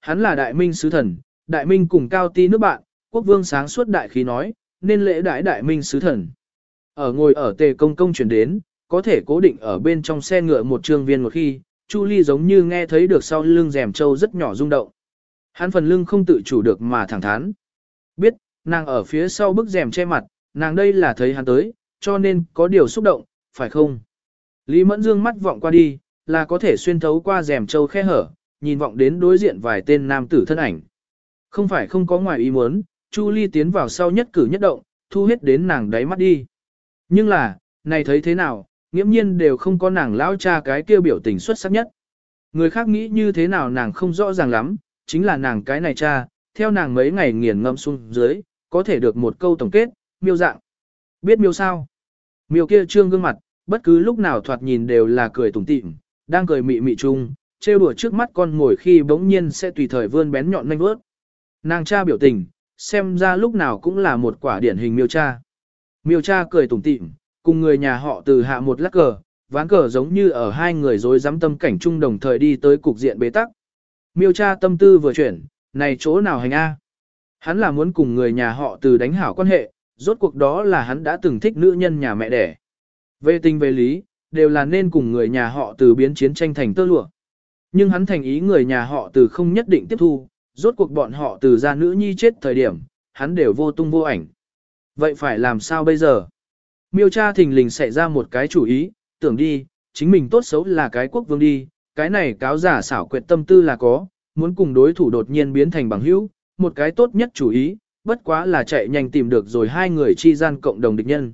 Hắn là đại minh sứ thần, đại minh cùng cao ti nước bạn, quốc vương sáng suốt đại khí nói, nên lễ đại đại minh sứ thần. Ở ngồi ở tề công công chuyển đến, có thể cố định ở bên trong xe ngựa một trương viên một khi, Chu Ly giống như nghe thấy được sau lưng rèm trâu rất nhỏ rung động. Hắn phần lưng không tự chủ được mà thẳng thắn. Biết, nàng ở phía sau bức rèm che mặt, nàng đây là thấy hắn tới, cho nên có điều xúc động, phải không? Lý Mẫn Dương mắt vọng qua đi, là có thể xuyên thấu qua rèm trâu khe hở, nhìn vọng đến đối diện vài tên nam tử thân ảnh. Không phải không có ngoài ý muốn, Chu Ly tiến vào sau nhất cử nhất động, thu hết đến nàng đáy mắt đi. Nhưng là, này thấy thế nào, nghiễm nhiên đều không có nàng lão cha cái kia biểu tình xuất sắc nhất. Người khác nghĩ như thế nào nàng không rõ ràng lắm, chính là nàng cái này cha, theo nàng mấy ngày nghiền ngâm xuống dưới, có thể được một câu tổng kết, miêu dạng. Biết miêu sao? Miêu kia trương gương mặt, bất cứ lúc nào thoạt nhìn đều là cười tủm tỉm, đang cười mị mị chung, trêu đùa trước mắt con ngồi khi bỗng nhiên sẽ tùy thời vươn bén nhọn nanh vớt. Nàng cha biểu tình, xem ra lúc nào cũng là một quả điển hình miêu cha. Miêu cha cười tủm tỉm, cùng người nhà họ từ hạ một lắc cờ, ván cờ giống như ở hai người dối dám tâm cảnh chung đồng thời đi tới cục diện bế tắc. Miêu cha tâm tư vừa chuyển, này chỗ nào hành a? Hắn là muốn cùng người nhà họ từ đánh hảo quan hệ, rốt cuộc đó là hắn đã từng thích nữ nhân nhà mẹ đẻ. Về tình về lý, đều là nên cùng người nhà họ từ biến chiến tranh thành tơ lụa. Nhưng hắn thành ý người nhà họ từ không nhất định tiếp thu, rốt cuộc bọn họ từ ra nữ nhi chết thời điểm, hắn đều vô tung vô ảnh. Vậy phải làm sao bây giờ? Miêu cha thình lình xảy ra một cái chủ ý, tưởng đi, chính mình tốt xấu là cái quốc vương đi, cái này cáo giả xảo quyệt tâm tư là có, muốn cùng đối thủ đột nhiên biến thành bằng hữu, một cái tốt nhất chủ ý, bất quá là chạy nhanh tìm được rồi hai người chi gian cộng đồng địch nhân.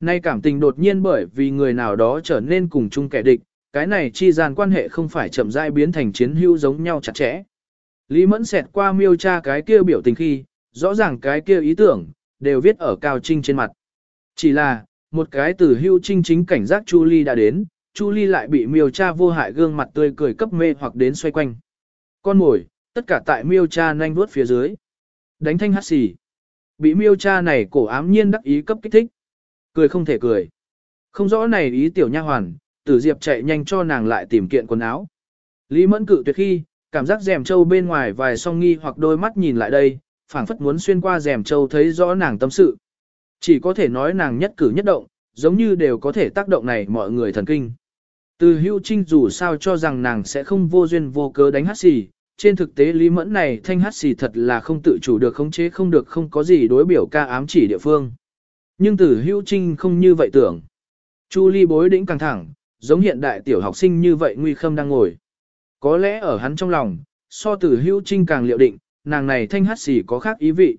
Nay cảm tình đột nhiên bởi vì người nào đó trở nên cùng chung kẻ địch, cái này chi gian quan hệ không phải chậm rãi biến thành chiến hữu giống nhau chặt chẽ. Lý Mẫn xẹt qua miêu Tra cái kia biểu tình khi, rõ ràng cái kia ý tưởng, đều viết ở cao trinh trên mặt. Chỉ là, một cái từ hưu trinh chính cảnh giác Chu Ly đã đến, Chu Ly lại bị miêu Tra vô hại gương mặt tươi cười cấp mê hoặc đến xoay quanh. Con mồi, tất cả tại miêu cha nhanh vuốt phía dưới. Đánh thanh hát xì. Bị miêu cha này cổ ám nhiên đắc ý cấp kích thích. Cười không thể cười. Không rõ này ý tiểu nha hoàn, tử diệp chạy nhanh cho nàng lại tìm kiện quần áo. Lý mẫn cự tuyệt khi, cảm giác rèm trâu bên ngoài vài song nghi hoặc đôi mắt nhìn lại đây, phảng phất muốn xuyên qua rèm trâu thấy rõ nàng tâm sự. Chỉ có thể nói nàng nhất cử nhất động, giống như đều có thể tác động này mọi người thần kinh. Từ hưu trinh dù sao cho rằng nàng sẽ không vô duyên vô cớ đánh hát xì, trên thực tế lý mẫn này thanh hát xì thật là không tự chủ được khống chế không được không có gì đối biểu ca ám chỉ địa phương. Nhưng từ hưu trinh không như vậy tưởng. Chu ly bối đĩnh căng thẳng, giống hiện đại tiểu học sinh như vậy nguy khâm đang ngồi. Có lẽ ở hắn trong lòng, so từ hữu trinh càng liệu định, nàng này thanh hát xì có khác ý vị.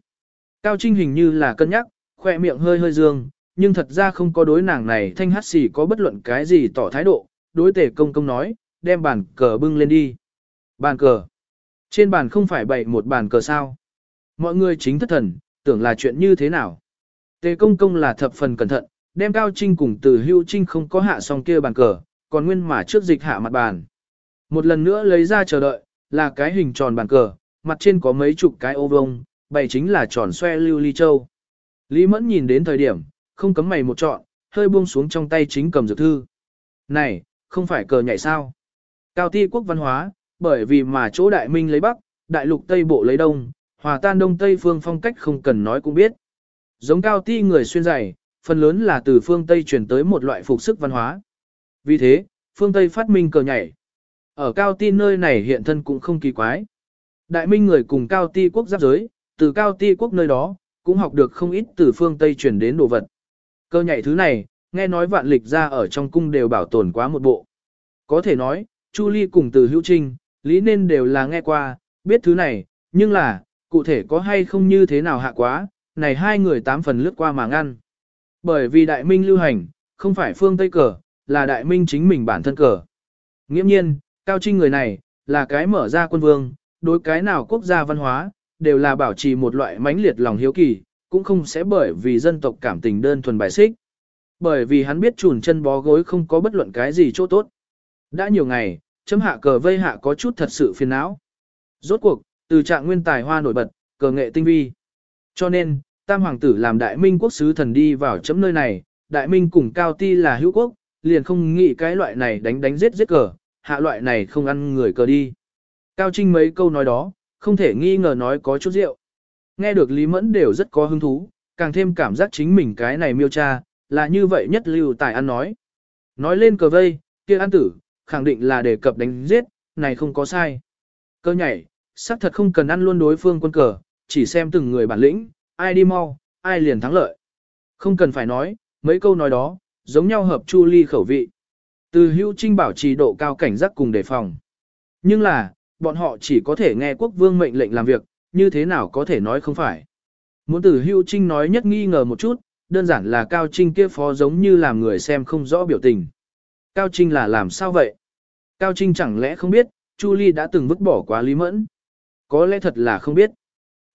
Cao Trinh hình như là cân nhắc, khoe miệng hơi hơi dương, nhưng thật ra không có đối nàng này thanh hát xì có bất luận cái gì tỏ thái độ, đối tề công công nói, đem bàn cờ bưng lên đi. Bàn cờ. Trên bàn không phải bày một bàn cờ sao. Mọi người chính thất thần, tưởng là chuyện như thế nào. Tề công công là thập phần cẩn thận, đem cao trinh cùng từ hưu trinh không có hạ xong kia bàn cờ, còn nguyên mà trước dịch hạ mặt bàn. Một lần nữa lấy ra chờ đợi, là cái hình tròn bàn cờ, mặt trên có mấy chục cái ô vông, bày chính là tròn xoe lưu ly châu. Lý Mẫn nhìn đến thời điểm, không cấm mày một trọn, hơi buông xuống trong tay chính cầm dược thư. Này, không phải cờ nhảy sao? Cao ti quốc văn hóa, bởi vì mà chỗ đại minh lấy bắc, đại lục tây bộ lấy đông, hòa tan đông tây phương phong cách không cần nói cũng biết. Giống cao ti người xuyên dày, phần lớn là từ phương Tây truyền tới một loại phục sức văn hóa. Vì thế, phương Tây phát minh cờ nhảy. Ở cao ti nơi này hiện thân cũng không kỳ quái. Đại minh người cùng cao ti quốc giáp giới, từ cao ti quốc nơi đó, cũng học được không ít từ phương Tây truyền đến đồ vật. Cơ nhảy thứ này, nghe nói vạn lịch ra ở trong cung đều bảo tồn quá một bộ. Có thể nói, Chu Ly cùng từ hữu trinh, lý nên đều là nghe qua, biết thứ này, nhưng là, cụ thể có hay không như thế nào hạ quá, này hai người tám phần lướt qua mà ngăn. Bởi vì đại minh lưu hành, không phải phương Tây cờ, là đại minh chính mình bản thân cờ. Nghiễm nhiên, Cao Trinh người này, là cái mở ra quân vương, đối cái nào quốc gia văn hóa, đều là bảo trì một loại mãnh liệt lòng hiếu kỳ, cũng không sẽ bởi vì dân tộc cảm tình đơn thuần bài xích. Bởi vì hắn biết chùn chân bó gối không có bất luận cái gì chỗ tốt. Đã nhiều ngày, chấm hạ cờ vây hạ có chút thật sự phiền não. Rốt cuộc, từ trạng nguyên tài hoa nổi bật, cờ nghệ tinh vi. Cho nên, tam hoàng tử làm đại minh quốc sứ thần đi vào chấm nơi này, đại minh cùng cao ti là hữu quốc, liền không nghĩ cái loại này đánh đánh giết giết cờ, hạ loại này không ăn người cờ đi. Cao Trinh mấy câu nói đó, không thể nghi ngờ nói có chút rượu. Nghe được Lý Mẫn đều rất có hứng thú, càng thêm cảm giác chính mình cái này miêu cha, là như vậy nhất lưu tài ăn nói. Nói lên cờ vây, kia an tử, khẳng định là đề cập đánh giết, này không có sai. Cơ nhảy, xác thật không cần ăn luôn đối phương quân cờ, chỉ xem từng người bản lĩnh, ai đi mau, ai liền thắng lợi. Không cần phải nói, mấy câu nói đó, giống nhau hợp chu ly khẩu vị. Từ hữu trinh bảo trì độ cao cảnh giác cùng đề phòng. Nhưng là, bọn họ chỉ có thể nghe quốc vương mệnh lệnh làm việc, như thế nào có thể nói không phải. Muốn từ hữu trinh nói nhất nghi ngờ một chút, đơn giản là Cao Trinh kia phó giống như làm người xem không rõ biểu tình. Cao Trinh là làm sao vậy? Cao Trinh chẳng lẽ không biết, Chu Ly đã từng vứt bỏ quá Lý Mẫn? Có lẽ thật là không biết.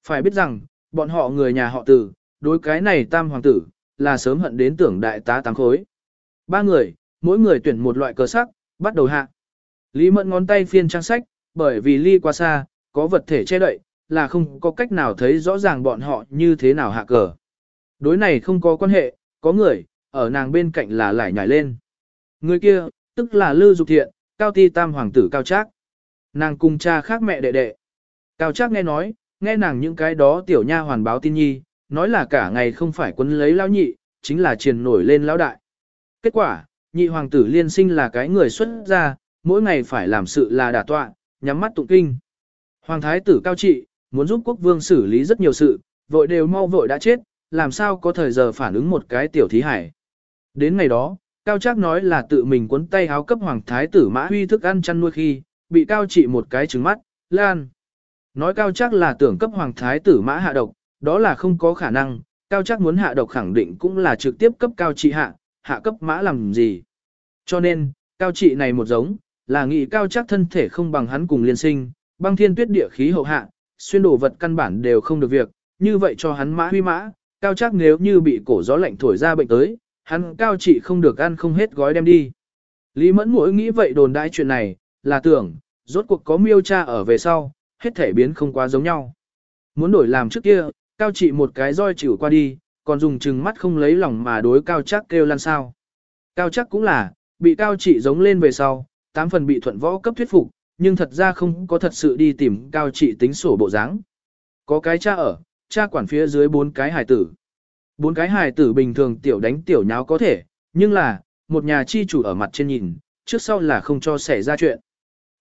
Phải biết rằng, bọn họ người nhà họ tử, đối cái này tam hoàng tử, là sớm hận đến tưởng đại tá tám khối. Ba người, mỗi người tuyển một loại cờ sắc, bắt đầu hạ. Lý Mẫn ngón tay phiên trang sách, bởi vì ly quá xa, có vật thể che đậy, là không có cách nào thấy rõ ràng bọn họ như thế nào hạ cờ. Đối này không có quan hệ, có người, ở nàng bên cạnh là lại nhảy lên. Người kia, tức là Lư Dục Thiện, Cao Ti Tam Hoàng tử Cao Trác. Nàng cùng cha khác mẹ đệ đệ. Cao Trác nghe nói, nghe nàng những cái đó tiểu nha hoàn báo tin nhi, nói là cả ngày không phải quấn lấy lão nhị, chính là triền nổi lên lão đại. Kết quả, nhị hoàng tử liên sinh là cái người xuất gia, mỗi ngày phải làm sự là đả tọa, nhắm mắt tụng kinh. Hoàng thái tử cao trị, muốn giúp quốc vương xử lý rất nhiều sự, vội đều mau vội đã chết, làm sao có thời giờ phản ứng một cái tiểu thí hải. Đến ngày đó, Cao Trác nói là tự mình cuốn tay háo cấp hoàng thái tử mã huy thức ăn chăn nuôi khi, bị Cao trị một cái trứng mắt, lan. Nói Cao chắc là tưởng cấp hoàng thái tử mã hạ độc, đó là không có khả năng, Cao chắc muốn hạ độc khẳng định cũng là trực tiếp cấp Cao trị hạ, hạ cấp mã làm gì. Cho nên, Cao trị này một giống, là nghĩ Cao chắc thân thể không bằng hắn cùng liên sinh, băng thiên tuyết địa khí hậu hạ, xuyên đổ vật căn bản đều không được việc, như vậy cho hắn mã huy mã, cao chắc nếu như bị cổ gió lạnh thổi ra bệnh tới, hắn cao trị không được ăn không hết gói đem đi. Lý mẫn mỗi nghĩ vậy đồn đại chuyện này, là tưởng, rốt cuộc có miêu cha ở về sau, hết thể biến không quá giống nhau. Muốn đổi làm trước kia, cao trị một cái roi chịu qua đi, còn dùng chừng mắt không lấy lòng mà đối cao chắc kêu lan sao. Cao chắc cũng là, bị cao trị giống lên về sau, tám phần bị thuận võ cấp thuyết phục, nhưng thật ra không có thật sự đi tìm cao trị tính sổ bộ dáng. Có cái cha ở, cha quản phía dưới bốn cái hài tử. Bốn cái hài tử bình thường tiểu đánh tiểu nháo có thể, nhưng là, một nhà chi chủ ở mặt trên nhìn, trước sau là không cho xảy ra chuyện.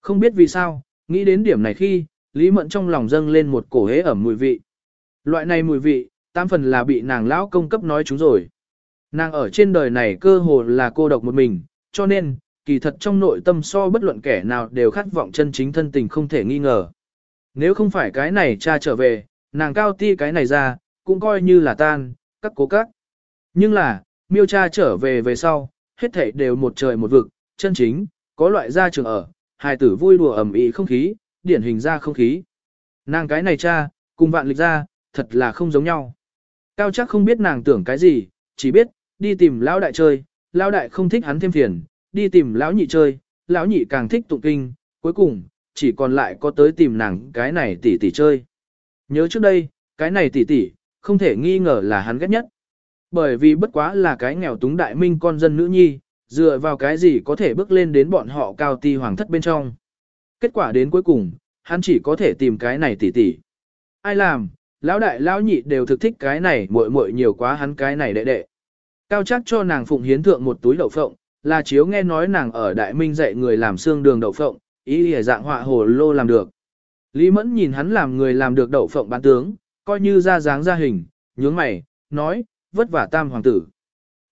Không biết vì sao, nghĩ đến điểm này khi, Lý Mẫn trong lòng dâng lên một cổ hế ẩm mùi vị. Loại này mùi vị, tam phần là bị nàng lão công cấp nói chúng rồi. Nàng ở trên đời này cơ hồ là cô độc một mình, cho nên, kỳ thật trong nội tâm so bất luận kẻ nào đều khát vọng chân chính thân tình không thể nghi ngờ. Nếu không phải cái này cha trở về, nàng cao ti cái này ra, cũng coi như là tan, các cố các. Nhưng là, miêu cha trở về về sau, hết thảy đều một trời một vực, chân chính, có loại gia trường ở, hài tử vui đùa ẩm ý không khí, điển hình ra không khí. Nàng cái này cha, cùng vạn lịch ra, thật là không giống nhau. Cao chắc không biết nàng tưởng cái gì, chỉ biết, đi tìm lão đại chơi, lão đại không thích hắn thêm phiền, đi tìm lão nhị chơi, lão nhị càng thích tụng kinh, cuối cùng, chỉ còn lại có tới tìm nàng cái này tỷ tỷ chơi. Nhớ trước đây, cái này tỷ tỷ, không thể nghi ngờ là hắn ghét nhất. Bởi vì bất quá là cái nghèo túng đại minh con dân nữ nhi, dựa vào cái gì có thể bước lên đến bọn họ cao ti hoàng thất bên trong. Kết quả đến cuối cùng, hắn chỉ có thể tìm cái này tỉ tỉ. Ai làm, lão đại lão nhị đều thực thích cái này muội muội nhiều quá hắn cái này đệ đệ. Cao chắc cho nàng phụng hiến thượng một túi đậu phộng, là chiếu nghe nói nàng ở Đại Minh dạy người làm xương đường đậu phộng, ý lìa dạng họa hồ lô làm được. Lý Mẫn nhìn hắn làm người làm được đậu phộng bán tướng, coi như ra dáng ra hình, nhướng mày, nói, vất vả tam hoàng tử.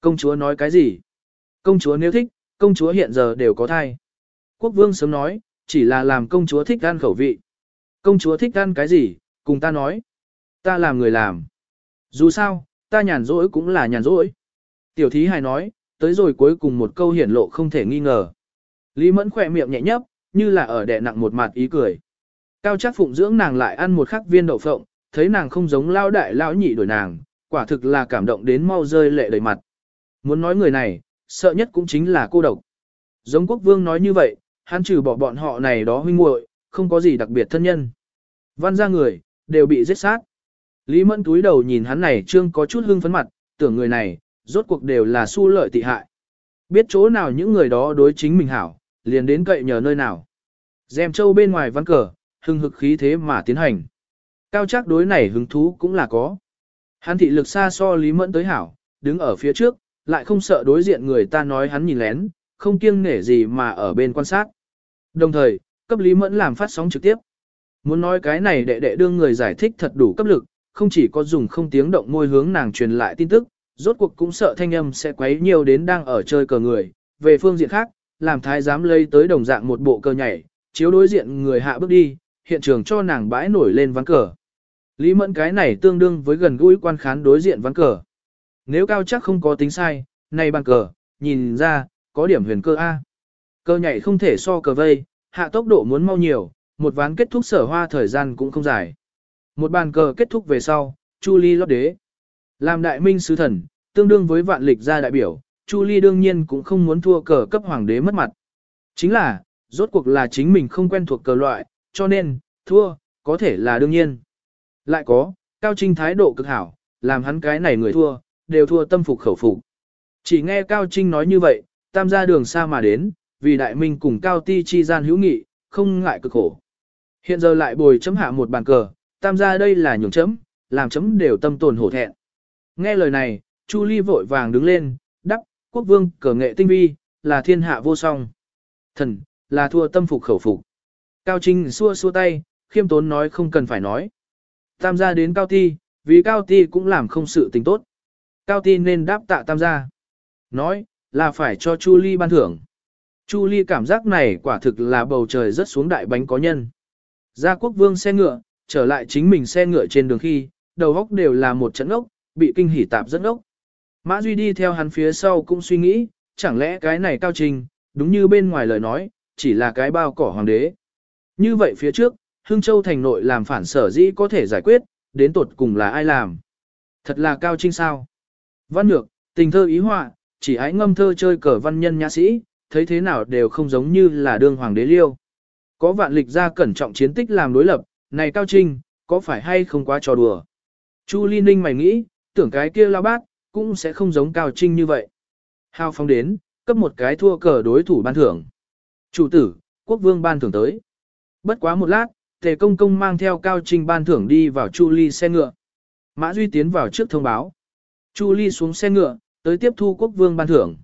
Công chúa nói cái gì? Công chúa nếu thích, công chúa hiện giờ đều có thai. Quốc vương sớm nói, chỉ là làm công chúa thích ăn khẩu vị. Công chúa thích ăn cái gì, cùng ta nói. Ta làm người làm. Dù sao, ta nhàn rỗi cũng là nhàn rỗi. Tiểu thí hài nói, tới rồi cuối cùng một câu hiển lộ không thể nghi ngờ. Lý Mẫn khỏe miệng nhẹ nhấp, như là ở đè nặng một mặt ý cười. Cao chắc phụng dưỡng nàng lại ăn một khắc viên đậu phộng, thấy nàng không giống lao đại lao nhị đổi nàng, quả thực là cảm động đến mau rơi lệ đầy mặt. Muốn nói người này, sợ nhất cũng chính là cô độc. Giống quốc vương nói như vậy, hắn trừ bỏ bọn họ này đó huynh muội, không có gì đặc biệt thân nhân. Văn ra người, đều bị giết sát. Lý Mẫn túi đầu nhìn hắn này trương có chút hưng phấn mặt, tưởng người này, rốt cuộc đều là su lợi tị hại. Biết chỗ nào những người đó đối chính mình hảo, liền đến cậy nhờ nơi nào. Dèm châu bên ngoài văn cờ, hưng hực khí thế mà tiến hành. Cao chắc đối này hứng thú cũng là có. Hắn thị lực xa so Lý Mẫn tới hảo, đứng ở phía trước, lại không sợ đối diện người ta nói hắn nhìn lén, không kiêng nể gì mà ở bên quan sát. Đồng thời, cấp Lý Mẫn làm phát sóng trực tiếp. Muốn nói cái này đệ đệ đương người giải thích thật đủ cấp lực, không chỉ có dùng không tiếng động môi hướng nàng truyền lại tin tức, rốt cuộc cũng sợ thanh âm sẽ quấy nhiều đến đang ở chơi cờ người. Về phương diện khác, làm thái giám lấy tới đồng dạng một bộ cờ nhảy, chiếu đối diện người hạ bước đi, hiện trường cho nàng bãi nổi lên ván cờ. Lý Mẫn cái này tương đương với gần gũi quan khán đối diện ván cờ. Nếu cao chắc không có tính sai, này bàn cờ, nhìn ra, có điểm huyền cơ A. cơ nhảy không thể so cờ vây, hạ tốc độ muốn mau nhiều, một ván kết thúc sở hoa thời gian cũng không dài. Một bàn cờ kết thúc về sau, Chu Ly lót đế. Làm đại minh sứ thần, tương đương với vạn lịch gia đại biểu, Chu Ly đương nhiên cũng không muốn thua cờ cấp hoàng đế mất mặt. Chính là, rốt cuộc là chính mình không quen thuộc cờ loại, cho nên, thua, có thể là đương nhiên. Lại có, Cao Trinh thái độ cực hảo, làm hắn cái này người thua, đều thua tâm phục khẩu phục. Chỉ nghe Cao Trinh nói như vậy, tam gia đường xa mà đến, vì đại minh cùng Cao Ti chi gian hữu nghị, không ngại cực khổ. Hiện giờ lại bồi chấm hạ một bàn cờ, tam gia đây là nhường chấm, làm chấm đều tâm tồn hổ thẹn. Nghe lời này, Chu Ly vội vàng đứng lên, đắc, quốc vương, cờ nghệ tinh vi, là thiên hạ vô song. Thần, là thua tâm phục khẩu phục. Cao Trinh xua xua tay, khiêm tốn nói không cần phải nói. Tam gia đến Cao Ti, vì Cao Ti cũng làm không sự tình tốt. Cao Ti nên đáp tạ tam gia. Nói, là phải cho Chu Ly ban thưởng. Chu Ly cảm giác này quả thực là bầu trời rất xuống đại bánh có nhân. Gia quốc vương xe ngựa, trở lại chính mình xe ngựa trên đường khi, đầu góc đều là một trận ốc, bị kinh hỉ tạp rất ốc. Mã Duy đi theo hắn phía sau cũng suy nghĩ, chẳng lẽ cái này cao trình, đúng như bên ngoài lời nói, chỉ là cái bao cỏ hoàng đế. Như vậy phía trước, Hưng Châu thành nội làm phản sở dĩ có thể giải quyết, đến tột cùng là ai làm. Thật là cao trinh sao. Văn nhược, tình thơ ý họa, chỉ ái ngâm thơ chơi cờ văn nhân nhã sĩ, thấy thế nào đều không giống như là đương hoàng đế liêu. Có vạn lịch ra cẩn trọng chiến tích làm đối lập, này cao trinh, có phải hay không quá trò đùa. Chu Ly Ninh mày nghĩ, tưởng cái kia lao bát, cũng sẽ không giống cao trinh như vậy. Hào phong đến, cấp một cái thua cờ đối thủ ban thưởng. Chủ tử, quốc vương ban thưởng tới. Bất quá một lát, tề công công mang theo cao trinh ban thưởng đi vào Chu Ly xe ngựa. Mã Duy tiến vào trước thông báo. Chu Ly xuống xe ngựa, tới tiếp thu quốc vương ban thưởng.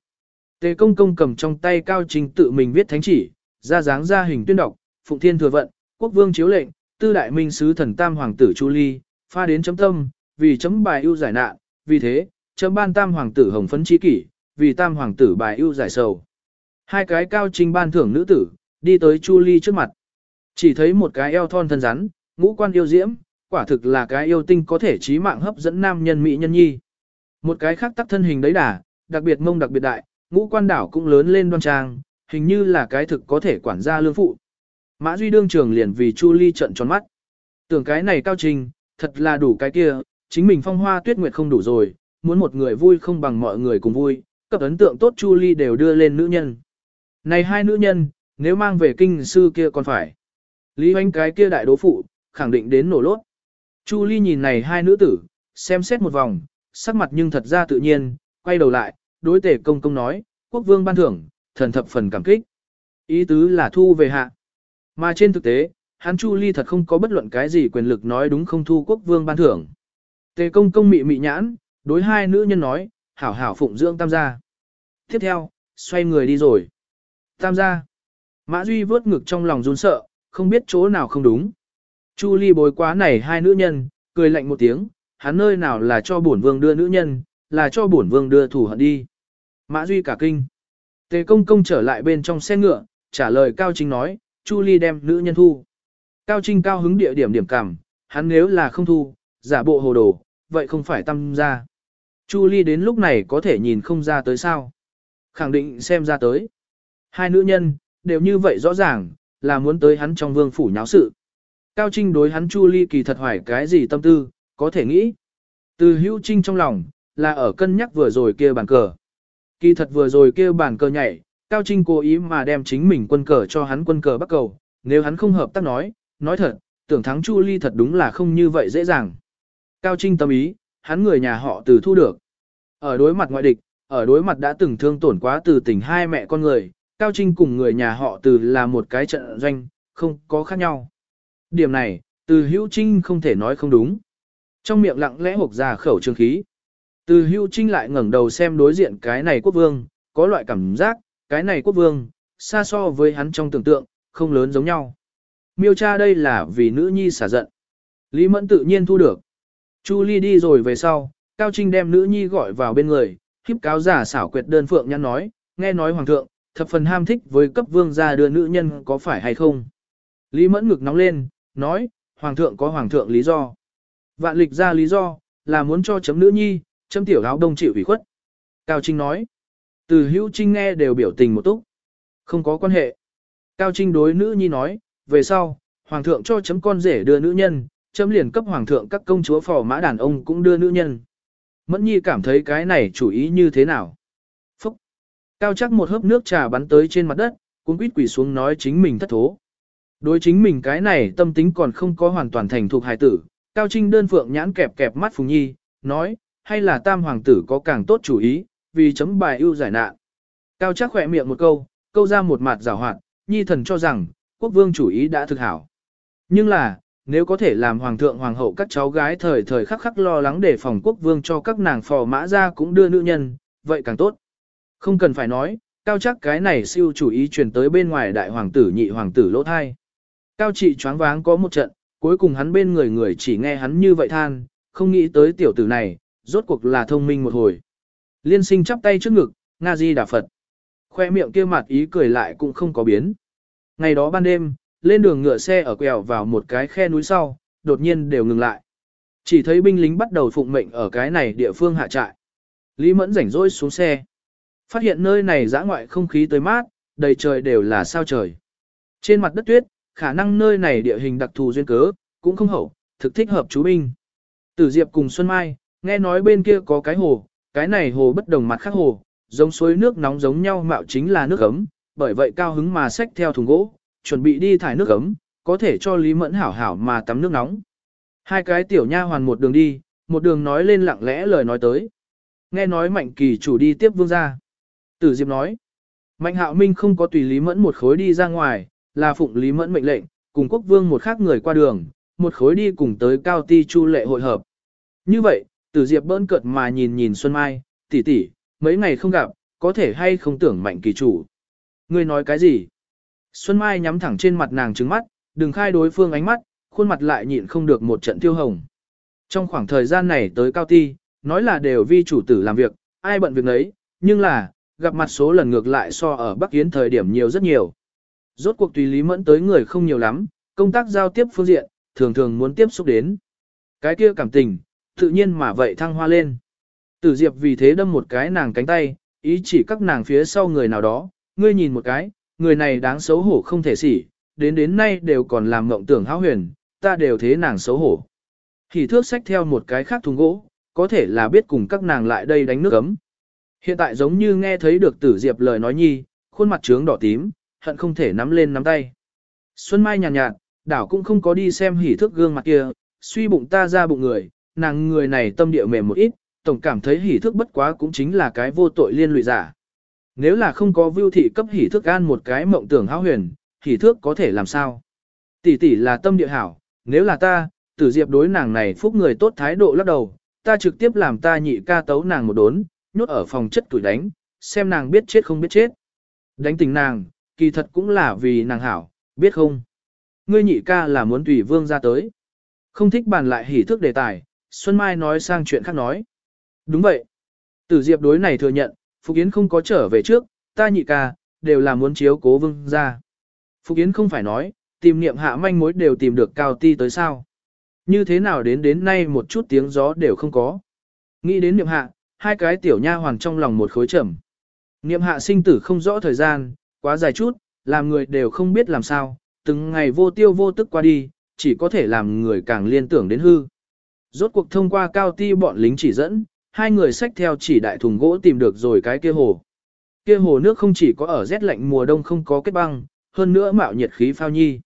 Tề công công cầm trong tay cao trình tự mình viết thánh chỉ, ra dáng ra hình tuyên đọc, phụng thiên thừa vận, quốc vương chiếu lệnh, tư đại minh sứ thần tam hoàng tử Chu Ly, pha đến chấm tâm, vì chấm bài ưu giải nạn, vì thế, chấm ban tam hoàng tử hồng phấn chi kỷ, vì tam hoàng tử bài ưu giải sầu. Hai cái cao trình ban thưởng nữ tử, đi tới Chu Ly trước mặt. Chỉ thấy một cái eo thon thân rắn, ngũ quan yêu diễm, quả thực là cái yêu tinh có thể trí mạng hấp dẫn nam nhân mỹ nhân nhi. Một cái khác tắc thân hình đấy đà, đặc biệt mông đặc biệt đại, ngũ quan đảo cũng lớn lên đoan trang, hình như là cái thực có thể quản gia lương phụ. Mã Duy đương trường liền vì Chu Ly trận tròn mắt. Tưởng cái này cao trình, thật là đủ cái kia, chính mình phong hoa tuyết nguyệt không đủ rồi, muốn một người vui không bằng mọi người cùng vui, cấp ấn tượng tốt Chu Ly đều đưa lên nữ nhân. Này hai nữ nhân, nếu mang về kinh sư kia còn phải. Lý hoánh cái kia đại đố phụ, khẳng định đến nổ lốt. Chu Ly nhìn này hai nữ tử, xem xét một vòng, sắc mặt nhưng thật ra tự nhiên, quay đầu lại, đối tể công công nói, quốc vương ban thưởng, thần thập phần cảm kích. Ý tứ là thu về hạ. Mà trên thực tế, hắn Chu Ly thật không có bất luận cái gì quyền lực nói đúng không thu quốc vương ban thưởng. Tề công công mị mị nhãn, đối hai nữ nhân nói, hảo hảo phụng dưỡng tam gia. Tiếp theo, xoay người đi rồi. Tam gia. Mã Duy vớt ngực trong lòng run sợ, không biết chỗ nào không đúng. Chu Ly bối quá này hai nữ nhân, cười lạnh một tiếng, hắn nơi nào là cho bổn vương đưa nữ nhân, là cho bổn vương đưa thủ hận đi. Mã Duy cả kinh. Tề công công trở lại bên trong xe ngựa, trả lời Cao Trinh nói, Chu Ly đem nữ nhân thu. Cao Trinh cao hứng địa điểm điểm cảm, hắn nếu là không thu, giả bộ hồ đồ, vậy không phải tâm ra. Chu Ly đến lúc này có thể nhìn không ra tới sao. Khẳng định xem ra tới. Hai nữ nhân, đều như vậy rõ ràng, là muốn tới hắn trong vương phủ nháo sự. Cao Trinh đối hắn Chu Ly kỳ thật hoài cái gì tâm tư, có thể nghĩ. Từ hữu trinh trong lòng, là ở cân nhắc vừa rồi kia bàn cờ. Kỳ thật vừa rồi kia bàn cờ nhảy, Cao Trinh cố ý mà đem chính mình quân cờ cho hắn quân cờ bắt cầu, nếu hắn không hợp tác nói, nói thật, tưởng thắng Chu Ly thật đúng là không như vậy dễ dàng. Cao Trinh tâm ý, hắn người nhà họ từ thu được. Ở đối mặt ngoại địch, ở đối mặt đã từng thương tổn quá từ tình hai mẹ con người, Cao Trinh cùng người nhà họ từ là một cái trận doanh, không có khác nhau. Điểm này, từ hữu trinh không thể nói không đúng. Trong miệng lặng lẽ hộc ra khẩu trường khí. Từ hưu trinh lại ngẩng đầu xem đối diện cái này quốc vương, có loại cảm giác, cái này quốc vương, xa so với hắn trong tưởng tượng, không lớn giống nhau. Miêu cha đây là vì nữ nhi xả giận. Lý Mẫn tự nhiên thu được. Chu Ly đi rồi về sau, Cao Trinh đem nữ nhi gọi vào bên người, khiếp cáo giả xảo quyệt đơn phượng nhăn nói, nghe nói hoàng thượng, thập phần ham thích với cấp vương gia đưa nữ nhân có phải hay không. Lý Mẫn ngực nóng lên, nói, hoàng thượng có hoàng thượng lý do. Vạn lịch ra lý do, là muốn cho chấm nữ nhi, chấm tiểu áo đông chịu ủy khuất. Cao Trinh nói, từ hữu Trinh nghe đều biểu tình một túc. Không có quan hệ. Cao Trinh đối nữ nhi nói, về sau, hoàng thượng cho chấm con rể đưa nữ nhân, chấm liền cấp hoàng thượng các công chúa phò mã đàn ông cũng đưa nữ nhân. Mẫn nhi cảm thấy cái này chủ ý như thế nào? Phúc! Cao chắc một hớp nước trà bắn tới trên mặt đất, cũng quýt quỷ xuống nói chính mình thất thố. Đối chính mình cái này tâm tính còn không có hoàn toàn thành thuộc hài tử, Cao Trinh đơn phượng nhãn kẹp kẹp mắt Phùng Nhi, nói, hay là tam hoàng tử có càng tốt chủ ý, vì chấm bài ưu giải nạn. Cao chắc khỏe miệng một câu, câu ra một mặt rào hoạt, Nhi thần cho rằng, quốc vương chủ ý đã thực hảo. Nhưng là, nếu có thể làm hoàng thượng hoàng hậu các cháu gái thời thời khắc khắc lo lắng để phòng quốc vương cho các nàng phò mã ra cũng đưa nữ nhân, vậy càng tốt. Không cần phải nói, cao chắc cái này siêu chủ ý truyền tới bên ngoài đại hoàng tử nhị hoàng tử lỗ thai. Cao trị choáng váng có một trận, cuối cùng hắn bên người người chỉ nghe hắn như vậy than, không nghĩ tới tiểu tử này, rốt cuộc là thông minh một hồi. Liên sinh chắp tay trước ngực, Nga Di Đà Phật. Khoe miệng kia mặt ý cười lại cũng không có biến. Ngày đó ban đêm, lên đường ngựa xe ở quẹo vào một cái khe núi sau, đột nhiên đều ngừng lại. Chỉ thấy binh lính bắt đầu phụng mệnh ở cái này địa phương hạ trại. Lý Mẫn rảnh rỗi xuống xe. Phát hiện nơi này giã ngoại không khí tới mát, đầy trời đều là sao trời. Trên mặt đất tuyết, khả năng nơi này địa hình đặc thù duyên cớ, cũng không hậu, thực thích hợp chú binh. Tử Diệp cùng Xuân Mai, nghe nói bên kia có cái hồ, cái này hồ bất đồng mặt khác hồ, giống suối nước nóng giống nhau mạo chính là nước ấm, bởi vậy cao hứng mà xách theo thùng gỗ, chuẩn bị đi thải nước ấm, có thể cho Lý Mẫn hảo hảo mà tắm nước nóng. Hai cái tiểu nha hoàn một đường đi, một đường nói lên lặng lẽ lời nói tới. Nghe nói Mạnh Kỳ chủ đi tiếp vương gia. Tử Diệp nói, Mạnh Hạo Minh không có tùy Lý Mẫn một khối đi ra ngoài, là phụng Lý Mẫn mệnh lệnh, cùng quốc vương một khác người qua đường, một khối đi cùng tới cao ti chu lệ hội hợp. Như vậy, Tử Diệp bỡn cợt mà nhìn nhìn Xuân Mai, tỷ tỷ, mấy ngày không gặp, có thể hay không tưởng Mạnh Kỳ chủ. Ngươi nói cái gì? Xuân Mai nhắm thẳng trên mặt nàng trứng mắt, đừng khai đối phương ánh mắt, khuôn mặt lại nhịn không được một trận tiêu hồng. Trong khoảng thời gian này tới cao ti, nói là đều vi chủ tử làm việc, ai bận việc nấy, nhưng là, gặp mặt số lần ngược lại so ở Bắc Yến thời điểm nhiều rất nhiều. Rốt cuộc tùy lý mẫn tới người không nhiều lắm, công tác giao tiếp phương diện, thường thường muốn tiếp xúc đến. Cái kia cảm tình, tự nhiên mà vậy thăng hoa lên. Tử Diệp vì thế đâm một cái nàng cánh tay, ý chỉ các nàng phía sau người nào đó, ngươi nhìn một cái, người này đáng xấu hổ không thể xỉ, đến đến nay đều còn làm ngộng tưởng hão huyền, ta đều thế nàng xấu hổ. Hỉ thước xách theo một cái khác thùng gỗ, có thể là biết cùng các nàng lại đây đánh nước ấm. Hiện tại giống như nghe thấy được tử diệp lời nói nhi, khuôn mặt trướng đỏ tím, hận không thể nắm lên nắm tay. Xuân Mai nhàn nhạt, nhạt, đảo cũng không có đi xem hỉ thước gương mặt kia, suy bụng ta ra bụng người, nàng người này tâm địa mềm một ít, tổng cảm thấy hỉ thước bất quá cũng chính là cái vô tội liên lụy giả. Nếu là không có vưu thị cấp hỉ thước an một cái mộng tưởng hao huyền, hỉ thước có thể làm sao? Tỷ tỷ là tâm địa hảo, nếu là ta, tử diệp đối nàng này phúc người tốt thái độ lắc đầu, ta trực tiếp làm ta nhị ca tấu nàng một đốn, nhốt ở phòng chất tuổi đánh, xem nàng biết chết không biết chết. Đánh tình nàng, kỳ thật cũng là vì nàng hảo, biết không? Ngươi nhị ca là muốn tùy vương ra tới. Không thích bàn lại hỉ thức đề tài, Xuân Mai nói sang chuyện khác nói. Đúng vậy. Tử Diệp đối này thừa nhận, Phục Yến không có trở về trước, ta nhị ca, đều là muốn chiếu cố vương ra. Phục Yến không phải nói, tìm niệm hạ manh mối đều tìm được cao ti tới sao. Như thế nào đến đến nay một chút tiếng gió đều không có. Nghĩ đến niệm hạ, hai cái tiểu nha hoàng trong lòng một khối trầm. Niệm hạ sinh tử không rõ thời gian, quá dài chút, làm người đều không biết làm sao, từng ngày vô tiêu vô tức qua đi, chỉ có thể làm người càng liên tưởng đến hư. Rốt cuộc thông qua cao ti bọn lính chỉ dẫn, hai người xách theo chỉ đại thùng gỗ tìm được rồi cái kia hồ. Kia hồ nước không chỉ có ở rét lạnh mùa đông không có kết băng, hơn nữa mạo nhiệt khí phao nhi.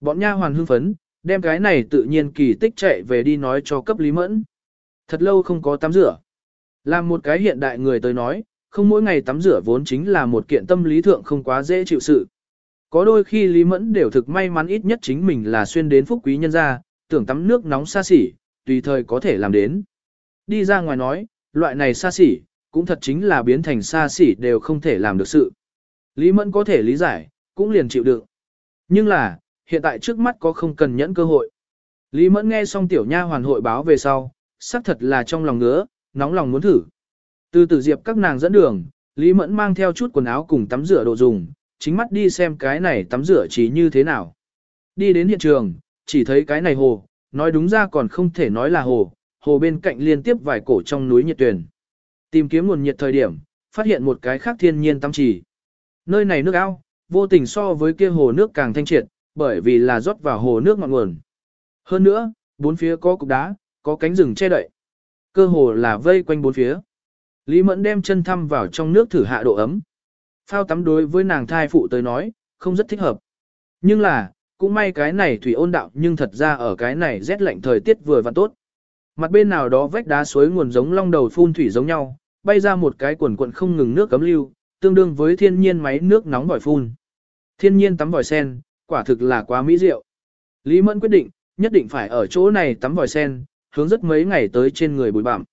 Bọn nha hoàn hưng phấn, đem cái này tự nhiên kỳ tích chạy về đi nói cho cấp lý mẫn. Thật lâu không có tắm rửa. Làm một cái hiện đại người tới nói, không mỗi ngày tắm rửa vốn chính là một kiện tâm lý thượng không quá dễ chịu sự. Có đôi khi Lý Mẫn đều thực may mắn ít nhất chính mình là xuyên đến phúc quý nhân gia, tưởng tắm nước nóng xa xỉ, tùy thời có thể làm đến. Đi ra ngoài nói, loại này xa xỉ, cũng thật chính là biến thành xa xỉ đều không thể làm được sự. Lý Mẫn có thể lý giải, cũng liền chịu đựng. Nhưng là, hiện tại trước mắt có không cần nhẫn cơ hội. Lý Mẫn nghe xong tiểu nha hoàn hội báo về sau, xác thật là trong lòng ngứa, nóng lòng muốn thử. Từ tử diệp các nàng dẫn đường, Lý Mẫn mang theo chút quần áo cùng tắm rửa đồ dùng, chính mắt đi xem cái này tắm rửa chỉ như thế nào. Đi đến hiện trường, chỉ thấy cái này hồ, nói đúng ra còn không thể nói là hồ, hồ bên cạnh liên tiếp vài cổ trong núi nhiệt tuyển. Tìm kiếm nguồn nhiệt thời điểm, phát hiện một cái khác thiên nhiên tắm chỉ. Nơi này nước ao, vô tình so với kia hồ nước càng thanh triệt, bởi vì là rót vào hồ nước ngọn nguồn. Hơn nữa, bốn phía có cục đá, có cánh rừng che đậy. Cơ hồ là vây quanh bốn phía. Lý Mẫn đem chân thăm vào trong nước thử hạ độ ấm. Phao tắm đối với nàng thai phụ tới nói, không rất thích hợp. Nhưng là, cũng may cái này thủy ôn đạo nhưng thật ra ở cái này rét lạnh thời tiết vừa và tốt. Mặt bên nào đó vách đá suối nguồn giống long đầu phun thủy giống nhau, bay ra một cái quần quận không ngừng nước cấm lưu, tương đương với thiên nhiên máy nước nóng vòi phun. Thiên nhiên tắm vòi sen, quả thực là quá mỹ diệu. Lý Mẫn quyết định, nhất định phải ở chỗ này tắm vòi sen, hướng rất mấy ngày tới trên người bụi bặm.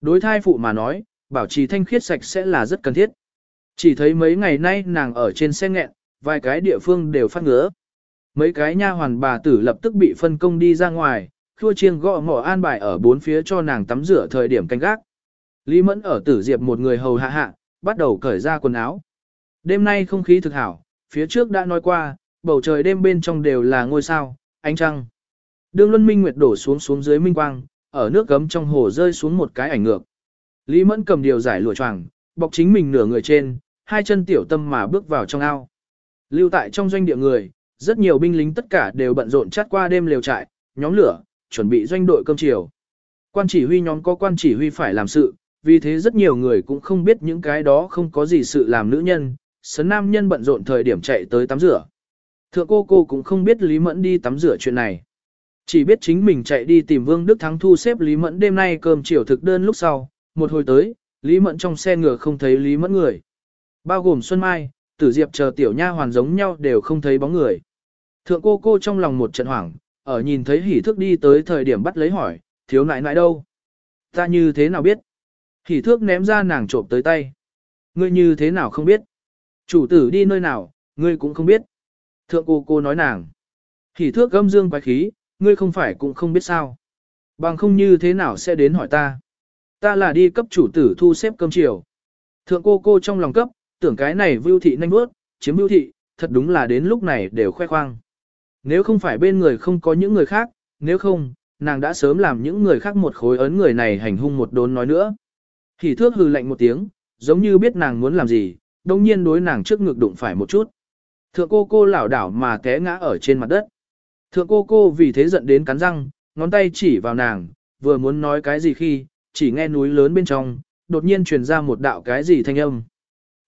Đối thai phụ mà nói, bảo trì thanh khiết sạch sẽ là rất cần thiết. Chỉ thấy mấy ngày nay nàng ở trên xe nghẹn, vài cái địa phương đều phát ngứa. Mấy cái nha hoàn bà tử lập tức bị phân công đi ra ngoài, khua chiêng gõ mỏ an bài ở bốn phía cho nàng tắm rửa thời điểm canh gác. Lý Mẫn ở tử diệp một người hầu hạ hạ, bắt đầu cởi ra quần áo. Đêm nay không khí thực hảo, phía trước đã nói qua, bầu trời đêm bên trong đều là ngôi sao, ánh trăng. Đường Luân Minh Nguyệt đổ xuống xuống dưới minh quang, ở nước gấm trong hồ rơi xuống một cái ảnh ngược. Lý Mẫn cầm điều giải lụa choàng, bọc chính mình nửa người trên, hai chân tiểu tâm mà bước vào trong ao. Lưu tại trong doanh địa người, rất nhiều binh lính tất cả đều bận rộn chát qua đêm lều trại, nhóm lửa, chuẩn bị doanh đội cơm chiều. Quan chỉ huy nhóm có quan chỉ huy phải làm sự, vì thế rất nhiều người cũng không biết những cái đó không có gì sự làm nữ nhân, sấn nam nhân bận rộn thời điểm chạy tới tắm rửa. Thượng cô cô cũng không biết Lý Mẫn đi tắm rửa chuyện này. Chỉ biết chính mình chạy đi tìm Vương Đức Thắng thu xếp Lý Mẫn đêm nay cơm chiều thực đơn lúc sau, một hồi tới, Lý Mẫn trong xe ngựa không thấy Lý Mẫn người. Bao gồm Xuân Mai, Tử Diệp chờ tiểu nha hoàn giống nhau đều không thấy bóng người. Thượng cô cô trong lòng một trận hoảng, ở nhìn thấy hỉ thước đi tới thời điểm bắt lấy hỏi, thiếu nại nại đâu? Ta như thế nào biết? Hỉ thước ném ra nàng trộm tới tay. Ngươi như thế nào không biết? Chủ tử đi nơi nào, ngươi cũng không biết. Thượng cô cô nói nàng. Hỉ thước gâm dương quái khí, ngươi không phải cũng không biết sao. Bằng không như thế nào sẽ đến hỏi ta. Ta là đi cấp chủ tử thu xếp cơm chiều. Thượng cô cô trong lòng cấp, tưởng cái này vưu thị nhanh bước, chiếm vưu thị, thật đúng là đến lúc này đều khoe khoang. Nếu không phải bên người không có những người khác, nếu không, nàng đã sớm làm những người khác một khối ấn người này hành hung một đốn nói nữa. thì thước hừ lạnh một tiếng, giống như biết nàng muốn làm gì, đồng nhiên đối nàng trước ngực đụng phải một chút. Thượng cô cô lảo đảo mà té ngã ở trên mặt đất. Thượng cô cô vì thế giận đến cắn răng, ngón tay chỉ vào nàng, vừa muốn nói cái gì khi, chỉ nghe núi lớn bên trong, đột nhiên truyền ra một đạo cái gì thanh âm.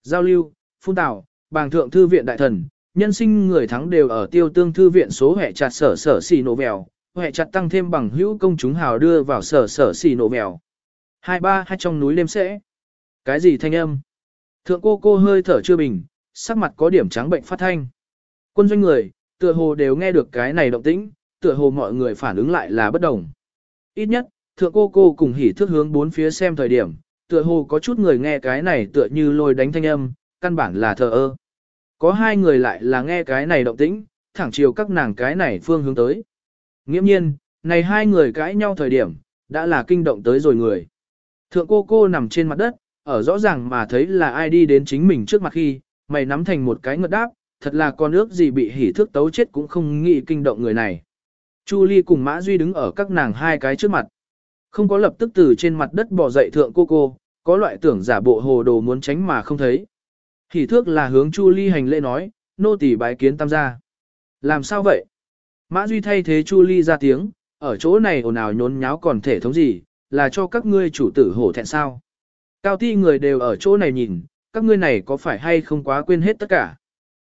Giao lưu, phun tạo, bàng thượng thư viện đại thần, nhân sinh người thắng đều ở tiêu tương thư viện số hệ chặt sở sở xì nổ vèo, hệ chặt tăng thêm bằng hữu công chúng hào đưa vào sở sở xì nổ vèo. Hai ba hai trong núi đêm sẽ. Cái gì thanh âm? Thượng cô cô hơi thở chưa bình, sắc mặt có điểm trắng bệnh phát thanh. Quân doanh người, tựa hồ đều nghe được cái này động tĩnh, tựa hồ mọi người phản ứng lại là bất đồng. Ít nhất, thượng cô cô cùng hỉ thước hướng bốn phía xem thời điểm, tựa hồ có chút người nghe cái này tựa như lôi đánh thanh âm, căn bản là thờ ơ. Có hai người lại là nghe cái này động tĩnh, thẳng chiều các nàng cái này phương hướng tới. Nghiễm nhiên, này hai người cãi nhau thời điểm, đã là kinh động tới rồi người. Thượng cô cô nằm trên mặt đất, ở rõ ràng mà thấy là ai đi đến chính mình trước mặt khi, mày nắm thành một cái ngợt đáp, thật là con ước gì bị hỉ thước tấu chết cũng không nghĩ kinh động người này. Chu Ly cùng Mã Duy đứng ở các nàng hai cái trước mặt. Không có lập tức từ trên mặt đất bò dậy thượng cô cô, có loại tưởng giả bộ hồ đồ muốn tránh mà không thấy. Hỉ thước là hướng Chu Ly hành lễ nói, nô tỳ bái kiến tam gia. Làm sao vậy? Mã Duy thay thế Chu Ly ra tiếng, ở chỗ này ồn ào nhốn nháo còn thể thống gì, là cho các ngươi chủ tử hổ thẹn sao? Cao ti người đều ở chỗ này nhìn, các ngươi này có phải hay không quá quên hết tất cả?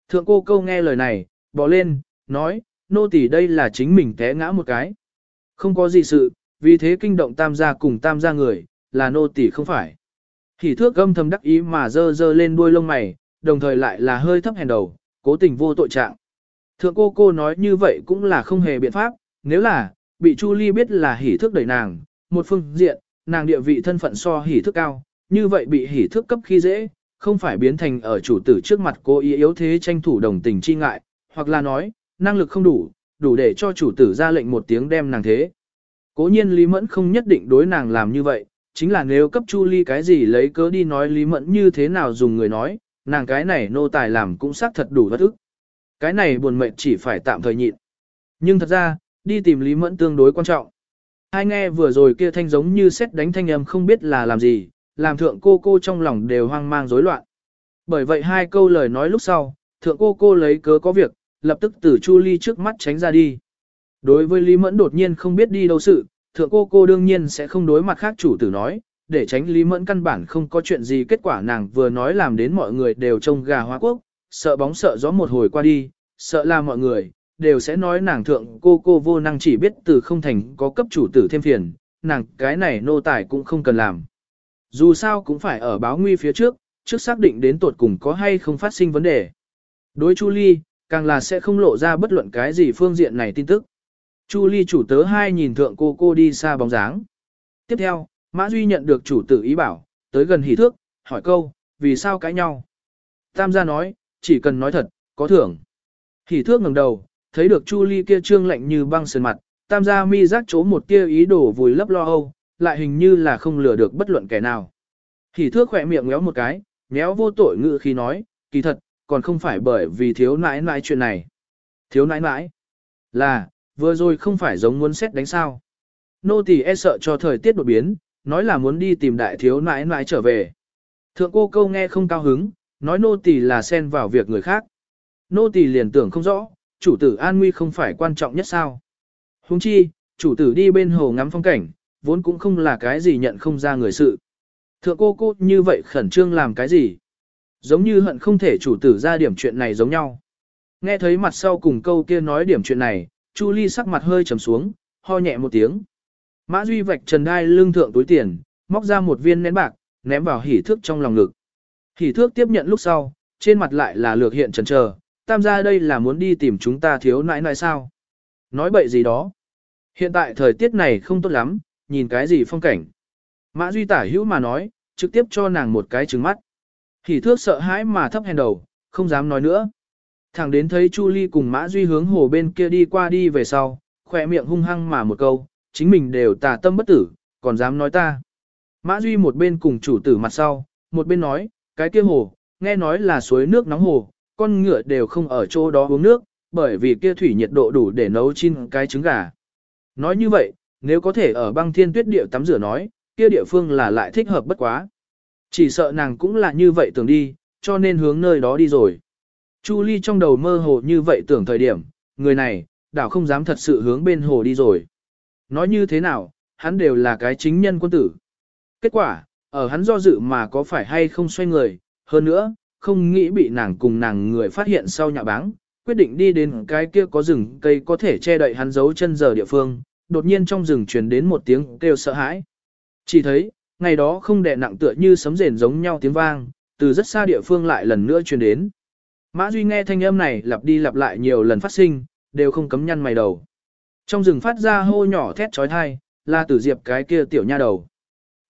Thượng cô câu nghe lời này, bỏ lên, nói, nô tỳ đây là chính mình té ngã một cái. Không có gì sự, vì thế kinh động tam gia cùng tam gia người, là nô tỳ không phải. Hỉ thước gâm thầm đắc ý mà dơ dơ lên đuôi lông mày, đồng thời lại là hơi thấp hèn đầu, cố tình vô tội trạng. Thượng cô cô nói như vậy cũng là không hề biện pháp, nếu là, bị Chu Ly biết là hỉ thước đẩy nàng, một phương diện, nàng địa vị thân phận so hỉ thước cao, như vậy bị hỉ thước cấp khi dễ, không phải biến thành ở chủ tử trước mặt cô ý yếu thế tranh thủ đồng tình chi ngại, hoặc là nói, năng lực không đủ, đủ để cho chủ tử ra lệnh một tiếng đem nàng thế. Cố nhiên Lý Mẫn không nhất định đối nàng làm như vậy, chính là nếu cấp Chu Ly cái gì lấy cớ đi nói Lý Mẫn như thế nào dùng người nói, nàng cái này nô tài làm cũng xác thật đủ bất ức. Cái này buồn mệnh chỉ phải tạm thời nhịn. Nhưng thật ra, đi tìm Lý Mẫn tương đối quan trọng. Hai nghe vừa rồi kia thanh giống như xét đánh thanh âm không biết là làm gì, làm thượng cô cô trong lòng đều hoang mang rối loạn. Bởi vậy hai câu lời nói lúc sau, thượng cô cô lấy cớ có việc, lập tức từ Chu Ly trước mắt tránh ra đi. Đối với Lý Mẫn đột nhiên không biết đi đâu sự, thượng cô cô đương nhiên sẽ không đối mặt khác chủ tử nói, để tránh Lý Mẫn căn bản không có chuyện gì kết quả nàng vừa nói làm đến mọi người đều trông gà hóa quốc, sợ bóng sợ gió một hồi qua đi, sợ là mọi người, đều sẽ nói nàng thượng cô cô vô năng chỉ biết từ không thành có cấp chủ tử thêm phiền, nàng cái này nô tài cũng không cần làm. Dù sao cũng phải ở báo nguy phía trước, trước xác định đến tột cùng có hay không phát sinh vấn đề. Đối Chu Ly, càng là sẽ không lộ ra bất luận cái gì phương diện này tin tức. Chu Ly chủ tớ hai nhìn thượng cô cô đi xa bóng dáng. Tiếp theo, Mã Duy nhận được chủ tử ý bảo, tới gần hỉ thước, hỏi câu, vì sao cãi nhau? Tam gia nói, chỉ cần nói thật, có thưởng. Hỉ thước ngẩng đầu, thấy được Chu Ly kia trương lạnh như băng sơn mặt, tam gia mi giác chố một tia ý đồ vùi lấp lo âu, lại hình như là không lừa được bất luận kẻ nào. Hỉ thước khỏe miệng méo một cái, méo vô tội ngự khi nói, kỳ thật, còn không phải bởi vì thiếu nãi nãi chuyện này. Thiếu nãi nãi, là, vừa rồi không phải giống muốn xét đánh sao. Nô tỳ e sợ cho thời tiết đột biến, nói là muốn đi tìm đại thiếu nãi nãi trở về. Thượng cô câu nghe không cao hứng, nói nô tỳ là xen vào việc người khác. Nô tỳ liền tưởng không rõ, chủ tử an nguy không phải quan trọng nhất sao. Huống chi, chủ tử đi bên hồ ngắm phong cảnh, vốn cũng không là cái gì nhận không ra người sự. Thượng cô cô như vậy khẩn trương làm cái gì? Giống như hận không thể chủ tử ra điểm chuyện này giống nhau. Nghe thấy mặt sau cùng câu kia nói điểm chuyện này, Chu Ly sắc mặt hơi trầm xuống, ho nhẹ một tiếng. Mã Duy vạch trần đai lưng thượng túi tiền, móc ra một viên nén bạc, ném vào hỉ thước trong lòng ngực. Hỉ thước tiếp nhận lúc sau, trên mặt lại là lược hiện trần chờ, tam gia đây là muốn đi tìm chúng ta thiếu nãi nãi sao. Nói bậy gì đó. Hiện tại thời tiết này không tốt lắm, nhìn cái gì phong cảnh. Mã Duy tả hữu mà nói, trực tiếp cho nàng một cái trứng mắt. Hỉ thước sợ hãi mà thấp hèn đầu, không dám nói nữa. Thẳng đến thấy Chu Ly cùng Mã Duy hướng hồ bên kia đi qua đi về sau, khỏe miệng hung hăng mà một câu, chính mình đều tà tâm bất tử, còn dám nói ta. Mã Duy một bên cùng chủ tử mặt sau, một bên nói, cái kia hồ, nghe nói là suối nước nóng hồ, con ngựa đều không ở chỗ đó uống nước, bởi vì kia thủy nhiệt độ đủ để nấu chín cái trứng gà. Nói như vậy, nếu có thể ở băng thiên tuyết địa tắm rửa nói, kia địa phương là lại thích hợp bất quá. Chỉ sợ nàng cũng là như vậy tưởng đi, cho nên hướng nơi đó đi rồi. Chu Ly trong đầu mơ hồ như vậy tưởng thời điểm, người này, đảo không dám thật sự hướng bên hồ đi rồi. Nói như thế nào, hắn đều là cái chính nhân quân tử. Kết quả, ở hắn do dự mà có phải hay không xoay người, hơn nữa, không nghĩ bị nàng cùng nàng người phát hiện sau nhà báng, quyết định đi đến cái kia có rừng cây có thể che đậy hắn giấu chân giờ địa phương, đột nhiên trong rừng truyền đến một tiếng kêu sợ hãi. Chỉ thấy, ngày đó không đè nặng tựa như sấm rền giống nhau tiếng vang, từ rất xa địa phương lại lần nữa truyền đến. Mã Duy nghe thanh âm này lặp đi lặp lại nhiều lần phát sinh, đều không cấm nhăn mày đầu. Trong rừng phát ra hô nhỏ thét trói thai, là tử diệp cái kia tiểu nha đầu.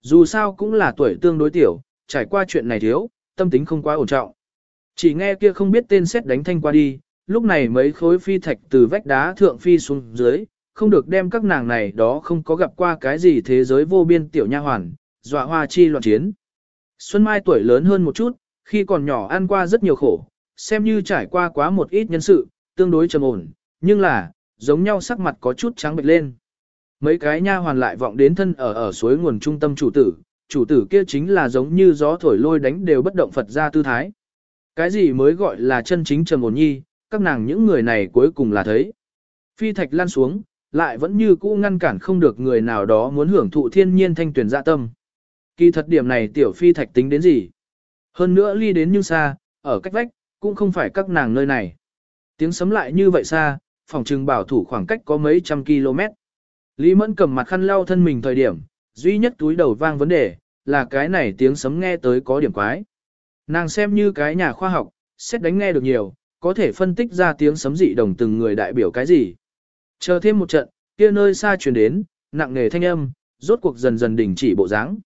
Dù sao cũng là tuổi tương đối tiểu, trải qua chuyện này thiếu, tâm tính không quá ổn trọng. Chỉ nghe kia không biết tên xét đánh thanh qua đi, lúc này mấy khối phi thạch từ vách đá thượng phi xuống dưới, không được đem các nàng này đó không có gặp qua cái gì thế giới vô biên tiểu nha hoàn, dọa hoa chi loạn chiến. Xuân Mai tuổi lớn hơn một chút, khi còn nhỏ ăn qua rất nhiều khổ, xem như trải qua quá một ít nhân sự, tương đối trầm ổn, nhưng là, giống nhau sắc mặt có chút trắng bệch lên. Mấy cái nha hoàn lại vọng đến thân ở ở suối nguồn trung tâm chủ tử, chủ tử kia chính là giống như gió thổi lôi đánh đều bất động Phật ra tư thái. Cái gì mới gọi là chân chính trầm ổn nhi, các nàng những người này cuối cùng là thấy. Phi thạch lan xuống, lại vẫn như cũ ngăn cản không được người nào đó muốn hưởng thụ thiên nhiên thanh tuyển dạ tâm. Kỳ thật điểm này tiểu phi thạch tính đến gì? Hơn nữa ly đến như xa, ở cách vách, cũng không phải các nàng nơi này. Tiếng sấm lại như vậy xa, phòng trừng bảo thủ khoảng cách có mấy trăm km. Lý Mẫn cầm mặt khăn lau thân mình thời điểm, duy nhất túi đầu vang vấn đề, là cái này tiếng sấm nghe tới có điểm quái. Nàng xem như cái nhà khoa học, xét đánh nghe được nhiều, có thể phân tích ra tiếng sấm dị đồng từng người đại biểu cái gì. Chờ thêm một trận, kia nơi xa truyền đến, nặng nề thanh âm, rốt cuộc dần dần đình chỉ bộ dáng.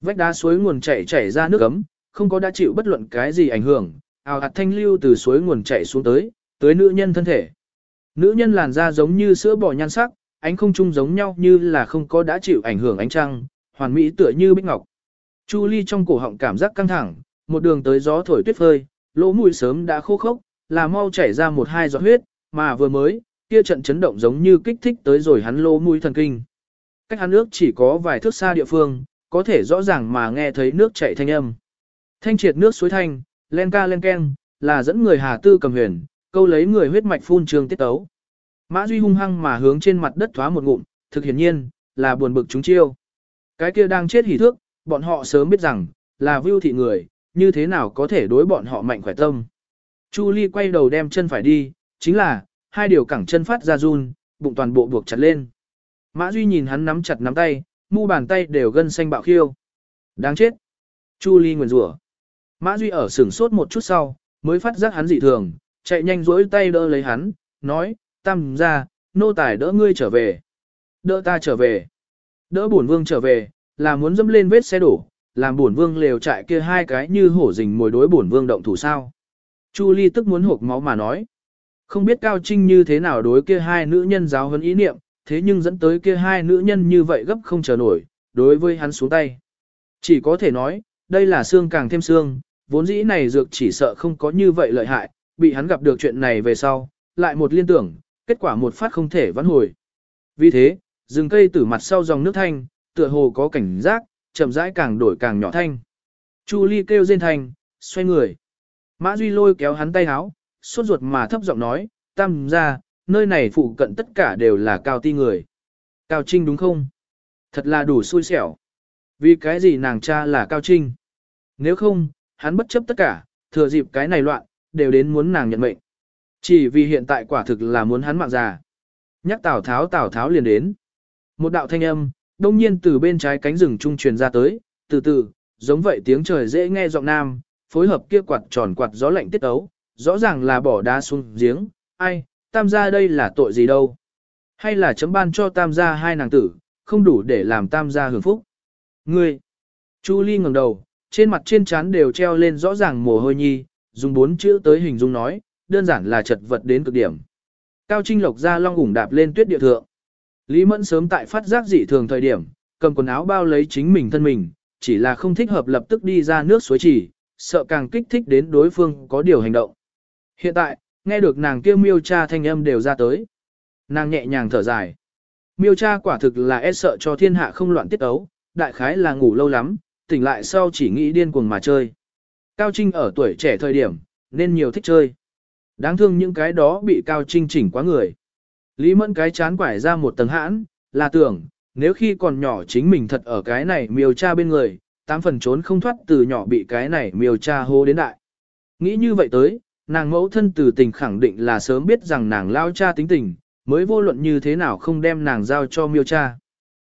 Vách đá suối nguồn chảy chảy ra nước ấm, không có đã chịu bất luận cái gì ảnh hưởng, ào ạt thanh lưu từ suối nguồn chảy xuống tới, tới nữ nhân thân thể. Nữ nhân làn da giống như sữa bò nhan sắc, ánh không trung giống nhau như là không có đã chịu ảnh hưởng ánh trăng, hoàn mỹ tựa như bích ngọc. Chu Ly trong cổ họng cảm giác căng thẳng, một đường tới gió thổi tuyết phơi, lỗ mũi sớm đã khô khốc, là mau chảy ra một hai giọt huyết, mà vừa mới, kia trận chấn động giống như kích thích tới rồi hắn lỗ mũi thần kinh. Cách hắn nước chỉ có vài thước xa địa phương, có thể rõ ràng mà nghe thấy nước chảy thanh âm. Thanh triệt nước suối thanh, len ca len ken, là dẫn người Hà Tư cầm huyền, câu lấy người huyết mạch phun trường tiết tấu. Mã Duy hung hăng mà hướng trên mặt đất thoá một ngụm, thực hiển nhiên, là buồn bực chúng chiêu. Cái kia đang chết hỉ thước, bọn họ sớm biết rằng, là vưu thị người, như thế nào có thể đối bọn họ mạnh khỏe tâm. Chu Ly quay đầu đem chân phải đi, chính là, hai điều cẳng chân phát ra run, bụng toàn bộ buộc chặt lên. Mã Duy nhìn hắn nắm chặt nắm tay, mu bàn tay đều gân xanh bạo khiêu. Đáng chết. Chu Ly nguyền rủa. Mã Duy ở sửng sốt một chút sau, mới phát giác hắn dị thường, chạy nhanh rỗi tay đỡ lấy hắn, nói, tam ra, nô tài đỡ ngươi trở về. Đỡ ta trở về. Đỡ bổn vương trở về, là muốn dâm lên vết xe đổ, làm bổn vương lều trại kia hai cái như hổ rình mồi đối bổn vương động thủ sao. Chu Ly tức muốn hộp máu mà nói. Không biết Cao Trinh như thế nào đối kia hai nữ nhân giáo huấn ý niệm, thế nhưng dẫn tới kia hai nữ nhân như vậy gấp không chờ nổi, đối với hắn xuống tay. Chỉ có thể nói, đây là xương càng thêm xương, vốn dĩ này dược chỉ sợ không có như vậy lợi hại, bị hắn gặp được chuyện này về sau, lại một liên tưởng, kết quả một phát không thể vãn hồi. Vì thế, rừng cây từ mặt sau dòng nước thanh, tựa hồ có cảnh giác, chậm rãi càng đổi càng nhỏ thanh. Chu Ly kêu rên thanh, xoay người. Mã Duy lôi kéo hắn tay háo, suốt ruột mà thấp giọng nói, tam ra, nơi này phụ cận tất cả đều là cao ti người. Cao Trinh đúng không? Thật là đủ xui xẻo. Vì cái gì nàng cha là Cao Trinh? Nếu không, hắn bất chấp tất cả, thừa dịp cái này loạn, đều đến muốn nàng nhận mệnh. Chỉ vì hiện tại quả thực là muốn hắn mạng già. Nhắc Tào Tháo Tào Tháo liền đến. Một đạo thanh âm, đông nhiên từ bên trái cánh rừng trung truyền ra tới, từ từ, giống vậy tiếng trời dễ nghe giọng nam, phối hợp kia quạt tròn quạt gió lạnh tiết ấu, rõ ràng là bỏ đá xuống giếng, ai, tam gia đây là tội gì đâu. Hay là chấm ban cho tam gia hai nàng tử, không đủ để làm tam gia hưởng phúc. Ngươi, Chu Ly ngẩng đầu, trên mặt trên trán đều treo lên rõ ràng mồ hôi nhi, dùng bốn chữ tới hình dung nói, đơn giản là chật vật đến cực điểm. Cao Trinh Lộc ra long ủng đạp lên tuyết địa thượng. Lý Mẫn sớm tại phát giác dị thường thời điểm, cầm quần áo bao lấy chính mình thân mình, chỉ là không thích hợp lập tức đi ra nước suối chỉ, sợ càng kích thích đến đối phương có điều hành động. Hiện tại, nghe được nàng kêu miêu cha thanh âm đều ra tới. Nàng nhẹ nhàng thở dài. Miêu cha quả thực là e sợ cho thiên hạ không loạn tiết ấu, đại khái là ngủ lâu lắm, tỉnh lại sau chỉ nghĩ điên cuồng mà chơi. Cao Trinh ở tuổi trẻ thời điểm, nên nhiều thích chơi. Đáng thương những cái đó bị Cao Trinh chỉnh quá người. Lý Mẫn cái chán quải ra một tầng hãn, là tưởng, nếu khi còn nhỏ chính mình thật ở cái này miêu cha bên người, tám phần trốn không thoát từ nhỏ bị cái này miêu cha hô đến đại. Nghĩ như vậy tới, nàng mẫu thân từ tình khẳng định là sớm biết rằng nàng lao cha tính tình, mới vô luận như thế nào không đem nàng giao cho miêu cha.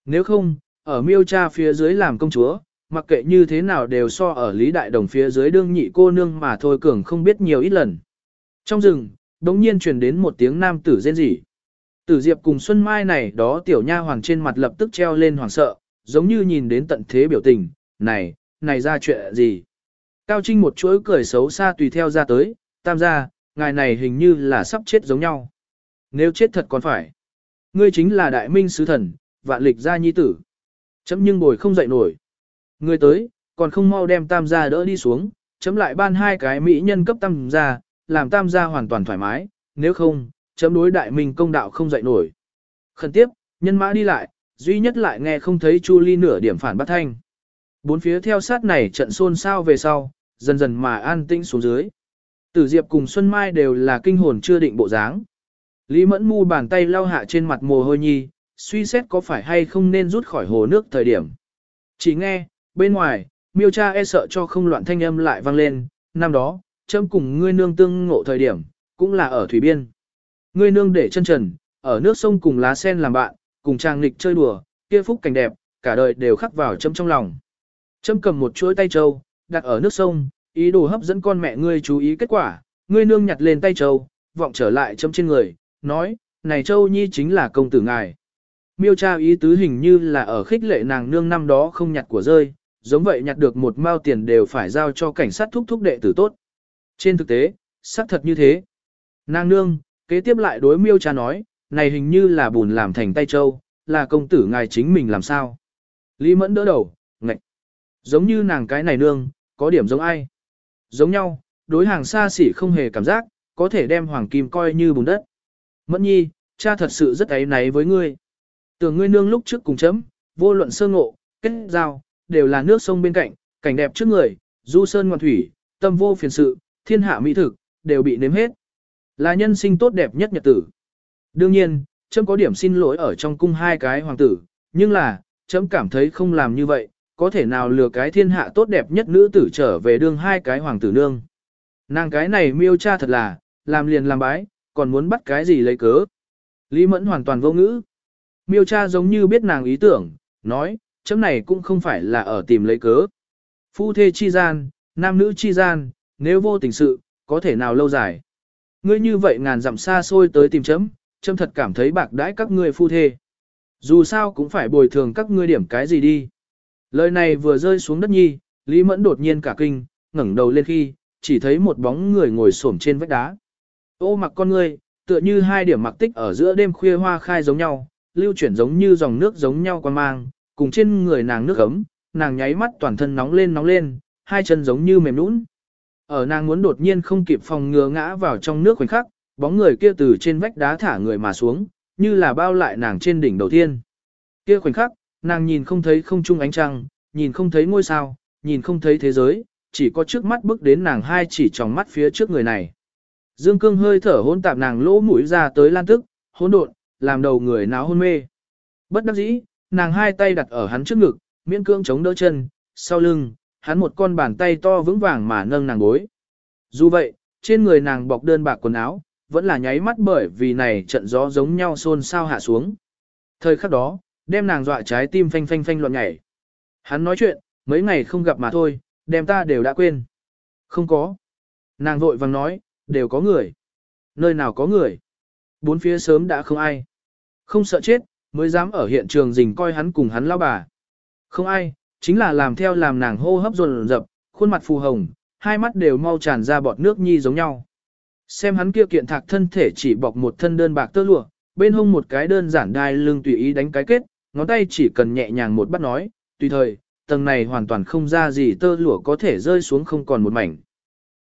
Nếu không, ở miêu cha phía dưới làm công chúa, mặc kệ như thế nào đều so ở Lý Đại Đồng phía dưới đương nhị cô nương mà thôi cường không biết nhiều ít lần. Trong rừng, đống nhiên truyền đến một tiếng nam tử rên rỉ. Tử Diệp cùng Xuân Mai này đó tiểu nha hoàng trên mặt lập tức treo lên hoàng sợ, giống như nhìn đến tận thế biểu tình, này, này ra chuyện gì? Cao Trinh một chuỗi cười xấu xa tùy theo ra tới, tam gia, ngài này hình như là sắp chết giống nhau. Nếu chết thật còn phải. Ngươi chính là đại minh sứ thần, vạn lịch gia nhi tử. Chấm nhưng bồi không dậy nổi. Ngươi tới, còn không mau đem tam gia đỡ đi xuống, chấm lại ban hai cái mỹ nhân cấp tam gia, làm tam gia hoàn toàn thoải mái, nếu không, chấm đối đại minh công đạo không dậy nổi. Khẩn tiếp, nhân mã đi lại, duy nhất lại nghe không thấy Chu Ly nửa điểm phản bắt thanh. Bốn phía theo sát này trận xôn xao về sau, dần dần mà an tĩnh xuống dưới. Tử Diệp cùng Xuân Mai đều là kinh hồn chưa định bộ dáng. Lý Mẫn mu bàn tay lau hạ trên mặt mồ hôi nhi, suy xét có phải hay không nên rút khỏi hồ nước thời điểm. Chỉ nghe, bên ngoài, miêu cha e sợ cho không loạn thanh âm lại vang lên, năm đó, châm cùng ngươi nương tương ngộ thời điểm, cũng là ở thủy biên. Ngươi nương để chân trần, ở nước sông cùng lá sen làm bạn, cùng trang nịch chơi đùa, kia phúc cảnh đẹp, cả đời đều khắc vào châm trong lòng. Châm cầm một chuỗi tay trâu, đặt ở nước sông, ý đồ hấp dẫn con mẹ ngươi chú ý kết quả, ngươi nương nhặt lên tay châu, vọng trở lại châm trên người, nói, này châu nhi chính là công tử ngài. Miêu tra ý tứ hình như là ở khích lệ nàng nương năm đó không nhặt của rơi, giống vậy nhặt được một mao tiền đều phải giao cho cảnh sát thúc thúc đệ tử tốt. Trên thực tế, xác thật như thế. Nàng nương, kế tiếp lại đối miêu cha nói, này hình như là bùn làm thành tay châu, là công tử ngài chính mình làm sao. Lý mẫn đỡ đầu, ngạch. Giống như nàng cái này nương, có điểm giống ai. Giống nhau, đối hàng xa xỉ không hề cảm giác, có thể đem hoàng kim coi như bùn đất. Mẫn nhi, cha thật sự rất ấy náy với ngươi. Tưởng ngươi nương lúc trước cùng chấm, vô luận sơ ngộ, kết giao, đều là nước sông bên cạnh, cảnh đẹp trước người, du sơn ngoan thủy, tâm vô phiền sự, thiên hạ mỹ thực, đều bị nếm hết. Là nhân sinh tốt đẹp nhất nhật tử. Đương nhiên, chấm có điểm xin lỗi ở trong cung hai cái hoàng tử, nhưng là, chấm cảm thấy không làm như vậy, có thể nào lừa cái thiên hạ tốt đẹp nhất nữ tử trở về đương hai cái hoàng tử nương. Nàng cái này miêu cha thật là, làm liền làm bái, còn muốn bắt cái gì lấy cớ. Lý Mẫn hoàn toàn vô ngữ. Miêu cha giống như biết nàng ý tưởng, nói, chấm này cũng không phải là ở tìm lấy cớ. Phu thê chi gian, nam nữ chi gian, nếu vô tình sự, có thể nào lâu dài. Ngươi như vậy ngàn dặm xa xôi tới tìm chấm, chấm thật cảm thấy bạc đãi các ngươi phu thê. Dù sao cũng phải bồi thường các ngươi điểm cái gì đi. Lời này vừa rơi xuống đất nhi, Lý Mẫn đột nhiên cả kinh, ngẩng đầu lên khi, chỉ thấy một bóng người ngồi xổm trên vách đá. Ô mặc con ngươi, tựa như hai điểm mặc tích ở giữa đêm khuya hoa khai giống nhau, lưu chuyển giống như dòng nước giống nhau quan mang, cùng trên người nàng nước ấm, nàng nháy mắt toàn thân nóng lên nóng lên, hai chân giống như mềm nũng. Ở nàng muốn đột nhiên không kịp phòng ngừa ngã vào trong nước khoảnh khắc, bóng người kia từ trên vách đá thả người mà xuống, như là bao lại nàng trên đỉnh đầu tiên. Kia khoảnh khắc, nàng nhìn không thấy không trung ánh trăng, nhìn không thấy ngôi sao, nhìn không thấy thế giới, chỉ có trước mắt bước đến nàng hai chỉ trong mắt phía trước người này. Dương cương hơi thở hôn tạp nàng lỗ mũi ra tới lan tức, hỗn độn, làm đầu người náo hôn mê. Bất đắc dĩ, nàng hai tay đặt ở hắn trước ngực, miễn cưỡng chống đỡ chân, sau lưng, hắn một con bàn tay to vững vàng mà nâng nàng gối. Dù vậy, trên người nàng bọc đơn bạc quần áo, vẫn là nháy mắt bởi vì này trận gió giống nhau xôn xao hạ xuống. Thời khắc đó, đem nàng dọa trái tim phanh phanh phanh loạn nhảy. Hắn nói chuyện, mấy ngày không gặp mà thôi, đem ta đều đã quên. Không có. Nàng vội vàng nói, đều có người. Nơi nào có người. Bốn phía sớm đã không ai. Không sợ chết, mới dám ở hiện trường rình coi hắn cùng hắn lao bà. Không ai, chính là làm theo làm nàng hô hấp dồn dập, khuôn mặt phù hồng, hai mắt đều mau tràn ra bọt nước nhi giống nhau. Xem hắn kia kiện thạc thân thể chỉ bọc một thân đơn bạc tơ lụa, bên hông một cái đơn giản đai lưng tùy ý đánh cái kết, ngón tay chỉ cần nhẹ nhàng một bắt nói, tùy thời, tầng này hoàn toàn không ra gì tơ lụa có thể rơi xuống không còn một mảnh.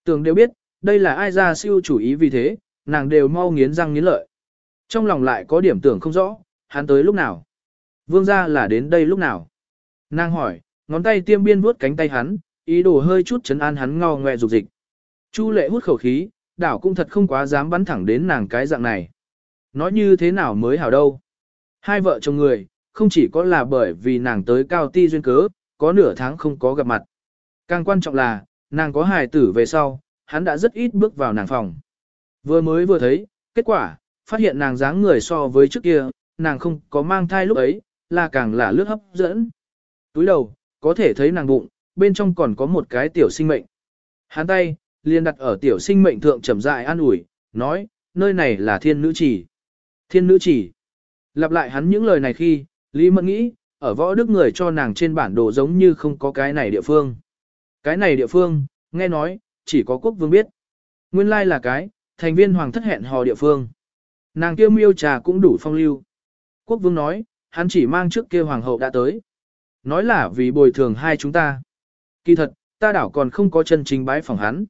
Tường đều biết, đây là ai ra siêu chủ ý vì thế, nàng đều mau nghiến răng nghiến lợi. Trong lòng lại có điểm tưởng không rõ, hắn tới lúc nào? Vương gia là đến đây lúc nào? Nàng hỏi, ngón tay tiêm biên vuốt cánh tay hắn, ý đồ hơi chút chấn an hắn ngò ngoe dục dịch. Chu lệ hút khẩu khí, đảo cũng thật không quá dám bắn thẳng đến nàng cái dạng này. Nói như thế nào mới hảo đâu. Hai vợ chồng người, không chỉ có là bởi vì nàng tới cao ti duyên cớ, có nửa tháng không có gặp mặt. Càng quan trọng là, nàng có hài tử về sau, hắn đã rất ít bước vào nàng phòng. Vừa mới vừa thấy, kết quả, phát hiện nàng dáng người so với trước kia, nàng không có mang thai lúc ấy, là càng là lướt hấp dẫn. Túi đầu, có thể thấy nàng bụng, bên trong còn có một cái tiểu sinh mệnh. Hắn tay, liền đặt ở tiểu sinh mệnh thượng trầm dại an ủi, nói, nơi này là thiên nữ chỉ. Thiên nữ chỉ. Lặp lại hắn những lời này khi, Lý Mẫn nghĩ, ở võ đức người cho nàng trên bản đồ giống như không có cái này địa phương. Cái này địa phương, nghe nói, chỉ có quốc vương biết. Nguyên lai là cái, thành viên hoàng thất hẹn hò địa phương. Nàng kêu miêu trà cũng đủ phong lưu. Quốc vương nói, hắn chỉ mang trước kia hoàng hậu đã tới. Nói là vì bồi thường hai chúng ta. Kỳ thật, ta đảo còn không có chân chính bái phòng hắn.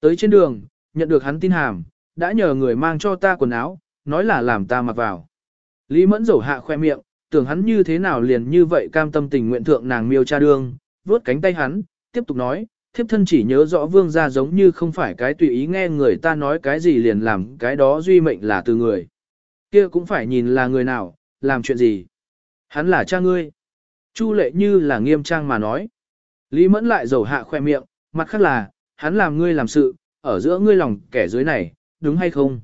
Tới trên đường, nhận được hắn tin hàm, đã nhờ người mang cho ta quần áo, nói là làm ta mặc vào. Lý mẫn rổ hạ khoe miệng, tưởng hắn như thế nào liền như vậy cam tâm tình nguyện thượng nàng miêu cha đương, vuốt cánh tay hắn, tiếp tục nói, thiếp thân chỉ nhớ rõ vương gia giống như không phải cái tùy ý nghe người ta nói cái gì liền làm cái đó duy mệnh là từ người. Kia cũng phải nhìn là người nào, làm chuyện gì. Hắn là cha ngươi. Chu lệ như là nghiêm trang mà nói. Lý mẫn lại dầu hạ khoe miệng, mặt khác là, hắn làm ngươi làm sự, ở giữa ngươi lòng kẻ dưới này, đúng hay không?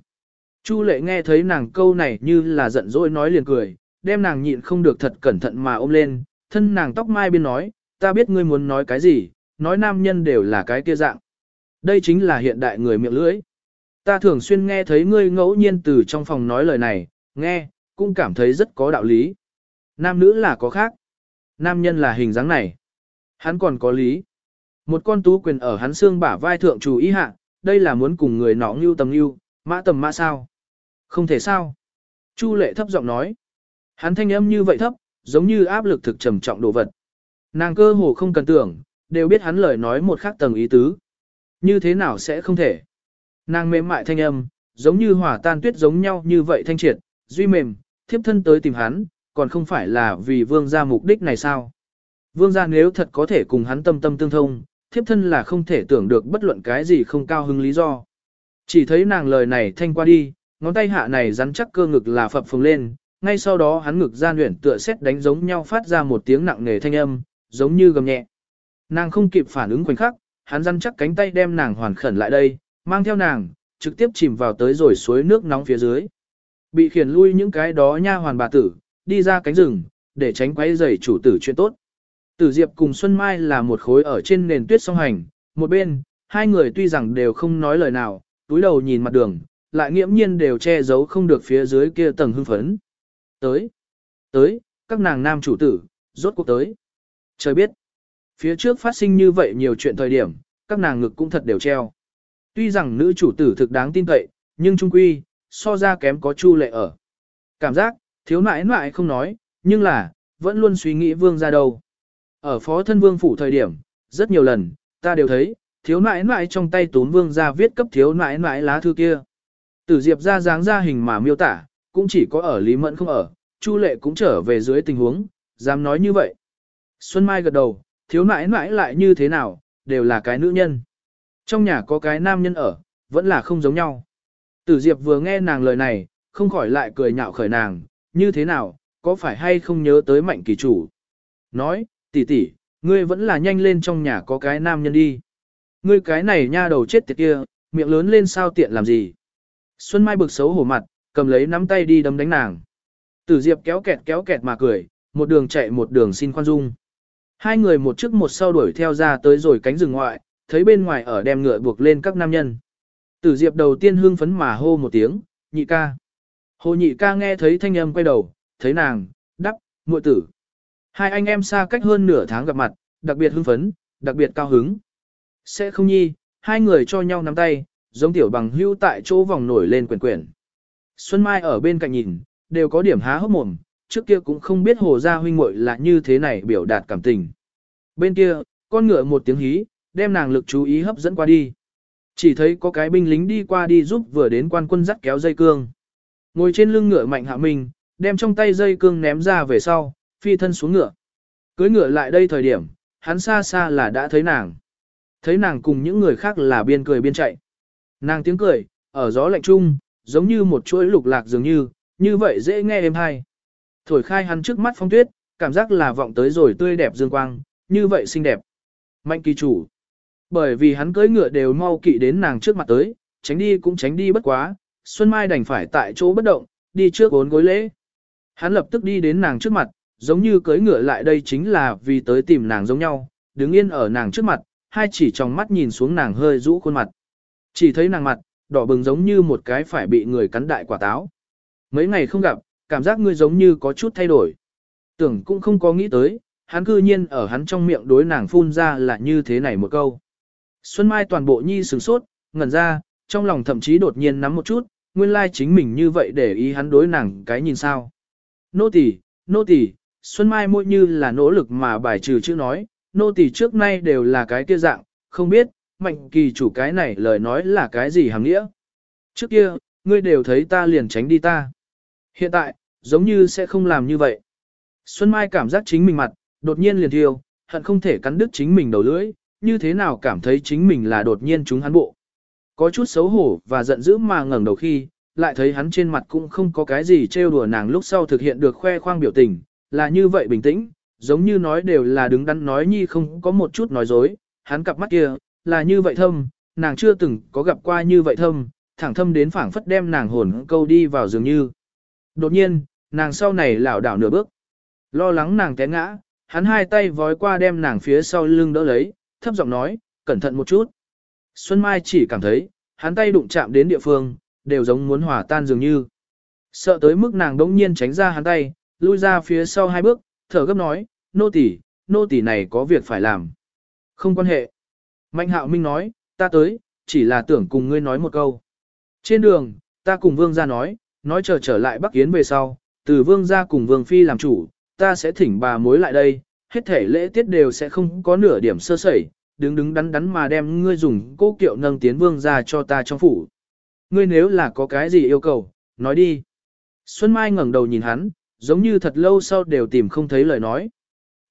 Chu lệ nghe thấy nàng câu này như là giận dỗi nói liền cười, đem nàng nhịn không được thật cẩn thận mà ôm lên, thân nàng tóc mai biên nói, ta biết ngươi muốn nói cái gì, nói nam nhân đều là cái kia dạng. Đây chính là hiện đại người miệng lưỡi. Ta thường xuyên nghe thấy ngươi ngẫu nhiên từ trong phòng nói lời này, nghe, cũng cảm thấy rất có đạo lý. Nam nữ là có khác. Nam nhân là hình dáng này. Hắn còn có lý. Một con tú quyền ở hắn xương bả vai thượng chủ ý hạ, đây là muốn cùng người nọ ngưu tầm ngưu, mã tầm mã sao. Không thể sao. Chu lệ thấp giọng nói. Hắn thanh âm như vậy thấp, giống như áp lực thực trầm trọng đồ vật. Nàng cơ hồ không cần tưởng, đều biết hắn lời nói một khác tầng ý tứ. Như thế nào sẽ không thể. Nàng mềm mại thanh âm, giống như hỏa tan tuyết giống nhau như vậy thanh triệt, duy mềm, thiếp thân tới tìm hắn, còn không phải là vì vương gia mục đích này sao. Vương gia nếu thật có thể cùng hắn tâm tâm tương thông, thiếp thân là không thể tưởng được bất luận cái gì không cao hứng lý do. Chỉ thấy nàng lời này thanh qua đi, ngón tay hạ này rắn chắc cơ ngực là phập phồng lên, ngay sau đó hắn ngực gian luyện tựa xét đánh giống nhau phát ra một tiếng nặng nề thanh âm, giống như gầm nhẹ. Nàng không kịp phản ứng khoảnh khắc, hắn rắn chắc cánh tay đem nàng hoàn khẩn lại đây, mang theo nàng, trực tiếp chìm vào tới rồi suối nước nóng phía dưới. Bị khiển lui những cái đó nha hoàn bà tử, đi ra cánh rừng, để tránh quấy rầy chủ tử chuyện tốt. Tử Diệp cùng Xuân Mai là một khối ở trên nền tuyết song hành, một bên, hai người tuy rằng đều không nói lời nào, túi đầu nhìn mặt đường, lại nghiễm nhiên đều che giấu không được phía dưới kia tầng hưng phấn. Tới, tới, các nàng nam chủ tử, rốt cuộc tới. Trời biết, phía trước phát sinh như vậy nhiều chuyện thời điểm, các nàng ngực cũng thật đều treo. Tuy rằng nữ chủ tử thực đáng tin cậy, nhưng trung quy, so ra kém có chu lệ ở. Cảm giác, thiếu nãi nãi không nói, nhưng là, vẫn luôn suy nghĩ vương ra đâu. Ở phó thân vương phủ thời điểm, rất nhiều lần, ta đều thấy, thiếu nãi nãi trong tay tốn vương ra viết cấp thiếu nãi nãi lá thư kia. Tử diệp ra dáng ra hình mà miêu tả, cũng chỉ có ở Lý Mẫn không ở, Chu Lệ cũng trở về dưới tình huống, dám nói như vậy. Xuân Mai gật đầu, thiếu nãi nãi lại như thế nào, đều là cái nữ nhân. Trong nhà có cái nam nhân ở, vẫn là không giống nhau. Tử Diệp vừa nghe nàng lời này, không khỏi lại cười nhạo khởi nàng, như thế nào, có phải hay không nhớ tới mạnh kỳ chủ. Nói, tỷ tỷ, ngươi vẫn là nhanh lên trong nhà có cái nam nhân đi. Ngươi cái này nha đầu chết tiệt kia, miệng lớn lên sao tiện làm gì. Xuân Mai bực xấu hổ mặt, cầm lấy nắm tay đi đấm đánh nàng. Tử Diệp kéo kẹt kéo kẹt mà cười, một đường chạy một đường xin khoan dung. Hai người một trước một sau đuổi theo ra tới rồi cánh rừng ngoại, thấy bên ngoài ở đem ngựa buộc lên các nam nhân. Tử Diệp đầu tiên hương phấn mà hô một tiếng, nhị ca. Hồ nhị ca nghe thấy thanh âm quay đầu, thấy nàng, đắp, muội tử. Hai anh em xa cách hơn nửa tháng gặp mặt, đặc biệt hưng phấn, đặc biệt cao hứng. Sẽ không nhi, hai người cho nhau nắm tay, giống tiểu bằng hưu tại chỗ vòng nổi lên quyển quyển. Xuân Mai ở bên cạnh nhìn, đều có điểm há hốc mồm, trước kia cũng không biết hồ gia huynh muội là như thế này biểu đạt cảm tình. Bên kia, con ngựa một tiếng hí, đem nàng lực chú ý hấp dẫn qua đi. Chỉ thấy có cái binh lính đi qua đi giúp vừa đến quan quân dắt kéo dây cương. Ngồi trên lưng ngựa mạnh hạ mình, đem trong tay dây cương ném ra về sau, phi thân xuống ngựa. Cưới ngựa lại đây thời điểm, hắn xa xa là đã thấy nàng. Thấy nàng cùng những người khác là biên cười biên chạy. Nàng tiếng cười, ở gió lạnh trung, giống như một chuỗi lục lạc dường như, như vậy dễ nghe êm hay. Thổi khai hắn trước mắt phong tuyết, cảm giác là vọng tới rồi tươi đẹp dương quang, như vậy xinh đẹp. Mạnh kỳ chủ. Bởi vì hắn cưỡi ngựa đều mau kỵ đến nàng trước mặt tới, tránh đi cũng tránh đi bất quá, Xuân Mai đành phải tại chỗ bất động, đi trước bốn gối lễ. Hắn lập tức đi đến nàng trước mặt, giống như cưỡi ngựa lại đây chính là vì tới tìm nàng giống nhau, đứng yên ở nàng trước mặt, hai chỉ trong mắt nhìn xuống nàng hơi rũ khuôn mặt. Chỉ thấy nàng mặt, đỏ bừng giống như một cái phải bị người cắn đại quả táo. Mấy ngày không gặp, cảm giác ngươi giống như có chút thay đổi. Tưởng cũng không có nghĩ tới, hắn cư nhiên ở hắn trong miệng đối nàng phun ra là như thế này một câu. Xuân Mai toàn bộ nhi sửng sốt, ngẩn ra, trong lòng thậm chí đột nhiên nắm một chút, nguyên lai chính mình như vậy để ý hắn đối nàng cái nhìn sao. Nô tỳ, nô tỳ, Xuân Mai môi như là nỗ lực mà bài trừ chữ nói, nô tỳ trước nay đều là cái kia dạng, không biết, mạnh kỳ chủ cái này lời nói là cái gì hàm nghĩa. Trước kia, ngươi đều thấy ta liền tránh đi ta. Hiện tại, giống như sẽ không làm như vậy. Xuân Mai cảm giác chính mình mặt, đột nhiên liền thiêu, hận không thể cắn đứt chính mình đầu lưỡi, như thế nào cảm thấy chính mình là đột nhiên chúng hắn bộ. Có chút xấu hổ và giận dữ mà ngẩng đầu khi, lại thấy hắn trên mặt cũng không có cái gì trêu đùa nàng lúc sau thực hiện được khoe khoang biểu tình, là như vậy bình tĩnh, giống như nói đều là đứng đắn nói nhi không có một chút nói dối, hắn cặp mắt kia, là như vậy thâm, nàng chưa từng có gặp qua như vậy thâm, thẳng thâm đến phảng phất đem nàng hồn câu đi vào dường như. Đột nhiên, nàng sau này lảo đảo nửa bước. Lo lắng nàng té ngã, hắn hai tay vói qua đem nàng phía sau lưng đỡ lấy, thấp giọng nói, cẩn thận một chút. Xuân Mai chỉ cảm thấy, hắn tay đụng chạm đến địa phương, đều giống muốn hòa tan dường như. Sợ tới mức nàng đống nhiên tránh ra hắn tay, lui ra phía sau hai bước, thở gấp nói, nô tỳ, nô tỳ này có việc phải làm. Không quan hệ. Mạnh hạo minh nói, ta tới, chỉ là tưởng cùng ngươi nói một câu. Trên đường, ta cùng vương gia nói, nói chờ trở lại Bắc Yến về sau, từ vương gia cùng vương phi làm chủ, ta sẽ thỉnh bà mối lại đây, hết thể lễ tiết đều sẽ không có nửa điểm sơ sẩy, đứng đứng đắn đắn mà đem ngươi dùng cố kiệu nâng tiến vương gia cho ta trong phủ. Ngươi nếu là có cái gì yêu cầu, nói đi. Xuân Mai ngẩng đầu nhìn hắn, giống như thật lâu sau đều tìm không thấy lời nói.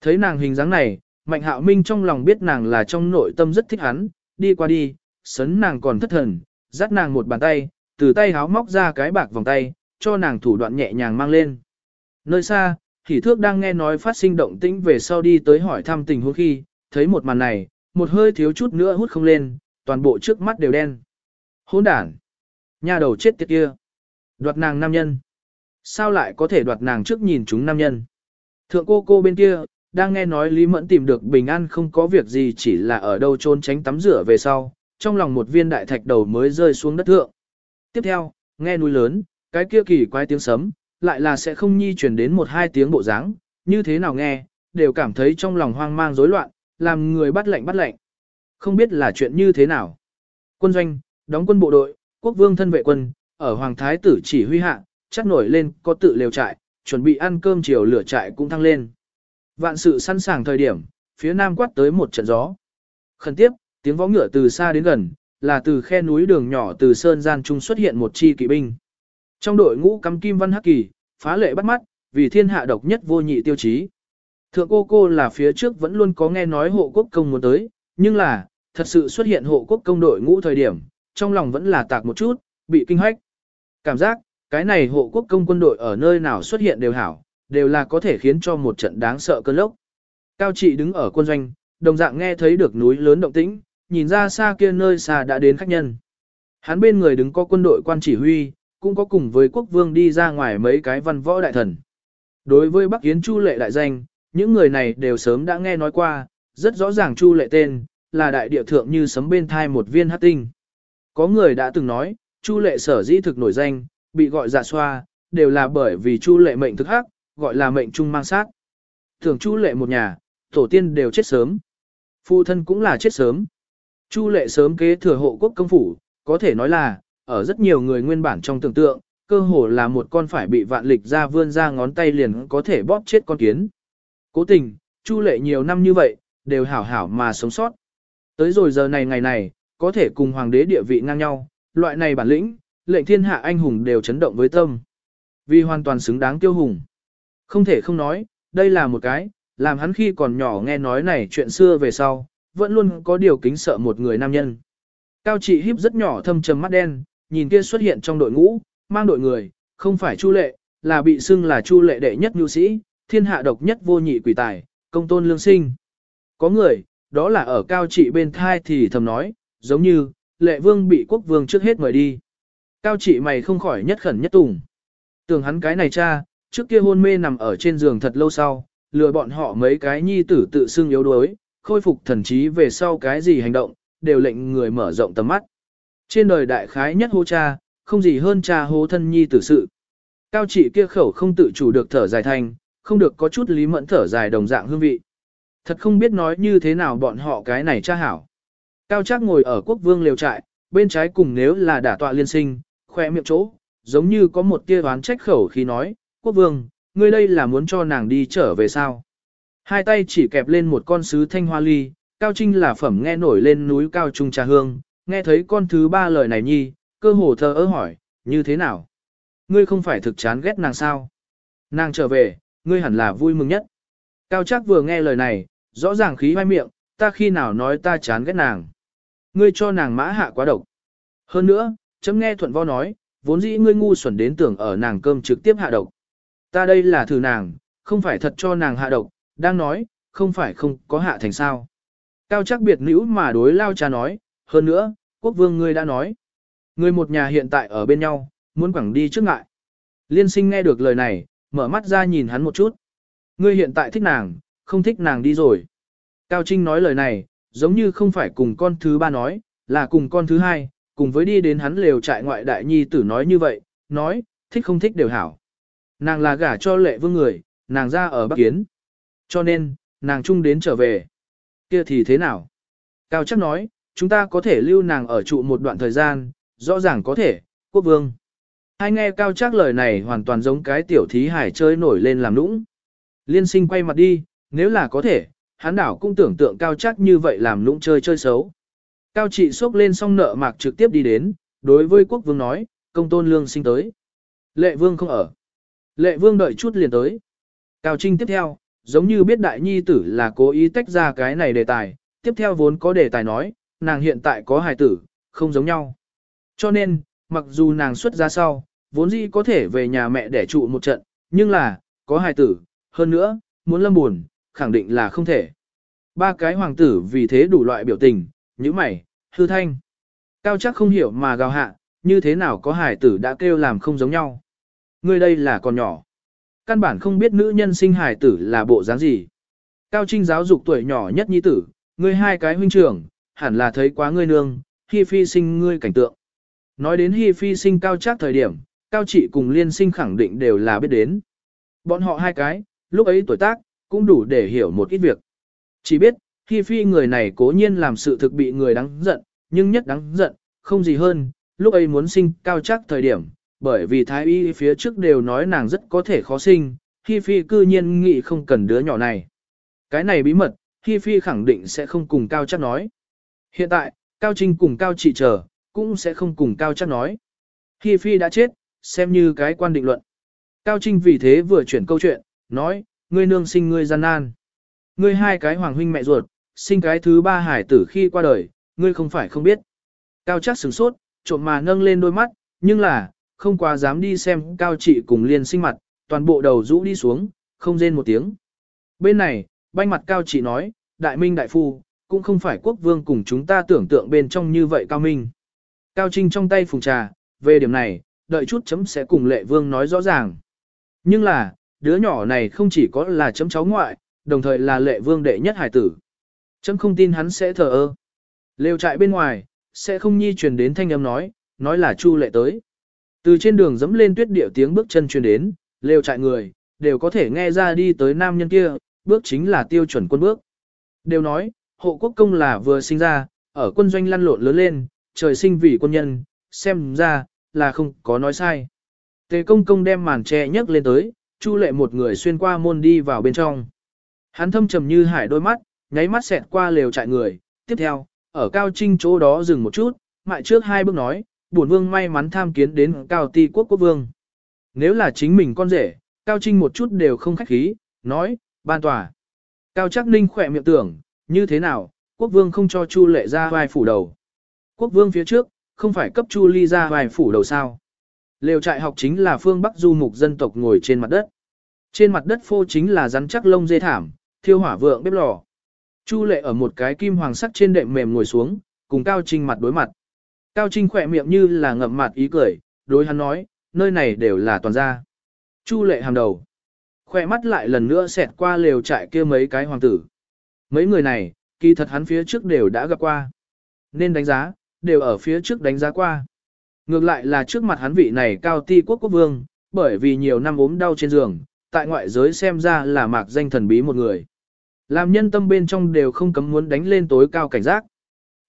Thấy nàng hình dáng này, Mạnh Hạo Minh trong lòng biết nàng là trong nội tâm rất thích hắn, đi qua đi, sấn nàng còn thất thần, dắt nàng một bàn tay, từ tay háo móc ra cái bạc vòng tay, cho nàng thủ đoạn nhẹ nhàng mang lên. Nơi xa, Hỷ Thước đang nghe nói phát sinh động tĩnh về sau đi tới hỏi thăm tình huống khi, thấy một màn này, một hơi thiếu chút nữa hút không lên, toàn bộ trước mắt đều đen. Hỗn đản, nhà đầu chết tiệt kia, đoạt nàng nam nhân. Sao lại có thể đoạt nàng trước nhìn chúng nam nhân? Thượng cô cô bên kia, đang nghe nói Lý Mẫn tìm được bình an không có việc gì chỉ là ở đâu trốn tránh tắm rửa về sau, trong lòng một viên đại thạch đầu mới rơi xuống đất thượng. Tiếp theo, nghe núi lớn, cái kia kỳ quái tiếng sấm, lại là sẽ không nhi chuyển đến một hai tiếng bộ dáng, như thế nào nghe, đều cảm thấy trong lòng hoang mang rối loạn, làm người bắt lệnh bắt lệnh. Không biết là chuyện như thế nào. Quân doanh, đóng quân bộ đội, quốc vương thân vệ quân, ở Hoàng Thái tử chỉ huy hạ, chắc nổi lên có tự liều trại, chuẩn bị ăn cơm chiều lửa trại cũng thăng lên. Vạn sự sẵn sàng thời điểm, phía nam quát tới một trận gió. Khẩn tiếp, tiếng vó ngựa từ xa đến gần, là từ khe núi đường nhỏ từ sơn gian trung xuất hiện một chi kỵ binh. Trong đội ngũ cắm kim văn hắc kỳ, phá lệ bắt mắt, vì thiên hạ độc nhất vô nhị tiêu chí. Thượng cô cô là phía trước vẫn luôn có nghe nói hộ quốc công muốn tới, nhưng là, thật sự xuất hiện hộ quốc công đội ngũ thời điểm, trong lòng vẫn là tạc một chút, bị kinh hoách. Cảm giác, cái này hộ quốc công quân đội ở nơi nào xuất hiện đều hảo, đều là có thể khiến cho một trận đáng sợ cơn lốc. Cao trị đứng ở quân doanh, đồng dạng nghe thấy được núi lớn động tĩnh, nhìn ra xa kia nơi xa đã đến khách nhân. Hắn bên người đứng có quân đội quan chỉ huy, cũng có cùng với quốc vương đi ra ngoài mấy cái văn võ đại thần. Đối với Bắc Yến Chu Lệ đại danh, những người này đều sớm đã nghe nói qua, rất rõ ràng Chu Lệ tên, là đại địa thượng như sấm bên thai một viên hát tinh. Có người đã từng nói, Chu Lệ sở dĩ thực nổi danh, bị gọi dạ xoa, đều là bởi vì Chu Lệ mệnh thực hắc, gọi là mệnh trung mang sát. Thường Chu Lệ một nhà, tổ tiên đều chết sớm. Phụ thân cũng là chết sớm. Chu Lệ sớm kế thừa hộ quốc công phủ, có thể nói là, ở rất nhiều người nguyên bản trong tưởng tượng, cơ hồ là một con phải bị vạn lịch ra vươn ra ngón tay liền có thể bóp chết con kiến. Cố tình, Chu Lệ nhiều năm như vậy, đều hảo hảo mà sống sót. Tới rồi giờ này ngày này, có thể cùng hoàng đế địa vị ngang nhau, loại này bản lĩnh, lệnh thiên hạ anh hùng đều chấn động với tâm. Vì hoàn toàn xứng đáng tiêu hùng. Không thể không nói, đây là một cái, làm hắn khi còn nhỏ nghe nói này chuyện xưa về sau, vẫn luôn có điều kính sợ một người nam nhân. Cao trị híp rất nhỏ thâm trầm mắt đen, nhìn kia xuất hiện trong đội ngũ, mang đội người, không phải Chu Lệ, là bị xưng là Chu Lệ đệ nhất nhu sĩ, thiên hạ độc nhất vô nhị quỷ tài, công tôn lương sinh. Có người, đó là ở cao trị bên thai thì thầm nói, giống như, lệ vương bị quốc vương trước hết mời đi. Cao trị mày không khỏi nhất khẩn nhất tùng. Tưởng hắn cái này cha, trước kia hôn mê nằm ở trên giường thật lâu sau, lừa bọn họ mấy cái nhi tử tự xưng yếu đuối, khôi phục thần trí về sau cái gì hành động, đều lệnh người mở rộng tầm mắt. Trên đời đại khái nhất hô cha, không gì hơn cha hô thân nhi tử sự. Cao trị kia khẩu không tự chủ được thở dài thành, không được có chút lý mẫn thở dài đồng dạng hương vị. Thật không biết nói như thế nào bọn họ cái này cha hảo. Cao trác ngồi ở quốc vương liều trại, bên trái cùng nếu là đả tọa liên sinh, khoe miệng chỗ, giống như có một tia đoán trách khẩu khi nói, quốc vương, ngươi đây là muốn cho nàng đi trở về sao. Hai tay chỉ kẹp lên một con sứ thanh hoa ly, Cao Trinh là phẩm nghe nổi lên núi cao trung trà hương, nghe thấy con thứ ba lời này nhi, cơ hồ thờ ơ hỏi, như thế nào? Ngươi không phải thực chán ghét nàng sao? Nàng trở về, ngươi hẳn là vui mừng nhất. Cao chắc vừa nghe lời này, rõ ràng khí hoai miệng, ta khi nào nói ta chán ghét nàng. Ngươi cho nàng mã hạ quá độc. Hơn nữa, chấm nghe thuận vo nói, vốn dĩ ngươi ngu xuẩn đến tưởng ở nàng cơm trực tiếp hạ độc. Ta đây là thử nàng, không phải thật cho nàng hạ độc, đang nói, không phải không có hạ thành sao. Cao chắc biệt nữ mà đối lao cha nói, hơn nữa, quốc vương ngươi đã nói. Ngươi một nhà hiện tại ở bên nhau, muốn quẳng đi trước ngại. Liên sinh nghe được lời này, mở mắt ra nhìn hắn một chút. Ngươi hiện tại thích nàng, không thích nàng đi rồi. Cao Trinh nói lời này, giống như không phải cùng con thứ ba nói, là cùng con thứ hai, cùng với đi đến hắn lều trại ngoại đại nhi tử nói như vậy, nói, thích không thích đều hảo. Nàng là gả cho lệ vương người, nàng ra ở Bắc Kiến. Cho nên, nàng chung đến trở về. Kia thì thế nào? Cao chắc nói, chúng ta có thể lưu nàng ở trụ một đoạn thời gian, rõ ràng có thể, quốc vương. Hai nghe cao chắc lời này hoàn toàn giống cái tiểu thí hải chơi nổi lên làm nũng. Liên sinh quay mặt đi, nếu là có thể, hắn đảo cũng tưởng tượng cao chắc như vậy làm nũng chơi chơi xấu. Cao trị xốc lên xong nợ mạc trực tiếp đi đến, đối với quốc vương nói, công tôn lương sinh tới. Lệ vương không ở. Lệ vương đợi chút liền tới. Cao trinh tiếp theo, giống như biết đại nhi tử là cố ý tách ra cái này đề tài, tiếp theo vốn có đề tài nói, nàng hiện tại có hài tử, không giống nhau. Cho nên, mặc dù nàng xuất ra sau, vốn dĩ có thể về nhà mẹ để trụ một trận, nhưng là, có hài tử, hơn nữa, muốn lâm buồn, khẳng định là không thể. Ba cái hoàng tử vì thế đủ loại biểu tình, như mày, hư thanh. Cao chắc không hiểu mà gào hạ, như thế nào có hài tử đã kêu làm không giống nhau. Người đây là còn nhỏ. Căn bản không biết nữ nhân sinh hài tử là bộ dáng gì. Cao Trinh giáo dục tuổi nhỏ nhất nhi tử, ngươi hai cái huynh trưởng, hẳn là thấy quá ngươi nương, hi phi sinh ngươi cảnh tượng. Nói đến hi phi sinh cao chắc thời điểm, cao trị cùng liên sinh khẳng định đều là biết đến. Bọn họ hai cái, lúc ấy tuổi tác, cũng đủ để hiểu một ít việc. Chỉ biết, hi phi người này cố nhiên làm sự thực bị người đáng giận, nhưng nhất đáng giận, không gì hơn, lúc ấy muốn sinh cao chắc thời điểm, bởi vì thái y phía trước đều nói nàng rất có thể khó sinh, hi phi cư nhiên nghĩ không cần đứa nhỏ này. Cái này bí mật, hi phi khẳng định sẽ không cùng cao chắc nói. Hiện tại, Cao Trinh cùng Cao Trị chờ, cũng sẽ không cùng Cao chắc nói. Hi phi đã chết, xem như cái quan định luận. Cao Trinh vì thế vừa chuyển câu chuyện, nói, ngươi nương sinh ngươi gian nan. Ngươi hai cái hoàng huynh mẹ ruột, sinh cái thứ ba hải tử khi qua đời, ngươi không phải không biết. Cao chắc sửng sốt, trộm mà nâng lên đôi mắt, nhưng là, không quá dám đi xem Cao Trị cùng liền sinh mặt, toàn bộ đầu rũ đi xuống, không rên một tiếng. Bên này, banh mặt Cao Trị nói, đại minh đại phu, cũng không phải quốc vương cùng chúng ta tưởng tượng bên trong như vậy Cao Minh. Cao Trinh trong tay phùng trà, về điểm này, đợi chút chấm sẽ cùng lệ vương nói rõ ràng. Nhưng là, đứa nhỏ này không chỉ có là chấm cháu ngoại, đồng thời là lệ vương đệ nhất hải tử. Chấm không tin hắn sẽ thờ ơ. lều trại bên ngoài, sẽ không nhi truyền đến thanh âm nói, nói là chu lệ tới. Từ trên đường dẫm lên tuyết điệu tiếng bước chân truyền đến, lều trại người, đều có thể nghe ra đi tới nam nhân kia, bước chính là tiêu chuẩn quân bước. Đều nói, hộ quốc công là vừa sinh ra, ở quân doanh lăn lộn lớn lên, trời sinh vì quân nhân, xem ra, là không có nói sai. Tề công công đem màn che nhấc lên tới, chu lệ một người xuyên qua môn đi vào bên trong. Hắn thâm trầm như hải đôi mắt, nháy mắt xẹt qua lều trại người, tiếp theo, ở cao trinh chỗ đó dừng một chút, mại trước hai bước nói, bổn vương may mắn tham kiến đến cao ti quốc quốc vương. Nếu là chính mình con rể, cao trinh một chút đều không khách khí, nói, ban tòa. Cao chắc ninh khỏe miệng tưởng, như thế nào, quốc vương không cho chu lệ ra vai phủ đầu. Quốc vương phía trước, không phải cấp chu ly ra vai phủ đầu sao. Lều trại học chính là phương Bắc du mục dân tộc ngồi trên mặt đất. Trên mặt đất phô chính là rắn chắc lông dê thảm, thiêu hỏa vượng bếp lò. Chu lệ ở một cái kim hoàng sắt trên đệm mềm ngồi xuống, cùng Cao Trinh mặt đối mặt. Cao Trinh khỏe miệng như là ngậm mặt ý cười, đối hắn nói, nơi này đều là toàn gia. Chu lệ hàm đầu. Khỏe mắt lại lần nữa xẹt qua lều trại kia mấy cái hoàng tử. Mấy người này, kỳ thật hắn phía trước đều đã gặp qua. Nên đánh giá, đều ở phía trước đánh giá qua. Ngược lại là trước mặt hắn vị này cao ti quốc quốc vương, bởi vì nhiều năm ốm đau trên giường, tại ngoại giới xem ra là mạc danh thần bí một người. Làm nhân tâm bên trong đều không cấm muốn đánh lên tối cao cảnh giác.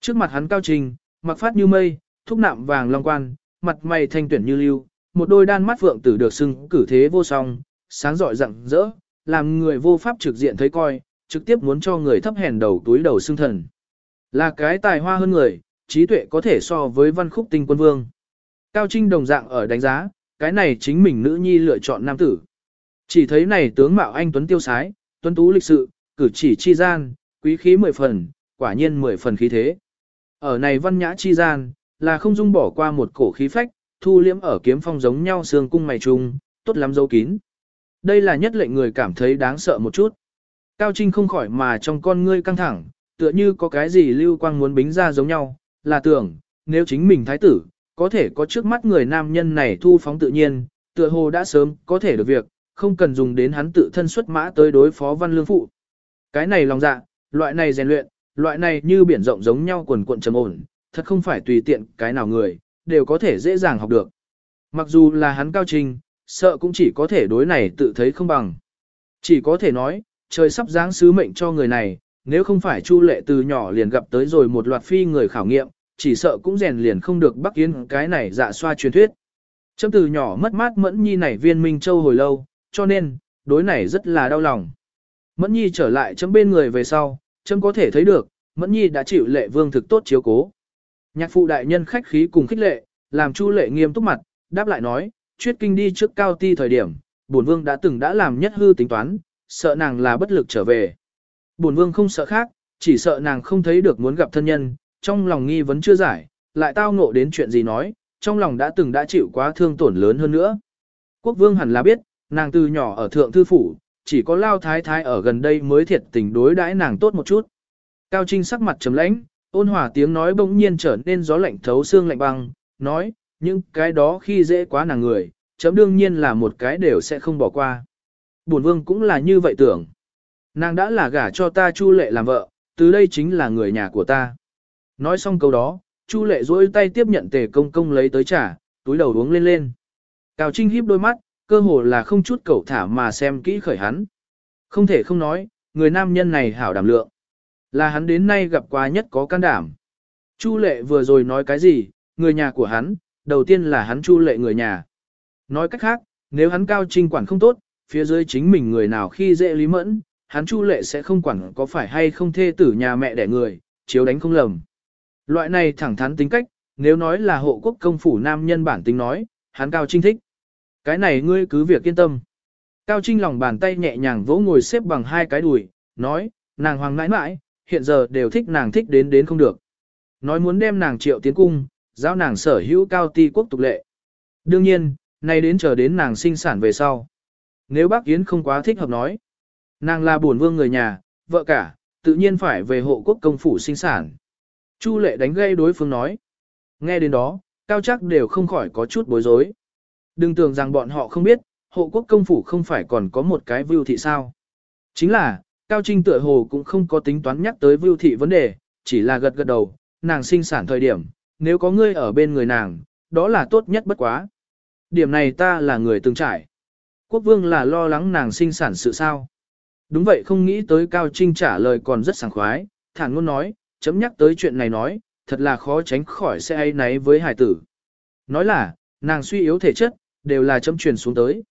Trước mặt hắn cao trình, mặc phát như mây, thúc nạm vàng long quan, mặt mày thanh tuyển như lưu, một đôi đan mắt vượng tử được xưng cử thế vô song, sáng rọi rạng rỡ, làm người vô pháp trực diện thấy coi, trực tiếp muốn cho người thấp hèn đầu túi đầu xương thần. Là cái tài hoa hơn người, trí tuệ có thể so với văn khúc tinh quân vương. Cao Trinh đồng dạng ở đánh giá, cái này chính mình nữ nhi lựa chọn nam tử. Chỉ thấy này tướng mạo anh tuấn tiêu sái, tuấn tú lịch sự, cử chỉ chi gian, quý khí mười phần, quả nhiên mười phần khí thế. Ở này văn nhã chi gian, là không dung bỏ qua một cổ khí phách, thu liễm ở kiếm phong giống nhau xương cung mày trùng, tốt lắm dấu kín. Đây là nhất lệnh người cảm thấy đáng sợ một chút. Cao Trinh không khỏi mà trong con ngươi căng thẳng, tựa như có cái gì lưu quang muốn bính ra giống nhau, là tưởng, nếu chính mình thái tử, có thể có trước mắt người nam nhân này thu phóng tự nhiên, tựa hồ đã sớm có thể được việc, không cần dùng đến hắn tự thân xuất mã tới đối phó văn lương phụ. Cái này lòng dạ, loại này rèn luyện, loại này như biển rộng giống nhau quần cuộn trầm ổn, thật không phải tùy tiện cái nào người, đều có thể dễ dàng học được. Mặc dù là hắn cao trình, sợ cũng chỉ có thể đối này tự thấy không bằng. Chỉ có thể nói, trời sắp giáng sứ mệnh cho người này, nếu không phải Chu Lệ từ nhỏ liền gặp tới rồi một loạt phi người khảo nghiệm, chỉ sợ cũng rèn liền không được Bắc Yến cái này dạ xoa truyền thuyết. Chấm từ nhỏ mất mát Mẫn Nhi này viên Minh Châu hồi lâu, cho nên, đối này rất là đau lòng. Mẫn Nhi trở lại chấm bên người về sau, chấm có thể thấy được, Mẫn Nhi đã chịu lệ vương thực tốt chiếu cố. Nhạc phụ đại nhân khách khí cùng khích lệ, làm Chu lệ nghiêm túc mặt, đáp lại nói, chuyết kinh đi trước cao ti thời điểm, bổn vương đã từng đã làm nhất hư tính toán, sợ nàng là bất lực trở về. Bổn vương không sợ khác, chỉ sợ nàng không thấy được muốn gặp thân nhân, trong lòng nghi vấn chưa giải, lại tao ngộ đến chuyện gì nói, trong lòng đã từng đã chịu quá thương tổn lớn hơn nữa. Quốc vương hẳn là biết, nàng từ nhỏ ở thượng thư phủ, chỉ có lao thái thái ở gần đây mới thiệt tình đối đãi nàng tốt một chút. Cao Trinh sắc mặt trầm lãnh, ôn hòa tiếng nói bỗng nhiên trở nên gió lạnh thấu xương lạnh băng, nói, những cái đó khi dễ quá nàng người, chấm đương nhiên là một cái đều sẽ không bỏ qua. Bổn vương cũng là như vậy tưởng. Nàng đã là gả cho ta Chu Lệ làm vợ, từ đây chính là người nhà của ta. Nói xong câu đó, Chu Lệ duỗi tay tiếp nhận tề công công lấy tới trà, túi đầu uống lên lên. Cao Trinh híp đôi mắt, cơ hồ là không chút cầu thả mà xem kỹ khởi hắn. Không thể không nói, người nam nhân này hảo đảm lượng. Là hắn đến nay gặp qua nhất có can đảm. Chu Lệ vừa rồi nói cái gì, người nhà của hắn, đầu tiên là hắn Chu Lệ người nhà. Nói cách khác, nếu hắn Cao Trinh quản không tốt, phía dưới chính mình người nào khi dễ lý mẫn, hắn Chu Lệ sẽ không quản có phải hay không thê tử nhà mẹ đẻ người, chiếu đánh không lầm. Loại này thẳng thắn tính cách, nếu nói là hộ quốc công phủ nam nhân bản tính nói, hắn Cao Trinh thích. Cái này ngươi cứ việc yên tâm. Cao Trinh lòng bàn tay nhẹ nhàng vỗ ngồi xếp bằng hai cái đùi, nói, nàng hoàng nãi mãi, hiện giờ đều thích nàng thích đến đến không được. Nói muốn đem nàng triệu tiến cung, giao nàng sở hữu cao ti quốc tục lệ. Đương nhiên, nay đến chờ đến nàng sinh sản về sau. Nếu bác Yến không quá thích hợp nói, nàng là bổn vương người nhà, vợ cả, tự nhiên phải về hộ quốc công phủ sinh sản. Chu lệ đánh gây đối phương nói. Nghe đến đó, cao chắc đều không khỏi có chút bối rối. Đừng tưởng rằng bọn họ không biết, hộ quốc công phủ không phải còn có một cái vưu thị sao. Chính là, Cao Trinh tựa hồ cũng không có tính toán nhắc tới vưu thị vấn đề, chỉ là gật gật đầu, nàng sinh sản thời điểm, nếu có ngươi ở bên người nàng, đó là tốt nhất bất quá. Điểm này ta là người từng trải. Quốc vương là lo lắng nàng sinh sản sự sao. Đúng vậy không nghĩ tới Cao Trinh trả lời còn rất sảng khoái, thản ngôn nói, chấm nhắc tới chuyện này nói, thật là khó tránh khỏi sẽ ấy náy với hải tử. Nói là, nàng suy yếu thể chất, đều là chấm truyền xuống tới.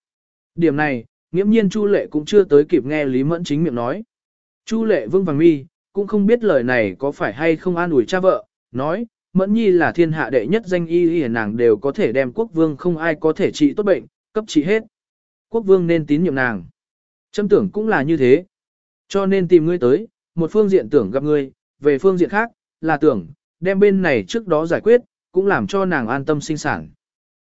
Điểm này, nghiễm nhiên Chu Lệ cũng chưa tới kịp nghe Lý Mẫn chính miệng nói. Chu Lệ vương vàng mi, cũng không biết lời này có phải hay không an ủi cha vợ, nói, Mẫn Nhi là thiên hạ đệ nhất danh y y nàng đều có thể đem quốc vương không ai có thể trị tốt bệnh, cấp trị hết. Quốc vương nên tín nhiệm nàng. Châm tưởng cũng là như thế. Cho nên tìm ngươi tới, một phương diện tưởng gặp ngươi, về phương diện khác, là tưởng, đem bên này trước đó giải quyết, cũng làm cho nàng an tâm sinh sản.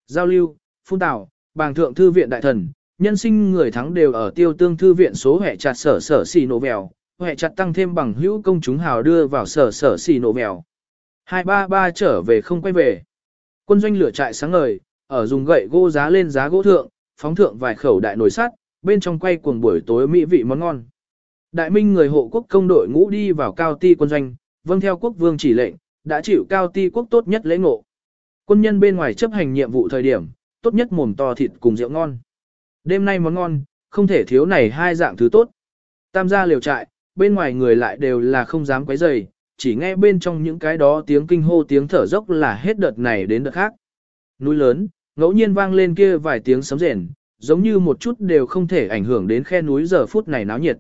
Giao lưu, phun tạo, bàng thượng thư viện đại thần, nhân sinh người thắng đều ở tiêu tương thư viện số hệ chặt sở sở xì nổ vèo, hệ chặt tăng thêm bằng hữu công chúng hào đưa vào sở sở xì nổ vèo. 233 trở về không quay về. Quân doanh lửa trại sáng ngời, ở dùng gậy gỗ giá lên giá gỗ thượng, phóng thượng vài khẩu đại nồi sắt, bên trong quay cuồng buổi tối mỹ vị món ngon. Đại minh người hộ quốc công đội ngũ đi vào cao ti quân doanh, vâng theo quốc vương chỉ lệnh, đã chịu cao ti quốc tốt nhất lễ ngộ. Quân nhân bên ngoài chấp hành nhiệm vụ thời điểm, tốt nhất mồm to thịt cùng rượu ngon. Đêm nay món ngon, không thể thiếu này hai dạng thứ tốt. Tam gia liều trại, bên ngoài người lại đều là không dám quấy rầy, chỉ nghe bên trong những cái đó tiếng kinh hô tiếng thở dốc là hết đợt này đến đợt khác. Núi lớn, ngẫu nhiên vang lên kia vài tiếng sấm rền, giống như một chút đều không thể ảnh hưởng đến khe núi giờ phút này náo nhiệt.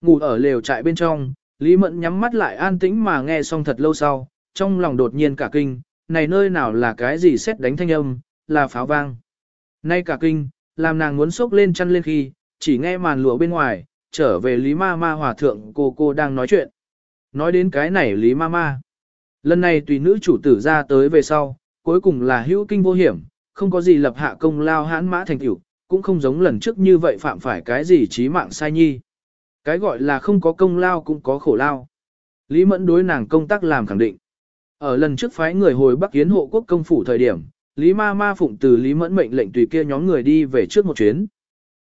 Ngủ ở lều trại bên trong, Lý Mẫn nhắm mắt lại an tĩnh mà nghe xong thật lâu sau, trong lòng đột nhiên cả kinh, này nơi nào là cái gì xét đánh thanh âm, là pháo vang. Nay cả kinh, làm nàng muốn sốc lên chăn lên khi, chỉ nghe màn lụa bên ngoài, trở về Lý Ma Ma Hòa Thượng cô cô đang nói chuyện. Nói đến cái này Lý Ma Ma. Lần này tùy nữ chủ tử ra tới về sau, cuối cùng là hữu kinh vô hiểm, không có gì lập hạ công lao hãn mã thành tiểu, cũng không giống lần trước như vậy phạm phải cái gì trí mạng sai nhi. Cái gọi là không có công lao cũng có khổ lao. Lý Mẫn đối nàng công tác làm khẳng định. Ở lần trước phái người hồi Bắc Yến hộ quốc công phủ thời điểm, Lý Ma Ma phụng từ Lý Mẫn mệnh lệnh tùy kia nhóm người đi về trước một chuyến.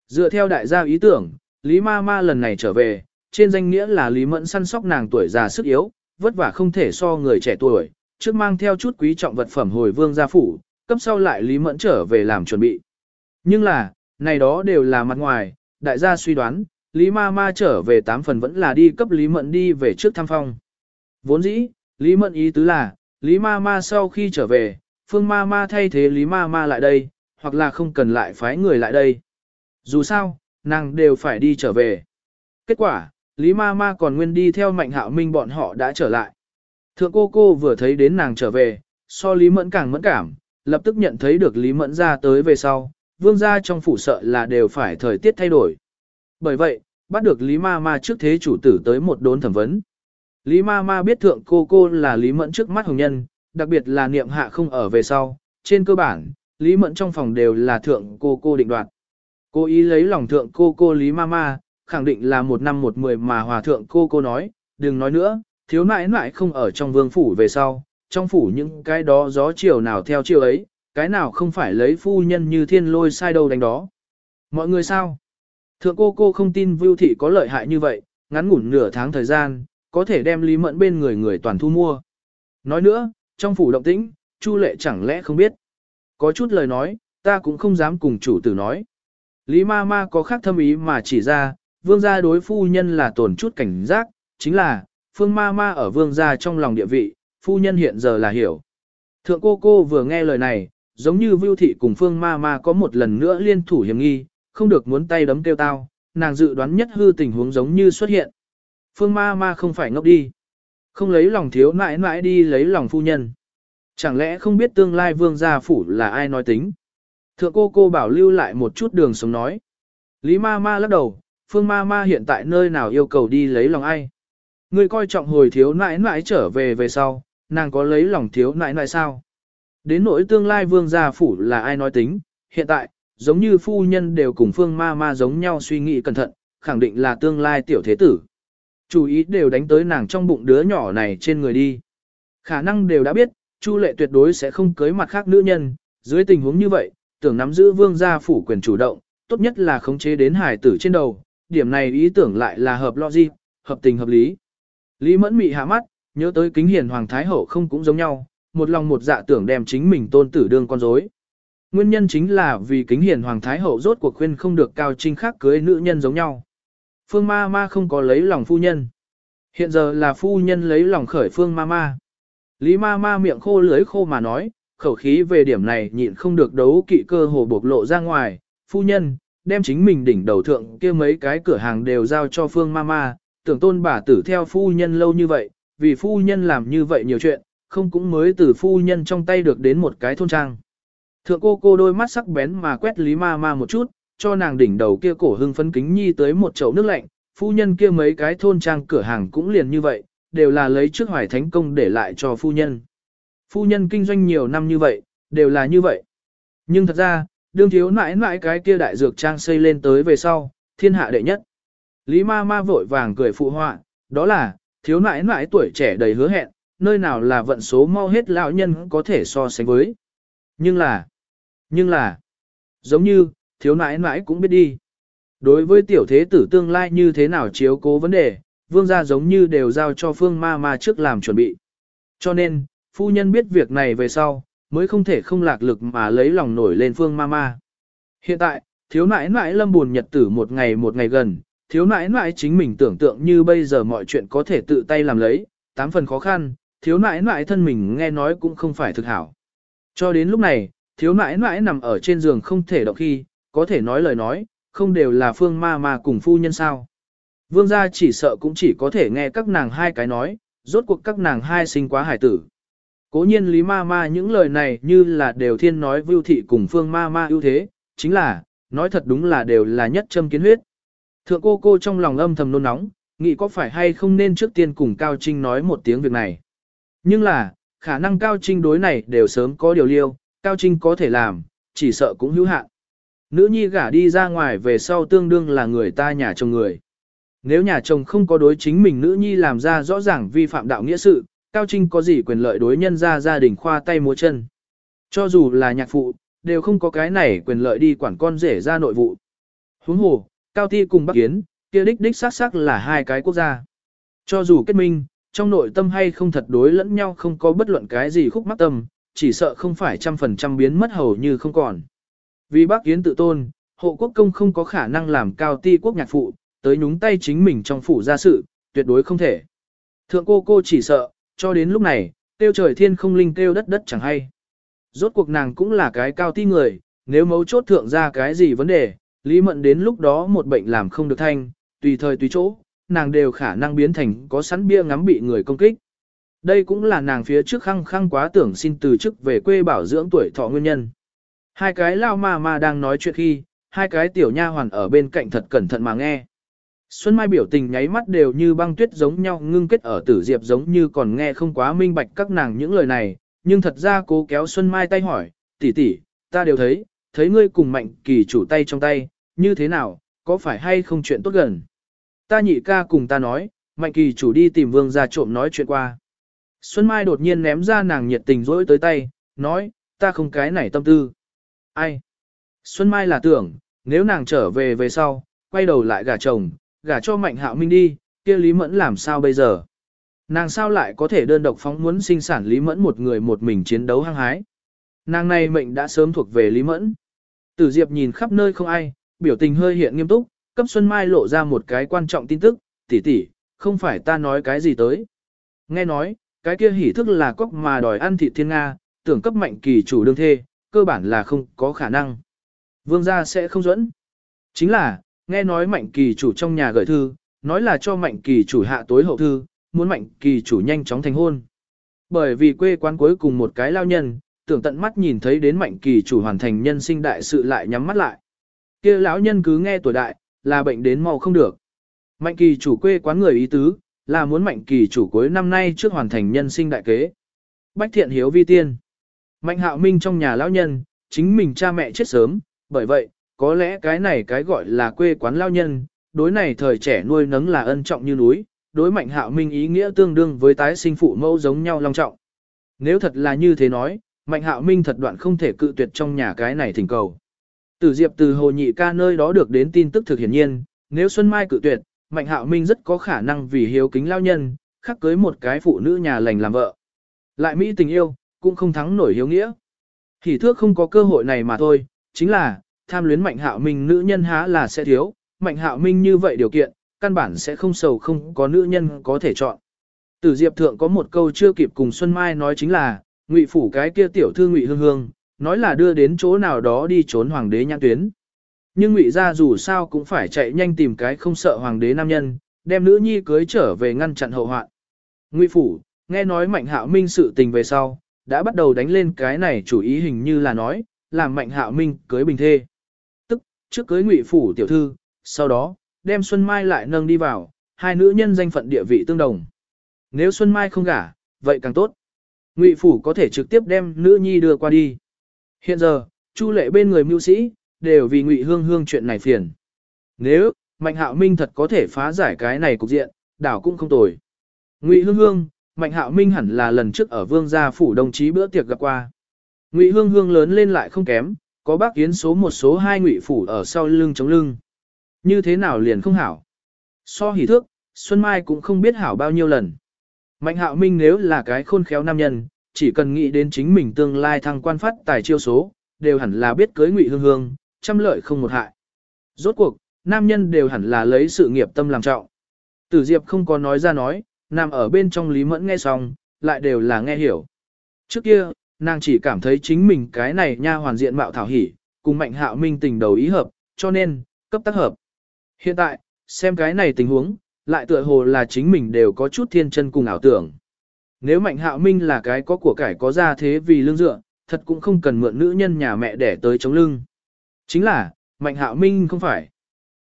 Dựa theo đại gia ý tưởng, Lý Ma Ma lần này trở về, trên danh nghĩa là Lý Mẫn săn sóc nàng tuổi già sức yếu, vất vả không thể so người trẻ tuổi, trước mang theo chút quý trọng vật phẩm hồi vương gia phủ, cấp sau lại Lý Mẫn trở về làm chuẩn bị. Nhưng là, này đó đều là mặt ngoài, đại gia suy đoán, Lý Ma Ma trở về tám phần vẫn là đi cấp Lý Mẫn đi về trước thăm phong. Vốn dĩ, Lý Mẫn ý tứ là, Lý Ma Ma sau khi trở về, Phương Ma Ma thay thế Lý Ma Ma lại đây, hoặc là không cần lại phái người lại đây. Dù sao, nàng đều phải đi trở về. Kết quả, Lý Ma Ma còn nguyên đi theo Mạnh Hạo Minh bọn họ đã trở lại. Thượng cô cô vừa thấy đến nàng trở về, so Lý Mẫn càng mẫn cảm, lập tức nhận thấy được Lý Mẫn ra tới về sau, vương gia trong phủ sợ là đều phải thời tiết thay đổi. Bởi vậy, bắt được Lý Ma Ma trước thế chủ tử tới một đốn thẩm vấn. Lý Ma Ma biết thượng cô cô là Lý Mẫn trước mắt hồng nhân, đặc biệt là niệm hạ không ở về sau, trên cơ bản, Lý Mẫn trong phòng đều là thượng cô cô định đoạt. Cô ý lấy lòng thượng cô cô Lý Ma Ma, khẳng định là một năm một mười mà hòa thượng cô cô nói, đừng nói nữa, thiếu nãi nãi không ở trong vương phủ về sau, trong phủ những cái đó gió chiều nào theo chiều ấy, cái nào không phải lấy phu nhân như thiên lôi sai đâu đánh đó. Mọi người sao? Thượng cô cô không tin Vưu Thị có lợi hại như vậy, ngắn ngủn nửa tháng thời gian, có thể đem Lý Mẫn bên người người toàn thu mua. Nói nữa, trong phủ động tĩnh, Chu Lệ chẳng lẽ không biết. Có chút lời nói, ta cũng không dám cùng chủ tử nói. Lý ma ma có khác thâm ý mà chỉ ra, vương gia đối phu nhân là tổn chút cảnh giác, chính là, phương ma ma ở vương gia trong lòng địa vị, phu nhân hiện giờ là hiểu. Thượng cô cô vừa nghe lời này, giống như Vưu Thị cùng Phương Ma Ma có một lần nữa liên thủ hiểm nghi, không được muốn tay đấm kêu tao, nàng dự đoán nhất hư tình huống giống như xuất hiện. Phương Ma Ma không phải ngốc đi. Không lấy lòng thiếu nãi nãi đi lấy lòng phu nhân. Chẳng lẽ không biết tương lai vương gia phủ là ai nói tính? Thượng cô cô bảo lưu lại một chút đường sống nói. Lý ma ma lắc đầu, phương ma ma hiện tại nơi nào yêu cầu đi lấy lòng ai? Người coi trọng hồi thiếu nãi nãi trở về về sau, nàng có lấy lòng thiếu nãi nãi sao? Đến nỗi tương lai vương gia phủ là ai nói tính, hiện tại, giống như phu nhân đều cùng phương ma ma giống nhau suy nghĩ cẩn thận, khẳng định là tương lai tiểu thế tử. Chủ ý đều đánh tới nàng trong bụng đứa nhỏ này trên người đi. Khả năng đều đã biết, Chu lệ tuyệt đối sẽ không cưới mặt khác nữ nhân, dưới tình huống như vậy, tưởng nắm giữ vương gia phủ quyền chủ động, tốt nhất là khống chế đến hải tử trên đầu, điểm này ý tưởng lại là hợp logic, hợp tình hợp lý. Lý mẫn mị hạ mắt, nhớ tới kính hiền hoàng thái hậu không cũng giống nhau, một lòng một dạ tưởng đem chính mình tôn tử đương con rối. Nguyên nhân chính là vì kính hiền hoàng thái hậu rốt cuộc khuyên không được cao trinh khác cưới nữ nhân giống nhau. Phương ma ma không có lấy lòng phu nhân. Hiện giờ là phu nhân lấy lòng khởi phương ma ma. Lý ma ma miệng khô lưới khô mà nói, khẩu khí về điểm này nhịn không được đấu kỵ cơ hồ bộc lộ ra ngoài. Phu nhân, đem chính mình đỉnh đầu thượng kia mấy cái cửa hàng đều giao cho phương ma ma, tưởng tôn bà tử theo phu nhân lâu như vậy, vì phu nhân làm như vậy nhiều chuyện, không cũng mới từ phu nhân trong tay được đến một cái thôn trang. Thượng cô cô đôi mắt sắc bén mà quét Lý Ma Ma một chút, cho nàng đỉnh đầu kia cổ hưng phấn kính nhi tới một chậu nước lạnh, phu nhân kia mấy cái thôn trang cửa hàng cũng liền như vậy, đều là lấy trước hoài thánh công để lại cho phu nhân. Phu nhân kinh doanh nhiều năm như vậy, đều là như vậy. Nhưng thật ra, đương thiếu nãi mãi cái kia đại dược trang xây lên tới về sau, thiên hạ đệ nhất. Lý ma ma vội vàng cười phụ họa, đó là, thiếu nãi nãi tuổi trẻ đầy hứa hẹn, nơi nào là vận số mau hết lão nhân có thể so sánh với. Nhưng là, nhưng là, giống như, thiếu nãi nãi cũng biết đi. Đối với tiểu thế tử tương lai như thế nào chiếu cố vấn đề, vương gia giống như đều giao cho phương ma ma trước làm chuẩn bị. Cho nên, phu nhân biết việc này về sau, mới không thể không lạc lực mà lấy lòng nổi lên phương ma ma. Hiện tại, thiếu nãi nãi lâm buồn nhật tử một ngày một ngày gần, thiếu nãi nãi chính mình tưởng tượng như bây giờ mọi chuyện có thể tự tay làm lấy, tám phần khó khăn, thiếu nãi nãi thân mình nghe nói cũng không phải thực hảo. Cho đến lúc này, thiếu nãi nãi nằm ở trên giường không thể động khi, có thể nói lời nói, không đều là phương ma ma cùng phu nhân sao. Vương gia chỉ sợ cũng chỉ có thể nghe các nàng hai cái nói, rốt cuộc các nàng hai sinh quá hải tử. Cố nhiên lý ma ma những lời này như là đều thiên nói vưu thị cùng phương ma ma ưu thế, chính là, nói thật đúng là đều là nhất châm kiến huyết. Thượng cô cô trong lòng âm thầm nôn nóng, nghĩ có phải hay không nên trước tiên cùng Cao Trinh nói một tiếng việc này. Nhưng là, khả năng Cao Trinh đối này đều sớm có điều liêu, Cao Trinh có thể làm, chỉ sợ cũng hữu hạn. Nữ nhi gả đi ra ngoài về sau tương đương là người ta nhà chồng người. Nếu nhà chồng không có đối chính mình nữ nhi làm ra rõ ràng vi phạm đạo nghĩa sự, Cao Trinh có gì quyền lợi đối nhân ra gia đình khoa tay múa chân. Cho dù là nhạc phụ, đều không có cái này quyền lợi đi quản con rể ra nội vụ. Huống hồ, Cao Ti cùng Bắc Kiến, kia đích đích xác xác là hai cái quốc gia. Cho dù kết minh, trong nội tâm hay không thật đối lẫn nhau không có bất luận cái gì khúc mắc tâm, chỉ sợ không phải trăm phần trăm biến mất hầu như không còn. Vì Bắc Yến tự tôn, hộ quốc công không có khả năng làm cao ti quốc nhạc phụ, tới nhúng tay chính mình trong phủ gia sự, tuyệt đối không thể. Thượng cô cô chỉ sợ, cho đến lúc này, tiêu trời thiên không linh tiêu đất đất chẳng hay. Rốt cuộc nàng cũng là cái cao ti người, nếu mấu chốt thượng ra cái gì vấn đề, Lý Mận đến lúc đó một bệnh làm không được thanh, tùy thời tùy chỗ, nàng đều khả năng biến thành có sẵn bia ngắm bị người công kích. Đây cũng là nàng phía trước khăng khăng quá tưởng xin từ chức về quê bảo dưỡng tuổi thọ nguyên nhân. Hai cái lao ma ma đang nói chuyện khi, hai cái tiểu nha hoàn ở bên cạnh thật cẩn thận mà nghe. Xuân Mai biểu tình nháy mắt đều như băng tuyết giống nhau ngưng kết ở tử diệp giống như còn nghe không quá minh bạch các nàng những lời này, nhưng thật ra cố kéo Xuân Mai tay hỏi, tỷ tỷ, ta đều thấy, thấy ngươi cùng mạnh kỳ chủ tay trong tay, như thế nào, có phải hay không chuyện tốt gần. Ta nhị ca cùng ta nói, mạnh kỳ chủ đi tìm vương gia trộm nói chuyện qua. Xuân Mai đột nhiên ném ra nàng nhiệt tình dỗi tới tay, nói, ta không cái này tâm tư. Ai? Xuân Mai là tưởng, nếu nàng trở về về sau, quay đầu lại gả chồng, gả cho Mạnh Hạo Minh đi, kia Lý Mẫn làm sao bây giờ? Nàng sao lại có thể đơn độc phóng muốn sinh sản Lý Mẫn một người một mình chiến đấu hăng hái? Nàng này mệnh đã sớm thuộc về Lý Mẫn. Tử Diệp nhìn khắp nơi không ai, biểu tình hơi hiện nghiêm túc, cấp Xuân Mai lộ ra một cái quan trọng tin tức, tỷ tỷ, không phải ta nói cái gì tới. Nghe nói, cái kia hỉ thức là cóc mà đòi ăn thịt thiên Nga, tưởng cấp mạnh kỳ chủ đương thê, cơ bản là không có khả năng. Vương gia sẽ không dẫn. Chính là, nghe nói mạnh kỳ chủ trong nhà gửi thư, nói là cho mạnh kỳ chủ hạ tối hậu thư, muốn mạnh kỳ chủ nhanh chóng thành hôn. Bởi vì quê quán cuối cùng một cái lao nhân, tưởng tận mắt nhìn thấy đến mạnh kỳ chủ hoàn thành nhân sinh đại sự lại nhắm mắt lại kia lão nhân cứ nghe tuổi đại, là bệnh đến mau không được. Mạnh kỳ chủ quê quán người ý tứ, là muốn mạnh kỳ chủ cuối năm nay trước hoàn thành nhân sinh đại kế. Bách thiện hiếu vi tiên. Mạnh hạo minh trong nhà lão nhân, chính mình cha mẹ chết sớm, bởi vậy, có lẽ cái này cái gọi là quê quán lao nhân, đối này thời trẻ nuôi nấng là ân trọng như núi, đối mạnh hạo minh ý nghĩa tương đương với tái sinh phụ mẫu giống nhau long trọng. Nếu thật là như thế nói, mạnh hạo minh thật đoạn không thể cự tuyệt trong nhà cái này thỉnh cầu. Tử Diệp từ hồ nhị ca nơi đó được đến tin tức thực hiển nhiên, nếu Xuân Mai cự tuyệt, Mạnh Hạo Minh rất có khả năng vì hiếu kính lao nhân, khắc cưới một cái phụ nữ nhà lành làm vợ. Lại Mỹ tình yêu, cũng không thắng nổi hiếu nghĩa. Thì thước không có cơ hội này mà thôi, chính là, tham luyến Mạnh Hạo Minh nữ nhân há là sẽ thiếu, Mạnh Hạo Minh như vậy điều kiện, căn bản sẽ không sầu không có nữ nhân có thể chọn. Tử Diệp Thượng có một câu chưa kịp cùng Xuân Mai nói chính là, ngụy phủ cái kia tiểu thư ngụy hương hương, nói là đưa đến chỗ nào đó đi trốn hoàng đế nhãn tuyến. Nhưng ngụy gia dù sao cũng phải chạy nhanh tìm cái không sợ hoàng đế nam nhân, đem nữ nhi cưới trở về ngăn chặn hậu hoạn. Ngụy phủ, nghe nói mạnh hạo minh sự tình về sau, đã bắt đầu đánh lên cái này chủ ý hình như là nói, làm mạnh hạo minh cưới bình thê. Tức, trước cưới ngụy phủ tiểu thư, sau đó, đem Xuân Mai lại nâng đi vào, hai nữ nhân danh phận địa vị tương đồng. Nếu Xuân Mai không gả, vậy càng tốt. Ngụy phủ có thể trực tiếp đem nữ nhi đưa qua đi. Hiện giờ, Chu lệ bên người mưu sĩ, đều vì ngụy hương hương chuyện này phiền. Nếu, Mạnh Hạo Minh thật có thể phá giải cái này cục diện, đảo cũng không tồi. Ngụy hương hương, Mạnh Hạo Minh hẳn là lần trước ở vương gia phủ đồng chí bữa tiệc gặp qua. Ngụy hương hương lớn lên lại không kém, có bác kiến số một số hai ngụy phủ ở sau lưng chống lưng. Như thế nào liền không hảo. So hỉ thước, Xuân Mai cũng không biết hảo bao nhiêu lần. Mạnh Hạo Minh nếu là cái khôn khéo nam nhân, chỉ cần nghĩ đến chính mình tương lai thăng quan phát tài chiêu số, đều hẳn là biết cưới ngụy hương hương, trăm lợi không một hại. Rốt cuộc, nam nhân đều hẳn là lấy sự nghiệp tâm làm trọng. Tử Diệp không có nói ra nói, nằm ở bên trong Lý Mẫn nghe xong, lại đều là nghe hiểu. Trước kia, nàng chỉ cảm thấy chính mình cái này nha hoàn diện mạo thảo hỉ, cùng mạnh hạo minh tình đầu ý hợp, cho nên, cấp tác hợp. Hiện tại, xem cái này tình huống, lại tựa hồ là chính mình đều có chút thiên chân cùng ảo tưởng. Nếu Mạnh Hạo Minh là cái có của cải có ra thế vì lương dựa, thật cũng không cần mượn nữ nhân nhà mẹ để tới chống lưng. Chính là, Mạnh Hạo Minh không phải.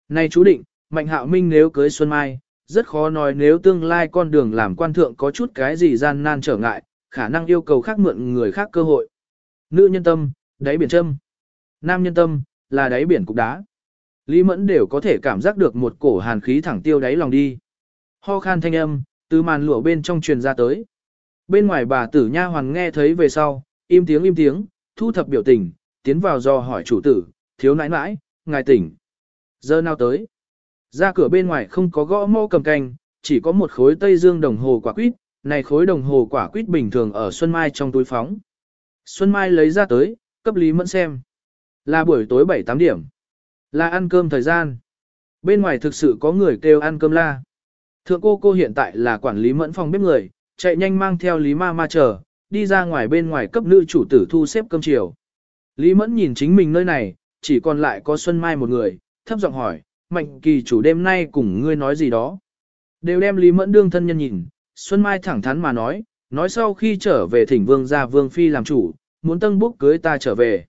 Này chú định, Mạnh Hạo Minh nếu cưới Xuân Mai, rất khó nói nếu tương lai con đường làm quan thượng có chút cái gì gian nan trở ngại, khả năng yêu cầu khác mượn người khác cơ hội. Nữ nhân tâm, đáy biển châm. Nam nhân tâm, là đáy biển cục đá. Lý Mẫn đều có thể cảm giác được một cổ hàn khí thẳng tiêu đáy lòng đi. Ho khan thanh âm, từ màn lụa bên trong truyền ra tới. Bên ngoài bà tử nha hoàng nghe thấy về sau, im tiếng im tiếng, thu thập biểu tình, tiến vào do hỏi chủ tử, thiếu nãi nãi, ngài tỉnh. Giờ nào tới? Ra cửa bên ngoài không có gõ mô cầm canh, chỉ có một khối tây dương đồng hồ quả quýt, này khối đồng hồ quả quýt bình thường ở Xuân Mai trong túi phóng. Xuân Mai lấy ra tới, cấp Lý Mẫn xem. Là buổi tối 7-8 điểm. Là ăn cơm thời gian. Bên ngoài thực sự có người kêu ăn cơm la. Thượng cô cô hiện tại là quản lý mẫn phòng bếp người, chạy nhanh mang theo Lý Ma Ma chờ, đi ra ngoài bên ngoài cấp nữ chủ tử thu xếp cơm chiều. Lý Mẫn nhìn chính mình nơi này, chỉ còn lại có Xuân Mai một người, thấp giọng hỏi, Mạnh kỳ chủ đêm nay cùng ngươi nói gì đó. Đều đem Lý Mẫn đương thân nhân nhìn, Xuân Mai thẳng thắn mà nói, nói sau khi trở về thỉnh vương gia vương phi làm chủ, muốn tân búc cưới ta trở về.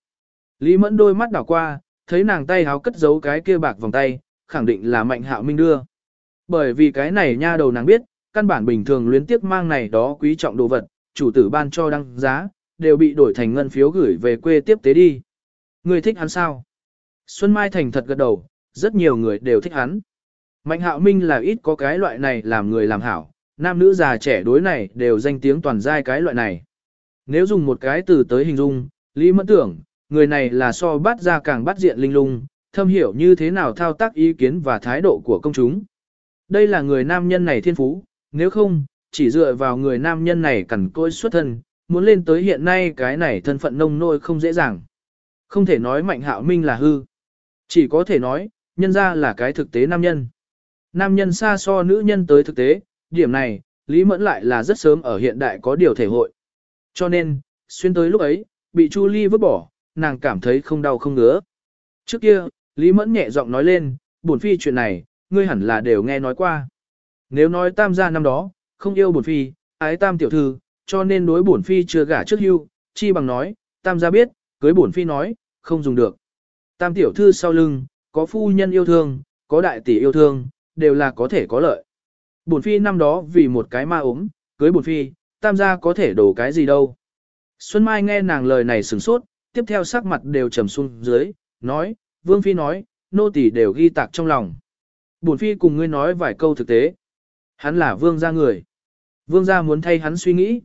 Lý Mẫn đôi mắt đảo qua, thấy nàng tay háo cất giấu cái kia bạc vòng tay, khẳng định là mạnh hạo minh đưa. Bởi vì cái này nha đầu nàng biết, căn bản bình thường luyến tiếc mang này đó quý trọng đồ vật, chủ tử ban cho đăng giá, đều bị đổi thành ngân phiếu gửi về quê tiếp tế đi. Người thích hắn sao? Xuân Mai thành thật gật đầu, rất nhiều người đều thích hắn. Mạnh hạo minh là ít có cái loại này làm người làm hảo, nam nữ già trẻ đối này đều danh tiếng toàn giai cái loại này. Nếu dùng một cái từ tới hình dung, Lý Mẫn tưởng, người này là so bắt ra càng bắt diện linh lung, thâm hiểu như thế nào thao tác ý kiến và thái độ của công chúng. Đây là người nam nhân này thiên phú, nếu không, chỉ dựa vào người nam nhân này cẩn côi xuất thân, muốn lên tới hiện nay cái này thân phận nông nôi không dễ dàng. Không thể nói mạnh hạo minh là hư. Chỉ có thể nói, nhân ra là cái thực tế nam nhân. Nam nhân xa so nữ nhân tới thực tế, điểm này, Lý Mẫn lại là rất sớm ở hiện đại có điều thể hội. Cho nên, xuyên tới lúc ấy, bị Chu Ly vứt bỏ, nàng cảm thấy không đau không ngứa. Trước kia, Lý Mẫn nhẹ giọng nói lên, bổn phi chuyện này, ngươi hẳn là đều nghe nói qua. Nếu nói tam gia năm đó, không yêu bổn phi, ái tam tiểu thư, cho nên đối bổn phi chưa gả trước hưu, chi bằng nói, tam gia biết, cưới bổn phi nói, không dùng được. Tam tiểu thư sau lưng, có phu nhân yêu thương, có đại tỷ yêu thương, đều là có thể có lợi. Bổn phi năm đó vì một cái ma ốm, cưới bổn phi, tam gia có thể đổ cái gì đâu. Xuân Mai nghe nàng lời này sửng sốt, tiếp theo sắc mặt đều trầm xuống dưới, nói, Vương Phi nói, nô tỳ đều ghi tạc trong lòng. Bổn Phi cùng ngươi nói vài câu thực tế. Hắn là Vương gia người. Vương gia muốn thay hắn suy nghĩ.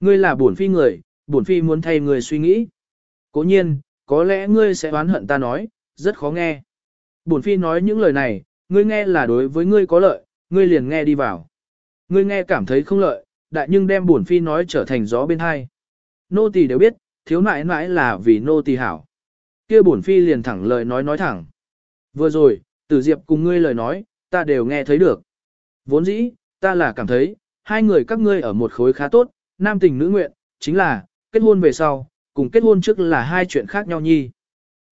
Ngươi là bổn Phi người, bổn Phi muốn thay người suy nghĩ. Cố nhiên, có lẽ ngươi sẽ oán hận ta nói, rất khó nghe. Bổn Phi nói những lời này, ngươi nghe là đối với ngươi có lợi, ngươi liền nghe đi vào. Ngươi nghe cảm thấy không lợi, đại nhưng đem bổn Phi nói trở thành gió bên hai. Nô tỳ đều biết, thiếu nãi nãi là vì nô tỳ hảo. Kia bổn phi liền thẳng lời nói nói thẳng. Vừa rồi, tử diệp cùng ngươi lời nói, ta đều nghe thấy được. Vốn dĩ, ta là cảm thấy, hai người các ngươi ở một khối khá tốt, nam tình nữ nguyện, chính là, kết hôn về sau, cùng kết hôn trước là hai chuyện khác nhau nhi.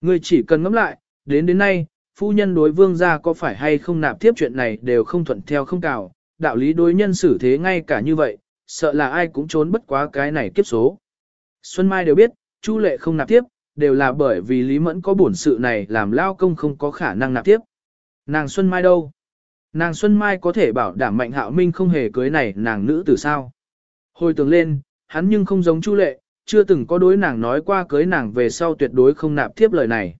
Ngươi chỉ cần ngẫm lại, đến đến nay, phu nhân đối vương gia có phải hay không nạp tiếp chuyện này đều không thuận theo không cào, đạo lý đối nhân xử thế ngay cả như vậy, sợ là ai cũng trốn bất quá cái này kiếp số. Xuân Mai đều biết, Chu Lệ không nạp tiếp, đều là bởi vì Lý Mẫn có bổn sự này làm lao công không có khả năng nạp tiếp. Nàng Xuân Mai đâu? Nàng Xuân Mai có thể bảo đảm Mạnh Hạo Minh không hề cưới này nàng nữ tử sao? Hồi tưởng lên, hắn nhưng không giống Chu Lệ, chưa từng có đối nàng nói qua cưới nàng về sau tuyệt đối không nạp tiếp lời này.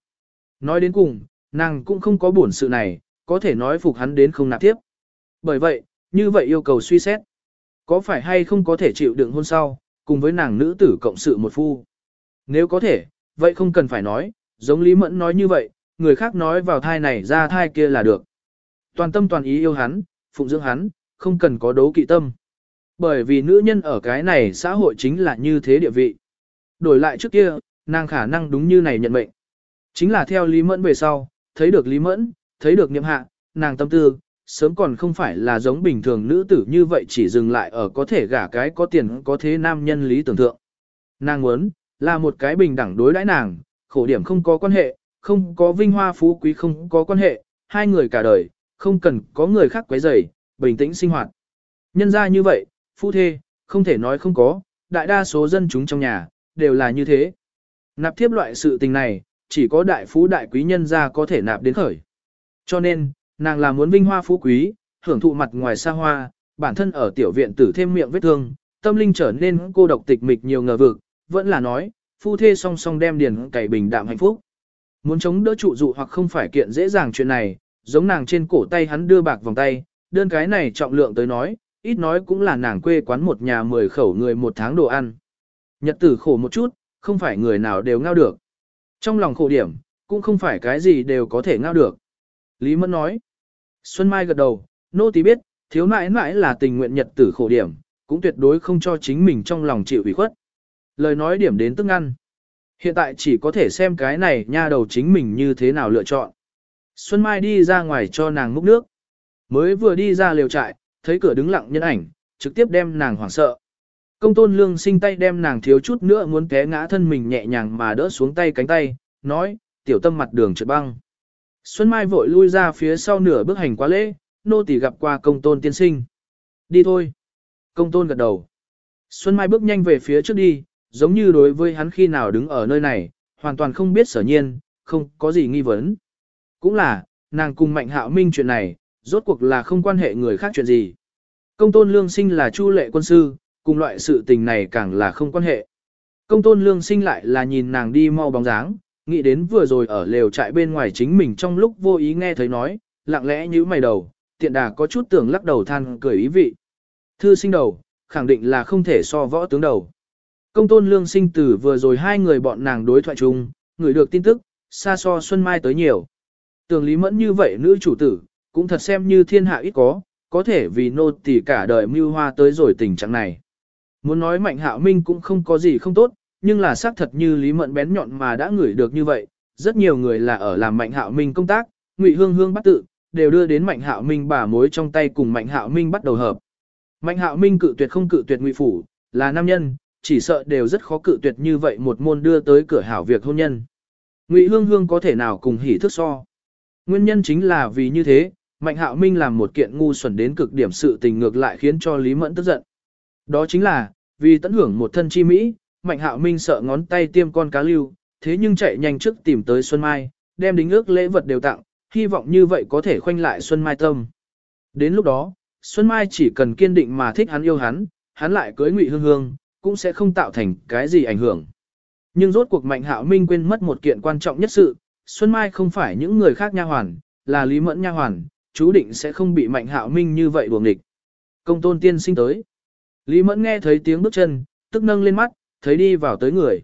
Nói đến cùng, nàng cũng không có buồn sự này, có thể nói phục hắn đến không nạp tiếp. Bởi vậy, như vậy yêu cầu suy xét. Có phải hay không có thể chịu đựng hôn sau, cùng với nàng nữ tử cộng sự một phu. Nếu có thể, vậy không cần phải nói, giống Lý Mẫn nói như vậy, người khác nói vào thai này ra thai kia là được. Toàn tâm toàn ý yêu hắn, phụng dưỡng hắn, không cần có đấu kỵ tâm. Bởi vì nữ nhân ở cái này xã hội chính là như thế địa vị. Đổi lại trước kia, nàng khả năng đúng như này nhận mệnh. Chính là theo Lý Mẫn về sau, thấy được Lý Mẫn, thấy được niệm hạ, nàng tâm tư, sớm còn không phải là giống bình thường nữ tử như vậy chỉ dừng lại ở có thể gả cái có tiền có thế nam nhân lý tưởng tượng Nàng muốn, là một cái bình đẳng đối đãi nàng, khổ điểm không có quan hệ, không có vinh hoa phú quý không có quan hệ, hai người cả đời, không cần có người khác quấy rầy, bình tĩnh sinh hoạt. Nhân ra như vậy, phu thê, không thể nói không có, đại đa số dân chúng trong nhà, đều là như thế. Nạp thiếp loại sự tình này, chỉ có đại phú đại quý nhân ra có thể nạp đến khởi. Cho nên, nàng là muốn vinh hoa phú quý, hưởng thụ mặt ngoài xa hoa, bản thân ở tiểu viện tử thêm miệng vết thương, tâm linh trở nên cô độc tịch mịch nhiều ngờ vực, vẫn là nói, phu thê song song đem điền cày bình đạm hạnh phúc. Muốn chống đỡ trụ dụ hoặc không phải kiện dễ dàng chuyện này, giống nàng trên cổ tay hắn đưa bạc vòng tay, đơn cái này trọng lượng tới nói, ít nói cũng là nàng quê quán một nhà mười khẩu người một tháng đồ ăn. Nhật tử khổ một chút, không phải người nào đều ngao được. Trong lòng khổ điểm, cũng không phải cái gì đều có thể ngao được. Lý Mẫn nói, Xuân Mai gật đầu, nô tỳ biết, thiếu nãi nãi là tình nguyện nhật tử khổ điểm, cũng tuyệt đối không cho chính mình trong lòng chịu ủy khuất. Lời nói điểm đến tức ngăn. Hiện tại chỉ có thể xem cái này nha đầu chính mình như thế nào lựa chọn. Xuân Mai đi ra ngoài cho nàng múc nước. Mới vừa đi ra liều trại, thấy cửa đứng lặng nhân ảnh, trực tiếp đem nàng hoảng sợ. Công tôn lương sinh tay đem nàng thiếu chút nữa muốn té ngã thân mình nhẹ nhàng mà đỡ xuống tay cánh tay, nói, tiểu tâm mặt đường trượt băng. Xuân Mai vội lui ra phía sau nửa bước hành quá lễ, nô tỳ gặp qua công tôn tiên sinh. Đi thôi. Công tôn gật đầu. Xuân Mai bước nhanh về phía trước đi, giống như đối với hắn khi nào đứng ở nơi này, hoàn toàn không biết sở nhiên, không có gì nghi vấn. Cũng là, nàng cùng Mạnh Hạo Minh chuyện này, rốt cuộc là không quan hệ người khác chuyện gì. Công tôn lương sinh là chu lệ quân sư, cùng loại sự tình này càng là không quan hệ. Công tôn lương sinh lại là nhìn nàng đi mau bóng dáng, nghĩ đến vừa rồi ở lều trại bên ngoài chính mình trong lúc vô ý nghe thấy nói, lặng lẽ như mày đầu, tiện đà có chút tưởng lắc đầu than cười ý vị. Thư sinh đầu, khẳng định là không thể so võ tướng đầu. Công tôn lương sinh tử vừa rồi hai người bọn nàng đối thoại chung, người được tin tức, xa so Xuân Mai tới nhiều tường Lý Mẫn như vậy nữ chủ tử, cũng thật xem như thiên hạ ít có, có thể vì nô tỳ cả đời mưu hoa tới rồi tình trạng này. Muốn nói Mạnh Hạo Minh cũng không có gì không tốt, nhưng là xác thật như Lý Mẫn bén nhọn mà đã ngửi được như vậy, rất nhiều người là ở làm Mạnh Hạo Minh công tác, Ngụy Hương Hương bắt tự, đều đưa đến Mạnh Hạo Minh bà mối trong tay cùng Mạnh Hạo Minh bắt đầu hợp. Mạnh Hạo Minh cự tuyệt không cự tuyệt Ngụy phủ, là nam nhân, chỉ sợ đều rất khó cự tuyệt như vậy một môn đưa tới cửa hảo việc hôn nhân. Ngụy Hương Hương có thể nào cùng hỉ thức so. Nguyên nhân chính là vì như thế, Mạnh Hạo Minh làm một kiện ngu xuẩn đến cực điểm sự tình ngược lại khiến cho Lý Mẫn tức giận. Đó chính là, vì tận hưởng một thân chi Mỹ, Mạnh Hạo Minh sợ ngón tay tiêm con cá lưu, thế nhưng chạy nhanh trước tìm tới Xuân Mai, đem đính ước lễ vật đều tặng, hy vọng như vậy có thể khoanh lại Xuân Mai tâm. Đến lúc đó, Xuân Mai chỉ cần kiên định mà thích hắn yêu hắn, hắn lại cưới Ngụy Hương Hương, cũng sẽ không tạo thành cái gì ảnh hưởng. Nhưng rốt cuộc Mạnh Hạo Minh quên mất một kiện quan trọng nhất sự, Xuân Mai không phải những người khác nha hoàn, là Lý Mẫn nha hoàn, chú định sẽ không bị Mạnh Hạo Minh như vậy buồng địch. Công tôn tiên sinh tới. Lý Mẫn nghe thấy tiếng bước chân, tức nâng lên mắt, thấy đi vào tới người.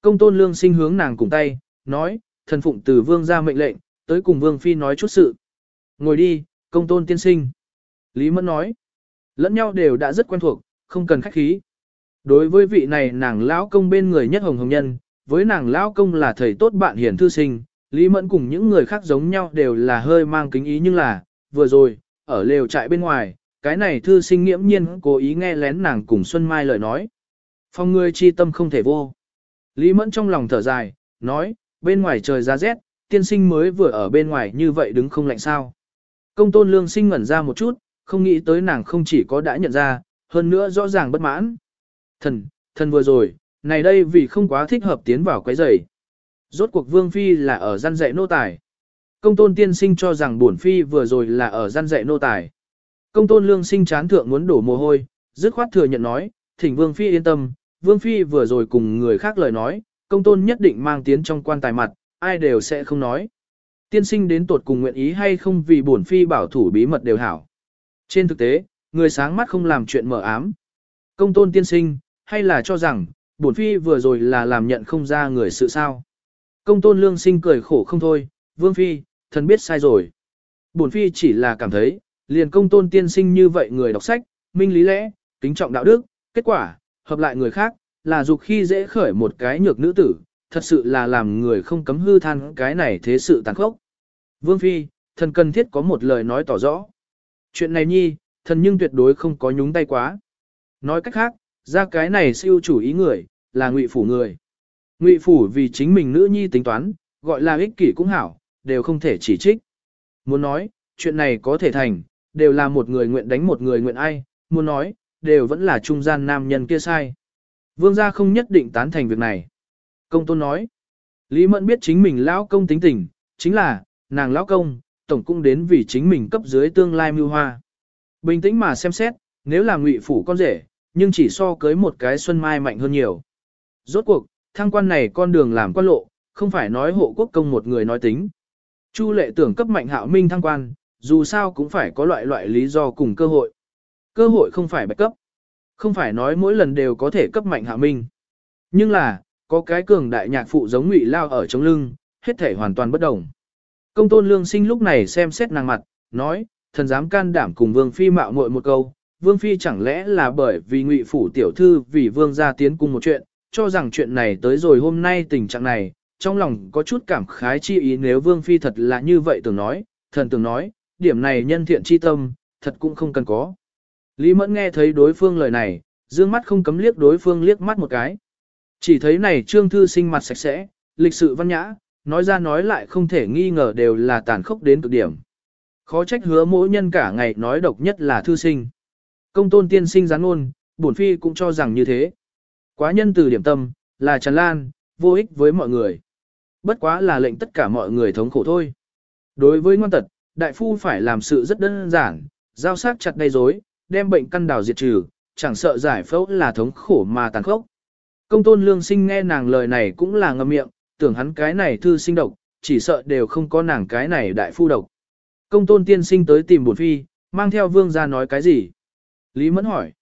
Công tôn lương sinh hướng nàng cùng tay, nói, thần phụng từ vương ra mệnh lệnh, tới cùng vương phi nói chút sự. Ngồi đi, công tôn tiên sinh. Lý Mẫn nói, lẫn nhau đều đã rất quen thuộc, không cần khách khí. Đối với vị này nàng lão công bên người nhất hồng hồng nhân, với nàng lão công là thầy tốt bạn hiển thư sinh, Lý Mẫn cùng những người khác giống nhau đều là hơi mang kính ý nhưng là, vừa rồi, ở lều trại bên ngoài, cái này thư sinh nghiễm nhiên cố ý nghe lén nàng cùng Xuân Mai lời nói. Phong người chi tâm không thể vô. Lý Mẫn trong lòng thở dài, nói, bên ngoài trời ra rét, tiên sinh mới vừa ở bên ngoài như vậy đứng không lạnh sao. Công tôn lương sinh ngẩn ra một chút, không nghĩ tới nàng không chỉ có đã nhận ra, hơn nữa rõ ràng bất mãn. Thần, thần vừa rồi, này đây vì không quá thích hợp tiến vào quấy rầy. Rốt cuộc vương phi là ở gian dạy nô tài. Công tôn tiên sinh cho rằng bổn phi vừa rồi là ở gian dạy nô tài. Công tôn lương sinh chán thượng muốn đổ mồ hôi, dứt khoát thừa nhận nói, thỉnh vương phi yên tâm, vương phi vừa rồi cùng người khác lời nói, công tôn nhất định mang tiến trong quan tài mặt, ai đều sẽ không nói. Tiên sinh đến tột cùng nguyện ý hay không vì bổn phi bảo thủ bí mật đều hảo. Trên thực tế, người sáng mắt không làm chuyện mở ám. Công tôn tiên sinh, hay là cho rằng, bổn phi vừa rồi là làm nhận không ra người sự sao. Công tôn lương sinh cười khổ không thôi, vương phi, thần biết sai rồi. Bổn phi chỉ là cảm thấy, liền công tôn tiên sinh như vậy người đọc sách, minh lý lẽ, kính trọng đạo đức, kết quả, hợp lại người khác, là dục khi dễ khởi một cái nhược nữ tử, thật sự là làm người không cấm hư than cái này thế sự tàn khốc. Vương Phi, thần cần thiết có một lời nói tỏ rõ. Chuyện này nhi, thần nhưng tuyệt đối không có nhúng tay quá. Nói cách khác, ra cái này siêu chủ ý người, là ngụy phủ người. Ngụy phủ vì chính mình nữ nhi tính toán, gọi là ích kỷ cũng hảo, đều không thể chỉ trích. Muốn nói, chuyện này có thể thành, đều là một người nguyện đánh một người nguyện ai, muốn nói, đều vẫn là trung gian nam nhân kia sai. Vương gia không nhất định tán thành việc này. Công tôn nói, Lý Mẫn biết chính mình lão công tính tình, chính là, nàng lão công, tổng cũng đến vì chính mình cấp dưới tương lai mưu hoa. Bình tĩnh mà xem xét, nếu là ngụy phủ con rể, nhưng chỉ so cưới một cái xuân mai mạnh hơn nhiều. Rốt cuộc, thăng quan này con đường làm quan lộ, không phải nói hộ quốc công một người nói tính. Chu lệ tưởng cấp mạnh hạo minh thăng quan, dù sao cũng phải có loại loại lý do cùng cơ hội. Cơ hội không phải bạch cấp. Không phải nói mỗi lần đều có thể cấp mạnh hạo minh. Nhưng là, có cái cường đại nhạc phụ giống ngụy lao ở trong lưng, hết thể hoàn toàn bất đồng. Công tôn lương sinh lúc này xem xét nàng mặt, nói, thần dám can đảm cùng vương phi mạo muội một câu, vương phi chẳng lẽ là bởi vì ngụy phủ tiểu thư vì vương gia tiến cung một chuyện, cho rằng chuyện này tới rồi hôm nay tình trạng này, trong lòng có chút cảm khái chi ý nếu vương phi thật là như vậy tưởng nói, thần tưởng nói, điểm này nhân thiện chi tâm, thật cũng không cần có. Lý Mẫn nghe thấy đối phương lời này, dương mắt không cấm liếc đối phương liếc mắt một cái. Chỉ thấy này trương thư sinh mặt sạch sẽ, lịch sự văn nhã, nói ra nói lại không thể nghi ngờ đều là tàn khốc đến cực điểm. Khó trách hứa mỗi nhân cả ngày nói độc nhất là thư sinh. Công tôn tiên sinh gián ngôn, bổn phi cũng cho rằng như thế. Quá nhân từ điểm tâm, là tràn lan, vô ích với mọi người. Bất quá là lệnh tất cả mọi người thống khổ thôi. Đối với ngoan tật, đại phu phải làm sự rất đơn giản, giao sát chặt đầy rối, đem bệnh căn đào diệt trừ, chẳng sợ giải phẫu là thống khổ mà tàn khốc. Công tôn lương sinh nghe nàng lời này cũng là ngậm miệng, tưởng hắn cái này thư sinh độc, chỉ sợ đều không có nàng cái này đại phu độc. Công tôn tiên sinh tới tìm bổn phi, mang theo vương gia nói cái gì? Lý Mẫn hỏi.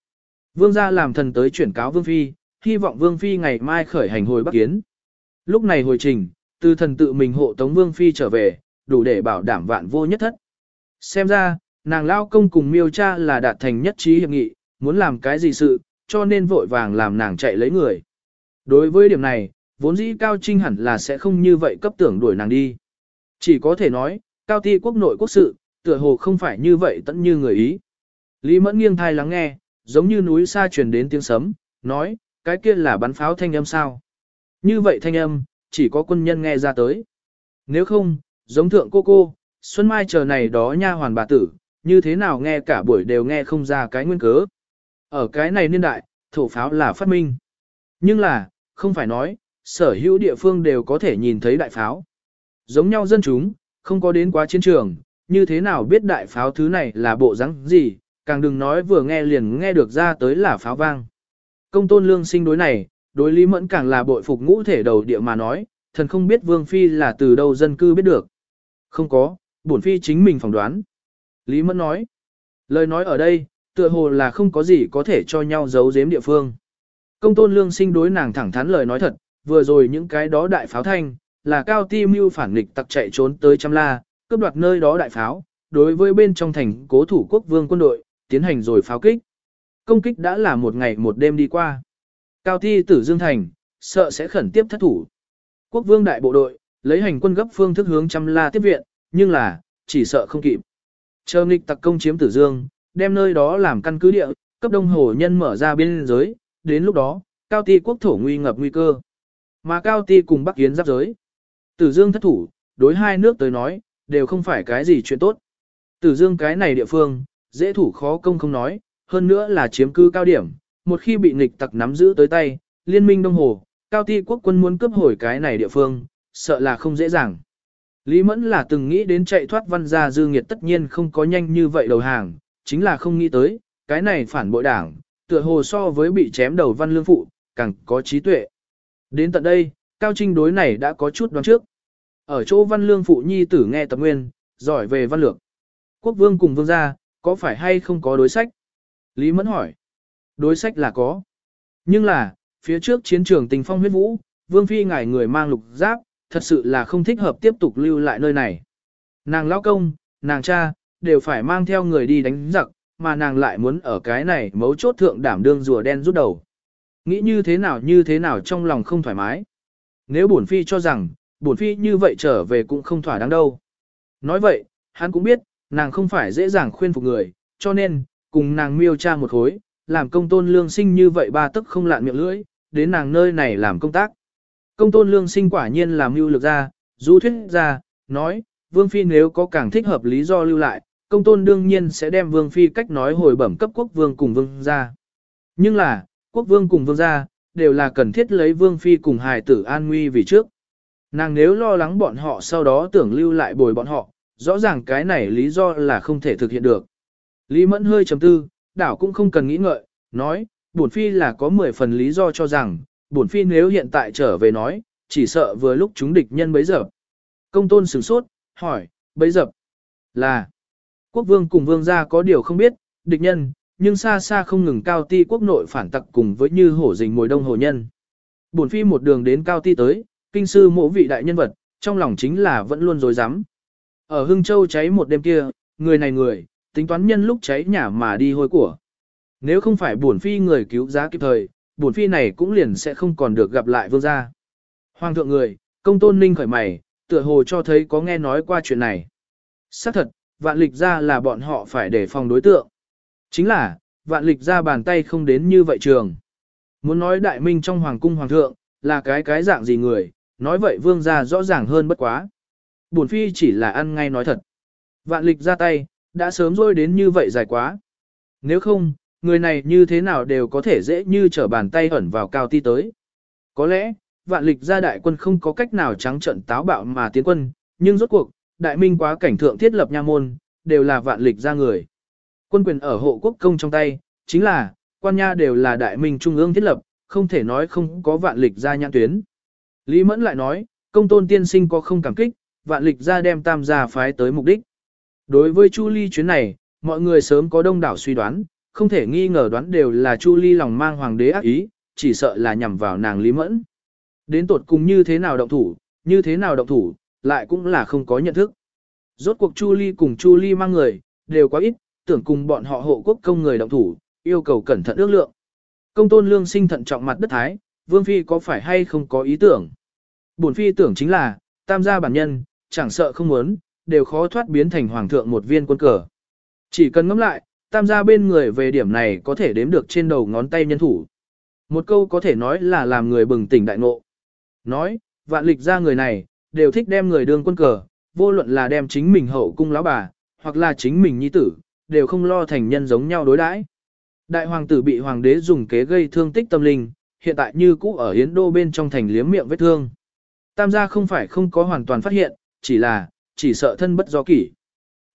Vương gia làm thần tới chuyển cáo vương phi, hy vọng vương phi ngày mai khởi hành hồi bắc kiến. Lúc này hồi trình, từ thần tự mình hộ tống vương phi trở về, đủ để bảo đảm vạn vô nhất thất. Xem ra, nàng lao công cùng miêu cha là đạt thành nhất trí hiệp nghị, muốn làm cái gì sự, cho nên vội vàng làm nàng chạy lấy người. Đối với điểm này, vốn dĩ Cao Trinh hẳn là sẽ không như vậy cấp tưởng đuổi nàng đi. Chỉ có thể nói, Cao Ti quốc nội quốc sự, tựa hồ không phải như vậy tận như người ý. Lý Mẫn nghiêng thai lắng nghe, giống như núi xa truyền đến tiếng sấm, nói, cái kia là bắn pháo thanh âm sao. Như vậy thanh âm, chỉ có quân nhân nghe ra tới. Nếu không, giống thượng cô cô, Xuân Mai chờ này đó nha hoàn bà tử, như thế nào nghe cả buổi đều nghe không ra cái nguyên cớ. Ở cái này niên đại, thổ pháo là phát minh. Nhưng là, không phải nói, sở hữu địa phương đều có thể nhìn thấy đại pháo. Giống nhau dân chúng, không có đến quá chiến trường, như thế nào biết đại pháo thứ này là bộ rắn gì, càng đừng nói vừa nghe liền nghe được ra tới là pháo vang. Công tôn lương sinh đối này, đối lý mẫn càng là bội phục ngũ thể đầu địa mà nói, thần không biết vương phi là từ đâu dân cư biết được. Không có, bổn phi chính mình phỏng đoán. Lý mẫn nói, lời nói ở đây, tựa hồ là không có gì có thể cho nhau giấu giếm địa phương. Công tôn lương sinh đối nàng thẳng thắn lời nói thật, vừa rồi những cái đó đại pháo thanh, là cao ti mưu phản nghịch tặc chạy trốn tới trăm la, cướp đoạt nơi đó đại pháo, đối với bên trong thành cố thủ quốc vương quân đội, tiến hành rồi pháo kích. Công kích đã là một ngày một đêm đi qua. Cao Thi tử Dương Thành, sợ sẽ khẩn tiếp thất thủ. Quốc vương đại bộ đội, lấy hành quân gấp phương thức hướng trăm la tiếp viện, nhưng là, chỉ sợ không kịp. Chờ nghịch tặc công chiếm tử Dương, đem nơi đó làm căn cứ địa, cấp đông hồ nhân mở ra biên giới, đến lúc đó, cao ti quốc thổ nguy ngập nguy cơ. Mà cao ti cùng Bắc Yến giáp giới. Tử Dương thất thủ, đối hai nước tới nói, đều không phải cái gì chuyện tốt. Tử Dương cái này địa phương, dễ thủ khó công không nói, hơn nữa là chiếm cứ cao điểm, một khi bị nghịch tặc nắm giữ tới tay, liên minh đông hồ, cao ti quốc quân muốn cướp hồi cái này địa phương, sợ là không dễ dàng. Lý Mẫn là từng nghĩ đến chạy thoát văn gia dư nghiệt tất nhiên không có nhanh như vậy đầu hàng, chính là không nghĩ tới, cái này phản bội đảng, tựa hồ so với bị chém đầu văn lương phụ, càng có trí tuệ. Đến tận đây, Cao Trinh đối này đã có chút đoán trước. Ở chỗ văn lương phụ nhi tử nghe tập nguyên, giỏi về văn lược. Quốc vương cùng vương gia, có phải hay không có đối sách? Lý Mẫn hỏi. Đối sách là có. Nhưng là, phía trước chiến trường tình phong huyết vũ, vương phi ngài người mang lục giáp, thật sự là không thích hợp tiếp tục lưu lại nơi này. Nàng lão công, nàng cha, đều phải mang theo người đi đánh giặc, mà nàng lại muốn ở cái này mấu chốt thượng đảm đương rùa đen rút đầu. Nghĩ như thế nào như thế nào trong lòng không thoải mái. Nếu bổn phi cho rằng, bổn phi như vậy trở về cũng không thỏa đáng đâu. Nói vậy, hắn cũng biết, nàng không phải dễ dàng khuyên phục người, cho nên, cùng nàng miêu tra một khối, làm công tôn lương sinh như vậy ba tức không lạn miệng lưỡi, đến nàng nơi này làm công tác. Công tôn lương sinh quả nhiên làm mưu lực ra, du thuyết ra, nói, vương phi nếu có càng thích hợp lý do lưu lại, công tôn đương nhiên sẽ đem vương phi cách nói hồi bẩm cấp quốc vương cùng vương gia. Nhưng là, quốc vương cùng vương gia, đều là cần thiết lấy vương phi cùng hài tử an nguy vì trước. Nàng nếu lo lắng bọn họ sau đó tưởng lưu lại bồi bọn họ, rõ ràng cái này lý do là không thể thực hiện được. Lý Mẫn hơi trầm tư, đảo cũng không cần nghĩ ngợi, nói, bổn phi là có 10 phần lý do cho rằng, bổn phi nếu hiện tại trở về nói, chỉ sợ vừa lúc chúng địch nhân bấy giờ. Công tôn sửng sốt, hỏi, bấy giờ là, quốc vương cùng vương gia có điều không biết, địch nhân, nhưng xa xa không ngừng cao ti quốc nội phản tặc cùng với như hổ rình mồi đông hồ nhân. Bổn phi một đường đến cao ti tới, kinh sư mộ vị đại nhân vật, trong lòng chính là vẫn luôn dối rắm Ở Hưng Châu cháy một đêm kia, người này người, tính toán nhân lúc cháy nhà mà đi hôi của. Nếu không phải bổn phi người cứu giá kịp thời, bổn phi này cũng liền sẽ không còn được gặp lại vương gia. Hoàng thượng người, công tôn ninh khởi mày, tựa hồ cho thấy có nghe nói qua chuyện này. Xác thật, vạn lịch ra là bọn họ phải để phòng đối tượng. Chính là, vạn lịch ra bàn tay không đến như vậy trường. Muốn nói đại minh trong hoàng cung hoàng thượng, là cái cái dạng gì người, nói vậy vương gia rõ ràng hơn bất quá. Bổn phi chỉ là ăn ngay nói thật. Vạn lịch ra tay, đã sớm rồi đến như vậy dài quá. Nếu không, người này như thế nào đều có thể dễ như trở bàn tay ẩn vào cao ti tới. Có lẽ, vạn lịch gia đại quân không có cách nào trắng trận táo bạo mà tiến quân, nhưng rốt cuộc, đại minh quá cảnh thượng thiết lập nha môn, đều là vạn lịch gia người. Quân quyền ở hộ quốc công trong tay, chính là, quan nha đều là đại minh trung ương thiết lập, không thể nói không có vạn lịch gia nhãn tuyến. Lý Mẫn lại nói, công tôn tiên sinh có không cảm kích, vạn lịch gia đem tam gia phái tới mục đích. Đối với Chu Ly chuyến này, mọi người sớm có đông đảo suy đoán, không thể nghi ngờ đoán đều là Chu Ly lòng mang hoàng đế ác ý, chỉ sợ là nhằm vào nàng Lý Mẫn. Đến tột cùng như thế nào động thủ, như thế nào động thủ, lại cũng là không có nhận thức. Rốt cuộc Chu Ly cùng Chu Ly mang người, đều quá ít, tưởng cùng bọn họ hộ quốc công người động thủ, yêu cầu cẩn thận ước lượng. Công tôn lương sinh thận trọng mặt đất thái, Vương Phi có phải hay không có ý tưởng? Bổn Phi tưởng chính là, tam gia bản nhân, chẳng sợ không muốn, đều khó thoát biến thành hoàng thượng một viên quân cờ. Chỉ cần ngẫm lại, tam gia bên người về điểm này có thể đếm được trên đầu ngón tay nhân thủ. Một câu có thể nói là làm người bừng tỉnh đại ngộ. Nói, vạn lịch ra người này, đều thích đem người đương quân cờ, vô luận là đem chính mình hậu cung lão bà, hoặc là chính mình nhi tử, đều không lo thành nhân giống nhau đối đãi. Đại hoàng tử bị hoàng đế dùng kế gây thương tích tâm linh, hiện tại như cũ ở Yến Đô bên trong thành liếm miệng vết thương. Tam gia không phải không có hoàn toàn phát hiện, chỉ là, chỉ sợ thân bất do kỷ.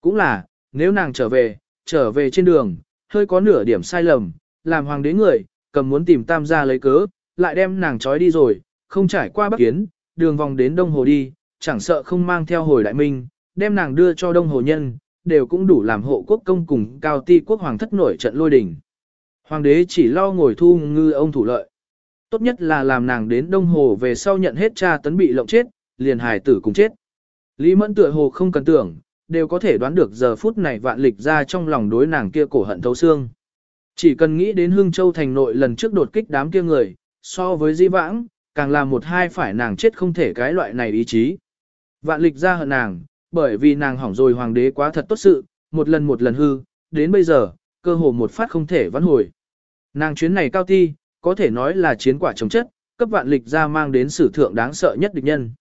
Cũng là, nếu nàng trở về, trở về trên đường, hơi có nửa điểm sai lầm, làm hoàng đế người, cầm muốn tìm tam gia lấy cớ, lại đem nàng trói đi rồi, không trải qua Bắc Kiến, đường vòng đến Đông Hồ đi, chẳng sợ không mang theo hồi đại minh, đem nàng đưa cho Đông Hồ nhân, đều cũng đủ làm hộ quốc công cùng cao ti quốc hoàng thất nổi trận lôi đình. Hoàng đế chỉ lo ngồi thu ngư ông thủ lợi. Tốt nhất là làm nàng đến Đông Hồ về sau nhận hết cha tấn bị lộng chết, liền hài tử cùng chết. Lý Mẫn tựa hồ không cần tưởng, đều có thể đoán được giờ phút này vạn lịch ra trong lòng đối nàng kia cổ hận thấu xương. Chỉ cần nghĩ đến Hương Châu thành nội lần trước đột kích đám kia người, so với di vãng, càng là một hai phải nàng chết không thể cái loại này ý chí. Vạn lịch ra hận nàng, bởi vì nàng hỏng rồi hoàng đế quá thật tốt sự, một lần một lần hư, đến bây giờ, cơ hồ một phát không thể vãn hồi. Nàng chuyến này cao ti, có thể nói là chiến quả chống chất, cấp vạn lịch ra mang đến sử thượng đáng sợ nhất địch nhân.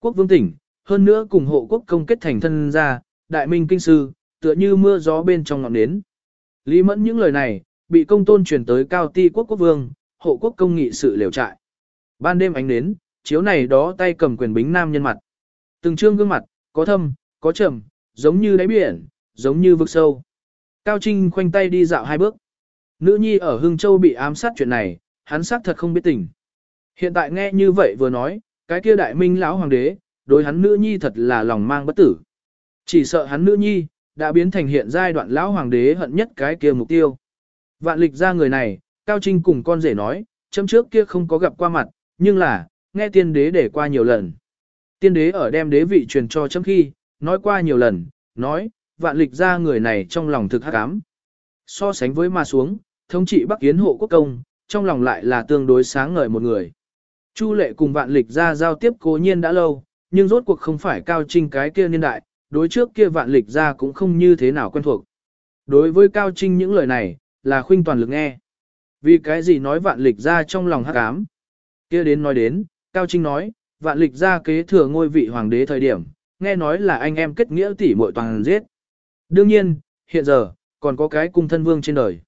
Quốc vương tỉnh, hơn nữa cùng hộ quốc công kết thành thân ra, đại minh kinh sư, tựa như mưa gió bên trong ngọn nến. Lý mẫn những lời này, bị công tôn truyền tới cao ti quốc quốc vương, hộ quốc công nghị sự liều trại. Ban đêm ánh nến, chiếu này đó tay cầm quyền bính nam nhân mặt. Từng trương gương mặt, có thâm, có trầm, giống như đáy biển, giống như vực sâu. Cao Trinh khoanh tay đi dạo hai bước. Nữ nhi ở Hưng Châu bị ám sát chuyện này, hắn xác thật không biết tình. Hiện tại nghe như vậy vừa nói, cái kia đại minh lão hoàng đế, đối hắn nữ nhi thật là lòng mang bất tử. Chỉ sợ hắn nữ nhi, đã biến thành hiện giai đoạn lão hoàng đế hận nhất cái kia mục tiêu. Vạn lịch ra người này, Cao Trinh cùng con rể nói, chấm trước kia không có gặp qua mặt, nhưng là, nghe tiên đế để qua nhiều lần. Tiên đế ở đem đế vị truyền cho chấm khi, nói qua nhiều lần, nói, vạn lịch ra người này trong lòng thực hắc ám. So sánh với ma xuống, thống trị Bắc Yến hộ quốc công, trong lòng lại là tương đối sáng ngời một người. Chu lệ cùng vạn lịch ra giao tiếp cố nhiên đã lâu, nhưng rốt cuộc không phải cao trinh cái kia niên đại, đối trước kia vạn lịch ra cũng không như thế nào quen thuộc. Đối với cao trinh những lời này, là khuynh toàn lực nghe. Vì cái gì nói vạn lịch ra trong lòng hắc ám. kia đến nói đến, cao trinh nói, vạn lịch ra kế thừa ngôi vị hoàng đế thời điểm, nghe nói là anh em kết nghĩa tỷ muội toàn giết. Đương nhiên, hiện giờ, còn có cái cung thân vương trên đời.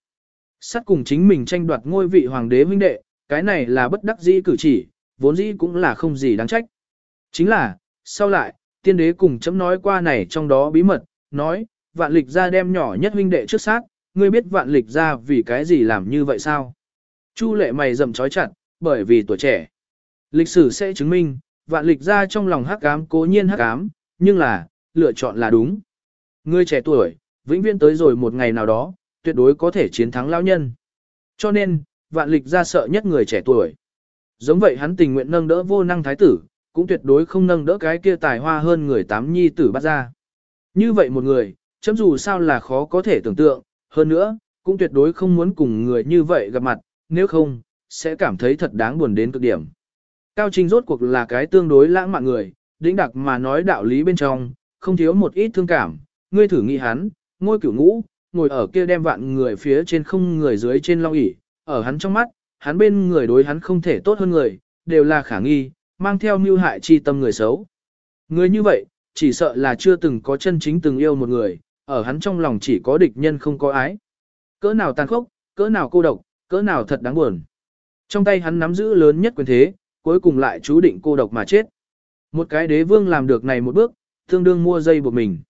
Sát cùng chính mình tranh đoạt ngôi vị hoàng đế huynh đệ, cái này là bất đắc dĩ cử chỉ, vốn dĩ cũng là không gì đáng trách. Chính là, sau lại, tiên đế cùng chấm nói qua này trong đó bí mật, nói, vạn lịch ra đem nhỏ nhất huynh đệ trước sát, ngươi biết vạn lịch ra vì cái gì làm như vậy sao? Chu lệ mày rậm trói chặt, bởi vì tuổi trẻ. Lịch sử sẽ chứng minh, vạn lịch ra trong lòng hắc ám cố nhiên hắc ám, nhưng là, lựa chọn là đúng. Ngươi trẻ tuổi, vĩnh viễn tới rồi một ngày nào đó, tuyệt đối có thể chiến thắng lão nhân. Cho nên, vạn lịch ra sợ nhất người trẻ tuổi. Giống vậy hắn tình nguyện nâng đỡ vô năng thái tử, cũng tuyệt đối không nâng đỡ cái kia tài hoa hơn người tám nhi tử bắt ra. Như vậy một người, chấm dù sao là khó có thể tưởng tượng, hơn nữa, cũng tuyệt đối không muốn cùng người như vậy gặp mặt, nếu không, sẽ cảm thấy thật đáng buồn đến cực điểm. Cao Trình rốt cuộc là cái tương đối lãng mạn người, đĩnh đặc mà nói đạo lý bên trong, không thiếu một ít thương cảm, ngươi thử nghĩ hắn, ngôi cửu ngũ, ngồi ở kia đem vạn người phía trên không người dưới trên long ỷ ở hắn trong mắt, hắn bên người đối hắn không thể tốt hơn người, đều là khả nghi, mang theo mưu hại chi tâm người xấu. Người như vậy, chỉ sợ là chưa từng có chân chính từng yêu một người, ở hắn trong lòng chỉ có địch nhân không có ái. Cỡ nào tàn khốc, cỡ nào cô độc, cỡ nào thật đáng buồn. Trong tay hắn nắm giữ lớn nhất quyền thế, cuối cùng lại chú định cô độc mà chết. Một cái đế vương làm được này một bước, tương đương mua dây buộc mình.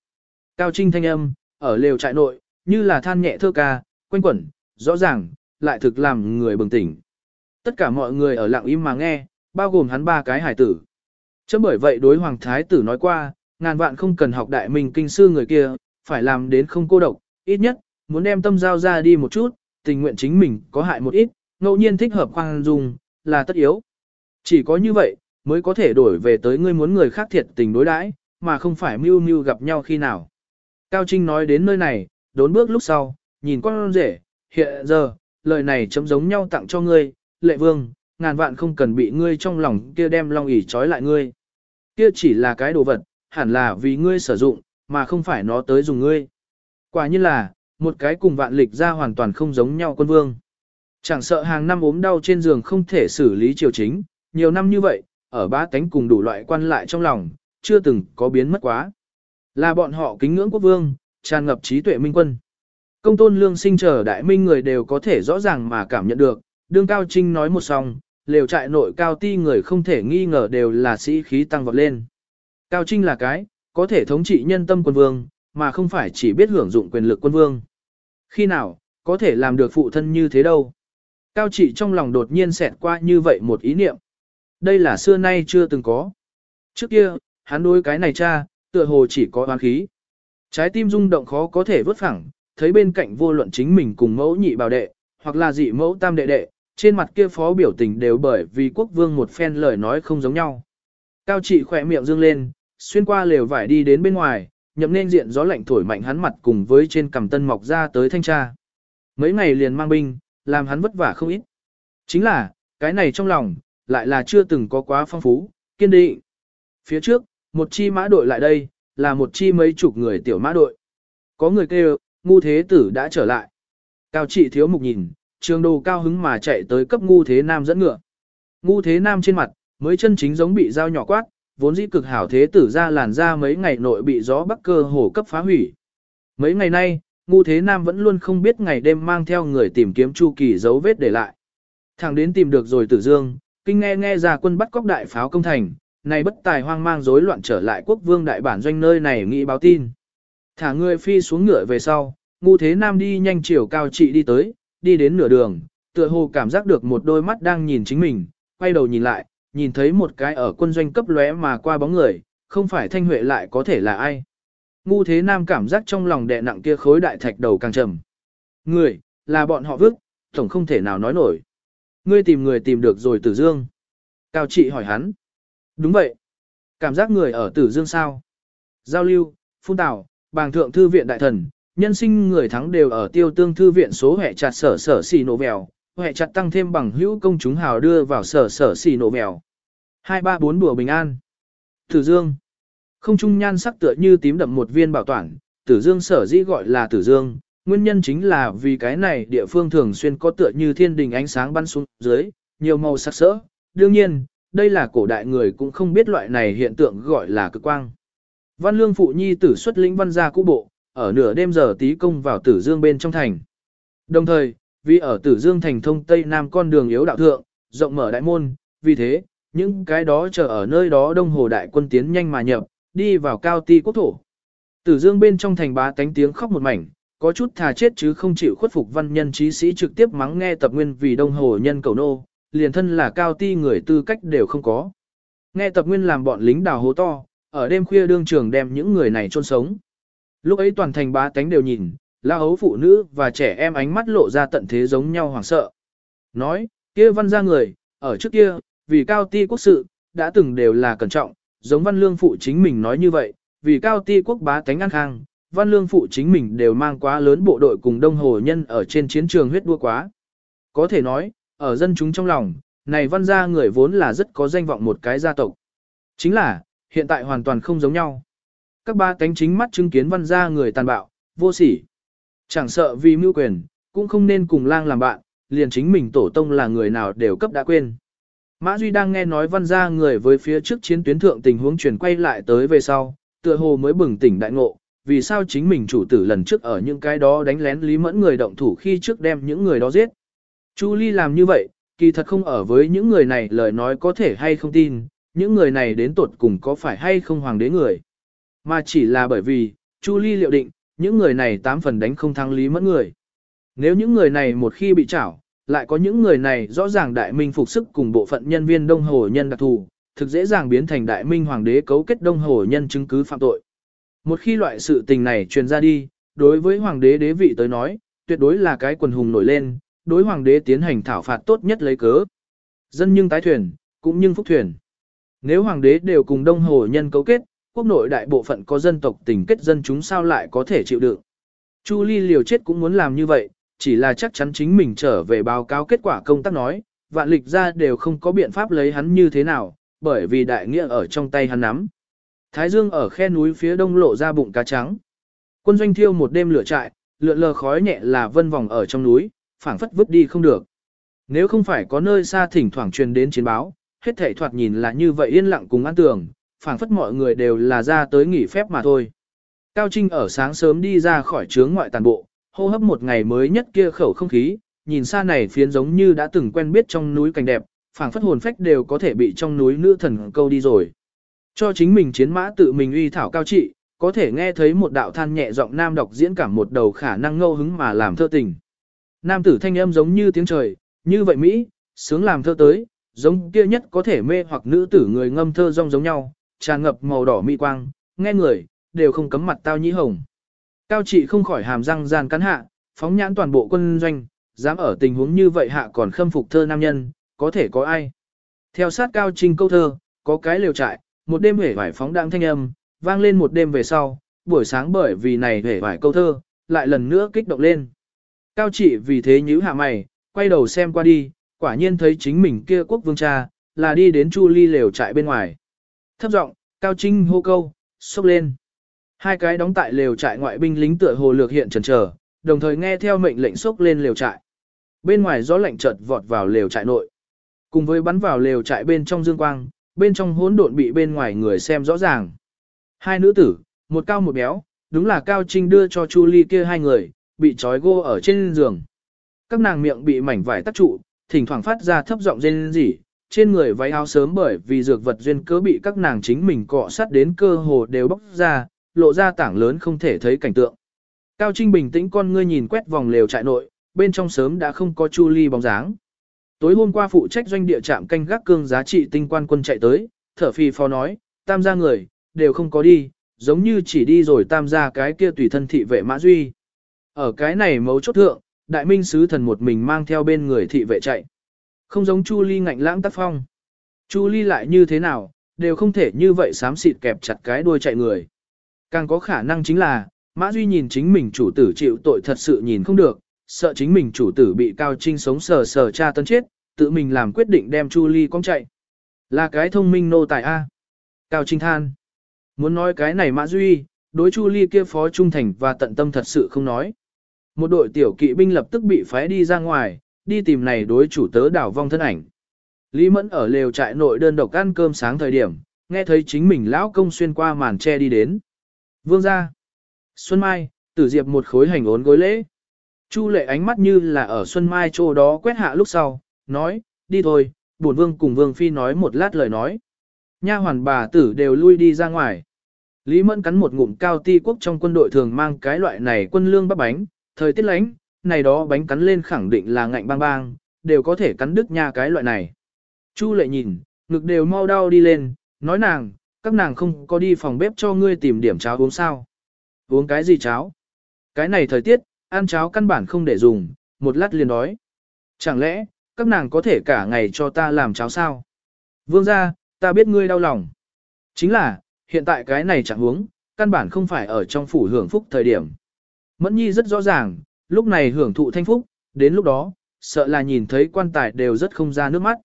Cao trinh thanh âm, ở lều trại nội, như là than nhẹ thơ ca, quanh quẩn, rõ ràng, lại thực làm người bừng tỉnh. Tất cả mọi người ở lặng im mà nghe, bao gồm hắn ba cái hải tử. Chấm bởi vậy đối hoàng thái tử nói qua, ngàn vạn không cần học đại minh kinh sư người kia, phải làm đến không cô độc, ít nhất, muốn đem tâm giao ra đi một chút, tình nguyện chính mình có hại một ít, ngẫu nhiên thích hợp khoan dung, là tất yếu. Chỉ có như vậy, mới có thể đổi về tới ngươi muốn người khác thiệt tình đối đãi, mà không phải mưu mưu gặp nhau khi nào. Cao Trinh nói đến nơi này, đốn bước lúc sau, nhìn con rể, hiện giờ, lời này chấm giống nhau tặng cho ngươi, lệ vương, ngàn vạn không cần bị ngươi trong lòng kia đem long ỉ trói lại ngươi. Kia chỉ là cái đồ vật, hẳn là vì ngươi sử dụng, mà không phải nó tới dùng ngươi. Quả nhiên là, một cái cùng vạn lịch ra hoàn toàn không giống nhau quân vương. Chẳng sợ hàng năm ốm đau trên giường không thể xử lý triều chính, nhiều năm như vậy, ở ba tánh cùng đủ loại quan lại trong lòng, chưa từng có biến mất quá. Là bọn họ kính ngưỡng quốc vương, tràn ngập trí tuệ minh quân. Công tôn lương sinh chờ đại minh người đều có thể rõ ràng mà cảm nhận được, đương Cao Trinh nói một song, lều trại nội cao ti người không thể nghi ngờ đều là sĩ khí tăng vọt lên. Cao Trinh là cái, có thể thống trị nhân tâm quân vương, mà không phải chỉ biết hưởng dụng quyền lực quân vương. Khi nào, có thể làm được phụ thân như thế đâu. Cao trị trong lòng đột nhiên xẹt qua như vậy một ý niệm. Đây là xưa nay chưa từng có. Trước kia, hắn đối cái này cha, tựa hồ chỉ có oán khí. Trái tim rung động khó có thể vớt phẳng, thấy bên cạnh vô luận chính mình cùng mẫu nhị bảo đệ, hoặc là dị mẫu tam đệ đệ, trên mặt kia phó biểu tình đều bởi vì quốc vương một phen lời nói không giống nhau. Cao trị khỏe miệng dương lên, xuyên qua lều vải đi đến bên ngoài, nhậm nên diện gió lạnh thổi mạnh hắn mặt cùng với trên cằm tân mọc ra tới thanh tra. Mấy ngày liền mang binh, làm hắn vất vả không ít. Chính là, cái này trong lòng, lại là chưa từng có quá phong phú, kiên định. Phía trước, một chi mã đội lại đây, là một chi mấy chục người tiểu mã đội. Có người kêu, ngu thế tử đã trở lại. Cao trị thiếu mục nhìn, trường đồ cao hứng mà chạy tới cấp ngu thế nam dẫn ngựa. Ngu thế nam trên mặt, mới chân chính giống bị dao nhỏ quát, vốn dĩ cực hảo thế tử ra làn ra mấy ngày nội bị gió bắc cơ hổ cấp phá hủy. Mấy ngày nay, ngu thế nam vẫn luôn không biết ngày đêm mang theo người tìm kiếm chu kỳ dấu vết để lại. Thẳng đến tìm được rồi tử dương, kinh nghe nghe ra quân bắt cóc đại pháo công thành, này bất tài hoang mang rối loạn trở lại quốc vương đại bản doanh nơi này nghĩ báo tin. Thả người phi xuống ngựa về sau, ngu thế nam đi nhanh chiều cao trị đi tới, đi đến nửa đường, tựa hồ cảm giác được một đôi mắt đang nhìn chính mình, quay đầu nhìn lại, nhìn thấy một cái ở quân doanh cấp lóe mà qua bóng người, không phải thanh huệ lại có thể là ai. Ngu thế nam cảm giác trong lòng đè nặng kia khối đại thạch đầu càng trầm. Người, là bọn họ vứt, tổng không thể nào nói nổi. Ngươi tìm người tìm được rồi tử dương. Cao trị hỏi hắn. Đúng vậy. Cảm giác người ở tử dương sao? Giao lưu, phun tảo, bàng thượng thư viện đại thần, nhân sinh người thắng đều ở tiêu tương thư viện số hệ chặt sở sở xì nổ vèo, hệ chặt tăng thêm bằng hữu công chúng hào đưa vào sở sở xì nổ vèo. 234 đùa bình an. Tử dương. Không trung nhan sắc tựa như tím đậm một viên bảo toàn, tử dương sở dĩ gọi là tử dương, nguyên nhân chính là vì cái này địa phương thường xuyên có tựa như thiên đình ánh sáng bắn xuống dưới, nhiều màu sắc sỡ. Đương nhiên, đây là cổ đại người cũng không biết loại này hiện tượng gọi là cực quang. Văn lương phụ nhi tử xuất lĩnh văn gia cũ bộ, ở nửa đêm giờ tí công vào tử dương bên trong thành. Đồng thời, vì ở tử dương thành thông tây nam con đường yếu đạo thượng, rộng mở đại môn, vì thế, những cái đó chờ ở nơi đó đông hồ đại quân tiến nhanh mà nhập, đi vào cao ti quốc thổ. Tử dương bên trong thành bá tánh tiếng khóc một mảnh, có chút thà chết chứ không chịu khuất phục văn nhân trí sĩ trực tiếp mắng nghe tập nguyên vì đông hồ nhân cầu nô, liền thân là cao ti người tư cách đều không có. Nghe tập nguyên làm bọn lính đào hố to, ở đêm khuya đương trường đem những người này chôn sống. Lúc ấy toàn thành bá tánh đều nhìn, la hấu phụ nữ và trẻ em ánh mắt lộ ra tận thế giống nhau hoảng sợ. Nói, kia văn ra người, ở trước kia, vì cao ti quốc sự, đã từng đều là cẩn trọng, giống văn lương phụ chính mình nói như vậy, vì cao ti quốc bá tánh an khang, văn lương phụ chính mình đều mang quá lớn bộ đội cùng đông hồ nhân ở trên chiến trường huyết đua quá. Có thể nói, ở dân chúng trong lòng, này văn gia người vốn là rất có danh vọng một cái gia tộc. Chính là, hiện tại hoàn toàn không giống nhau. Các ba cánh chính mắt chứng kiến văn gia người tàn bạo, vô sỉ. Chẳng sợ vì mưu quyền, cũng không nên cùng lang làm bạn, liền chính mình tổ tông là người nào đều cấp đã quên. Mã Duy đang nghe nói văn gia người với phía trước chiến tuyến thượng tình huống chuyển quay lại tới về sau, tựa hồ mới bừng tỉnh đại ngộ, vì sao chính mình chủ tử lần trước ở những cái đó đánh lén lý mẫn người động thủ khi trước đem những người đó giết. Chu Ly làm như vậy, kỳ thật không ở với những người này lời nói có thể hay không tin, những người này đến tột cùng có phải hay không hoàng đế người. Mà chỉ là bởi vì, Chu Ly liệu định, những người này tám phần đánh không thắng lý mẫn người. Nếu những người này một khi bị trảo, lại có những người này rõ ràng đại minh phục sức cùng bộ phận nhân viên đông hồ nhân đặc thù, thực dễ dàng biến thành đại minh hoàng đế cấu kết đông hồ nhân chứng cứ phạm tội. Một khi loại sự tình này truyền ra đi, đối với hoàng đế đế vị tới nói, tuyệt đối là cái quần hùng nổi lên, đối hoàng đế tiến hành thảo phạt tốt nhất lấy cớ. Dân nhưng tái thuyền, cũng nhưng phúc thuyền. Nếu hoàng đế đều cùng đông hồ nhân cấu kết, quốc nội đại bộ phận có dân tộc tình kết dân chúng sao lại có thể chịu đựng. Chu Ly liều chết cũng muốn làm như vậy, chỉ là chắc chắn chính mình trở về báo cáo kết quả công tác nói, vạn lịch ra đều không có biện pháp lấy hắn như thế nào, bởi vì đại nghĩa ở trong tay hắn nắm. Thái dương ở khe núi phía đông lộ ra bụng cá trắng. Quân doanh thiêu một đêm lửa trại, lượn lờ khói nhẹ là vân vòng ở trong núi, phảng phất vứt đi không được. Nếu không phải có nơi xa thỉnh thoảng truyền đến chiến báo, hết thảy thoạt nhìn là như vậy yên lặng cùng an tường, phảng phất mọi người đều là ra tới nghỉ phép mà thôi. Cao Trinh ở sáng sớm đi ra khỏi trướng ngoại tàn bộ, hô hấp một ngày mới nhất kia khẩu không khí, nhìn xa này phiến giống như đã từng quen biết trong núi cảnh đẹp, phảng phất hồn phách đều có thể bị trong núi nữ thần câu đi rồi. Cho chính mình chiến mã tự mình uy thảo cao trị, có thể nghe thấy một đạo than nhẹ giọng nam đọc diễn cảm một đầu khả năng ngâu hứng mà làm thơ tình. Nam tử thanh âm giống như tiếng trời, như vậy Mỹ, sướng làm thơ tới, giống kia nhất có thể mê hoặc nữ tử người ngâm thơ rong giống nhau, tràn ngập màu đỏ mỹ quang, nghe người, đều không cấm mặt tao nhĩ hồng. Cao trị không khỏi hàm răng gian cắn hạ, phóng nhãn toàn bộ quân doanh, dám ở tình huống như vậy hạ còn khâm phục thơ nam nhân, có thể có ai. Theo sát cao trình câu thơ, có cái liều trại, một đêm hể vải phóng đãng thanh âm, vang lên một đêm về sau, buổi sáng bởi vì này hể vải câu thơ, lại lần nữa kích động lên. Cao trị vì thế nhíu hạ mày, quay đầu xem qua đi, quả nhiên thấy chính mình kia quốc vương cha, là đi đến Chu Ly lều trại bên ngoài. Thấp giọng, Cao Trinh hô câu, xốc lên. Hai cái đóng tại lều trại ngoại binh lính tựa hồ lược hiện chần chờ, đồng thời nghe theo mệnh lệnh xốc lên lều trại. Bên ngoài gió lạnh chợt vọt vào lều trại nội. Cùng với bắn vào lều trại bên trong dương quang, bên trong hỗn độn bị bên ngoài người xem rõ ràng. Hai nữ tử, một cao một béo, đúng là Cao Trinh đưa cho Chu Ly kia hai người, bị trói gô ở trên giường. Các nàng miệng bị mảnh vải tắc trụ, thỉnh thoảng phát ra thấp giọng rên rỉ, trên người váy áo sớm bởi vì dược vật duyên cớ bị các nàng chính mình cọ sát đến cơ hồ đều bóc ra, lộ ra tảng lớn không thể thấy cảnh tượng. Cao Trinh bình tĩnh con ngươi nhìn quét vòng lều trại nội, bên trong sớm đã không có Chu Ly bóng dáng. Tối hôm qua phụ trách doanh địa trạm canh gác cương giá trị tinh quan quân chạy tới, thở phì phò nói, tam gia người, đều không có đi, giống như chỉ đi rồi tam gia cái kia tùy thân thị vệ mã duy. Ở cái này mấu chốt thượng, đại minh sứ thần một mình mang theo bên người thị vệ chạy. Không giống Chu Ly ngạnh lãng tác phong. Chu Ly lại như thế nào, đều không thể như vậy xám xịt kẹp chặt cái đuôi chạy người. Càng có khả năng chính là, Mã Duy nhìn chính mình chủ tử chịu tội thật sự nhìn không được, sợ chính mình chủ tử bị Cao Trinh sống sờ sờ cha tấn chết, tự mình làm quyết định đem Chu Ly con chạy. Là cái thông minh nô tài A. Cao Trinh than. Muốn nói cái này Mã Duy, đối Chu Ly kia phó trung thành và tận tâm thật sự không nói. Một đội tiểu kỵ binh lập tức bị phái đi ra ngoài, đi tìm này đối chủ tớ đảo vong thân ảnh. Lý Mẫn ở lều trại nội đơn độc ăn cơm sáng thời điểm, nghe thấy chính mình lão công xuyên qua màn che đi đến. Vương ra. Xuân Mai, tử diệp một khối hành ốn gối lễ. Chu lệ ánh mắt như là ở Xuân Mai chỗ đó quét hạ lúc sau, nói, đi thôi, bổn vương cùng vương phi nói một lát lời nói. Nha hoàn bà tử đều lui đi ra ngoài. Lý Mẫn cắn một ngụm cao ti quốc trong quân đội thường mang cái loại này quân lương bắp bánh, thời tiết lánh, này đó bánh cắn lên khẳng định là ngạnh bang bang, đều có thể cắn đứt nha cái loại này. Chu lệ nhìn, ngực đều mau đau đi lên, nói nàng, các nàng không có đi phòng bếp cho ngươi tìm điểm cháo uống sao. Uống cái gì cháo? Cái này thời tiết, ăn cháo căn bản không để dùng, một lát liền đói. Chẳng lẽ, các nàng có thể cả ngày cho ta làm cháo sao? Vương ra, ta biết ngươi đau lòng. Chính là, hiện tại cái này chẳng uống, căn bản không phải ở trong phủ hưởng phúc thời điểm. Mẫn nhi rất rõ ràng, lúc này hưởng thụ thanh phúc, đến lúc đó, sợ là nhìn thấy quan tài đều rất không ra nước mắt.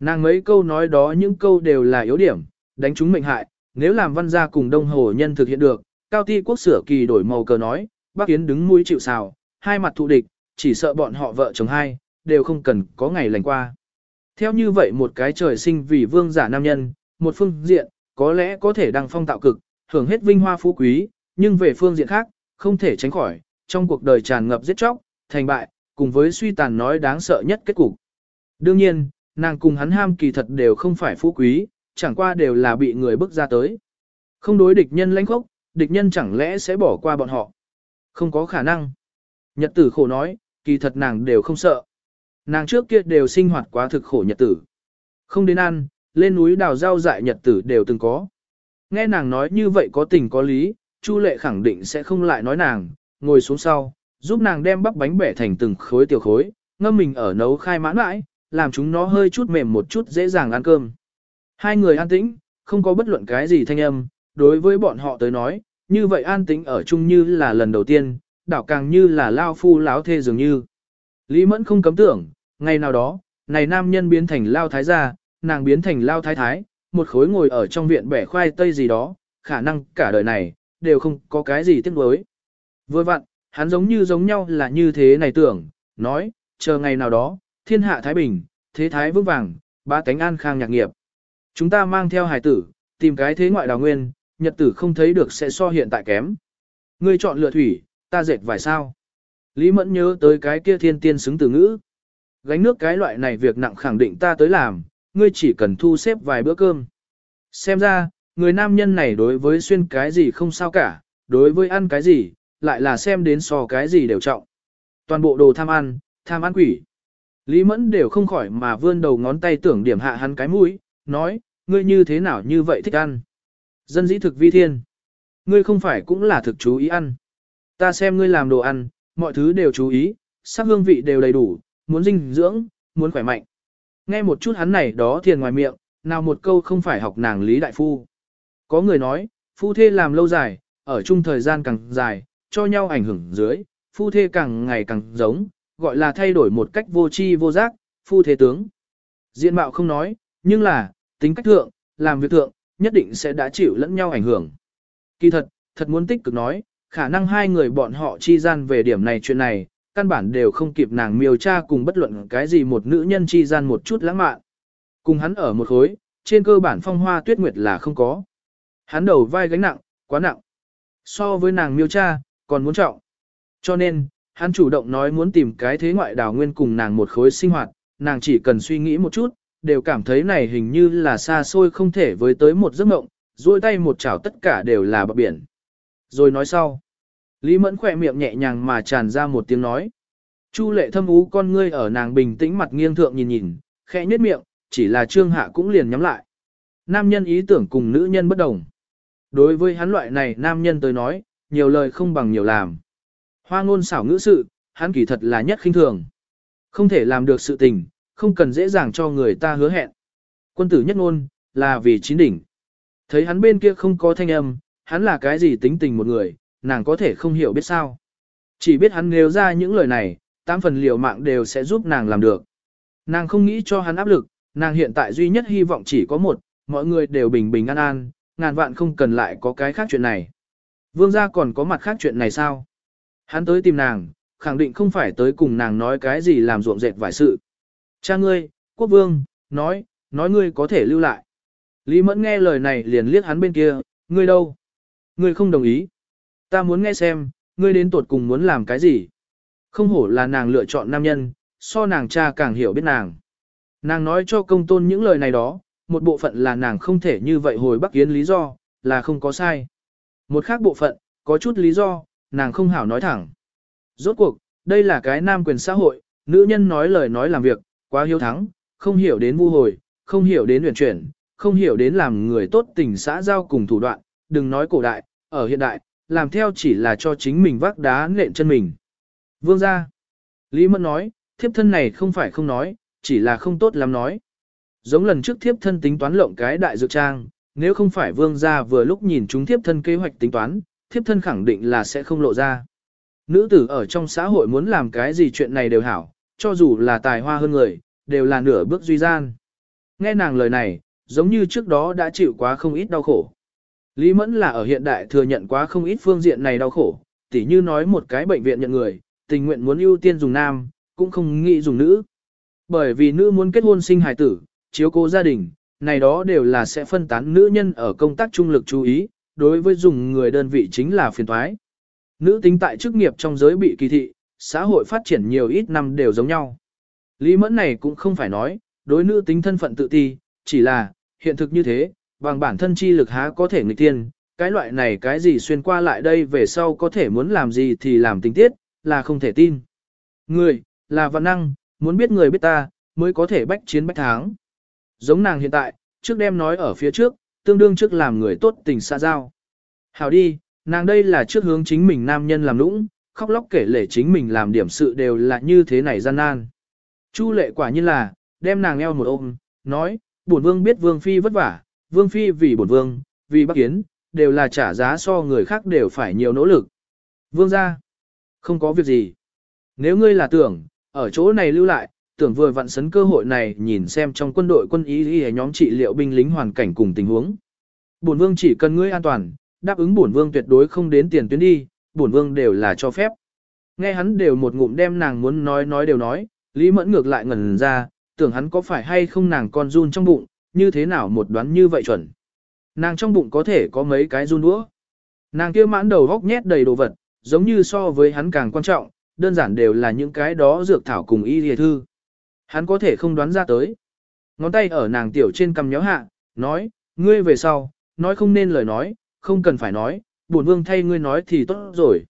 Nàng mấy câu nói đó những câu đều là yếu điểm, đánh chúng mệnh hại, nếu làm văn gia cùng đông hồ nhân thực hiện được, cao ti quốc sửa kỳ đổi màu cờ nói, bác Yến đứng mũi chịu sào, hai mặt thù địch, chỉ sợ bọn họ vợ chồng hai, đều không cần có ngày lành qua. Theo như vậy một cái trời sinh vì vương giả nam nhân, một phương diện, có lẽ có thể đăng phong tạo cực, hưởng hết vinh hoa phú quý, nhưng về phương diện khác, không thể tránh khỏi, trong cuộc đời tràn ngập giết chóc, thành bại, cùng với suy tàn nói đáng sợ nhất kết cục. Đương nhiên, nàng cùng hắn ham kỳ thật đều không phải phú quý, chẳng qua đều là bị người bức ra tới. Không đối địch nhân lãnh khốc, địch nhân chẳng lẽ sẽ bỏ qua bọn họ. Không có khả năng. Nhật tử khổ nói, kỳ thật nàng đều không sợ. Nàng trước kia đều sinh hoạt quá thực khổ nhật tử. Không đến ăn, lên núi đào rau dại nhật tử đều từng có. Nghe nàng nói như vậy có tình có lý, Chu lệ khẳng định sẽ không lại nói nàng, ngồi xuống sau, giúp nàng đem bắp bánh bẻ thành từng khối tiểu khối, ngâm mình ở nấu khai mãn mãi, làm chúng nó hơi chút mềm một chút dễ dàng ăn cơm. Hai người an tĩnh, không có bất luận cái gì thanh âm, đối với bọn họ tới nói, như vậy an tĩnh ở chung như là lần đầu tiên, đảo càng như là lao phu láo thê dường như. Lý Mẫn không cấm tưởng, ngày nào đó, này nam nhân biến thành lao thái gia, nàng biến thành lao thái thái, một khối ngồi ở trong viện bẻ khoai tây gì đó, khả năng cả đời này, đều không có cái gì tiếc nuối. Vừa vặn, hắn giống như giống nhau là như thế này tưởng, nói, chờ ngày nào đó, thiên hạ thái bình, thế thái vững vàng, ba tánh an khang nhạc nghiệp. Chúng ta mang theo hài tử, tìm cái thế ngoại đào nguyên, nhật tử không thấy được sẽ so hiện tại kém. Ngươi chọn lựa thủy, ta dệt vài sao. Lý Mẫn nhớ tới cái kia thiên tiên xứng từ ngữ. Gánh nước cái loại này việc nặng khẳng định ta tới làm, ngươi chỉ cần thu xếp vài bữa cơm. Xem ra, người nam nhân này đối với xuyên cái gì không sao cả, đối với ăn cái gì, lại là xem đến so cái gì đều trọng. Toàn bộ đồ tham ăn, tham ăn quỷ. Lý Mẫn đều không khỏi mà vươn đầu ngón tay tưởng điểm hạ hắn cái mũi, nói, ngươi như thế nào như vậy thích ăn. Dân dĩ thực vi thiên. Ngươi không phải cũng là thực chú ý ăn. Ta xem ngươi làm đồ ăn, mọi thứ đều chú ý, sắc hương vị đều đầy đủ, muốn dinh dưỡng, muốn khỏe mạnh. Nghe một chút hắn này đó thiền ngoài miệng, nào một câu không phải học nàng Lý Đại Phu. Có người nói, phu thê làm lâu dài, ở chung thời gian càng dài, cho nhau ảnh hưởng dưới, phu thê càng ngày càng giống, gọi là thay đổi một cách vô tri vô giác, phu thế tướng. Diện mạo không nói, nhưng là, tính cách thượng, làm việc thượng, nhất định sẽ đã chịu lẫn nhau ảnh hưởng. Kỳ thật, thật muốn tích cực nói, khả năng hai người bọn họ chi gian về điểm này chuyện này, căn bản đều không kịp nàng miêu tra cùng bất luận cái gì một nữ nhân chi gian một chút lãng mạn. Cùng hắn ở một khối, trên cơ bản phong hoa tuyết nguyệt là không có. Hắn đầu vai gánh nặng, quá nặng. So với nàng miêu tra, còn muốn trọng. Cho nên, hắn chủ động nói muốn tìm cái thế ngoại đảo nguyên cùng nàng một khối sinh hoạt, nàng chỉ cần suy nghĩ một chút, đều cảm thấy này hình như là xa xôi không thể với tới một giấc mộng, duỗi tay một chảo tất cả đều là bờ biển. Rồi nói sau. Lý Mẫn khỏe miệng nhẹ nhàng mà tràn ra một tiếng nói. Chu lệ thâm ú con ngươi ở nàng bình tĩnh mặt nghiêng thượng nhìn nhìn, khẽ nhếch miệng, chỉ là trương hạ cũng liền nhắm lại. Nam nhân ý tưởng cùng nữ nhân bất đồng. Đối với hắn loại này nam nhân tới nói, nhiều lời không bằng nhiều làm. Hoa ngôn xảo ngữ sự, hắn kỳ thật là nhất khinh thường. Không thể làm được sự tình, không cần dễ dàng cho người ta hứa hẹn. Quân tử nhất ngôn, là vì chín đỉnh. Thấy hắn bên kia không có thanh âm, hắn là cái gì tính tình một người, nàng có thể không hiểu biết sao. Chỉ biết hắn nêu ra những lời này, tám phần liều mạng đều sẽ giúp nàng làm được. Nàng không nghĩ cho hắn áp lực, nàng hiện tại duy nhất hy vọng chỉ có một, mọi người đều bình bình an an, ngàn vạn không cần lại có cái khác chuyện này. Vương gia còn có mặt khác chuyện này sao? Hắn tới tìm nàng, khẳng định không phải tới cùng nàng nói cái gì làm ruộng dệt vài sự. Cha ngươi, quốc vương, nói, nói ngươi có thể lưu lại. Lý Mẫn nghe lời này liền liếc hắn bên kia, ngươi đâu? Ngươi không đồng ý. Ta muốn nghe xem, ngươi đến tuột cùng muốn làm cái gì? Không hổ là nàng lựa chọn nam nhân, so nàng cha càng hiểu biết nàng. Nàng nói cho công tôn những lời này đó, một bộ phận là nàng không thể như vậy hồi Bắc Yến lý do, là không có sai. Một khác bộ phận, có chút lý do, nàng không hảo nói thẳng. Rốt cuộc, đây là cái nam quyền xã hội, nữ nhân nói lời nói làm việc, quá hiếu thắng, không hiểu đến vu hồi, không hiểu đến huyền chuyển, không hiểu đến làm người tốt tình xã giao cùng thủ đoạn, đừng nói cổ đại, ở hiện đại, làm theo chỉ là cho chính mình vác đá nện chân mình. Vương gia. Lý Mẫn nói, thiếp thân này không phải không nói, chỉ là không tốt lắm nói. Giống lần trước thiếp thân tính toán lộng cái đại dược trang, nếu không phải vương gia vừa lúc nhìn chúng thiếp thân kế hoạch tính toán, thiếp thân khẳng định là sẽ không lộ ra. Nữ tử ở trong xã hội muốn làm cái gì chuyện này đều hảo, cho dù là tài hoa hơn người, đều là nửa bước duy gian. Nghe nàng lời này, giống như trước đó đã chịu quá không ít đau khổ. Lý Mẫn là ở hiện đại thừa nhận quá không ít phương diện này đau khổ, tỉ như nói một cái bệnh viện nhận người, tình nguyện muốn ưu tiên dùng nam, cũng không nghĩ dùng nữ. Bởi vì nữ muốn kết hôn sinh hài tử, chiếu cố gia đình, này đó đều là sẽ phân tán nữ nhân ở công tác trung lực chú ý, đối với dùng người đơn vị chính là phiền thoái. Nữ tính tại chức nghiệp trong giới bị kỳ thị, xã hội phát triển nhiều ít năm đều giống nhau. Lý mẫn này cũng không phải nói, đối nữ tính thân phận tự ti, chỉ là, hiện thực như thế, bằng bản thân chi lực há có thể nghịch tiên, cái loại này cái gì xuyên qua lại đây về sau có thể muốn làm gì thì làm tình tiết, là không thể tin. Người, là văn năng, muốn biết người biết ta, mới có thể bách chiến bách thắng. Giống nàng hiện tại, trước đem nói ở phía trước, tương đương trước làm người tốt tình xa giao. Hảo đi, nàng đây là trước hướng chính mình nam nhân làm nũng, khóc lóc kể lể chính mình làm điểm sự đều là như thế này gian nan. Chu lệ quả nhiên là, đem nàng eo một ôm, nói, bổn vương biết vương phi vất vả, vương phi vì bổn vương, vì bắc kiến, đều là trả giá so người khác đều phải nhiều nỗ lực. Vương ra, không có việc gì. Nếu ngươi là tưởng, ở chỗ này lưu lại, tưởng vừa vặn sấn cơ hội này nhìn xem trong quân đội quân ý y nhóm trị liệu binh lính hoàn cảnh cùng tình huống. Bổn vương chỉ cần ngươi an toàn, đáp ứng bổn vương tuyệt đối không đến tiền tuyến đi, bổn vương đều là cho phép. Nghe hắn đều một ngụm đem nàng muốn nói nói đều nói, Lý Mẫn ngược lại ngẩn ra, tưởng hắn có phải hay không nàng con run trong bụng, như thế nào một đoán như vậy chuẩn. Nàng trong bụng có thể có mấy cái run đũa. Nàng kia mãn đầu góc nhét đầy đồ vật, giống như so với hắn càng quan trọng, đơn giản đều là những cái đó dược thảo cùng y lìa thư. Hắn có thể không đoán ra tới. Ngón tay ở nàng tiểu trên cầm nhéo hạ, nói, ngươi về sau, nói không nên lời nói, không cần phải nói, bổn vương thay ngươi nói thì tốt rồi.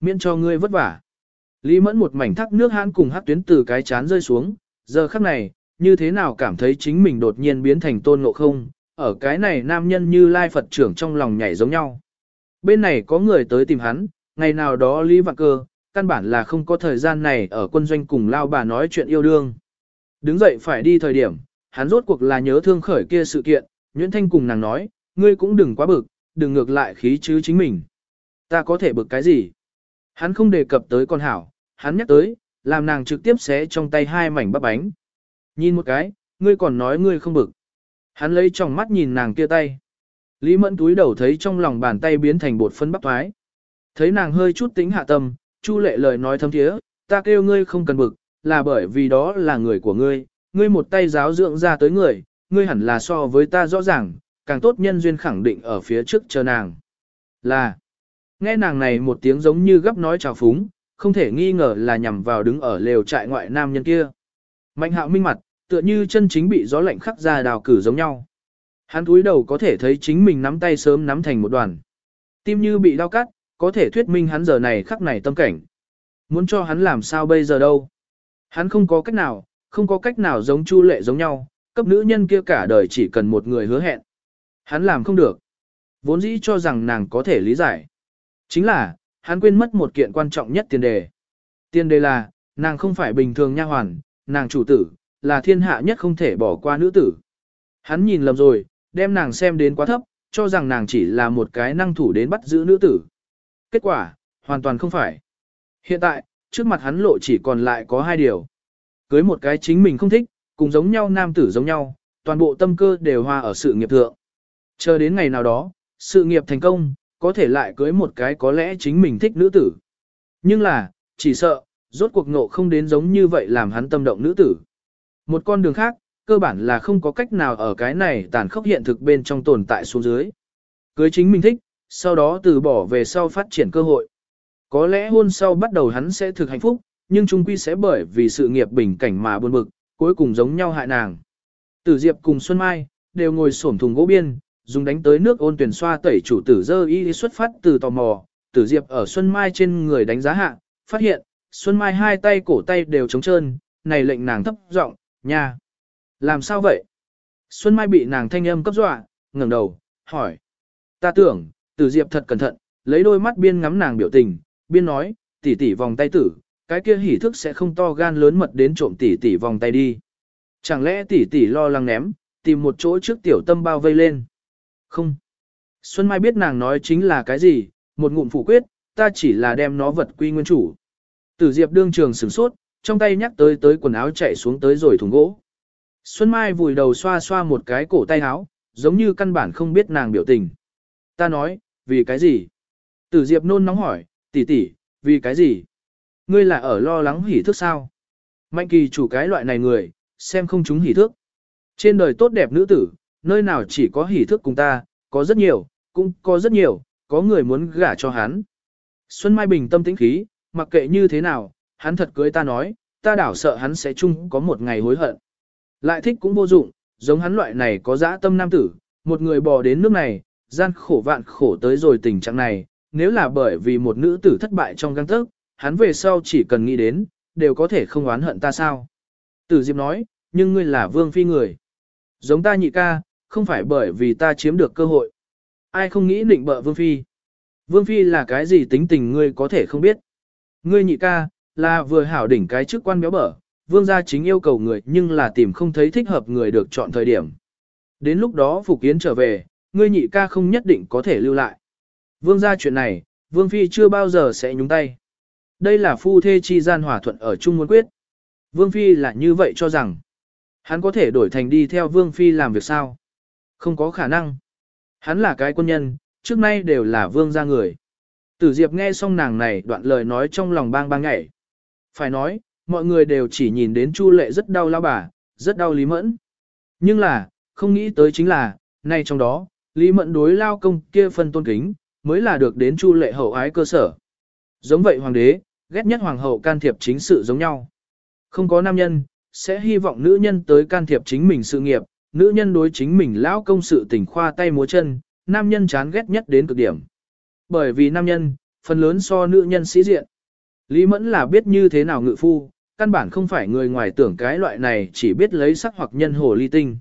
Miễn cho ngươi vất vả. Lý mẫn một mảnh thác nước hãn cùng hát tuyến từ cái chán rơi xuống, giờ khắc này, như thế nào cảm thấy chính mình đột nhiên biến thành tôn ngộ không, ở cái này nam nhân như lai Phật trưởng trong lòng nhảy giống nhau. Bên này có người tới tìm hắn, ngày nào đó Lý Vạn Cơ, căn bản là không có thời gian này ở quân doanh cùng lao bà nói chuyện yêu đương. Đứng dậy phải đi thời điểm, hắn rốt cuộc là nhớ thương khởi kia sự kiện, Nguyễn Thanh cùng nàng nói, ngươi cũng đừng quá bực, đừng ngược lại khí chứ chính mình. Ta có thể bực cái gì? Hắn không đề cập tới con hảo, hắn nhắc tới, làm nàng trực tiếp xé trong tay hai mảnh bắp bánh. Nhìn một cái, ngươi còn nói ngươi không bực. Hắn lấy trong mắt nhìn nàng kia tay. Lý mẫn túi đầu thấy trong lòng bàn tay biến thành bột phân bắp thoái. Thấy nàng hơi chút tính hạ tâm, chu lệ lời nói thâm thiế, ta kêu ngươi không cần bực, là bởi vì đó là người của ngươi, ngươi một tay giáo dưỡng ra tới người, ngươi hẳn là so với ta rõ ràng, càng tốt nhân duyên khẳng định ở phía trước chờ nàng. Là, nghe nàng này một tiếng giống như gấp nói chào phúng, không thể nghi ngờ là nhằm vào đứng ở lều trại ngoại nam nhân kia. Mạnh hạo minh mặt, tựa như chân chính bị gió lạnh khắc ra đào cử giống nhau. Hắn túi đầu có thể thấy chính mình nắm tay sớm nắm thành một đoàn. Tim như bị đau cắt, có thể thuyết minh hắn giờ này khắc này tâm cảnh. Muốn cho hắn làm sao bây giờ đâu. Hắn không có cách nào, không có cách nào giống chu lệ giống nhau, cấp nữ nhân kia cả đời chỉ cần một người hứa hẹn. Hắn làm không được. Vốn dĩ cho rằng nàng có thể lý giải. Chính là, hắn quên mất một kiện quan trọng nhất tiền đề. Tiền đề là, nàng không phải bình thường nha hoàn, nàng chủ tử, là thiên hạ nhất không thể bỏ qua nữ tử. Hắn nhìn lầm rồi, đem nàng xem đến quá thấp, cho rằng nàng chỉ là một cái năng thủ đến bắt giữ nữ tử. Kết quả, hoàn toàn không phải. Hiện tại, trước mặt hắn lộ chỉ còn lại có hai điều. Cưới một cái chính mình không thích, cùng giống nhau nam tử giống nhau, toàn bộ tâm cơ đều hòa ở sự nghiệp thượng. Chờ đến ngày nào đó, sự nghiệp thành công, có thể lại cưới một cái có lẽ chính mình thích nữ tử. Nhưng là, chỉ sợ, rốt cuộc ngộ không đến giống như vậy làm hắn tâm động nữ tử. Một con đường khác, cơ bản là không có cách nào ở cái này tàn khốc hiện thực bên trong tồn tại xuống dưới. Cưới chính mình thích, sau đó từ bỏ về sau phát triển cơ hội. Có lẽ hôn sau bắt đầu hắn sẽ thực hạnh phúc, nhưng trung quy sẽ bởi vì sự nghiệp bình cảnh mà buồn bực, cuối cùng giống nhau hại nàng. Tử Diệp cùng Xuân Mai, đều ngồi xổm thùng gỗ biên, dùng đánh tới nước ôn tuyển xoa tẩy chủ tử dơ y xuất phát từ tò mò, Tử Diệp ở Xuân Mai trên người đánh giá hạ, phát hiện, Xuân Mai hai tay cổ tay đều trống trơn, này lệnh nàng thấp giọng, nha. Làm sao vậy? Xuân Mai bị nàng thanh âm cấp dọa, ngẩng đầu, hỏi. Ta tưởng, Tử Diệp thật cẩn thận, lấy đôi mắt biên ngắm nàng biểu tình, biên nói, tỷ tỷ vòng tay tử, cái kia hỉ thức sẽ không to gan lớn mật đến trộm tỷ tỷ vòng tay đi. Chẳng lẽ tỷ tỷ lo lắng ném, tìm một chỗ trước tiểu tâm bao vây lên. Không. Xuân Mai biết nàng nói chính là cái gì, một ngụm phủ quyết, ta chỉ là đem nó vật quy nguyên chủ. Tử Diệp đương trường sửng sốt, trong tay nhắc tới tới quần áo chạy xuống tới rồi thùng gỗ. Xuân Mai vùi đầu xoa xoa một cái cổ tay áo, giống như căn bản không biết nàng biểu tình. Ta nói, vì cái gì? Tử Diệp nôn nóng hỏi, tỷ tỷ, vì cái gì? Ngươi là ở lo lắng hỉ thức sao? Mạnh kỳ chủ cái loại này người, xem không chúng hỉ thức. Trên đời tốt đẹp nữ tử, nơi nào chỉ có hỉ thức cùng ta, có rất nhiều, cũng có rất nhiều, có người muốn gả cho hắn. Xuân Mai bình tâm tĩnh khí, mặc kệ như thế nào, hắn thật cưới ta nói, ta đảo sợ hắn sẽ chung có một ngày hối hận. Lại thích cũng vô dụng, giống hắn loại này có dã tâm nam tử, một người bò đến nước này, gian khổ vạn khổ tới rồi tình trạng này, nếu là bởi vì một nữ tử thất bại trong găng tức, hắn về sau chỉ cần nghĩ đến, đều có thể không oán hận ta sao. Tử Diệp nói, nhưng ngươi là vương phi người. Giống ta nhị ca, không phải bởi vì ta chiếm được cơ hội. Ai không nghĩ định bợ vương phi. Vương phi là cái gì tính tình ngươi có thể không biết. Ngươi nhị ca, là vừa hảo đỉnh cái chức quan béo bở, vương gia chính yêu cầu người nhưng là tìm không thấy thích hợp người được chọn thời điểm. Đến lúc đó Phục Yến trở về, ngươi nhị ca không nhất định có thể lưu lại. Vương gia chuyện này, vương phi chưa bao giờ sẽ nhúng tay. Đây là phu thê chi gian hòa thuận ở chung muốn quyết. Vương phi là như vậy cho rằng, hắn có thể đổi thành đi theo vương phi làm việc sao? Không có khả năng. Hắn là cái quân nhân, trước nay đều là vương gia người. Tử Diệp nghe xong nàng này đoạn lời nói trong lòng bang bang ngảy. Phải nói, mọi người đều chỉ nhìn đến Chu Lệ rất đau lao bà, rất đau Lý Mẫn. Nhưng là, không nghĩ tới chính là, nay trong đó, Lý Mẫn đối lao công kia phân tôn kính, mới là được đến Chu Lệ hậu ái cơ sở. Giống vậy hoàng đế, ghét nhất hoàng hậu can thiệp chính sự giống nhau. Không có nam nhân, sẽ hy vọng nữ nhân tới can thiệp chính mình sự nghiệp, nữ nhân đối chính mình lão công sự tình khoa tay múa chân, nam nhân chán ghét nhất đến cực điểm. Bởi vì nam nhân, phần lớn so nữ nhân sĩ diện. Lý Mẫn là biết như thế nào ngự phu, căn bản không phải người ngoài tưởng cái loại này chỉ biết lấy sắc hoặc nhân hồ ly tinh.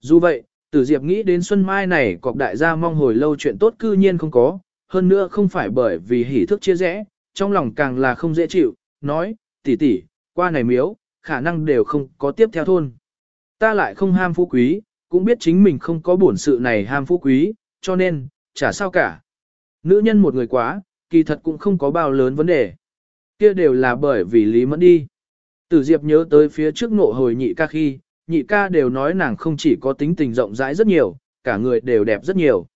Dù vậy, Tử Diệp nghĩ đến Xuân Mai này cọc đại gia mong hồi lâu chuyện tốt cư nhiên không có, hơn nữa không phải bởi vì hỉ thức chia rẽ, trong lòng càng là không dễ chịu, nói, tỷ tỷ, qua này miếu, khả năng đều không có tiếp theo thôn. Ta lại không ham phú quý, cũng biết chính mình không có bổn sự này ham phú quý, cho nên, chả sao cả. Nữ nhân một người quá, kỳ thật cũng không có bao lớn vấn đề. Kia đều là bởi vì Lý Mẫn đi. Tử Diệp nhớ tới phía trước nộ hồi nhị ca khi, nhị ca đều nói nàng không chỉ có tính tình rộng rãi rất nhiều, cả người đều đẹp rất nhiều.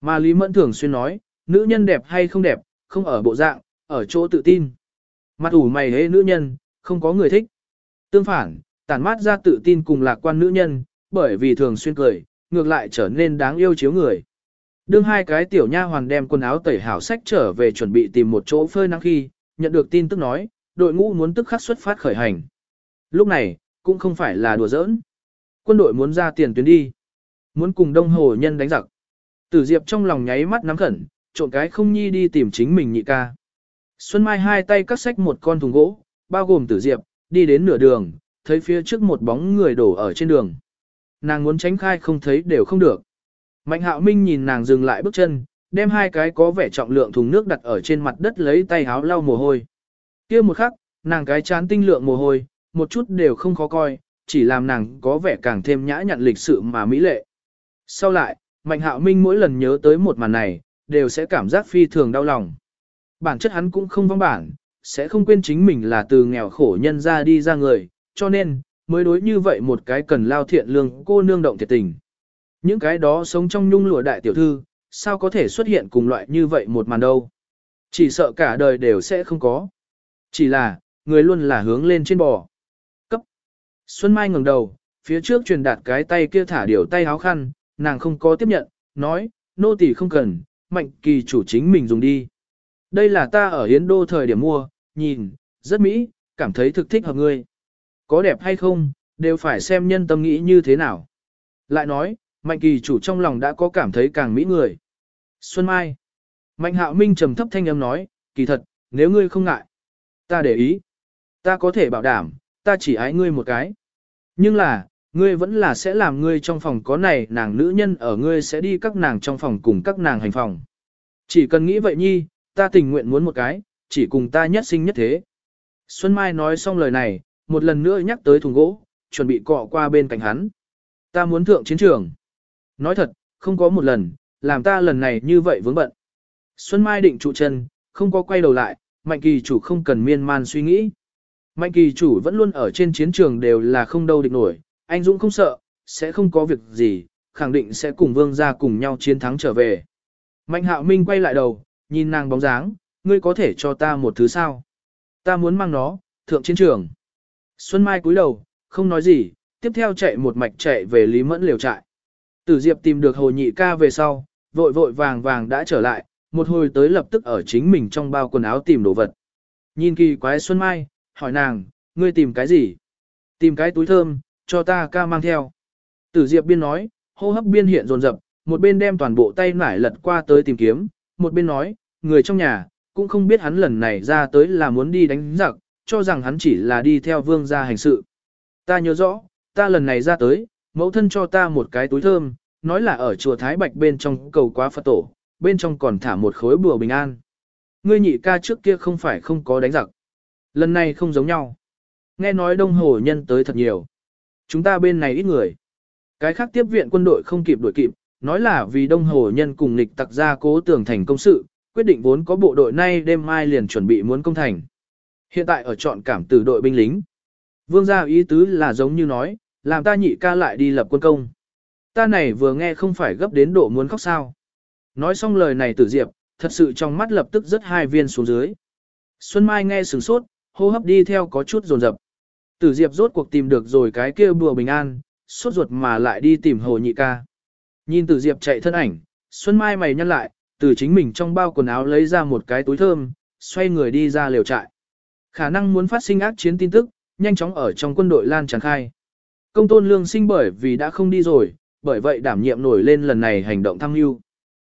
Mà Lý Mẫn thường xuyên nói, nữ nhân đẹp hay không đẹp, không ở bộ dạng, ở chỗ tự tin. Mặt ủ mày hế nữ nhân, không có người thích. Tương phản, tản mát ra tự tin cùng lạc quan nữ nhân, bởi vì thường xuyên cười, ngược lại trở nên đáng yêu chiếu người. Đương hai cái tiểu nha hoàn đem quần áo tẩy hảo sách trở về chuẩn bị tìm một chỗ phơi nắng khi, nhận được tin tức nói, đội ngũ muốn tức khắc xuất phát khởi hành. Lúc này, cũng không phải là đùa giỡn. Quân đội muốn ra tiền tuyến đi. Muốn cùng đông hồ nhân đánh giặc. Tử Diệp trong lòng nháy mắt nắm khẩn, trộn cái không nhi đi tìm chính mình nhị ca. Xuân Mai hai tay cắt sách một con thùng gỗ, bao gồm Tử Diệp, đi đến nửa đường, thấy phía trước một bóng người đổ ở trên đường. Nàng muốn tránh khai không thấy đều không được. Mạnh hạo minh nhìn nàng dừng lại bước chân, đem hai cái có vẻ trọng lượng thùng nước đặt ở trên mặt đất lấy tay háo lau mồ hôi. kia một khắc, nàng cái chán tinh lượng mồ hôi, một chút đều không khó coi, chỉ làm nàng có vẻ càng thêm nhã nhặn lịch sự mà mỹ lệ. Sau lại, Mạnh hạo minh mỗi lần nhớ tới một màn này, đều sẽ cảm giác phi thường đau lòng. Bản chất hắn cũng không vong bản, sẽ không quên chính mình là từ nghèo khổ nhân ra đi ra người, cho nên, mới đối như vậy một cái cần lao thiện lương cô nương động thiệt tình. Những cái đó sống trong nhung lụa đại tiểu thư, sao có thể xuất hiện cùng loại như vậy một màn đâu. Chỉ sợ cả đời đều sẽ không có. Chỉ là, người luôn là hướng lên trên bò. Xuân Mai ngẩng đầu, phía trước truyền đạt cái tay kia thả điều tay háo khăn, nàng không có tiếp nhận, nói, nô tỳ không cần, mạnh kỳ chủ chính mình dùng đi. Đây là ta ở Yến Đô thời điểm mua, nhìn, rất mỹ, cảm thấy thực thích hợp ngươi. Có đẹp hay không, đều phải xem nhân tâm nghĩ như thế nào. Lại nói, Mạnh kỳ chủ trong lòng đã có cảm thấy càng mỹ người. Xuân Mai. Mạnh hạo minh trầm thấp thanh âm nói, kỳ thật, nếu ngươi không ngại. Ta để ý. Ta có thể bảo đảm, ta chỉ ái ngươi một cái. Nhưng là, ngươi vẫn là sẽ làm ngươi trong phòng có này nàng nữ nhân ở ngươi sẽ đi các nàng trong phòng cùng các nàng hành phòng. Chỉ cần nghĩ vậy nhi, ta tình nguyện muốn một cái, chỉ cùng ta nhất sinh nhất thế. Xuân Mai nói xong lời này, một lần nữa nhắc tới thùng gỗ, chuẩn bị cọ qua bên cạnh hắn. Ta muốn thượng chiến trường. Nói thật, không có một lần, làm ta lần này như vậy vướng bận. Xuân Mai định trụ chân, không có quay đầu lại, mạnh kỳ chủ không cần miên man suy nghĩ. Mạnh kỳ chủ vẫn luôn ở trên chiến trường đều là không đâu địch nổi, anh Dũng không sợ, sẽ không có việc gì, khẳng định sẽ cùng vương gia cùng nhau chiến thắng trở về. Mạnh hạo minh quay lại đầu, nhìn nàng bóng dáng, ngươi có thể cho ta một thứ sao? Ta muốn mang nó, thượng chiến trường. Xuân Mai cúi đầu, không nói gì, tiếp theo chạy một mạch chạy về Lý Mẫn liều trại. Tử Diệp tìm được hồ nhị ca về sau, vội vội vàng vàng đã trở lại, một hồi tới lập tức ở chính mình trong bao quần áo tìm đồ vật. Nhìn kỳ quái Xuân Mai, hỏi nàng, ngươi tìm cái gì? Tìm cái túi thơm, cho ta ca mang theo. Tử Diệp biên nói, hô hấp biên hiện dồn dập, một bên đem toàn bộ tay nải lật qua tới tìm kiếm, một bên nói, người trong nhà, cũng không biết hắn lần này ra tới là muốn đi đánh giặc, cho rằng hắn chỉ là đi theo vương gia hành sự. Ta nhớ rõ, ta lần này ra tới, mẫu thân cho ta một cái túi thơm, nói là ở chùa Thái Bạch bên trong cầu quá Phật tổ, bên trong còn thả một khối bùa bình an. Ngươi nhị ca trước kia không phải không có đánh giặc. Lần này không giống nhau. Nghe nói đông hồ nhân tới thật nhiều. Chúng ta bên này ít người. Cái khác tiếp viện quân đội không kịp đuổi kịp, nói là vì đông hồ nhân cùng nghịch tặc ra cố tưởng thành công sự, quyết định vốn có bộ đội nay đêm mai liền chuẩn bị muốn công thành. Hiện tại ở chọn cảm tử đội binh lính. Vương gia ý tứ là giống như nói, làm ta nhị ca lại đi lập quân công. Ta này vừa nghe không phải gấp đến độ muốn khóc sao. Nói xong lời này tử diệp, thật sự trong mắt lập tức rất hai viên xuống dưới. Xuân Mai nghe sửng sốt, hô hấp đi theo có chút rồn rập. Tử diệp rốt cuộc tìm được rồi cái kia bùa bình an, sốt ruột mà lại đi tìm hồ nhị ca. Nhìn tử diệp chạy thân ảnh, Xuân Mai mày nhăn lại, từ chính mình trong bao quần áo lấy ra một cái túi thơm, xoay người đi ra liều trại. Khả năng muốn phát sinh ác chiến tin tức, nhanh chóng ở trong quân đội lan tràn khai. Công tôn lương sinh bởi vì đã không đi rồi, bởi vậy đảm nhiệm nổi lên lần này hành động thăng mưu.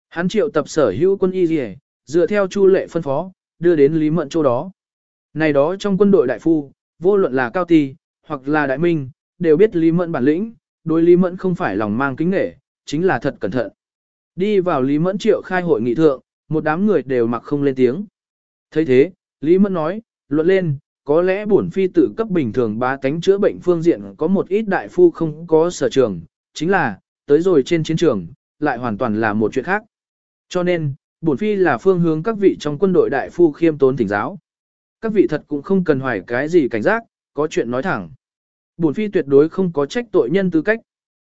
Hắn triệu tập sở hữu quân y rìa, dựa theo chu lệ phân phó, đưa đến Lý Mận chỗ đó. Này đó trong quân đội đại phu, vô luận là cao ti, hoặc là đại minh, đều biết Lý Mẫn bản lĩnh, đối Lý Mẫn không phải lòng mang kính nể, chính là thật cẩn thận. Đi vào Lý Mẫn triệu khai hội nghị thượng, một đám người đều mặc không lên tiếng. thấy thế, Lý Mẫn nói, luận lên, có lẽ bổn phi tự cấp bình thường bá tánh chữa bệnh phương diện có một ít đại phu không có sở trường, chính là, tới rồi trên chiến trường, lại hoàn toàn là một chuyện khác. Cho nên, bổn phi là phương hướng các vị trong quân đội đại phu khiêm tốn thỉnh giáo. Các vị thật cũng không cần hoài cái gì cảnh giác, có chuyện nói thẳng. Bổn phi tuyệt đối không có trách tội nhân tư cách.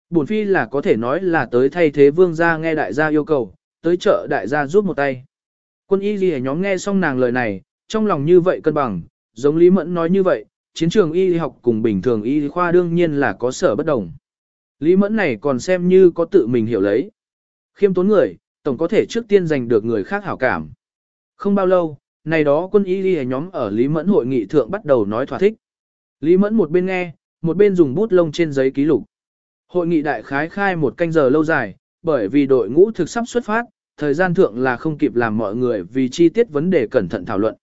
Bổn phi là có thể nói là tới thay thế vương gia nghe đại gia yêu cầu, tới chợ đại gia giúp một tay. Quân y ghi nhóm nghe xong nàng lời này, trong lòng như vậy cân bằng, giống Lý Mẫn nói như vậy, chiến trường y học cùng bình thường y khoa đương nhiên là có sở bất đồng. Lý Mẫn này còn xem như có tự mình hiểu lấy. Khiêm tốn người, tổng có thể trước tiên giành được người khác hảo cảm. Không bao lâu, này đó quân y ghi nhóm ở Lý Mẫn hội nghị thượng bắt đầu nói thỏa thích. Lý Mẫn một bên nghe, một bên dùng bút lông trên giấy ký lục. Hội nghị đại khái khai một canh giờ lâu dài, bởi vì đội ngũ thực sắp xuất phát, thời gian thượng là không kịp làm mọi người vì chi tiết vấn đề cẩn thận thảo luận.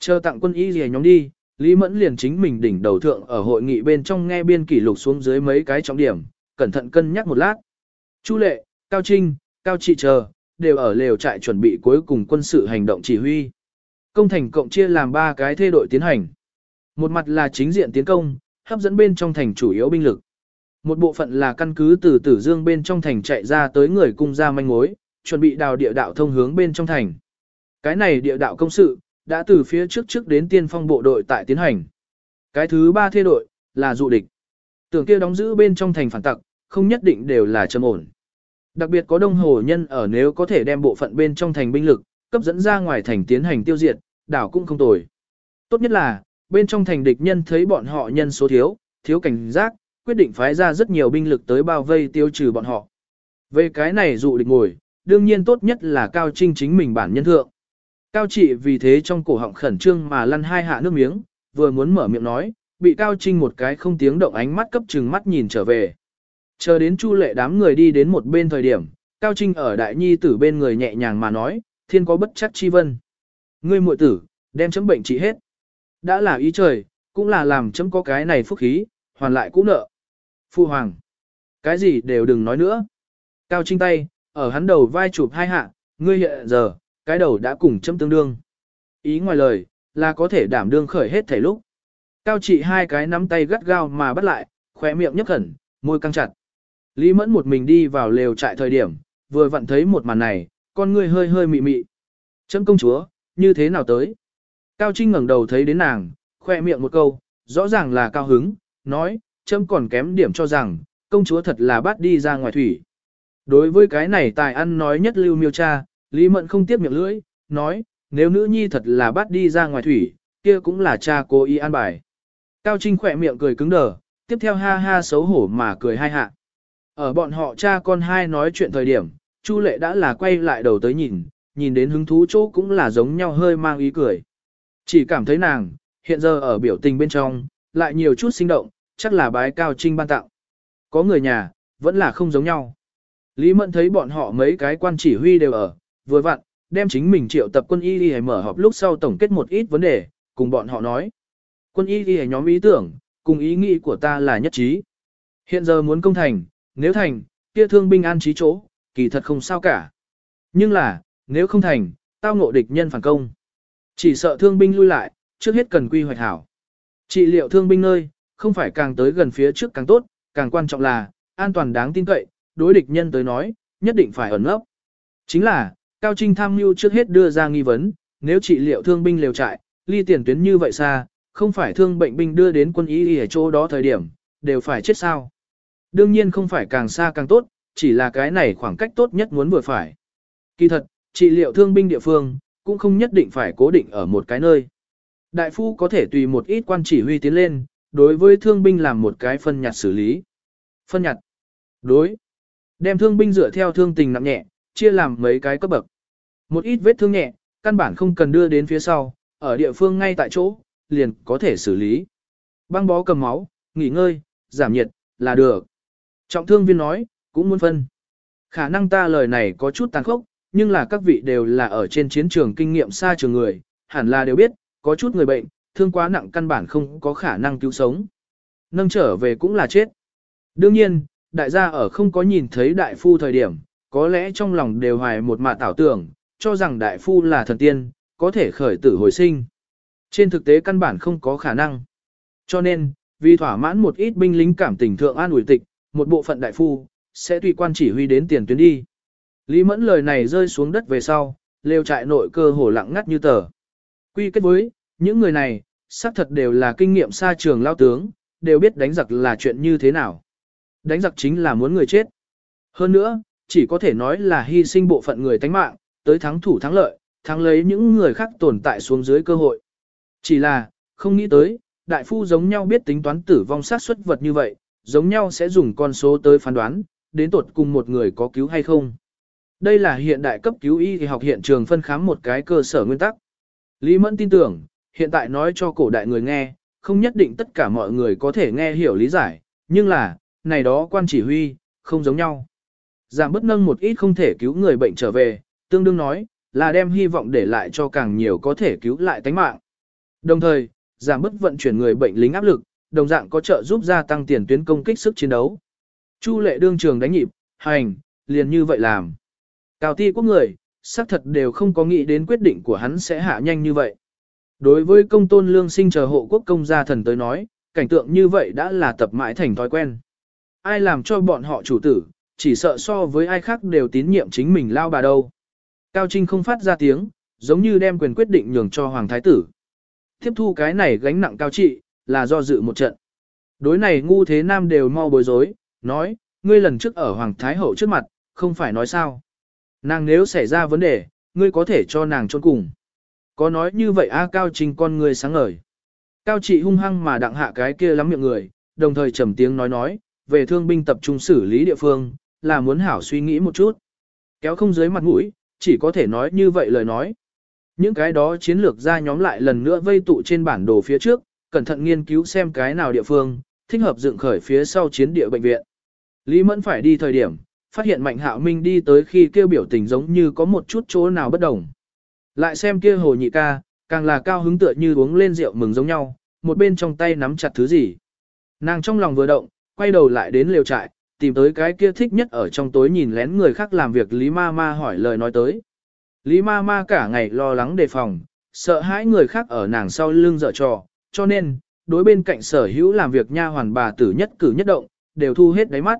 Chờ tặng quân y ghi nhóm đi, Lý Mẫn liền chính mình đỉnh đầu thượng ở hội nghị bên trong nghe biên kỷ lục xuống dưới mấy cái trọng điểm, cẩn thận cân nhắc một lát. Chu Lệ, Cao Trinh, Cao Trị chờ, đều ở lều trại chuẩn bị cuối cùng quân sự hành động chỉ huy. Công thành cộng chia làm ba cái thê đội tiến hành. Một mặt là chính diện tiến công, hấp dẫn bên trong thành chủ yếu binh lực. Một bộ phận là căn cứ từ Tử Dương bên trong thành chạy ra tới người cung ra manh mối, chuẩn bị đào địa đạo thông hướng bên trong thành. Cái này địa đạo công sự, đã từ phía trước trước đến tiên phong bộ đội tại tiến hành. Cái thứ ba thê đội, là dụ địch. Tưởng kia đóng giữ bên trong thành phản tặc, không nhất định đều là trầm ổn. Đặc biệt có đông hồ nhân ở nếu có thể đem bộ phận bên trong thành binh lực, cấp dẫn ra ngoài thành tiến hành tiêu diệt, đảo cũng không tồi. Tốt nhất là, bên trong thành địch nhân thấy bọn họ nhân số thiếu, thiếu cảnh giác, quyết định phái ra rất nhiều binh lực tới bao vây tiêu trừ bọn họ. Về cái này dụ địch ngồi, đương nhiên tốt nhất là Cao Trinh chính mình bản nhân thượng. Cao trị vì thế trong cổ họng khẩn trương mà lăn hai hạ nước miếng, vừa muốn mở miệng nói, bị Cao Trinh một cái không tiếng động ánh mắt cấp trừng mắt nhìn trở về. Chờ đến Chu lệ đám người đi đến một bên thời điểm, Cao Trinh ở đại nhi tử bên người nhẹ nhàng mà nói, thiên có bất chắc chi vân. Ngươi muội tử, đem chấm bệnh trị hết. Đã là ý trời, cũng là làm chấm có cái này phúc khí, hoàn lại cũ nợ. Phu hoàng. Cái gì đều đừng nói nữa. Cao Trinh tay, ở hắn đầu vai chụp hai hạ, ngươi hiện giờ, cái đầu đã cùng chấm tương đương. Ý ngoài lời, là có thể đảm đương khởi hết thể lúc. Cao trị hai cái nắm tay gắt gao mà bắt lại, khóe miệng nhấp khẩn, môi căng chặt. Lý Mẫn một mình đi vào lều trại thời điểm, vừa vặn thấy một màn này, con người hơi hơi mị mị. Chấm công chúa, như thế nào tới? Cao Trinh ngẩng đầu thấy đến nàng, khoe miệng một câu, rõ ràng là cao hứng, nói, chấm còn kém điểm cho rằng, công chúa thật là bắt đi ra ngoài thủy. Đối với cái này tài ăn nói nhất lưu miêu cha, Lý Mẫn không tiếp miệng lưỡi, nói, nếu nữ nhi thật là bắt đi ra ngoài thủy, kia cũng là cha cô ý an bài. Cao Trinh khỏe miệng cười cứng đờ, tiếp theo ha ha xấu hổ mà cười hai hạ. Ở bọn họ cha con hai nói chuyện thời điểm, Chu Lệ đã là quay lại đầu tới nhìn, nhìn đến hứng thú chỗ cũng là giống nhau hơi mang ý cười. Chỉ cảm thấy nàng, hiện giờ ở biểu tình bên trong, lại nhiều chút sinh động, chắc là bái Cao Trinh ban tặng. Có người nhà, vẫn là không giống nhau. Lý Mẫn thấy bọn họ mấy cái quan chỉ huy đều ở, vừa vặn, đem chính mình triệu tập quân y đi mở họp lúc sau tổng kết một ít vấn đề, cùng bọn họ nói. Quân y đi nhóm ý tưởng, cùng ý nghĩ của ta là nhất trí. Hiện giờ muốn công thành, nếu thành, kia thương binh an trí chỗ, kỳ thật không sao cả. Nhưng là, nếu không thành, tao ngộ địch nhân phản công. Chỉ sợ thương binh lui lại, trước hết cần quy hoạch hảo. Trị liệu thương binh nơi, không phải càng tới gần phía trước càng tốt, càng quan trọng là, an toàn đáng tin cậy, đối địch nhân tới nói, nhất định phải ẩn ấp. Chính là, Cao Trinh tham mưu trước hết đưa ra nghi vấn, nếu trị liệu thương binh liều trại, ly tiền tuyến như vậy xa, không phải thương bệnh binh đưa đến quân y ở chỗ đó thời điểm, đều phải chết sao. Đương nhiên không phải càng xa càng tốt, chỉ là cái này khoảng cách tốt nhất muốn vừa phải. Kỳ thật, trị liệu thương binh địa phương, cũng không nhất định phải cố định ở một cái nơi. Đại phu có thể tùy một ít quan chỉ huy tiến lên, đối với thương binh làm một cái phân nhặt xử lý. Phân nhặt. Đối. Đem thương binh dựa theo thương tình nặng nhẹ, chia làm mấy cái cấp bậc. Một ít vết thương nhẹ, căn bản không cần đưa đến phía sau, ở địa phương ngay tại chỗ, liền có thể xử lý. Băng bó cầm máu, nghỉ ngơi, giảm nhiệt, là được. Trọng thương viên nói, cũng muốn phân. Khả năng ta lời này có chút tàn khốc, nhưng là các vị đều là ở trên chiến trường kinh nghiệm xa trường người, hẳn là đều biết, có chút người bệnh, thương quá nặng căn bản không có khả năng cứu sống. Nâng trở về cũng là chết. Đương nhiên, đại gia ở không có nhìn thấy đại phu thời điểm, có lẽ trong lòng đều hoài một mạ tảo tưởng, cho rằng đại phu là thần tiên, có thể khởi tử hồi sinh. Trên thực tế căn bản không có khả năng. Cho nên, vì thỏa mãn một ít binh lính cảm tình thượng an ủi tịch, một bộ phận đại phu, sẽ tùy quan chỉ huy đến tiền tuyến đi. Lý Mẫn lời này rơi xuống đất về sau, lều trại nội cơ hồ lặng ngắt như tờ. Quy kết với, những người này, xác thật đều là kinh nghiệm xa trường lao tướng, đều biết đánh giặc là chuyện như thế nào. Đánh giặc chính là muốn người chết. Hơn nữa, chỉ có thể nói là hy sinh bộ phận người tánh mạng, tới thắng thủ thắng lợi, thắng lấy những người khác tồn tại xuống dưới cơ hội. Chỉ là, không nghĩ tới, đại phu giống nhau biết tính toán tử vong sát suất vật như vậy, giống nhau sẽ dùng con số tới phán đoán, đến tuột cùng một người có cứu hay không. Đây là hiện đại cấp cứu y thì học hiện trường phân khám một cái cơ sở nguyên tắc. Lý Mẫn tin tưởng, hiện tại nói cho cổ đại người nghe, không nhất định tất cả mọi người có thể nghe hiểu lý giải, nhưng là, này đó quan chỉ huy, không giống nhau. Giảm bất nâng một ít không thể cứu người bệnh trở về, tương đương nói, là đem hy vọng để lại cho càng nhiều có thể cứu lại tánh mạng. Đồng thời, giảm bớt vận chuyển người bệnh lính áp lực, đồng dạng có trợ giúp gia tăng tiền tuyến công kích sức chiến đấu. Chu lệ đương trường đánh nhịp, hành, liền như vậy làm. Cao ti quốc người, xác thật đều không có nghĩ đến quyết định của hắn sẽ hạ nhanh như vậy. Đối với công tôn lương sinh chờ hộ quốc công gia thần tới nói, cảnh tượng như vậy đã là tập mãi thành thói quen. Ai làm cho bọn họ chủ tử, chỉ sợ so với ai khác đều tín nhiệm chính mình lao bà đâu. Cao Trinh không phát ra tiếng, giống như đem quyền quyết định nhường cho Hoàng Thái tử. Tiếp thu cái này gánh nặng cao trị, là do dự một trận. Đối này ngu thế nam đều mau bối rối, nói, ngươi lần trước ở Hoàng Thái Hậu trước mặt, không phải nói sao. Nàng nếu xảy ra vấn đề, ngươi có thể cho nàng trốn cùng. Có nói như vậy a Cao Trinh con ngươi sáng ngời. Cao trị hung hăng mà đặng hạ cái kia lắm miệng người, đồng thời trầm tiếng nói nói, về thương binh tập trung xử lý địa phương, là muốn hảo suy nghĩ một chút. Kéo không dưới mặt mũi, chỉ có thể nói như vậy lời nói. Những cái đó chiến lược ra nhóm lại lần nữa vây tụ trên bản đồ phía trước, cẩn thận nghiên cứu xem cái nào địa phương, thích hợp dựng khởi phía sau chiến địa bệnh viện. Lý Mẫn phải đi thời điểm, phát hiện Mạnh Hạo Minh đi tới khi kêu biểu tình giống như có một chút chỗ nào bất đồng. Lại xem kia hồ nhị ca, càng là cao hứng tựa như uống lên rượu mừng giống nhau, một bên trong tay nắm chặt thứ gì. Nàng trong lòng vừa động, quay đầu lại đến lều trại, tìm tới cái kia thích nhất ở trong tối nhìn lén người khác làm việc Lý Ma Ma hỏi lời nói tới. Lý Ma Ma cả ngày lo lắng đề phòng, sợ hãi người khác ở nàng sau lưng dở trò, cho nên, đối bên cạnh sở hữu làm việc nha hoàn bà tử nhất cử nhất động, đều thu hết đáy mắt.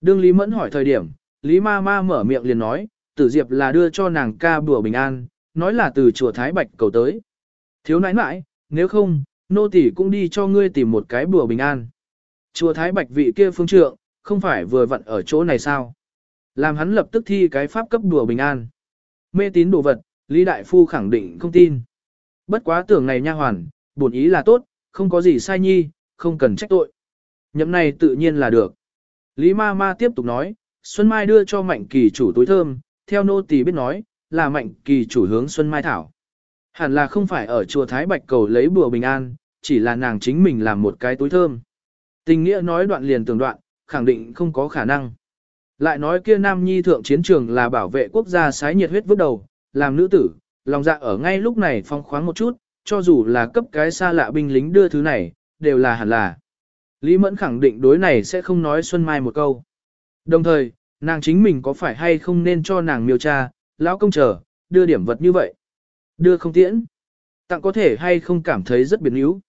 Đương Lý Mẫn hỏi thời điểm, Lý Ma Ma mở miệng liền nói, tử diệp là đưa cho nàng ca bùa bình an, nói là từ chùa Thái Bạch cầu tới. Thiếu nãi nãi, nếu không, nô tỷ cũng đi cho ngươi tìm một cái bùa bình an. Chùa Thái Bạch vị kia phương trượng, không phải vừa vặn ở chỗ này sao? Làm hắn lập tức thi cái pháp cấp đùa bình an. Mê tín đồ vật, Lý Đại Phu khẳng định không tin. Bất quá tưởng này nha hoàn, bổn ý là tốt, không có gì sai nhi, không cần trách tội. Nhậm này tự nhiên là được. Lý Ma Ma tiếp tục nói, Xuân Mai đưa cho Mạnh Kỳ chủ túi thơm, theo nô tỳ biết nói, là Mạnh Kỳ chủ hướng Xuân Mai thảo. Hẳn là không phải ở chùa Thái Bạch cầu lấy bùa bình an, chỉ là nàng chính mình làm một cái túi thơm. Tình nghĩa nói đoạn liền tường đoạn, khẳng định không có khả năng. Lại nói kia nam nhi thượng chiến trường là bảo vệ quốc gia sái nhiệt huyết vứt đầu, làm nữ tử, lòng dạ ở ngay lúc này phong khoáng một chút, cho dù là cấp cái xa lạ binh lính đưa thứ này, đều là hẳn là. Lý Mẫn khẳng định đối này sẽ không nói Xuân Mai một câu. Đồng thời, nàng chính mình có phải hay không nên cho nàng miêu cha, lão công chờ, đưa điểm vật như vậy. Đưa không tiễn. Tặng có thể hay không cảm thấy rất biến yếu.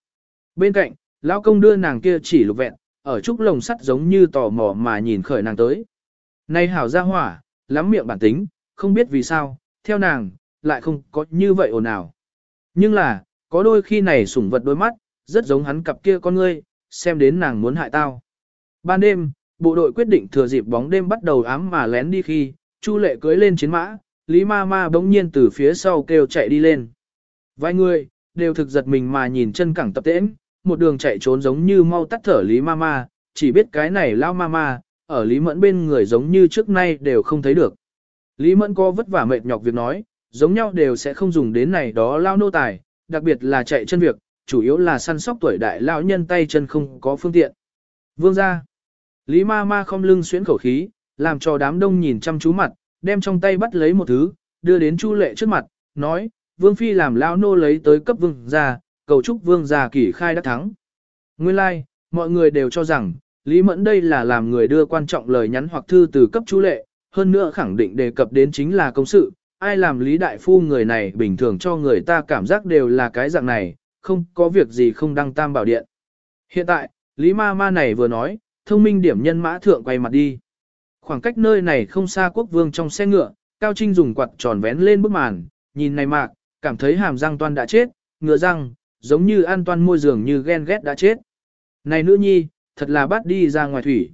Bên cạnh, lão công đưa nàng kia chỉ lục vẹn, ở trúc lồng sắt giống như tò mò mà nhìn khởi nàng tới. Nay hảo ra hỏa, lắm miệng bản tính, không biết vì sao, theo nàng, lại không có như vậy ồn ào. Nhưng là, có đôi khi này sủng vật đôi mắt, rất giống hắn cặp kia con ngươi, xem đến nàng muốn hại tao. Ban đêm, bộ đội quyết định thừa dịp bóng đêm bắt đầu ám mà lén đi khi, Chu lệ cưới lên chiến mã, Lý ma ma bỗng nhiên từ phía sau kêu chạy đi lên. Vài người, đều thực giật mình mà nhìn chân cẳng tập tễnh, một đường chạy trốn giống như mau tắt thở Lý ma ma, chỉ biết cái này lao ma ma, ở Lý Mẫn bên người giống như trước nay đều không thấy được. Lý Mẫn có vất vả mệt nhọc việc nói, giống nhau đều sẽ không dùng đến này đó lao nô tài, đặc biệt là chạy chân việc, chủ yếu là săn sóc tuổi đại lão nhân tay chân không có phương tiện. Vương ra. Lý ma ma không lưng xuyến khẩu khí, làm cho đám đông nhìn chăm chú mặt, đem trong tay bắt lấy một thứ, đưa đến Chu lệ trước mặt, nói, Vương Phi làm lão nô lấy tới cấp vương ra, cầu chúc vương gia kỷ khai đã thắng. Nguyên lai, like, mọi người đều cho rằng, Lý Mẫn đây là làm người đưa quan trọng lời nhắn hoặc thư từ cấp chu lệ, hơn nữa khẳng định đề cập đến chính là công sự, ai làm Lý Đại Phu người này bình thường cho người ta cảm giác đều là cái dạng này, không có việc gì không đăng tam bảo điện. Hiện tại, Lý Ma Ma này vừa nói, thông minh điểm nhân mã thượng quay mặt đi. Khoảng cách nơi này không xa quốc vương trong xe ngựa, Cao Trinh dùng quạt tròn vén lên bức màn, nhìn này mạc, cảm thấy hàm răng toan đã chết, ngựa răng, giống như an toan môi giường như ghen ghét đã chết. Này nữ nhi, thật là bắt đi ra ngoài thủy.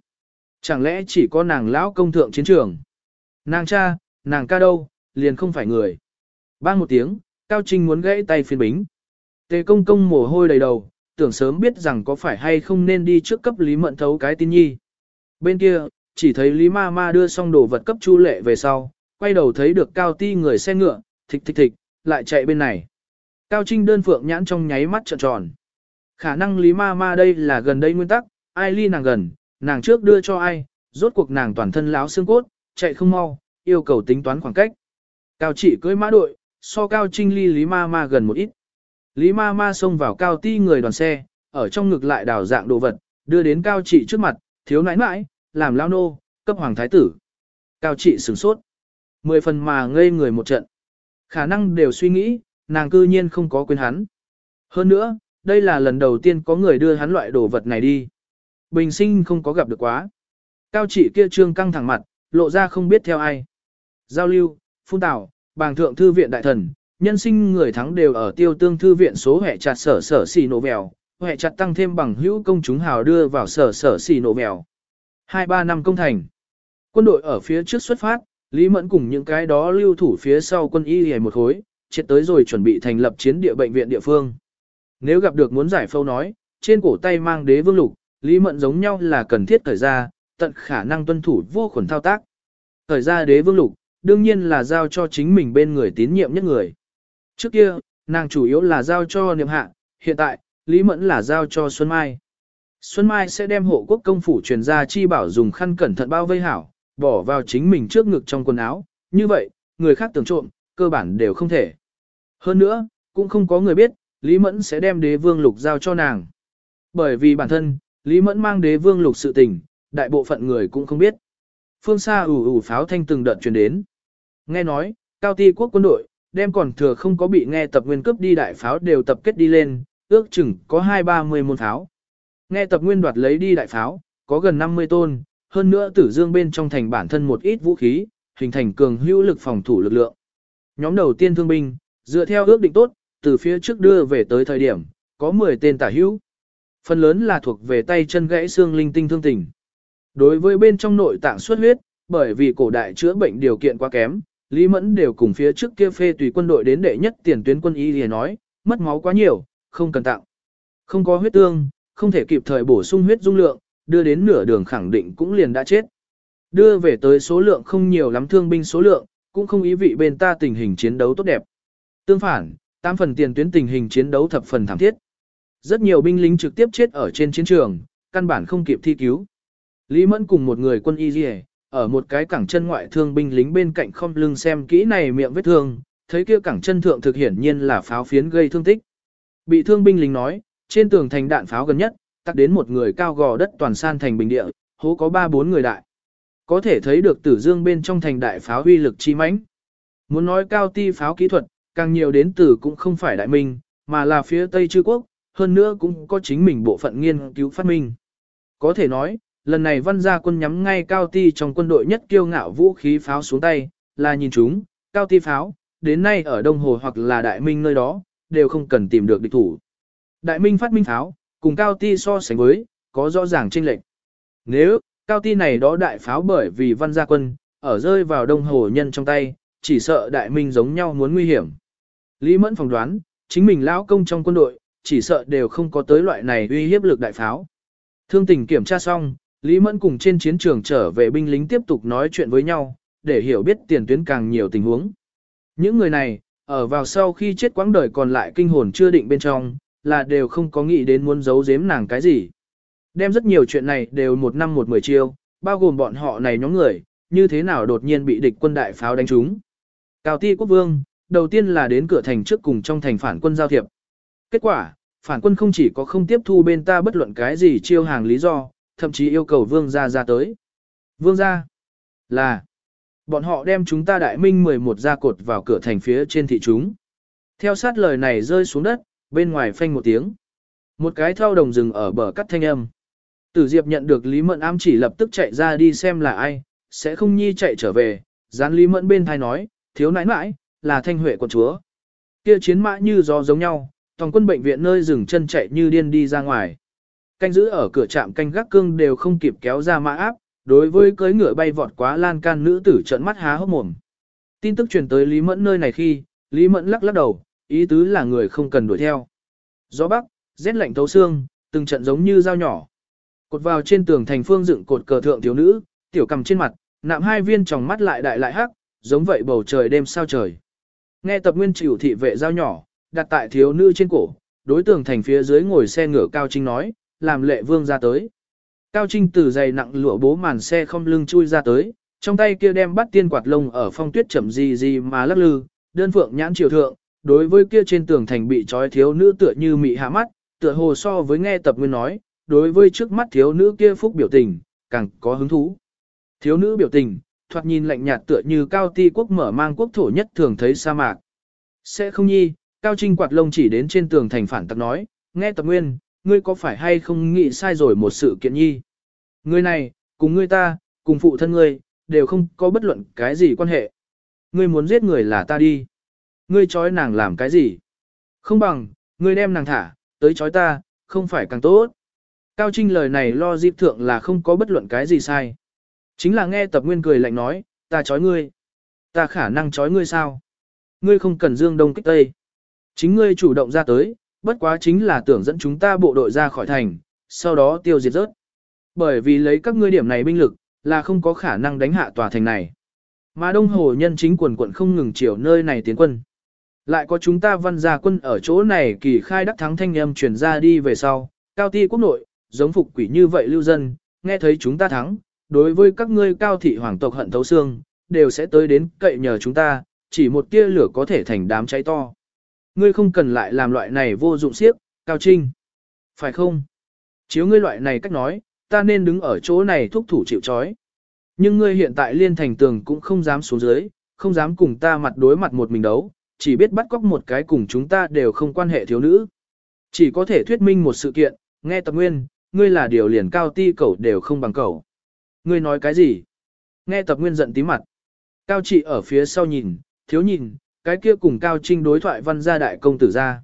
Chẳng lẽ chỉ có nàng lão công thượng chiến trường? Nàng cha, nàng ca đâu, liền không phải người. Bang một tiếng, Cao Trinh muốn gãy tay phiên bính. Tề công công mồ hôi đầy đầu, tưởng sớm biết rằng có phải hay không nên đi trước cấp Lý Mận thấu cái tin nhi. Bên kia, chỉ thấy Lý Ma Ma đưa xong đồ vật cấp Chu Lệ về sau, quay đầu thấy được Cao Ti người xe ngựa, thịch thịch thịch, lại chạy bên này. Cao Trinh đơn phượng nhãn trong nháy mắt trợn tròn. Khả năng Lý Ma Ma đây là gần đây nguyên tắc, ai ly nàng gần, nàng trước đưa cho ai, rốt cuộc nàng toàn thân láo xương cốt, chạy không mau, yêu cầu tính toán khoảng cách. Cao chỉ cưới mã đội, so Cao Trinh ly Lý Ma Ma gần một ít. Lý Ma Ma xông vào Cao Ti người đoàn xe, ở trong ngực lại đào dạng đồ vật, đưa đến Cao trị trước mặt, thiếu nãi nãi, làm lao nô, cấp hoàng thái tử. Cao trị sửng sốt. Mười phần mà ngây người một trận. Khả năng đều suy nghĩ, nàng cư nhiên không có quên hắn. Hơn nữa, đây là lần đầu tiên có người đưa hắn loại đồ vật này đi. Bình sinh không có gặp được quá. Cao trị kia trương căng thẳng mặt, lộ ra không biết theo ai. Giao lưu, phun tảo, bàng thượng thư viện đại thần, nhân sinh người thắng đều ở tiêu tương thư viện số hệ chặt sở sở xì nổ vèo, hệ chặt tăng thêm bằng hữu công chúng hào đưa vào sở sở xì nổ vèo. Hai ba năm công thành. Quân đội ở phía trước xuất phát, Lý Mẫn cùng những cái đó lưu thủ phía sau quân y hề một khối, chết tới rồi chuẩn bị thành lập chiến địa bệnh viện địa phương. Nếu gặp được muốn giải phâu nói, trên cổ tay mang đế vương lục, Lý Mẫn giống nhau là cần thiết thời ra, tận khả năng tuân thủ vô khuẩn thao tác. Thời ra đế vương lục, đương nhiên là giao cho chính mình bên người tín nhiệm nhất người. Trước kia, nàng chủ yếu là giao cho niệm hạ, hiện tại, Lý Mẫn là giao cho Xuân Mai. Xuân Mai sẽ đem hộ quốc công phủ truyền ra chi bảo dùng khăn cẩn thận bao vây hảo, bỏ vào chính mình trước ngực trong quần áo, như vậy, người khác tưởng trộm, cơ bản đều không thể. Hơn nữa, cũng không có người biết, Lý Mẫn sẽ đem đế vương lục giao cho nàng. Bởi vì bản thân, Lý Mẫn mang đế vương lục sự tình, đại bộ phận người cũng không biết. Phương xa ủ ủ pháo thanh từng đợt truyền đến. Nghe nói, cao ti quốc quân đội, đem còn thừa không có bị nghe tập nguyên cướp đi đại pháo đều tập kết đi lên, ước chừng có hai ba mươi môn pháo. Nghe tập nguyên đoạt lấy đi đại pháo, có gần 50 tôn, hơn nữa tử dương bên trong thành bản thân một ít vũ khí, hình thành cường hữu lực phòng thủ lực lượng. Nhóm đầu tiên thương binh, dựa theo ước định tốt, từ phía trước đưa về tới thời điểm, có 10 tên tả hữu. Phần lớn là thuộc về tay chân gãy xương linh tinh thương tình. Đối với bên trong nội tạng xuất huyết, bởi vì cổ đại chữa bệnh điều kiện quá kém, Lý Mẫn đều cùng phía trước kia phê tùy quân đội đến đệ nhất tiền tuyến quân y thì nói, mất máu quá nhiều, không cần tặng. Không có huyết tương, không thể kịp thời bổ sung huyết dung lượng, đưa đến nửa đường khẳng định cũng liền đã chết. Đưa về tới số lượng không nhiều lắm thương binh số lượng, cũng không ý vị bên ta tình hình chiến đấu tốt đẹp. Tương phản, tám phần tiền tuyến tình hình chiến đấu thập phần thảm thiết. Rất nhiều binh lính trực tiếp chết ở trên chiến trường, căn bản không kịp thi cứu. Lý Mẫn cùng một người quân y dì ở một cái cẳng chân ngoại thương binh lính bên cạnh không lưng xem kỹ này miệng vết thương, thấy kia cẳng chân thượng thực hiển nhiên là pháo phiến gây thương tích. Bị thương binh lính nói, trên tường thành đạn pháo gần nhất, tắt đến một người cao gò đất toàn san thành bình địa, hố có ba bốn người đại. Có thể thấy được tử dương bên trong thành đại pháo uy lực chi mãnh. Muốn nói cao ti pháo kỹ thuật, càng nhiều đến từ cũng không phải đại minh, mà là phía Tây Chư Quốc, hơn nữa cũng có chính mình bộ phận nghiên cứu phát minh. Có thể nói, lần này văn gia quân nhắm ngay cao ti trong quân đội nhất kiêu ngạo vũ khí pháo xuống tay, là nhìn chúng, cao ti pháo, đến nay ở Đông Hồ hoặc là Đại Minh nơi đó, đều không cần tìm được địch thủ. Đại Minh phát minh pháo, cùng cao ti so sánh với, có rõ ràng chênh lệch. Nếu, cao ti này đó đại pháo bởi vì văn gia quân, ở rơi vào Đông Hồ nhân trong tay, chỉ sợ Đại Minh giống nhau muốn nguy hiểm. Lý Mẫn phỏng đoán, chính mình lão công trong quân đội, chỉ sợ đều không có tới loại này uy hiếp lực đại pháo. Thương tình kiểm tra xong, Lý Mẫn cùng trên chiến trường trở về binh lính tiếp tục nói chuyện với nhau, để hiểu biết tiền tuyến càng nhiều tình huống. Những người này, ở vào sau khi chết quãng đời còn lại kinh hồn chưa định bên trong, là đều không có nghĩ đến muốn giấu giếm nàng cái gì. Đem rất nhiều chuyện này đều một năm một mười chiêu, bao gồm bọn họ này nhóm người, như thế nào đột nhiên bị địch quân đại pháo đánh trúng. Cao ti quốc vương, đầu tiên là đến cửa thành trước cùng trong thành phản quân giao thiệp. Kết quả, phản quân không chỉ có không tiếp thu bên ta bất luận cái gì chiêu hàng lý do, thậm chí yêu cầu vương gia ra tới. Vương gia là bọn họ đem chúng ta đại minh 11 gia cột vào cửa thành phía trên thị chúng. Theo sát lời này rơi xuống đất, bên ngoài phanh một tiếng. Một cái thao đồng rừng ở bờ cắt thanh âm. Tử Diệp nhận được Lý Mẫn ám chỉ lập tức chạy ra đi xem là ai, sẽ không nhi chạy trở về, dán Lý Mẫn bên thai nói, thiếu nãi nãi, là thanh huệ quận chúa. Kia chiến mã như gió giống nhau, toàn quân bệnh viện nơi dừng chân chạy như điên đi ra ngoài. Canh giữ ở cửa trạm canh gác cương đều không kịp kéo ra mã áp, đối với cưới ngựa bay vọt quá lan can nữ tử trợn mắt há hốc mồm. Tin tức truyền tới Lý Mẫn nơi này khi, Lý Mẫn lắc lắc đầu, ý tứ là người không cần đuổi theo. Gió bắc, rét lạnh thấu xương, từng trận giống như dao nhỏ. Cột vào trên tường thành phương dựng cột cờ thượng thiếu nữ, tiểu cầm trên mặt, nạm hai viên tròng mắt lại đại lại hắc, giống vậy bầu trời đêm sao trời. Nghe tập nguyên chịu thị vệ dao nhỏ, đặt tại thiếu nữ trên cổ, đối tượng thành phía dưới ngồi xe ngựa Cao Trinh nói, làm lệ vương ra tới. Cao Trinh từ dày nặng lụa bố màn xe không lưng chui ra tới, trong tay kia đem bắt tiên quạt lông ở phong tuyết chậm gì gì mà lắc lư, đơn phượng nhãn triều thượng, đối với kia trên tường thành bị trói thiếu nữ tựa như mị hạ mắt, tựa hồ so với nghe tập nguyên nói, đối với trước mắt thiếu nữ kia phúc biểu tình, càng có hứng thú. Thiếu nữ biểu tình, thoạt nhìn lạnh nhạt tựa như cao ti quốc mở mang quốc thổ nhất thường thấy sa mạc. Sẽ không nhi, Cao Trinh quạt lông chỉ đến trên tường thành phản tặc nói, nghe tập nguyên, ngươi có phải hay không nghĩ sai rồi một sự kiện nhi? Ngươi này, cùng ngươi ta, cùng phụ thân ngươi, đều không có bất luận cái gì quan hệ. Ngươi muốn giết người là ta đi. Ngươi trói nàng làm cái gì? Không bằng, ngươi đem nàng thả, tới trói ta, không phải càng tốt. Cao Trinh lời này lo dịp thượng là không có bất luận cái gì sai. Chính là nghe tập nguyên cười lạnh nói, ta trói ngươi. Ta khả năng trói ngươi sao? Ngươi không cần dương đông kích tây. Chính ngươi chủ động ra tới, bất quá chính là tưởng dẫn chúng ta bộ đội ra khỏi thành, sau đó tiêu diệt rớt. Bởi vì lấy các ngươi điểm này binh lực, là không có khả năng đánh hạ tòa thành này. Mà Đông Hồ nhân chính quần quận không ngừng chiều nơi này tiến quân. Lại có chúng ta văn gia quân ở chỗ này kỳ khai đắc thắng thanh âm truyền ra đi về sau, cao ti quốc nội, giống phục quỷ như vậy lưu dân, nghe thấy chúng ta thắng, đối với các ngươi cao thị hoàng tộc hận thấu xương, đều sẽ tới đến cậy nhờ chúng ta, chỉ một tia lửa có thể thành đám cháy to. Ngươi không cần lại làm loại này vô dụng siếp, Cao Trinh. Phải không? Chiếu ngươi loại này cách nói, ta nên đứng ở chỗ này thúc thủ chịu chói. Nhưng ngươi hiện tại liên thành tường cũng không dám xuống dưới, không dám cùng ta mặt đối mặt một mình đấu, chỉ biết bắt cóc một cái cùng chúng ta đều không quan hệ thiếu nữ. Chỉ có thể thuyết minh một sự kiện, nghe tập nguyên, ngươi là điều liền cao ti cẩu đều không bằng cẩu. Ngươi nói cái gì? Nghe tập nguyên giận tí mặt. Cao trị ở phía sau nhìn, thiếu nhìn, cái kia cùng Cao Trinh đối thoại văn gia đại công tử gia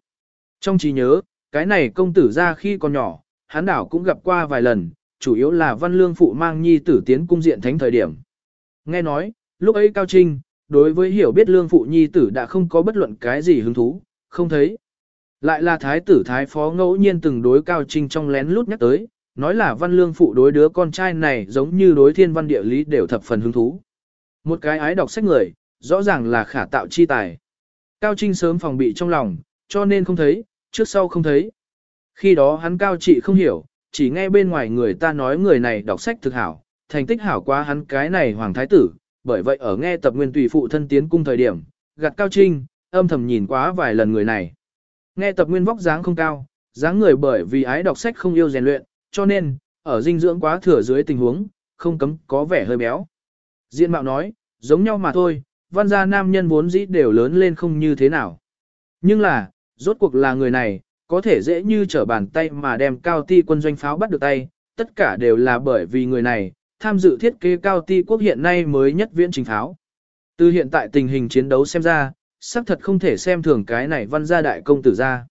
Trong trí nhớ, cái này công tử gia khi còn nhỏ, hắn đảo cũng gặp qua vài lần, chủ yếu là văn lương phụ mang nhi tử tiến cung diện thánh thời điểm. Nghe nói, lúc ấy Cao Trinh, đối với hiểu biết lương phụ nhi tử đã không có bất luận cái gì hứng thú, không thấy. Lại là thái tử thái phó ngẫu nhiên từng đối Cao Trinh trong lén lút nhắc tới, nói là văn lương phụ đối đứa con trai này giống như đối thiên văn địa lý đều thập phần hứng thú. Một cái ái đọc sách người, rõ ràng là khả tạo chi tài. Cao Trinh sớm phòng bị trong lòng, cho nên không thấy, trước sau không thấy. Khi đó hắn cao trị không hiểu, chỉ nghe bên ngoài người ta nói người này đọc sách thực hảo, thành tích hảo quá hắn cái này hoàng thái tử, bởi vậy ở nghe tập nguyên tùy phụ thân tiến cung thời điểm, gặt cao trinh, âm thầm nhìn quá vài lần người này. Nghe tập nguyên vóc dáng không cao, dáng người bởi vì ái đọc sách không yêu rèn luyện, cho nên, ở dinh dưỡng quá thừa dưới tình huống, không cấm có vẻ hơi béo. Diện mạo nói, giống nhau mà thôi, văn gia nam nhân vốn dĩ đều lớn lên không như thế nào. Nhưng là, rốt cuộc là người này, có thể dễ như trở bàn tay mà đem cao ti quân doanh pháo bắt được tay, tất cả đều là bởi vì người này, tham dự thiết kế cao ti quốc hiện nay mới nhất viễn trình pháo. Từ hiện tại tình hình chiến đấu xem ra, xác thật không thể xem thường cái này văn gia đại công tử ra.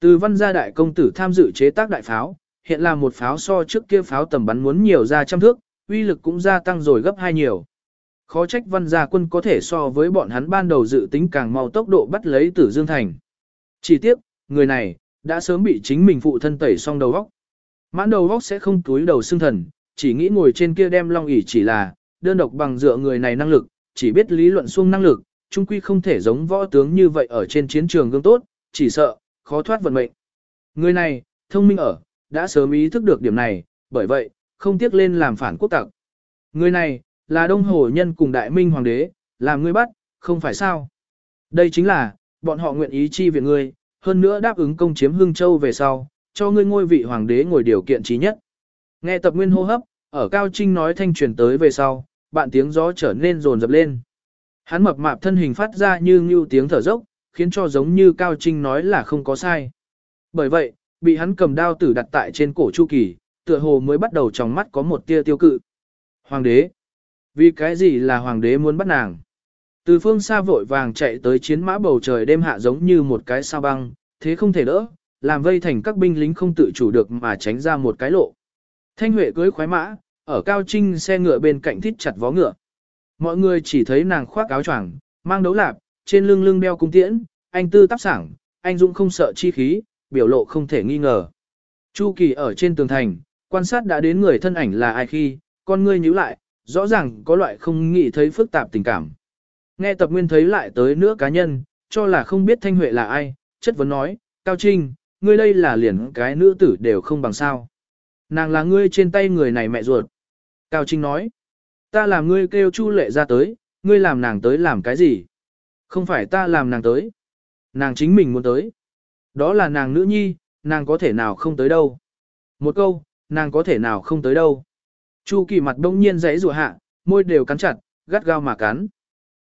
Từ văn gia đại công tử tham dự chế tác đại pháo, hiện là một pháo so trước kia pháo tầm bắn muốn nhiều ra trăm thước, uy lực cũng gia tăng rồi gấp hai nhiều. Khó trách văn gia quân có thể so với bọn hắn ban đầu dự tính càng mau tốc độ bắt lấy tử Dương Thành. Chỉ tiếc, người này, đã sớm bị chính mình phụ thân tẩy xong đầu góc. Mãn đầu góc sẽ không túi đầu xương thần, chỉ nghĩ ngồi trên kia đem long ỉ chỉ là, đơn độc bằng dựa người này năng lực, chỉ biết lý luận xuông năng lực, chung quy không thể giống võ tướng như vậy ở trên chiến trường gương tốt, chỉ sợ, khó thoát vận mệnh. Người này, thông minh ở, đã sớm ý thức được điểm này, bởi vậy, không tiếc lên làm phản quốc tặc. Người này, là Đông Hồ Nhân cùng Đại Minh Hoàng đế, làm ngươi bắt, không phải sao. Đây chính là, bọn họ nguyện ý chi viện ngươi, hơn nữa đáp ứng công chiếm Hưng Châu về sau, cho ngươi ngôi vị hoàng đế ngồi điều kiện trí nhất. Nghe tập nguyên hô hấp, ở Cao Trinh nói thanh truyền tới về sau, bạn tiếng gió trở nên rồn rập lên. Hắn mập mạp thân hình phát ra như như tiếng thở dốc, khiến cho giống như Cao Trinh nói là không có sai. Bởi vậy, bị hắn cầm đao tử đặt tại trên cổ Chu Kỳ, tựa hồ mới bắt đầu trong mắt có một tia tiêu cự. Hoàng đế. Vì cái gì là hoàng đế muốn bắt nàng? Từ phương xa vội vàng chạy tới chiến mã bầu trời đêm hạ giống như một cái sao băng, thế không thể đỡ, làm vây thành các binh lính không tự chủ được mà tránh ra một cái lộ. Thanh Huệ cưới khoái mã, ở cao trinh xe ngựa bên cạnh thít chặt vó ngựa. Mọi người chỉ thấy nàng khoác áo choàng, mang đấu lạp, trên lưng lưng đeo cung tiễn, anh tư tắp sảng, anh dũng không sợ chi khí, biểu lộ không thể nghi ngờ. Chu Kỳ ở trên tường thành, quan sát đã đến người thân ảnh là ai khi, con ngươi nhíu lại, rõ ràng có loại không nghĩ thấy phức tạp tình cảm. Nghe tập nguyên thấy lại tới nữa cá nhân, cho là không biết Thanh Huệ là ai, chất vấn nói, Cao Trinh, ngươi đây là liền cái nữ tử đều không bằng sao. Nàng là ngươi trên tay người này mẹ ruột. Cao Trinh nói, ta làm ngươi kêu Chu lệ ra tới, ngươi làm nàng tới làm cái gì? Không phải ta làm nàng tới. Nàng chính mình muốn tới. Đó là nàng nữ nhi, nàng có thể nào không tới đâu. Một câu, nàng có thể nào không tới đâu. Chu kỳ mặt đông nhiên dãy rùa hạ, môi đều cắn chặt, gắt gao mà cắn.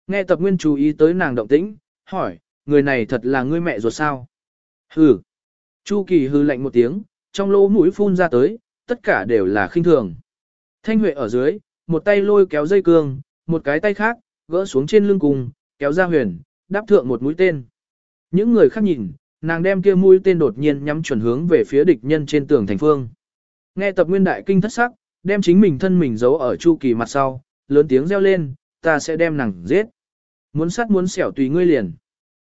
Nghe tập nguyên chú ý tới nàng động tĩnh, hỏi, người này thật là ngươi mẹ ruột sao? Hừ. Chu kỳ hư lạnh một tiếng, trong lỗ mũi phun ra tới, tất cả đều là khinh thường. Thanh Huệ ở dưới, một tay lôi kéo dây cương, một cái tay khác, gỡ xuống trên lưng cùng, kéo ra huyền, đáp thượng một mũi tên. Những người khác nhìn, nàng đem kia mũi tên đột nhiên nhắm chuẩn hướng về phía địch nhân trên tường thành phương. Nghe tập nguyên đại kinh thất sắc, đem chính mình thân mình giấu ở chu kỳ mặt sau, lớn tiếng reo lên, ta sẽ đem nàng giết. Muốn sát muốn xẻo tùy ngươi liền.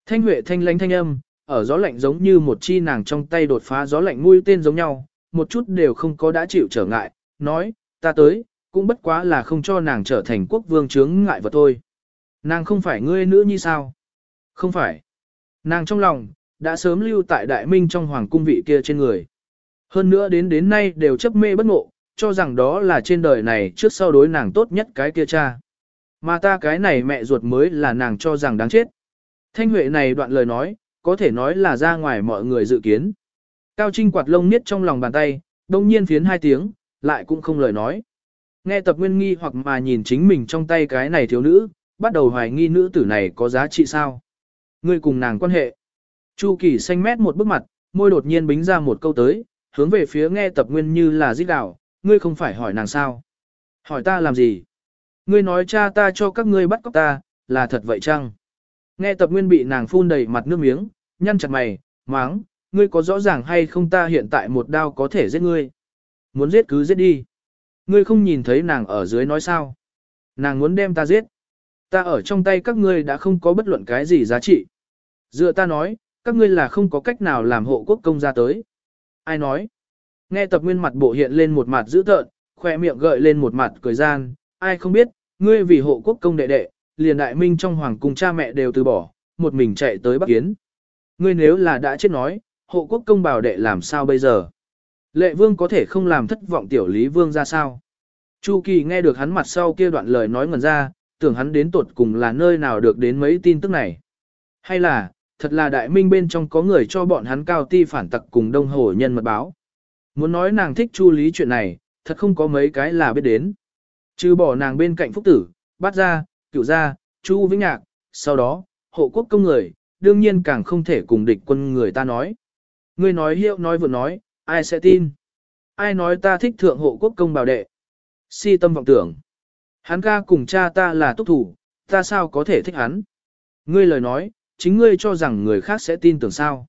Thanh huệ thanh lánh thanh âm, ở gió lạnh giống như một chi nàng trong tay đột phá gió lạnh mũi tên giống nhau, một chút đều không có đã chịu trở ngại, nói, ta tới, cũng bất quá là không cho nàng trở thành quốc vương chướng ngại vật thôi. Nàng không phải ngươi nữa như sao? Không phải. Nàng trong lòng, đã sớm lưu tại đại minh trong hoàng cung vị kia trên người. Hơn nữa đến đến nay đều chấp mê bất ngộ, cho rằng đó là trên đời này trước sau đối nàng tốt nhất cái kia cha. Mà ta cái này mẹ ruột mới là nàng cho rằng đáng chết. Thanh Huệ này đoạn lời nói, có thể nói là ra ngoài mọi người dự kiến. Cao Trinh quạt lông niết trong lòng bàn tay, đông nhiên phiến hai tiếng, lại cũng không lời nói. Nghe tập nguyên nghi hoặc mà nhìn chính mình trong tay cái này thiếu nữ, bắt đầu hoài nghi nữ tử này có giá trị sao. Ngươi cùng nàng quan hệ. Chu kỳ xanh mét một bức mặt, môi đột nhiên bính ra một câu tới, hướng về phía nghe tập nguyên như là giết đảo, ngươi không phải hỏi nàng sao. Hỏi ta làm gì? Ngươi nói cha ta cho các ngươi bắt cóc ta, là thật vậy chăng? Nghe tập nguyên bị nàng phun đầy mặt nước miếng, nhăn chặt mày, máng, ngươi có rõ ràng hay không ta hiện tại một đao có thể giết ngươi? Muốn giết cứ giết đi. Ngươi không nhìn thấy nàng ở dưới nói sao? Nàng muốn đem ta giết. Ta ở trong tay các ngươi đã không có bất luận cái gì giá trị. Dựa ta nói, các ngươi là không có cách nào làm hộ quốc công ra tới. Ai nói? Nghe tập nguyên mặt bộ hiện lên một mặt dữ tợn, khoe miệng gợi lên một mặt cười gian, ai không biết, ngươi vì hộ quốc công đệ đệ, liền đại minh trong hoàng cung cha mẹ đều từ bỏ, một mình chạy tới Bắc Kiến. Ngươi nếu là đã chết nói, hộ quốc công bảo đệ làm sao bây giờ? Lệ vương có thể không làm thất vọng tiểu lý vương ra sao? Chu Kỳ nghe được hắn mặt sau kia đoạn lời nói ngần ra, tưởng hắn đến tột cùng là nơi nào được đến mấy tin tức này. Hay là, thật là đại minh bên trong có người cho bọn hắn cao ti phản tặc cùng đông hồ nhân mật báo. Muốn nói nàng thích chu lý chuyện này, thật không có mấy cái là biết đến. Trừ bỏ nàng bên cạnh phúc tử, bắt ra, cửu gia, chu vĩnh nhạc, sau đó, hộ quốc công người, đương nhiên càng không thể cùng địch quân người ta nói. Người nói hiệu nói vừa nói, ai sẽ tin? Ai nói ta thích thượng hộ quốc công bảo đệ? Si tâm vọng tưởng. Hắn ca cùng cha ta là túc thủ, ta sao có thể thích hắn? Ngươi lời nói, chính ngươi cho rằng người khác sẽ tin tưởng sao?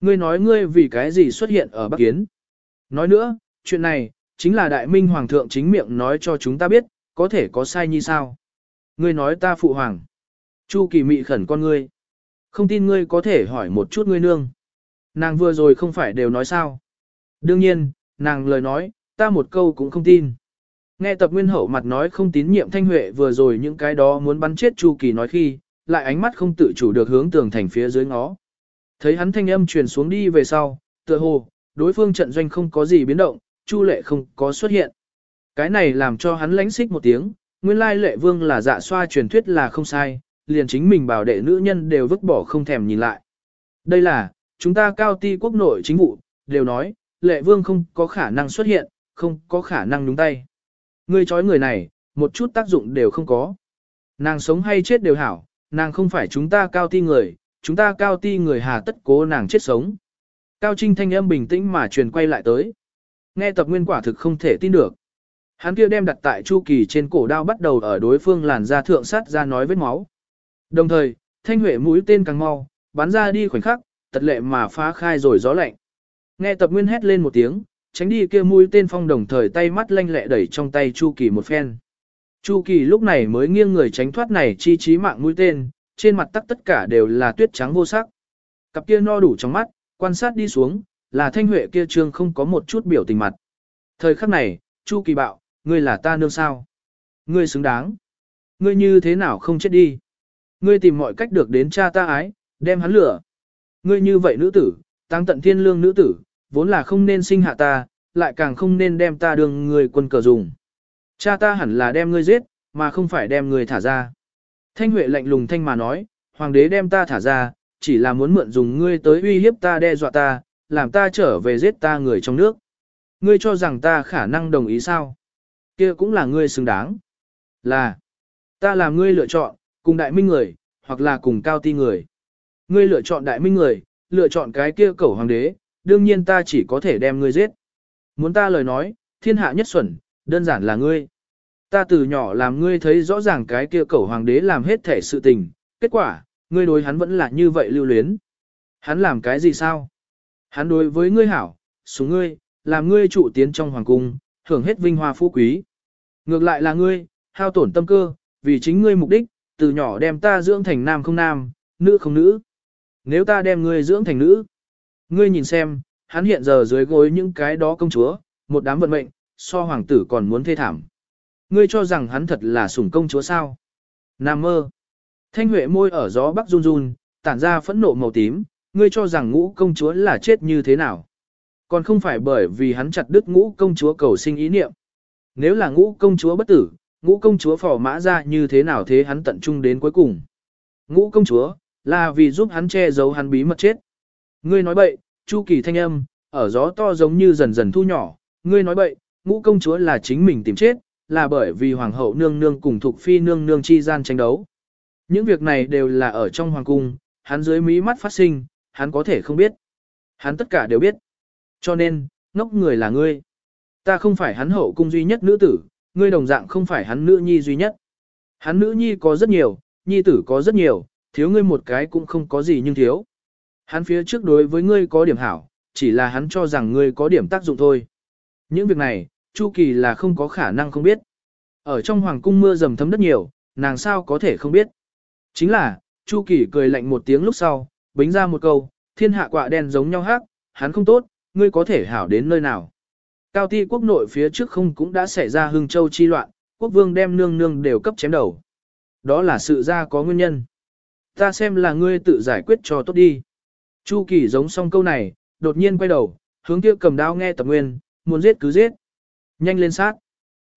Ngươi nói ngươi vì cái gì xuất hiện ở Bắc Kiến? Nói nữa, chuyện này, chính là đại minh hoàng thượng chính miệng nói cho chúng ta biết, có thể có sai như sao? Ngươi nói ta phụ hoàng. Chu kỳ mị khẩn con ngươi. Không tin ngươi có thể hỏi một chút ngươi nương. Nàng vừa rồi không phải đều nói sao? Đương nhiên, nàng lời nói, ta một câu cũng không tin. Nghe tập nguyên hậu mặt nói không tín nhiệm thanh huệ vừa rồi những cái đó muốn bắn chết Chu Kỳ nói khi, lại ánh mắt không tự chủ được hướng tường thành phía dưới ngó. Thấy hắn thanh âm truyền xuống đi về sau, tựa hồ, đối phương trận doanh không có gì biến động, Chu lệ không có xuất hiện. Cái này làm cho hắn lánh xích một tiếng, nguyên lai lệ vương là dạ xoa truyền thuyết là không sai, liền chính mình bảo đệ nữ nhân đều vứt bỏ không thèm nhìn lại. Đây là, chúng ta cao ti quốc nội chính vụ, đều nói, lệ vương không có khả năng xuất hiện, không có khả năng đúng tay. Ngươi chói người này, một chút tác dụng đều không có. Nàng sống hay chết đều hảo, nàng không phải chúng ta cao ti người, chúng ta cao ti người hà tất cố nàng chết sống. Cao Trinh thanh âm bình tĩnh mà truyền quay lại tới. Nghe tập nguyên quả thực không thể tin được. Hắn kia đem đặt tại chu kỳ trên cổ đao bắt đầu ở đối phương làn da thượng sát ra nói vết máu. Đồng thời, thanh huệ mũi tên càng mau, bắn ra đi khoảnh khắc, tật lệ mà phá khai rồi gió lạnh. Nghe tập nguyên hét lên một tiếng, tránh đi kia mũi tên phong đồng thời tay mắt lanh lẹ đẩy trong tay Chu Kỳ một phen. Chu Kỳ lúc này mới nghiêng người tránh thoát này chi trí mạng mũi tên, trên mặt tắc tất cả đều là tuyết trắng vô sắc. Cặp kia no đủ trong mắt, quan sát đi xuống, là thanh huệ kia trương không có một chút biểu tình mặt. Thời khắc này, Chu Kỳ bạo, ngươi là ta nương sao? Ngươi xứng đáng. Ngươi như thế nào không chết đi? Ngươi tìm mọi cách được đến cha ta ái, đem hắn lửa. Ngươi như vậy nữ tử, tăng tận thiên lương nữ tử, vốn là không nên sinh hạ ta, lại càng không nên đem ta đường người quân cờ dùng. Cha ta hẳn là đem ngươi giết, mà không phải đem ngươi thả ra. Thanh Huệ lạnh lùng thanh mà nói, hoàng đế đem ta thả ra, chỉ là muốn mượn dùng ngươi tới uy hiếp ta đe dọa ta, làm ta trở về giết ta người trong nước. Ngươi cho rằng ta khả năng đồng ý sao? Kia cũng là ngươi xứng đáng. Là, ta làm ngươi lựa chọn, cùng đại minh người, hoặc là cùng cao ti người. Ngươi lựa chọn đại minh người, lựa chọn cái kia cẩu hoàng đế, đương nhiên ta chỉ có thể đem ngươi giết. Muốn ta lời nói, thiên hạ nhất xuẩn, đơn giản là ngươi. Ta từ nhỏ làm ngươi thấy rõ ràng cái kia cẩu hoàng đế làm hết thể sự tình, kết quả, ngươi đối hắn vẫn là như vậy lưu luyến. Hắn làm cái gì sao? Hắn đối với ngươi hảo, xuống ngươi, làm ngươi trụ tiến trong hoàng cung, hưởng hết vinh hoa phú quý. Ngược lại là ngươi, hao tổn tâm cơ, vì chính ngươi mục đích, từ nhỏ đem ta dưỡng thành nam không nam, nữ không nữ. Nếu ta đem ngươi dưỡng thành nữ, Ngươi nhìn xem, hắn hiện giờ dưới gối những cái đó công chúa, một đám vận mệnh, so hoàng tử còn muốn thê thảm. Ngươi cho rằng hắn thật là sủng công chúa sao? Nam mơ. Thanh Huệ môi ở gió bắc run run, tản ra phẫn nộ màu tím, ngươi cho rằng ngũ công chúa là chết như thế nào? Còn không phải bởi vì hắn chặt đứt ngũ công chúa cầu sinh ý niệm. Nếu là ngũ công chúa bất tử, ngũ công chúa phò mã ra như thế nào thế hắn tận trung đến cuối cùng? Ngũ công chúa, là vì giúp hắn che giấu hắn bí mật chết. Ngươi nói bậy, Chu Kỳ thanh âm, ở gió to giống như dần dần thu nhỏ, ngươi nói bậy, ngũ công chúa là chính mình tìm chết, là bởi vì hoàng hậu nương nương cùng thuộc phi nương nương chi gian tranh đấu. Những việc này đều là ở trong hoàng cung, hắn dưới mí mắt phát sinh, hắn có thể không biết. Hắn tất cả đều biết. Cho nên, ngốc người là ngươi. Ta không phải hắn hậu cung duy nhất nữ tử, ngươi đồng dạng không phải hắn nữ nhi duy nhất. Hắn nữ nhi có rất nhiều, nhi tử có rất nhiều, thiếu ngươi một cái cũng không có gì nhưng thiếu. Hắn phía trước đối với ngươi có điểm hảo, chỉ là hắn cho rằng ngươi có điểm tác dụng thôi. Những việc này, Chu Kỳ là không có khả năng không biết. Ở trong hoàng cung mưa dầm thấm đất nhiều, nàng sao có thể không biết. Chính là, Chu Kỳ cười lạnh một tiếng lúc sau, bính ra một câu, thiên hạ quạ đen giống nhau hát, hắn không tốt, ngươi có thể hảo đến nơi nào. Cao ti quốc nội phía trước không cũng đã xảy ra hưng châu chi loạn, quốc vương đem nương nương đều cấp chém đầu. Đó là sự ra có nguyên nhân. Ta xem là ngươi tự giải quyết cho tốt đi. Chu Kỳ giống xong câu này, đột nhiên quay đầu, hướng kia cầm đao nghe tập nguyên, muốn giết cứ giết. Nhanh lên sát.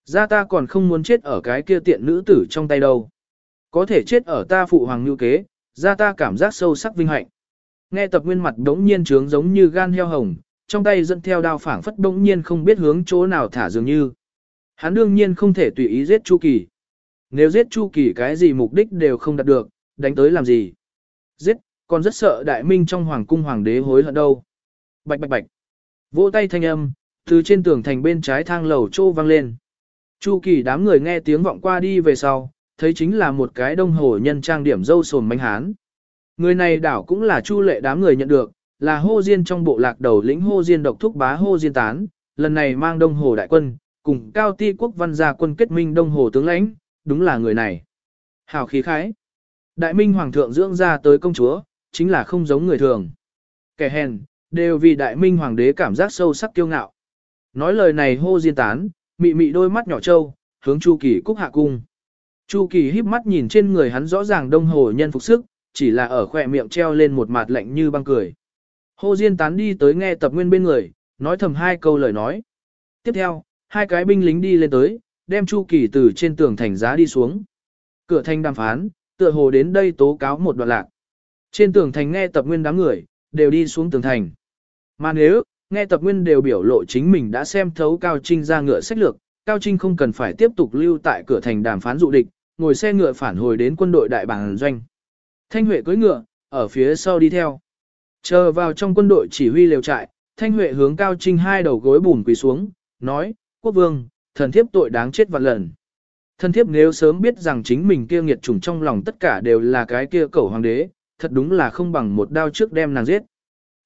Ra ta còn không muốn chết ở cái kia tiện nữ tử trong tay đâu. Có thể chết ở ta phụ hoàng như kế, ra ta cảm giác sâu sắc vinh hạnh. Nghe tập nguyên mặt đống nhiên trướng giống như gan heo hồng, trong tay dẫn theo đao phảng phất đống nhiên không biết hướng chỗ nào thả dường như. Hắn đương nhiên không thể tùy ý giết Chu Kỳ. Nếu giết Chu Kỳ cái gì mục đích đều không đạt được, đánh tới làm gì? Giết, còn rất sợ đại minh trong hoàng cung hoàng đế hối hận đâu. Bạch bạch bạch. Vỗ tay thanh âm, từ trên tường thành bên trái thang lầu trô vang lên. Chu kỳ đám người nghe tiếng vọng qua đi về sau, thấy chính là một cái đông hồ nhân trang điểm dâu sồm manh hán. Người này đảo cũng là chu lệ đám người nhận được, là hô diên trong bộ lạc đầu lĩnh hô diên độc thúc bá hô diên tán, lần này mang đông hồ đại quân, cùng cao ti quốc văn gia quân kết minh đông hồ tướng lãnh, đúng là người này. Hào khí khái. Đại minh hoàng thượng dưỡng ra tới công chúa, chính là không giống người thường. Kẻ hèn, đều vì đại minh hoàng đế cảm giác sâu sắc kiêu ngạo. Nói lời này hô diên tán, mị mị đôi mắt nhỏ trâu, hướng Chu Kỳ cúc hạ cung. Chu Kỳ híp mắt nhìn trên người hắn rõ ràng đông hồ nhân phục sức, chỉ là ở khỏe miệng treo lên một mặt lạnh như băng cười. Hồ Diên tán đi tới nghe tập nguyên bên người, nói thầm hai câu lời nói. Tiếp theo, hai cái binh lính đi lên tới, đem Chu Kỳ từ trên tường thành giá đi xuống. Cửa thành đàm phán, tựa hồ đến đây tố cáo một đoạn lạc. Trên tường thành nghe tập nguyên đám người, đều đi xuống tường thành. Mà nếu, nghe tập nguyên đều biểu lộ chính mình đã xem thấu Cao Trinh ra ngựa sách lược, Cao Trinh không cần phải tiếp tục lưu tại cửa thành đàm phán dụ địch, ngồi xe ngựa phản hồi đến quân đội đại bàng doanh. Thanh Huệ cưỡi ngựa, ở phía sau đi theo. Chờ vào trong quân đội chỉ huy lều trại, Thanh Huệ hướng Cao Trinh hai đầu gối bùn quỳ xuống, nói, quốc vương, thần thiếp tội đáng chết vạn lần. Thần thiếp nếu sớm biết rằng chính mình kia nghiệt chủng trong lòng tất cả đều là cái kia cẩu hoàng đế, thật đúng là không bằng một đao trước đem nàng giết.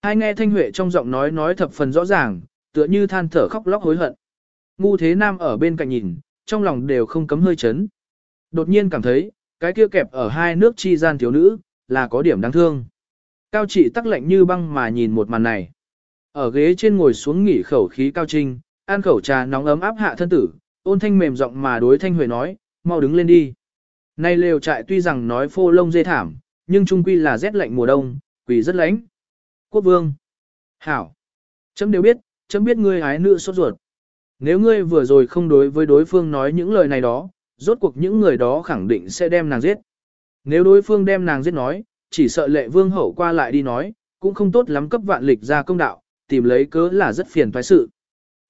Hai nghe Thanh Huệ trong giọng nói nói thập phần rõ ràng, tựa như than thở khóc lóc hối hận. Ngu Thế Nam ở bên cạnh nhìn, trong lòng đều không cấm hơi chấn. Đột nhiên cảm thấy, cái kia kẹp ở hai nước chi gian thiếu nữ, là có điểm đáng thương. Cao trị tắc lạnh như băng mà nhìn một màn này. Ở ghế trên ngồi xuống nghỉ khẩu khí cao trinh, ăn khẩu trà nóng ấm áp hạ thân tử, ôn thanh mềm giọng mà đối thanh huệ nói, mau đứng lên đi. Nay lều trại tuy rằng nói phô lông dê thảm, nhưng trung quy là rét lạnh mùa đông, quỷ rất lạnh. Quốc vương. Hảo. Chấm đều biết, chấm biết ngươi ái nữ sốt ruột. Nếu ngươi vừa rồi không đối với đối phương nói những lời này đó, rốt cuộc những người đó khẳng định sẽ đem nàng giết. Nếu đối phương đem nàng giết nói, chỉ sợ lệ vương hậu qua lại đi nói, cũng không tốt lắm cấp vạn lịch ra công đạo, tìm lấy cớ là rất phiền toái sự.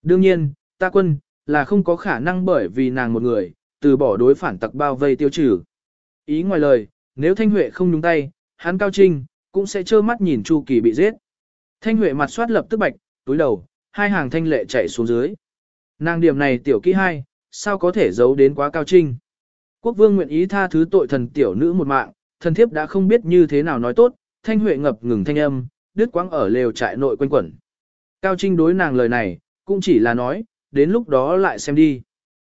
Đương nhiên, ta quân, là không có khả năng bởi vì nàng một người, từ bỏ đối phản tặc bao vây tiêu trừ. Ý ngoài lời, nếu Thanh Huệ không nhúng tay, hắn cao trinh, cũng sẽ trơ mắt nhìn Chu Kỳ bị giết. Thanh Huệ mặt soát lập tức bạch, túi đầu, hai hàng thanh lệ chạy xuống dưới. Nàng điểm này tiểu kỹ hai, sao có thể giấu đến quá cao trinh. Quốc vương nguyện ý tha thứ tội thần tiểu nữ một mạng, thần thiếp đã không biết như thế nào nói tốt, thanh huệ ngập ngừng thanh âm, đứt quãng ở lều trại nội quanh quẩn. Cao trinh đối nàng lời này, cũng chỉ là nói, đến lúc đó lại xem đi.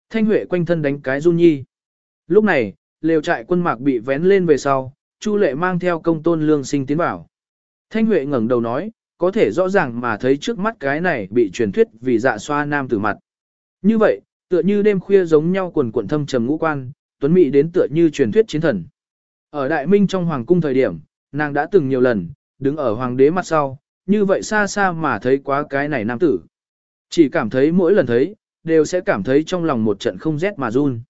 Thanh huệ quanh thân đánh cái run nhi. Lúc này, lều trại quân mạc bị vén lên về sau, Chu lệ mang theo công tôn lương sinh tiến vào. Thanh huệ ngẩng đầu nói, có thể rõ ràng mà thấy trước mắt cái này bị truyền thuyết vì dạ xoa nam tử mặt. Như vậy, tựa như đêm khuya giống nhau quần quần thâm trầm ngũ quan, tuấn mỹ đến tựa như truyền thuyết chiến thần. Ở Đại Minh trong hoàng cung thời điểm, nàng đã từng nhiều lần, đứng ở hoàng đế mặt sau, như vậy xa xa mà thấy quá cái này nam tử. Chỉ cảm thấy mỗi lần thấy, đều sẽ cảm thấy trong lòng một trận không rét mà run.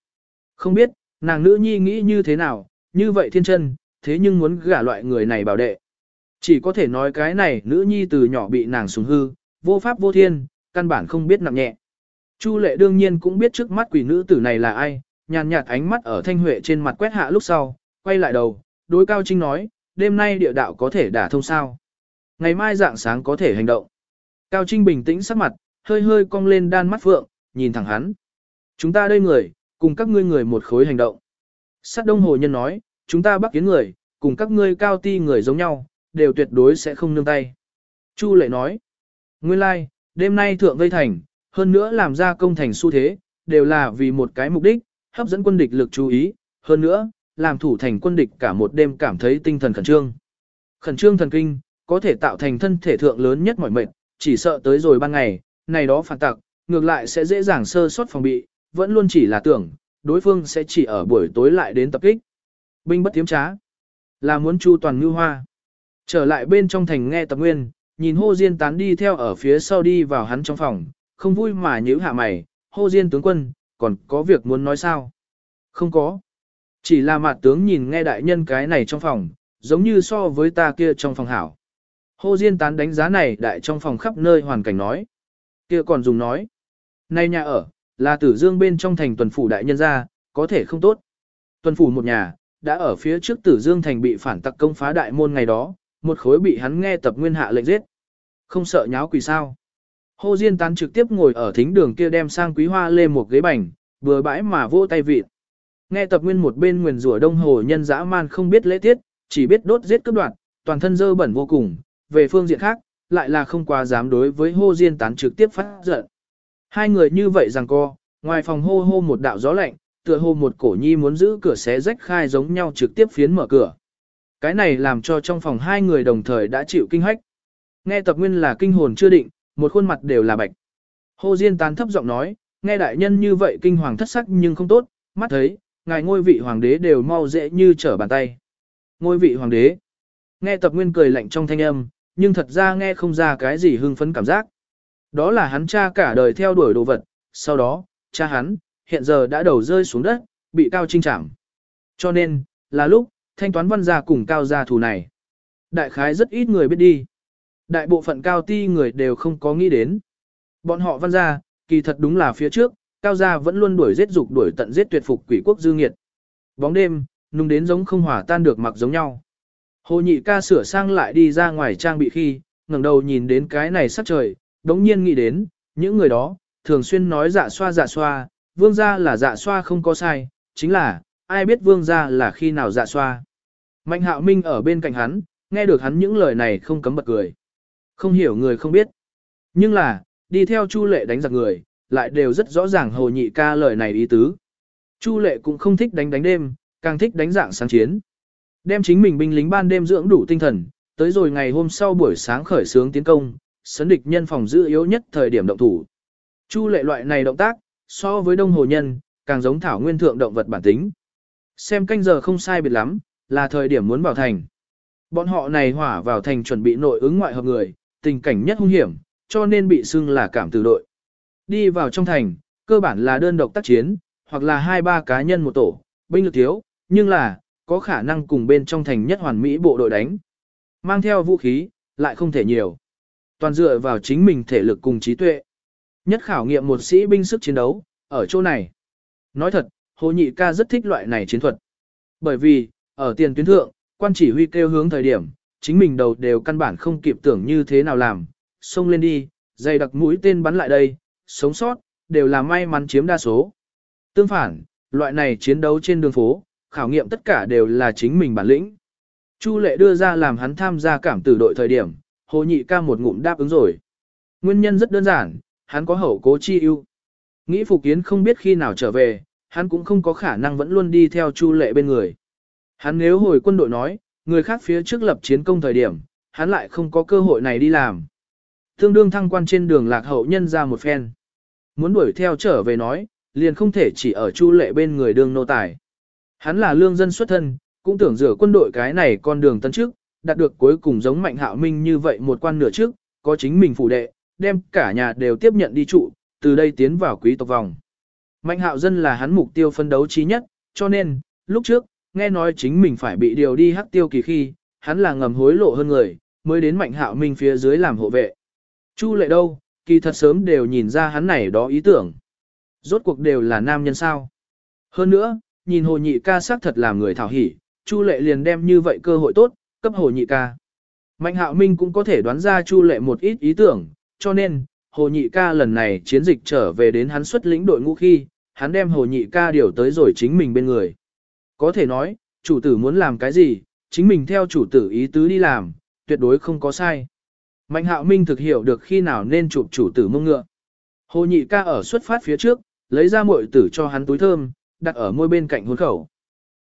Không biết, nàng nữ nhi nghĩ như thế nào, như vậy thiên chân, thế nhưng muốn gả loại người này bảo đệ. Chỉ có thể nói cái này nữ nhi từ nhỏ bị nàng sủng hư, vô pháp vô thiên, căn bản không biết nặng nhẹ. Chu lệ đương nhiên cũng biết trước mắt quỷ nữ tử này là ai, nhàn nhạt ánh mắt ở thanh huệ trên mặt quét hạ lúc sau, quay lại đầu, đối cao trinh nói, đêm nay địa đạo có thể đả thông sao. Ngày mai dạng sáng có thể hành động. Cao trinh bình tĩnh sắc mặt, hơi hơi cong lên đan mắt phượng, nhìn thẳng hắn. Chúng ta đây người, cùng các ngươi người một khối hành động. Sát đông hồ nhân nói, chúng ta bắc kiến người, cùng các ngươi cao ti người giống nhau, đều tuyệt đối sẽ không nương tay. Chu lệ nói, nguyên lai, like, đêm nay thượng vây thành, hơn nữa làm ra công thành xu thế, đều là vì một cái mục đích, hấp dẫn quân địch lực chú ý, hơn nữa, làm thủ thành quân địch cả một đêm cảm thấy tinh thần khẩn trương. Khẩn trương thần kinh, có thể tạo thành thân thể thượng lớn nhất mọi mệnh, chỉ sợ tới rồi ban ngày, này đó phản tặc, ngược lại sẽ dễ dàng sơ suất phòng bị, vẫn luôn chỉ là tưởng, đối phương sẽ chỉ ở buổi tối lại đến tập kích. Binh bất tiếm trá, là muốn chu toàn ngư hoa. Trở lại bên trong thành nghe tập nguyên, nhìn hô diên tán đi theo ở phía sau đi vào hắn trong phòng, không vui mà nhíu hạ mày, hô diên tướng quân, còn có việc muốn nói sao? Không có. Chỉ là mặt tướng nhìn nghe đại nhân cái này trong phòng, giống như so với ta kia trong phòng hảo. Hô Diên tán đánh giá này đại trong phòng khắp nơi hoàn cảnh nói. Kia còn dùng nói. Nay nhà ở, là tử dương bên trong thành tuần phủ đại nhân ra, có thể không tốt. Tuần phủ một nhà, đã ở phía trước tử dương thành bị phản tặc công phá đại môn ngày đó, một khối bị hắn nghe tập nguyên hạ lệnh giết. Không sợ nháo quỷ sao. Hô Diên tán trực tiếp ngồi ở thính đường kia đem sang quý hoa lê một ghế bành, vừa bãi mà vô tay vịt. Nghe tập nguyên một bên nguyền rủa đông hồ nhân dã man không biết lễ tiết, chỉ biết đốt giết cướp đoạt, toàn thân dơ bẩn vô cùng, về phương diện khác, lại là không quá dám đối với hô diên tán trực tiếp phát giận. Hai người như vậy rằng co, ngoài phòng hô hô một đạo gió lạnh, tựa hô một cổ nhi muốn giữ cửa xé rách khai giống nhau trực tiếp phiến mở cửa. Cái này làm cho trong phòng hai người đồng thời đã chịu kinh hách. Nghe tập nguyên là kinh hồn chưa định, một khuôn mặt đều là bạch. Hô Diên tán thấp giọng nói, nghe đại nhân như vậy kinh hoàng thất sắc nhưng không tốt, mắt thấy, ngài ngôi vị hoàng đế đều mau dễ như trở bàn tay. Ngôi vị hoàng đế. Nghe tập nguyên cười lạnh trong thanh âm, nhưng thật ra nghe không ra cái gì hưng phấn cảm giác. Đó là hắn cha cả đời theo đuổi đồ vật, sau đó, cha hắn, hiện giờ đã đầu rơi xuống đất, bị cao trinh trảm. Cho nên, là lúc, thanh toán văn gia cùng cao gia thù này. Đại khái rất ít người biết đi. Đại bộ phận cao ti người đều không có nghĩ đến. Bọn họ văn gia, kỳ thật đúng là phía trước, cao gia vẫn luôn đuổi giết dục đuổi tận giết tuyệt phục quỷ quốc dư nghiệt. Bóng đêm, nung đến giống không hỏa tan được mặc giống nhau. Hồ nhị ca sửa sang lại đi ra ngoài trang bị khi, ngẩng đầu nhìn đến cái này sắc trời, đống nhiên nghĩ đến, những người đó, thường xuyên nói dạ xoa dạ xoa, vương gia là dạ xoa không có sai, chính là, ai biết vương gia là khi nào dạ xoa. Mạnh hạo minh ở bên cạnh hắn, nghe được hắn những lời này không cấm bật cười. Không hiểu người không biết. Nhưng là, đi theo chu lệ đánh giặc người, lại đều rất rõ ràng hồ nhị ca lời này ý tứ. Chu lệ cũng không thích đánh đánh đêm, càng thích đánh dạng sáng chiến. Đem chính mình binh lính ban đêm dưỡng đủ tinh thần, tới rồi ngày hôm sau buổi sáng khởi sướng tiến công, sấn địch nhân phòng giữ yếu nhất thời điểm động thủ. Chu lệ loại này động tác, so với đông hồ nhân, càng giống thảo nguyên thượng động vật bản tính. Xem canh giờ không sai biệt lắm, là thời điểm muốn vào thành. Bọn họ này hỏa vào thành chuẩn bị nội ứng ngoại hợp người, tình cảnh nhất hung hiểm, cho nên bị xưng là cảm từ đội. Đi vào trong thành, cơ bản là đơn độc tác chiến, hoặc là hai ba cá nhân một tổ, binh lực thiếu, nhưng là, có khả năng cùng bên trong thành nhất hoàn mỹ bộ đội đánh. Mang theo vũ khí, lại không thể nhiều. Toàn dựa vào chính mình thể lực cùng trí tuệ. Nhất khảo nghiệm một sĩ binh sức chiến đấu, ở chỗ này. Nói thật, Hồ Nhị ca rất thích loại này chiến thuật. Bởi vì, ở tiền tuyến thượng, quan chỉ huy kêu hướng thời điểm, chính mình đầu đều căn bản không kịp tưởng như thế nào làm. Xông lên đi, dày đặc mũi tên bắn lại đây, sống sót, đều là may mắn chiếm đa số. Tương phản, loại này chiến đấu trên đường phố, khảo nghiệm tất cả đều là chính mình bản lĩnh. Chu lệ đưa ra làm hắn tham gia cảm tử đội thời điểm, hồ nhị ca một ngụm đáp ứng rồi. Nguyên nhân rất đơn giản, hắn có hậu cố chi ưu. Nghĩ Phục Kiến không biết khi nào trở về, hắn cũng không có khả năng vẫn luôn đi theo Chu lệ bên người. Hắn nếu hồi quân đội nói, người khác phía trước lập chiến công thời điểm, hắn lại không có cơ hội này đi làm. Thương đương thăng quan trên đường lạc hậu nhân ra một phen. Muốn đuổi theo trở về nói, liền không thể chỉ ở Chu lệ bên người đường nô tài. Hắn là lương dân xuất thân, cũng tưởng rửa quân đội cái này con đường tân trước, đạt được cuối cùng giống Mạnh Hạo Minh như vậy một quan nửa trước, có chính mình phủ đệ, đem cả nhà đều tiếp nhận đi trụ, từ đây tiến vào quý tộc vòng. Mạnh Hạo dân là hắn mục tiêu phân đấu chí nhất, cho nên, lúc trước, nghe nói chính mình phải bị điều đi hắc tiêu kỳ khi, hắn là ngầm hối lộ hơn người, mới đến Mạnh Hạo Minh phía dưới làm hộ vệ. Chu lệ đâu, kỳ thật sớm đều nhìn ra hắn này đó ý tưởng. Rốt cuộc đều là nam nhân sao. Hơn nữa, nhìn hồ nhị ca xác thật làm người thảo hỉ, Chu lệ liền đem như vậy cơ hội tốt, cấp hồ nhị ca. Mạnh hạo minh cũng có thể đoán ra Chu lệ một ít ý tưởng, cho nên, hồ nhị ca lần này chiến dịch trở về đến hắn xuất lĩnh đội ngũ khi, hắn đem hồ nhị ca điều tới rồi chính mình bên người. Có thể nói, chủ tử muốn làm cái gì, chính mình theo chủ tử ý tứ đi làm, tuyệt đối không có sai. Mạnh hạo minh thực hiểu được khi nào nên chụp chủ tử mông ngựa. Hồ nhị ca ở xuất phát phía trước, lấy ra muội tử cho hắn túi thơm, đặt ở môi bên cạnh hôn khẩu.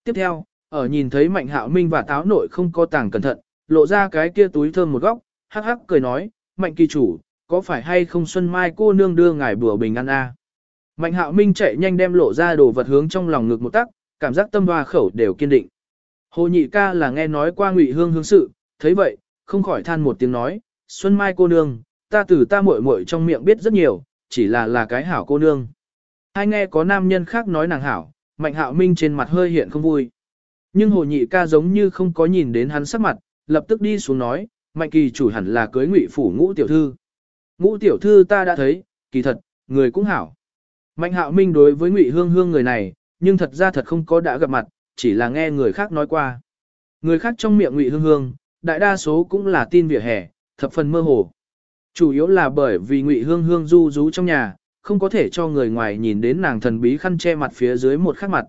Tiếp theo, ở nhìn thấy mạnh hạo minh và táo nội không có tàng cẩn thận, lộ ra cái kia túi thơm một góc, hắc hắc cười nói, mạnh kỳ chủ, có phải hay không Xuân Mai cô nương đưa ngài bùa bình ăn a? Mạnh hạo minh chạy nhanh đem lộ ra đồ vật hướng trong lòng ngực một tắc, cảm giác tâm hoa khẩu đều kiên định. Hồ nhị ca là nghe nói qua ngụy hương hương sự, thấy vậy, không khỏi than một tiếng nói, Xuân Mai cô nương, ta từ ta muội muội trong miệng biết rất nhiều, chỉ là là cái hảo cô nương. Hai nghe có nam nhân khác nói nàng hảo, mạnh hạo minh trên mặt hơi hiện không vui. Nhưng hồ nhị ca giống như không có nhìn đến hắn sắc mặt, lập tức đi xuống nói, mạnh kỳ chủ hẳn là cưới ngụy phủ ngũ tiểu thư. Ngũ tiểu thư ta đã thấy, kỳ thật, người cũng hảo. Mạnh hạo minh đối với ngụy hương hương người này, nhưng thật ra thật không có đã gặp mặt, chỉ là nghe người khác nói qua. Người khác trong miệng ngụy hương hương, đại đa số cũng là tin vỉa hè, thập phần mơ hồ. Chủ yếu là bởi vì ngụy hương hương du rú trong nhà, không có thể cho người ngoài nhìn đến nàng thần bí khăn che mặt phía dưới một khắc mặt.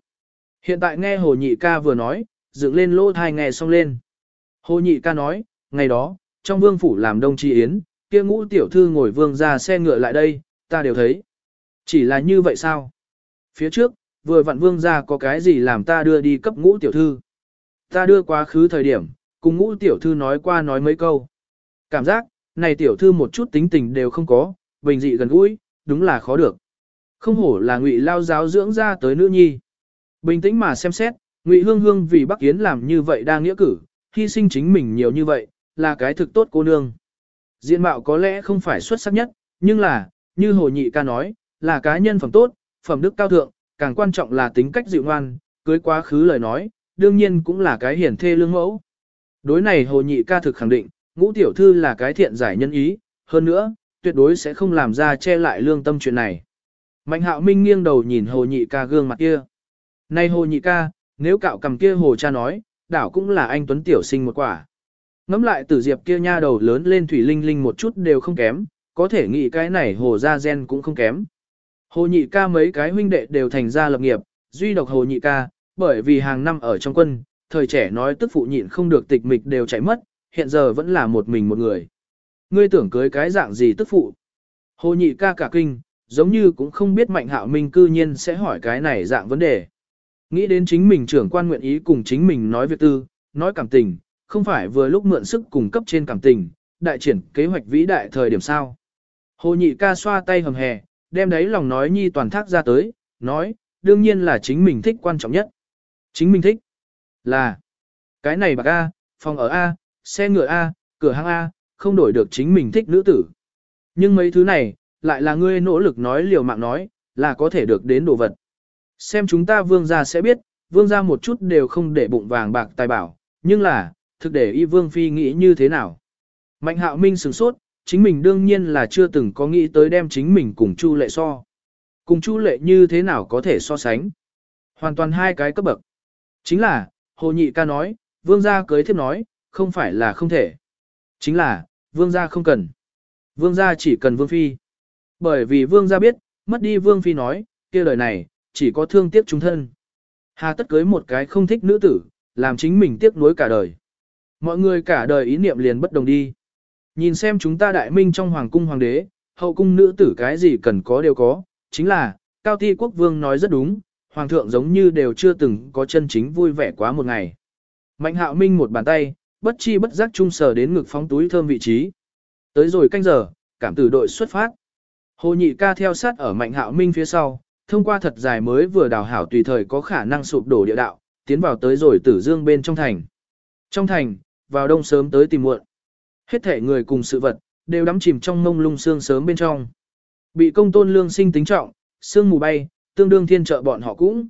Hiện tại nghe hồ nhị ca vừa nói, dựng lên lỗ thai nghe xong lên. Hồ nhị ca nói, ngày đó, trong vương phủ làm đông tri yến, kia ngũ tiểu thư ngồi vương ra xe ngựa lại đây, ta đều thấy. Chỉ là như vậy sao? Phía trước, vừa vặn vương ra có cái gì làm ta đưa đi cấp ngũ tiểu thư. Ta đưa quá khứ thời điểm, cùng ngũ tiểu thư nói qua nói mấy câu. Cảm giác, này tiểu thư một chút tính tình đều không có, bình dị gần gũi, đúng là khó được. Không hổ là ngụy lao giáo dưỡng ra tới nữ nhi. Bình tĩnh mà xem xét, ngụy hương hương vì Bắc Yến làm như vậy đang nghĩa cử, hy sinh chính mình nhiều như vậy, là cái thực tốt cô nương. Diện mạo có lẽ không phải xuất sắc nhất, nhưng là, như hồ nhị ca nói, là cá nhân phẩm tốt, phẩm đức cao thượng, càng quan trọng là tính cách dịu ngoan, cưới quá khứ lời nói, đương nhiên cũng là cái hiển thê lương mẫu. Đối này hồ nhị ca thực khẳng định, ngũ tiểu thư là cái thiện giải nhân ý, hơn nữa, tuyệt đối sẽ không làm ra che lại lương tâm chuyện này. Mạnh hạo minh nghiêng đầu nhìn hồ nhị ca gương mặt kia. Này hồ nhị ca, nếu cạo cầm kia hồ cha nói, đảo cũng là anh Tuấn Tiểu sinh một quả. Ngắm lại tử diệp kia nha đầu lớn lên thủy linh linh một chút đều không kém, có thể nghĩ cái này hồ ra gen cũng không kém. Hồ nhị ca mấy cái huynh đệ đều thành ra lập nghiệp, duy độc hồ nhị ca, bởi vì hàng năm ở trong quân, thời trẻ nói tức phụ nhịn không được tịch mịch đều chạy mất, hiện giờ vẫn là một mình một người. Ngươi tưởng cưới cái dạng gì tức phụ? Hồ nhị ca cả kinh, giống như cũng không biết mạnh hạo minh cư nhiên sẽ hỏi cái này dạng vấn đề. Nghĩ đến chính mình trưởng quan nguyện ý cùng chính mình nói việc tư, nói cảm tình, không phải vừa lúc mượn sức cung cấp trên cảm tình, đại triển kế hoạch vĩ đại thời điểm sao. Hồ nhị ca xoa tay hầm hè, đem đấy lòng nói nhi toàn thác ra tới, nói, đương nhiên là chính mình thích quan trọng nhất. Chính mình thích là cái này bạc A, phòng ở A, xe ngựa A, cửa hàng A, không đổi được chính mình thích nữ tử. Nhưng mấy thứ này, lại là ngươi nỗ lực nói liều mạng nói, là có thể được đến đồ vật. Xem chúng ta vương gia sẽ biết, vương gia một chút đều không để bụng vàng bạc tài bảo, nhưng là, thực để y vương phi nghĩ như thế nào. Mạnh hạo minh sửng sốt, chính mình đương nhiên là chưa từng có nghĩ tới đem chính mình cùng Chu lệ so. Cùng Chu lệ như thế nào có thể so sánh. Hoàn toàn hai cái cấp bậc. Chính là, hồ nhị ca nói, vương gia cưới thiếp nói, không phải là không thể. Chính là, vương gia không cần. Vương gia chỉ cần vương phi. Bởi vì vương gia biết, mất đi vương phi nói, kia lời này, chỉ có thương tiếc chúng thân. Hà tất cưới một cái không thích nữ tử, làm chính mình tiếc nuối cả đời. Mọi người cả đời ý niệm liền bất đồng đi. Nhìn xem chúng ta đại minh trong hoàng cung hoàng đế, hậu cung nữ tử cái gì cần có đều có, chính là, Cao Ti Quốc Vương nói rất đúng, hoàng thượng giống như đều chưa từng có chân chính vui vẻ quá một ngày. Mạnh hạo minh một bàn tay, bất chi bất giác trung sở đến ngực phóng túi thơm vị trí. Tới rồi canh giờ, cảm tử đội xuất phát. Hồ nhị ca theo sát ở mạnh hạo minh phía sau, thông qua thật dài mới vừa đào hảo tùy thời có khả năng sụp đổ địa đạo, tiến vào tới rồi tử dương bên trong thành. Trong thành, vào đông sớm tới tìm muộn. Hết thể người cùng sự vật, đều đắm chìm trong mông lung sương sớm bên trong. Bị công tôn lương sinh tính trọng, sương mù bay, tương đương thiên trợ bọn họ cũng.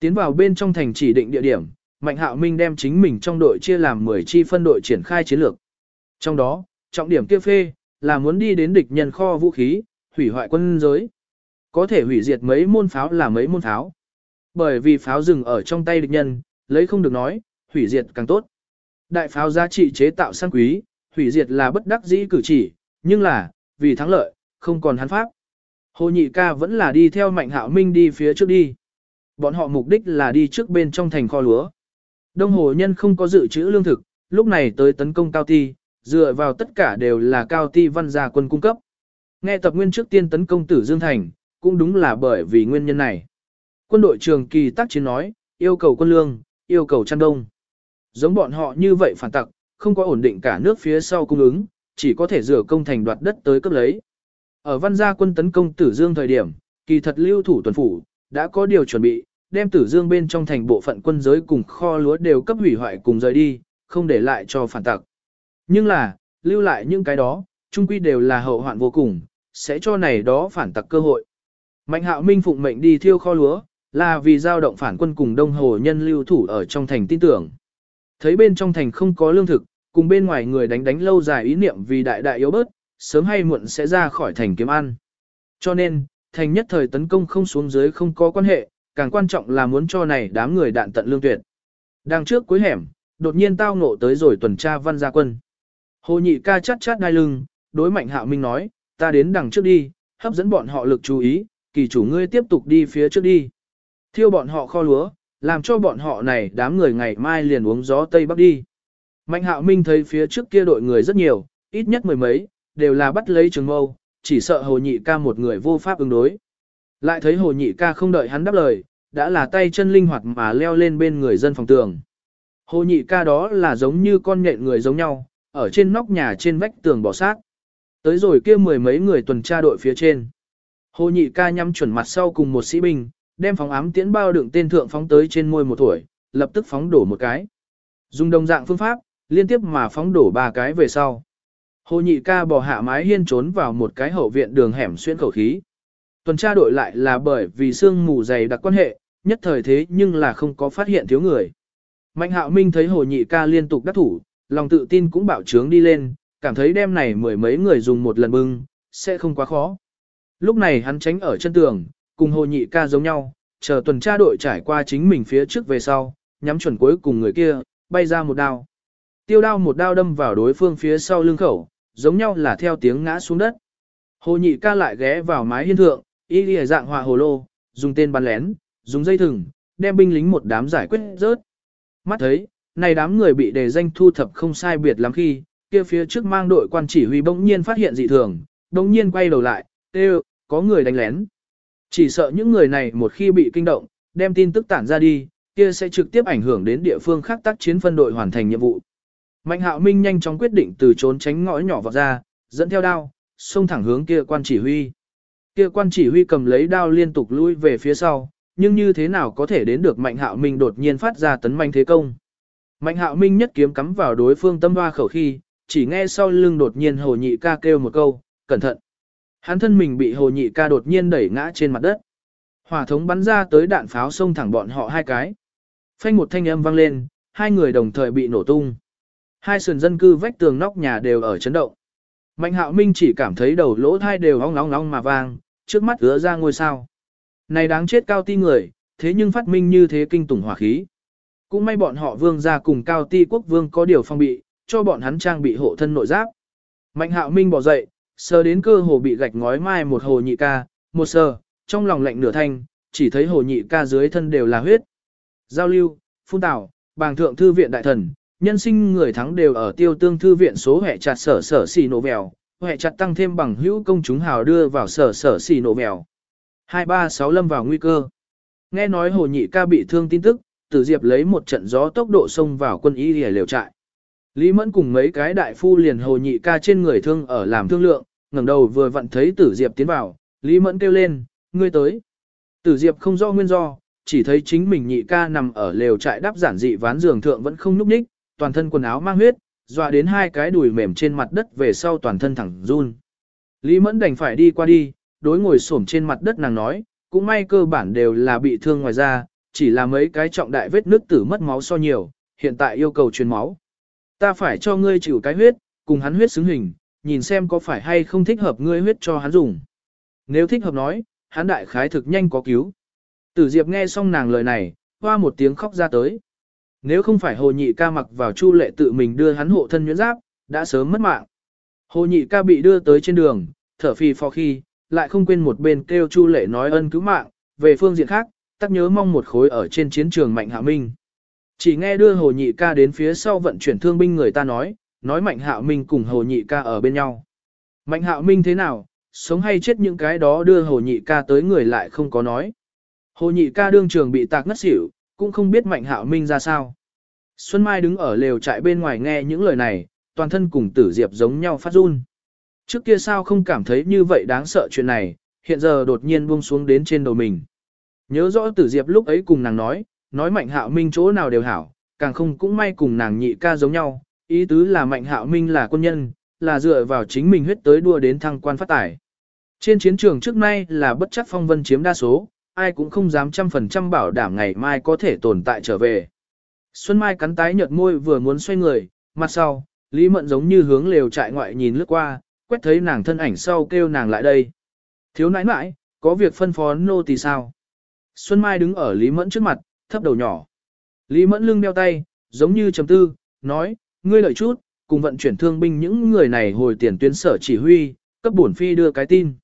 Tiến vào bên trong thành chỉ định địa điểm, Mạnh Hạo Minh đem chính mình trong đội chia làm 10 chi phân đội triển khai chiến lược. Trong đó, trọng điểm kia phê, là muốn đi đến địch nhân kho vũ khí, hủy hoại quân giới. Có thể hủy diệt mấy môn pháo là mấy môn pháo. Bởi vì pháo dừng ở trong tay địch nhân, lấy không được nói, hủy diệt càng tốt. Đại pháo giá trị chế tạo sang quý, hủy diệt là bất đắc dĩ cử chỉ, nhưng là, vì thắng lợi, không còn hắn pháp. Hồ nhị ca vẫn là đi theo Mạnh Hạo Minh đi phía trước đi. Bọn họ mục đích là đi trước bên trong thành kho lúa. Đông hồ nhân không có dự trữ lương thực, lúc này tới tấn công cao ti, dựa vào tất cả đều là cao ti văn gia quân cung cấp. Nghe tập nguyên trước tiên tấn công tử Dương Thành, cũng đúng là bởi vì nguyên nhân này. Quân đội trường kỳ tác chiến nói, yêu cầu quân lương, yêu cầu chăn đông. Giống bọn họ như vậy phản tặc, không có ổn định cả nước phía sau cung ứng, chỉ có thể rửa công thành đoạt đất tới cấp lấy. Ở văn gia quân tấn công tử dương thời điểm, kỳ thật lưu thủ tuần phủ, đã có điều chuẩn bị, đem tử dương bên trong thành bộ phận quân giới cùng kho lúa đều cấp hủy hoại cùng rời đi, không để lại cho phản tặc. Nhưng là, lưu lại những cái đó, chung quy đều là hậu hoạn vô cùng, sẽ cho này đó phản tặc cơ hội. Mạnh hạo minh phụng mệnh đi thiêu kho lúa, là vì giao động phản quân cùng đông hồ nhân lưu thủ ở trong thành tin tưởng. Thấy bên trong thành không có lương thực, cùng bên ngoài người đánh đánh lâu dài ý niệm vì đại đại yếu bớt, sớm hay muộn sẽ ra khỏi thành kiếm ăn. Cho nên, thành nhất thời tấn công không xuống dưới không có quan hệ, càng quan trọng là muốn cho này đám người đạn tận lương tuyệt. Đang trước cuối hẻm, đột nhiên tao ngộ tới rồi tuần tra văn gia quân. Hồ nhị ca chát chát đai lưng, đối mạnh hạo minh nói, ta đến đằng trước đi, hấp dẫn bọn họ lực chú ý, kỳ chủ ngươi tiếp tục đi phía trước đi. Thiêu bọn họ kho lúa, làm cho bọn họ này đám người ngày mai liền uống gió Tây Bắc đi. Mạnh hạo minh thấy phía trước kia đội người rất nhiều, ít nhất mười mấy, đều là bắt lấy trường mâu, chỉ sợ hồ nhị ca một người vô pháp ứng đối. Lại thấy hồ nhị ca không đợi hắn đáp lời, đã là tay chân linh hoạt mà leo lên bên người dân phòng tường. Hồ nhị ca đó là giống như con nhện người giống nhau, ở trên nóc nhà trên vách tường bỏ sát. Tới rồi kia mười mấy người tuần tra đội phía trên. Hồ nhị ca nhắm chuẩn mặt sau cùng một sĩ binh, đem phóng ám tiễn bao đựng tên thượng phóng tới trên môi một tuổi, lập tức phóng đổ một cái. Dùng đồng dạng phương pháp, liên tiếp mà phóng đổ ba cái về sau. Hồ nhị ca bò hạ mái hiên trốn vào một cái hậu viện đường hẻm xuyên khẩu khí. Tuần tra đội lại là bởi vì sương mù dày đặc quan hệ, nhất thời thế nhưng là không có phát hiện thiếu người. Mạnh hạo minh thấy hồ nhị ca liên tục đắc thủ, lòng tự tin cũng bảo trướng đi lên, cảm thấy đêm này mười mấy người dùng một lần bưng, sẽ không quá khó. Lúc này hắn tránh ở chân tường, cùng hồ nhị ca giống nhau, chờ tuần tra đội trải qua chính mình phía trước về sau, nhắm chuẩn cuối cùng người kia, bay ra một đao. Tiêu đao một đao đâm vào đối phương phía sau lưng khẩu, giống nhau là theo tiếng ngã xuống đất. Hồ nhị ca lại ghé vào mái hiên thượng, y lìa dạng họa hồ lô, dùng tên bắn lén, dùng dây thừng, đem binh lính một đám giải quyết rớt. Mắt thấy, này đám người bị đề danh thu thập không sai biệt lắm khi, kia phía trước mang đội quan chỉ huy bỗng nhiên phát hiện dị thường, bỗng nhiên quay đầu lại, kêu, có người đánh lén. Chỉ sợ những người này một khi bị kinh động, đem tin tức tản ra đi, kia sẽ trực tiếp ảnh hưởng đến địa phương khác tác chiến phân đội hoàn thành nhiệm vụ. Mạnh hạo minh nhanh chóng quyết định từ trốn tránh ngõ nhỏ vào ra, dẫn theo đao, xông thẳng hướng kia quan chỉ huy. Kia quan chỉ huy cầm lấy đao liên tục lui về phía sau, nhưng như thế nào có thể đến được mạnh hạo minh đột nhiên phát ra tấn manh thế công. Mạnh hạo minh nhất kiếm cắm vào đối phương tâm hoa khẩu khi, chỉ nghe sau lưng đột nhiên hồ nhị ca kêu một câu, cẩn thận. Hắn thân mình bị hồ nhị ca đột nhiên đẩy ngã trên mặt đất. Hỏa thống bắn ra tới đạn pháo xông thẳng bọn họ hai cái. Phanh một thanh âm vang lên, hai người đồng thời bị nổ tung. Hai sườn dân cư vách tường nóc nhà đều ở chấn động. Mạnh hạo minh chỉ cảm thấy đầu lỗ thai đều ong nóng nóng mà vang, trước mắt ứa ra ngôi sao. Này đáng chết cao ti người, thế nhưng phát minh như thế kinh tủng hỏa khí. Cũng may bọn họ vương ra cùng cao ti quốc vương có điều phong bị, cho bọn hắn trang bị hộ thân nội giáp. Mạnh hạo minh bỏ dậy, sờ đến cơ hồ bị gạch ngói mai một hồ nhị ca, một sờ, trong lòng lạnh nửa thanh, chỉ thấy hồ nhị ca dưới thân đều là huyết. Giao lưu, phun tảo, bàng thượng thư viện đại thần, nhân sinh người thắng đều ở tiêu tương thư viện số hệ chặt sở sở xì nổ mèo, hệ chặt tăng thêm bằng hữu công chúng hào đưa vào sở sở xì nổ mèo. 236 lâm vào nguy cơ. Nghe nói hồ nhị ca bị thương tin tức, tử diệp lấy một trận gió tốc độ xông vào quân y lìa liều trại. Lý Mẫn cùng mấy cái đại phu liền hồ nhị ca trên người thương ở làm thương lượng, ngẩng đầu vừa vặn thấy tử diệp tiến vào, Lý Mẫn kêu lên, ngươi tới. Tử diệp không do nguyên do, chỉ thấy chính mình nhị ca nằm ở lều trại đắp giản dị ván giường thượng vẫn không nhúc nhích, toàn thân quần áo mang huyết, dọa đến hai cái đùi mềm trên mặt đất về sau toàn thân thẳng run. Lý Mẫn đành phải đi qua đi, đối ngồi xổm trên mặt đất nàng nói, cũng may cơ bản đều là bị thương ngoài da, chỉ là mấy cái trọng đại vết nứt tử mất máu so nhiều, hiện tại yêu cầu truyền máu. Ta phải cho ngươi chịu cái huyết, cùng hắn huyết xứng hình, nhìn xem có phải hay không thích hợp ngươi huyết cho hắn dùng. Nếu thích hợp nói, hắn đại khái thực nhanh có cứu. Tử Diệp nghe xong nàng lời này, hoa một tiếng khóc ra tới. Nếu không phải hồ nhị ca mặc vào chu lệ tự mình đưa hắn hộ thân nhuyễn giáp, đã sớm mất mạng. Hồ nhị ca bị đưa tới trên đường, thở phì phò khi, lại không quên một bên kêu Chu Lệ nói ân cứu mạng, về phương diện khác, tắc nhớ mong một khối ở trên chiến trường Mạnh Hạ Minh. Chỉ nghe đưa Hồ Nhị ca đến phía sau vận chuyển thương binh người ta nói, nói Mạnh hạo Minh cùng Hồ Nhị ca ở bên nhau. Mạnh hạo Minh thế nào, sống hay chết những cái đó đưa Hồ Nhị ca tới người lại không có nói. Hồ Nhị ca đương trường bị tạc ngất xỉu, cũng không biết Mạnh hạo Minh ra sao. Xuân Mai đứng ở lều trại bên ngoài nghe những lời này, toàn thân cùng tử diệp giống nhau phát run. Trước kia sao không cảm thấy như vậy đáng sợ chuyện này, hiện giờ đột nhiên buông xuống đến trên đầu mình. Nhớ rõ tử diệp lúc ấy cùng nàng nói, nói mạnh hạo minh chỗ nào đều hảo, càng không cũng may cùng nàng nhị ca giống nhau, ý tứ là mạnh hạo minh là quân nhân, là dựa vào chính mình huyết tới đua đến thăng quan phát tải. Trên chiến trường trước nay là bất chấp phong vân chiếm đa số, ai cũng không dám trăm phần trăm bảo đảm ngày mai có thể tồn tại trở về. Xuân Mai cắn tái nhợt môi vừa muốn xoay người, mặt sau, Lý Mận giống như hướng lều trại ngoại nhìn lướt qua, quét thấy nàng thân ảnh sau kêu nàng lại đây. Thiếu nãi nãi, có việc phân phó nô tỳ sao? Xuân Mai đứng ở Lý Mẫn trước mặt, thấp đầu nhỏ. Lý Mẫn lưng đeo tay, giống như chấm tư, nói, ngươi lợi chút, cùng vận chuyển thương binh những người này hồi tiền tuyến sở chỉ huy, cấp bổn phi đưa cái tin.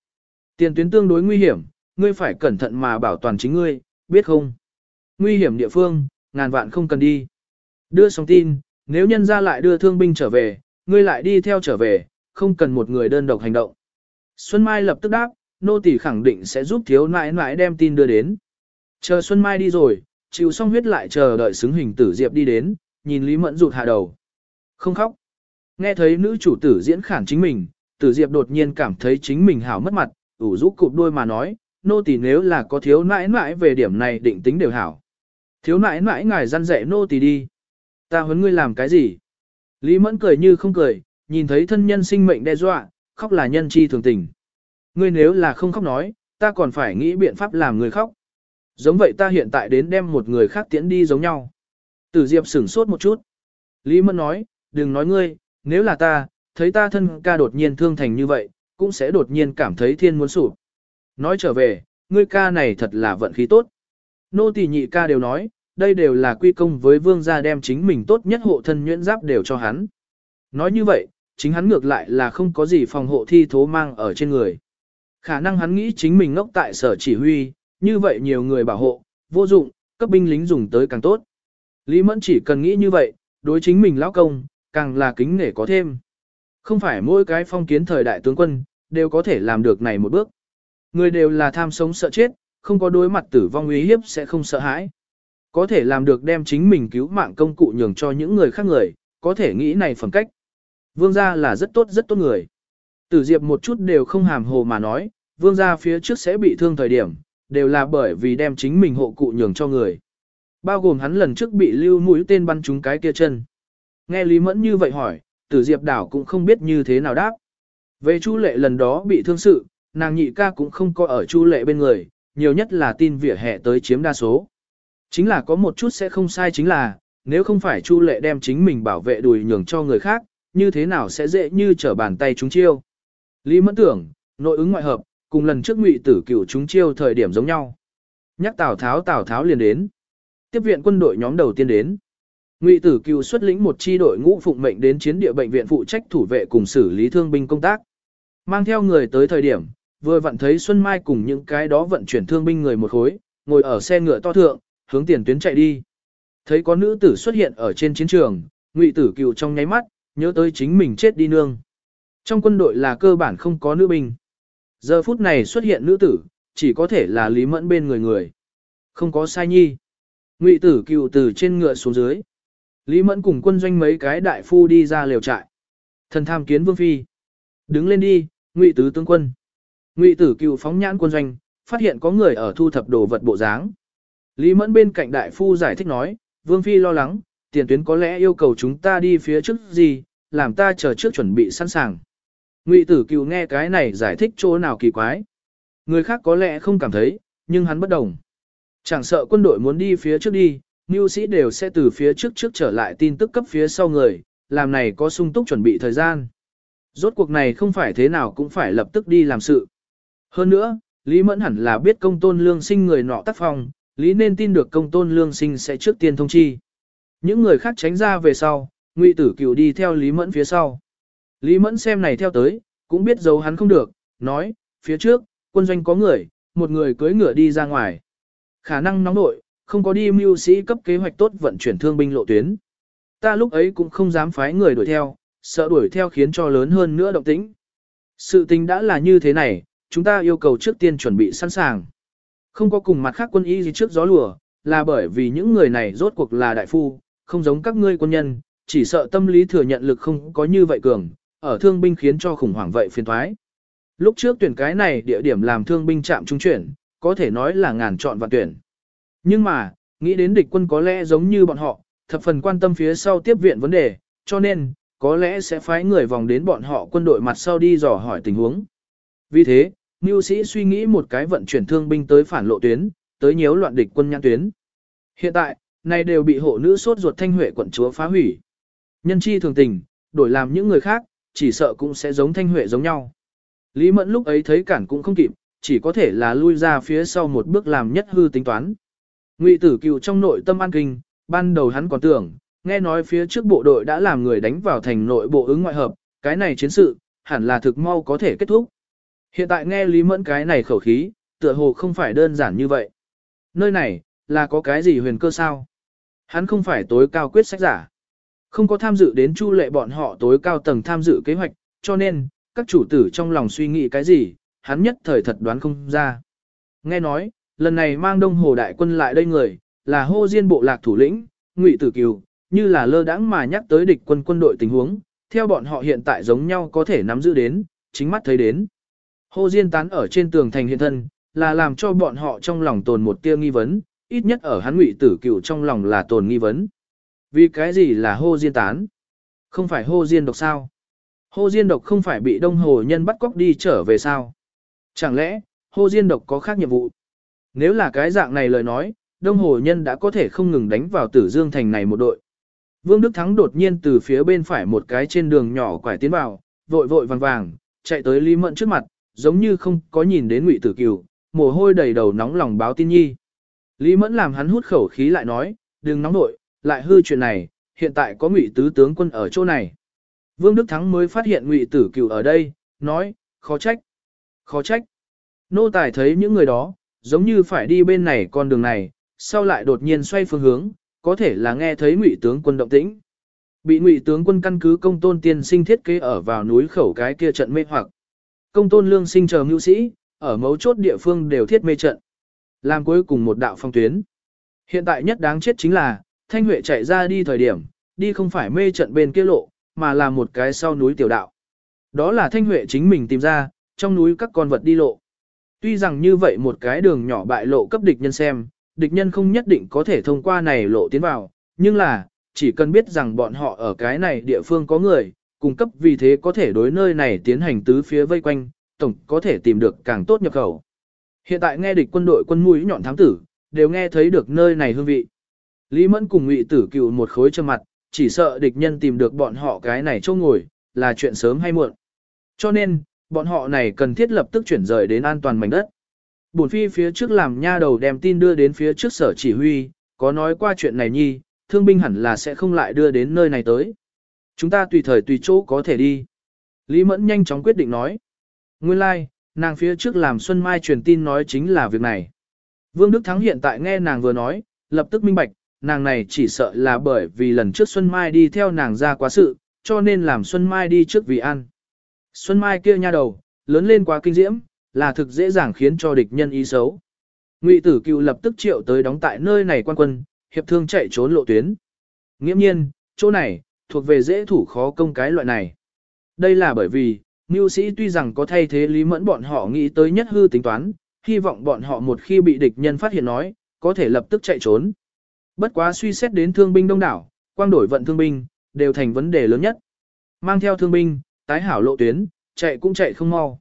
Tiền tuyến tương đối nguy hiểm, ngươi phải cẩn thận mà bảo toàn chính ngươi, biết không? Nguy hiểm địa phương, ngàn vạn không cần đi. Đưa xong tin, nếu nhân ra lại đưa thương binh trở về, ngươi lại đi theo trở về, không cần một người đơn độc hành động. Xuân Mai lập tức đáp, nô tỳ khẳng định sẽ giúp thiếu nãi nãi đem tin đưa đến. Chờ Xuân Mai đi rồi, chịu xong huyết lại chờ đợi xứng hình tử Diệp đi đến, nhìn Lý Mẫn rụt hạ đầu. Không khóc. Nghe thấy nữ chủ tử diễn khản chính mình, tử Diệp đột nhiên cảm thấy chính mình hảo mất mặt, ủ rũ cụp đôi mà nói, nô tỳ nếu là có thiếu nãi nãi về điểm này định tính đều hảo. Thiếu nãi nãi ngài răn dạy nô tỳ đi. Ta huấn ngươi làm cái gì? Lý Mẫn cười như không cười, nhìn thấy thân nhân sinh mệnh đe dọa, khóc là nhân chi thường tình. Ngươi nếu là không khóc nói, ta còn phải nghĩ biện pháp làm người khóc. Giống vậy ta hiện tại đến đem một người khác tiễn đi giống nhau. Tử Diệp sửng sốt một chút. Lý Mẫn nói, đừng nói ngươi, nếu là ta, thấy ta thân ca đột nhiên thương thành như vậy, cũng sẽ đột nhiên cảm thấy thiên muốn sụp. Nói trở về, ngươi ca này thật là vận khí tốt. Nô tỳ nhị ca đều nói, đây đều là quy công với vương gia đem chính mình tốt nhất hộ thân nhuyễn giáp đều cho hắn. Nói như vậy, chính hắn ngược lại là không có gì phòng hộ thi thố mang ở trên người. Khả năng hắn nghĩ chính mình ngốc tại sở chỉ huy, như vậy nhiều người bảo hộ, vô dụng, cấp binh lính dùng tới càng tốt. Lý Mẫn chỉ cần nghĩ như vậy, đối chính mình lão công, càng là kính nể có thêm. Không phải mỗi cái phong kiến thời đại tướng quân, đều có thể làm được này một bước. Người đều là tham sống sợ chết, không có đối mặt tử vong uy hiếp sẽ không sợ hãi. Có thể làm được đem chính mình cứu mạng công cụ nhường cho những người khác người, có thể nghĩ này phẩm cách. Vương gia là rất tốt rất tốt người. Tử Diệp một chút đều không hàm hồ mà nói, vương gia phía trước sẽ bị thương thời điểm, đều là bởi vì đem chính mình hộ cụ nhường cho người. Bao gồm hắn lần trước bị lưu mũi tên bắn trúng cái kia chân. Nghe Lý Mẫn như vậy hỏi, Tử Diệp đảo cũng không biết như thế nào đáp. Về Chu Lệ lần đó bị thương sự, nàng nhị ca cũng không có ở Chu Lệ bên người, nhiều nhất là tin vỉa hè tới chiếm đa số. Chính là có một chút sẽ không sai chính là, nếu không phải Chu Lệ đem chính mình bảo vệ đùi nhường cho người khác, như thế nào sẽ dễ như trở bàn tay chúng chiêu. Lý Mẫn tưởng, nội ứng ngoại hợp, cùng lần trước ngụy tử cửu chúng chiêu thời điểm giống nhau. Nhắc Tào Tháo Tào Tháo liền đến. Tiếp viện quân đội nhóm đầu tiên đến. Ngụy Tử cựu xuất lĩnh một chi đội ngũ phụng mệnh đến chiến địa bệnh viện phụ trách thủ vệ cùng xử lý thương binh công tác. Mang theo người tới thời điểm, vừa vặn thấy Xuân Mai cùng những cái đó vận chuyển thương binh người một khối, ngồi ở xe ngựa to thượng, hướng tiền tuyến chạy đi. Thấy có nữ tử xuất hiện ở trên chiến trường, Ngụy Tử cựu trong nháy mắt, nhớ tới chính mình chết đi nương. Trong quân đội là cơ bản không có nữ binh. Giờ phút này xuất hiện nữ tử, chỉ có thể là Lý Mẫn bên người người. Không có sai nhi. Ngụy tử cựu từ trên ngựa xuống dưới. Lý Mẫn cùng quân doanh mấy cái đại phu đi ra liều trại. Thần tham kiến vương phi. Đứng lên đi, Ngụy tứ tướng quân. Ngụy tử cựu phóng nhãn quân doanh, phát hiện có người ở thu thập đồ vật bộ dáng. Lý Mẫn bên cạnh đại phu giải thích nói, vương phi lo lắng, tiền tuyến có lẽ yêu cầu chúng ta đi phía trước gì, làm ta chờ trước chuẩn bị sẵn sàng. Ngụy tử cựu nghe cái này giải thích chỗ nào kỳ quái. Người khác có lẽ không cảm thấy, nhưng hắn bất đồng. Chẳng sợ quân đội muốn đi phía trước đi, mưu sĩ đều sẽ từ phía trước trước trở lại tin tức cấp phía sau người, làm này có sung túc chuẩn bị thời gian. Rốt cuộc này không phải thế nào cũng phải lập tức đi làm sự. Hơn nữa, Lý Mẫn hẳn là biết công tôn lương sinh người nọ tác phong, Lý nên tin được công tôn lương sinh sẽ trước tiên thông chi. Những người khác tránh ra về sau, Ngụy Tử Cửu đi theo Lý Mẫn phía sau. Lý Mẫn xem này theo tới, cũng biết giấu hắn không được, nói, phía trước, quân doanh có người, một người cưỡi ngựa đi ra ngoài. Khả năng nóng nội, không có đi mưu sĩ cấp kế hoạch tốt vận chuyển thương binh lộ tuyến. Ta lúc ấy cũng không dám phái người đuổi theo, sợ đuổi theo khiến cho lớn hơn nữa động tĩnh. Sự tình đã là như thế này, chúng ta yêu cầu trước tiên chuẩn bị sẵn sàng. Không có cùng mặt khác quân y gì trước gió lùa, là bởi vì những người này rốt cuộc là đại phu, không giống các ngươi quân nhân, chỉ sợ tâm lý thừa nhận lực không có như vậy cường, ở thương binh khiến cho khủng hoảng vậy phiền thoái. Lúc trước tuyển cái này địa điểm làm thương binh chạm trung chuyển, có thể nói là ngàn chọn và tuyển. Nhưng mà, nghĩ đến địch quân có lẽ giống như bọn họ, thập phần quan tâm phía sau tiếp viện vấn đề, cho nên, có lẽ sẽ phái người vòng đến bọn họ quân đội mặt sau đi dò hỏi tình huống. Vì thế, Mưu sĩ suy nghĩ một cái vận chuyển thương binh tới phản lộ tuyến, tới nhiễu loạn địch quân nhãn tuyến. Hiện tại, này đều bị hộ nữ sốt ruột thanh huệ quận chúa phá hủy. Nhân chi thường tình, đổi làm những người khác, chỉ sợ cũng sẽ giống thanh huệ giống nhau. Lý Mẫn lúc ấy thấy cản cũng không kịp, chỉ có thể là lui ra phía sau một bước làm nhất hư tính toán. Ngụy tử cựu trong nội tâm an kinh, ban đầu hắn còn tưởng, nghe nói phía trước bộ đội đã làm người đánh vào thành nội bộ ứng ngoại hợp, cái này chiến sự, hẳn là thực mau có thể kết thúc. Hiện tại nghe Lý Mẫn cái này khẩu khí, tựa hồ không phải đơn giản như vậy. Nơi này, là có cái gì huyền cơ sao? Hắn không phải tối cao quyết sách giả. Không có tham dự đến chu lệ bọn họ tối cao tầng tham dự kế hoạch, cho nên, các chủ tử trong lòng suy nghĩ cái gì, hắn nhất thời thật đoán không ra. Nghe nói, lần này mang đông hồ đại quân lại đây người, là hô diên bộ lạc thủ lĩnh, ngụy tử kiều, như là lơ đãng mà nhắc tới địch quân quân đội tình huống, theo bọn họ hiện tại giống nhau có thể nắm giữ đến, chính mắt thấy đến. Hô diên tán ở trên tường thành hiện thân, là làm cho bọn họ trong lòng tồn một tia nghi vấn, ít nhất ở hắn ngụy tử cựu trong lòng là tồn nghi vấn. Vì cái gì là hô diên tán? Không phải hô diên độc sao? Hô diên độc không phải bị đông hồ nhân bắt cóc đi trở về sao? Chẳng lẽ, hô diên độc có khác nhiệm vụ? Nếu là cái dạng này lời nói, đông hồ nhân đã có thể không ngừng đánh vào tử dương thành này một đội. Vương Đức Thắng đột nhiên từ phía bên phải một cái trên đường nhỏ quải tiến vào, vội vội vàng vàng, chạy tới Lý Mẫn trước mặt, giống như không có nhìn đến Ngụy Tử Kiều, mồ hôi đầy đầu nóng lòng báo tin nhi. Lý Mẫn làm hắn hút khẩu khí lại nói, đừng nóng nội, lại hư chuyện này, hiện tại có Ngụy tứ tướng quân ở chỗ này. Vương Đức Thắng mới phát hiện Ngụy Tử cửu ở đây, nói, khó trách, khó trách. Nô tài thấy những người đó, giống như phải đi bên này con đường này, sau lại đột nhiên xoay phương hướng, có thể là nghe thấy Ngụy tướng quân động tĩnh. Bị Ngụy tướng quân căn cứ công tôn tiên sinh thiết kế ở vào núi khẩu cái kia trận mê hoặc công tôn lương sinh chờ mưu sĩ, ở mấu chốt địa phương đều thiết mê trận. Làm cuối cùng một đạo phong tuyến. Hiện tại nhất đáng chết chính là, Thanh Huệ chạy ra đi thời điểm, đi không phải mê trận bên kia lộ, mà là một cái sau núi tiểu đạo. Đó là Thanh Huệ chính mình tìm ra, trong núi các con vật đi lộ. Tuy rằng như vậy một cái đường nhỏ bại lộ cấp địch nhân xem, địch nhân không nhất định có thể thông qua này lộ tiến vào, nhưng là, chỉ cần biết rằng bọn họ ở cái này địa phương có người, cung cấp vì thế có thể đối nơi này tiến hành tứ phía vây quanh, tổng có thể tìm được càng tốt nhập khẩu. Hiện tại nghe địch quân đội quân mũi nhọn thám tử, đều nghe thấy được nơi này hương vị. Lý Mẫn cùng Ngụy Tử Cựu một khối trầm mặt, chỉ sợ địch nhân tìm được bọn họ cái này chỗ ngồi, là chuyện sớm hay muộn. Cho nên, bọn họ này cần thiết lập tức chuyển rời đến an toàn mảnh đất. Bổn phi phía trước làm nha đầu đem tin đưa đến phía trước sở chỉ huy, có nói qua chuyện này nhi, thương binh hẳn là sẽ không lại đưa đến nơi này tới. Chúng ta tùy thời tùy chỗ có thể đi. Lý Mẫn nhanh chóng quyết định nói. Nguyên lai, like, nàng phía trước làm Xuân Mai truyền tin nói chính là việc này. Vương Đức Thắng hiện tại nghe nàng vừa nói, lập tức minh bạch, nàng này chỉ sợ là bởi vì lần trước Xuân Mai đi theo nàng ra quá sự, cho nên làm Xuân Mai đi trước vì ăn. Xuân Mai kia nha đầu, lớn lên quá kinh diễm, là thực dễ dàng khiến cho địch nhân ý xấu. Ngụy Tử Cựu lập tức triệu tới đóng tại nơi này quan quân, hiệp thương chạy trốn lộ tuyến. Nghiễm nhiên, chỗ này, thuộc về dễ thủ khó công cái loại này. Đây là bởi vì, mưu sĩ tuy rằng có thay thế lý mẫn bọn họ nghĩ tới nhất hư tính toán, hy vọng bọn họ một khi bị địch nhân phát hiện nói, có thể lập tức chạy trốn. Bất quá suy xét đến thương binh đông đảo, quang đổi vận thương binh, đều thành vấn đề lớn nhất. Mang theo thương binh, tái hảo lộ tuyến, chạy cũng chạy không mau.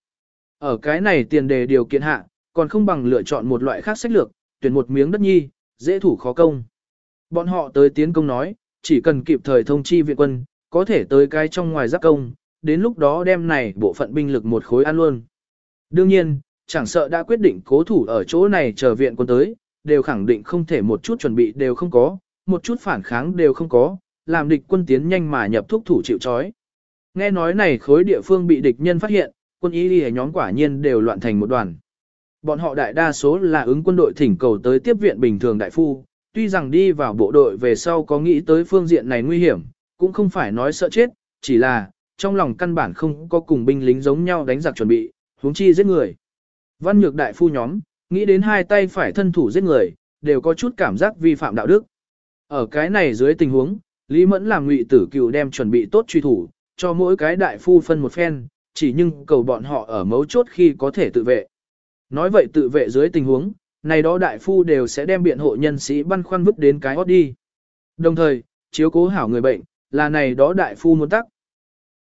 Ở cái này tiền đề điều kiện hạ, còn không bằng lựa chọn một loại khác sách lược, tuyển một miếng đất nhi, dễ thủ khó công. Bọn họ tới tiến công nói, chỉ cần kịp thời thông chi viện quân, có thể tới cái trong ngoài giáp công, đến lúc đó đem này bộ phận binh lực một khối ăn luôn. Đương nhiên, chẳng sợ đã quyết định cố thủ ở chỗ này chờ viện quân tới, đều khẳng định không thể một chút chuẩn bị đều không có, một chút phản kháng đều không có, làm địch quân tiến nhanh mà nhập thúc thủ chịu chói. Nghe nói này khối địa phương bị địch nhân phát hiện, quân y đi nhóm quả nhiên đều loạn thành một đoàn. bọn họ đại đa số là ứng quân đội thỉnh cầu tới tiếp viện bình thường đại phu, tuy rằng đi vào bộ đội về sau có nghĩ tới phương diện này nguy hiểm, cũng không phải nói sợ chết, chỉ là, trong lòng căn bản không có cùng binh lính giống nhau đánh giặc chuẩn bị, huống chi giết người. Văn nhược đại phu nhóm, nghĩ đến hai tay phải thân thủ giết người, đều có chút cảm giác vi phạm đạo đức. Ở cái này dưới tình huống, Lý Mẫn làm ngụy tử cựu đem chuẩn bị tốt truy thủ, cho mỗi cái đại phu phân một phen, chỉ nhưng cầu bọn họ ở mấu chốt khi có thể tự vệ. Nói vậy tự vệ dưới tình huống, này đó đại phu đều sẽ đem biện hộ nhân sĩ băn khoăn vứt đến cái hót đi. Đồng thời, chiếu cố hảo người bệnh, là này đó đại phu muốn tắc,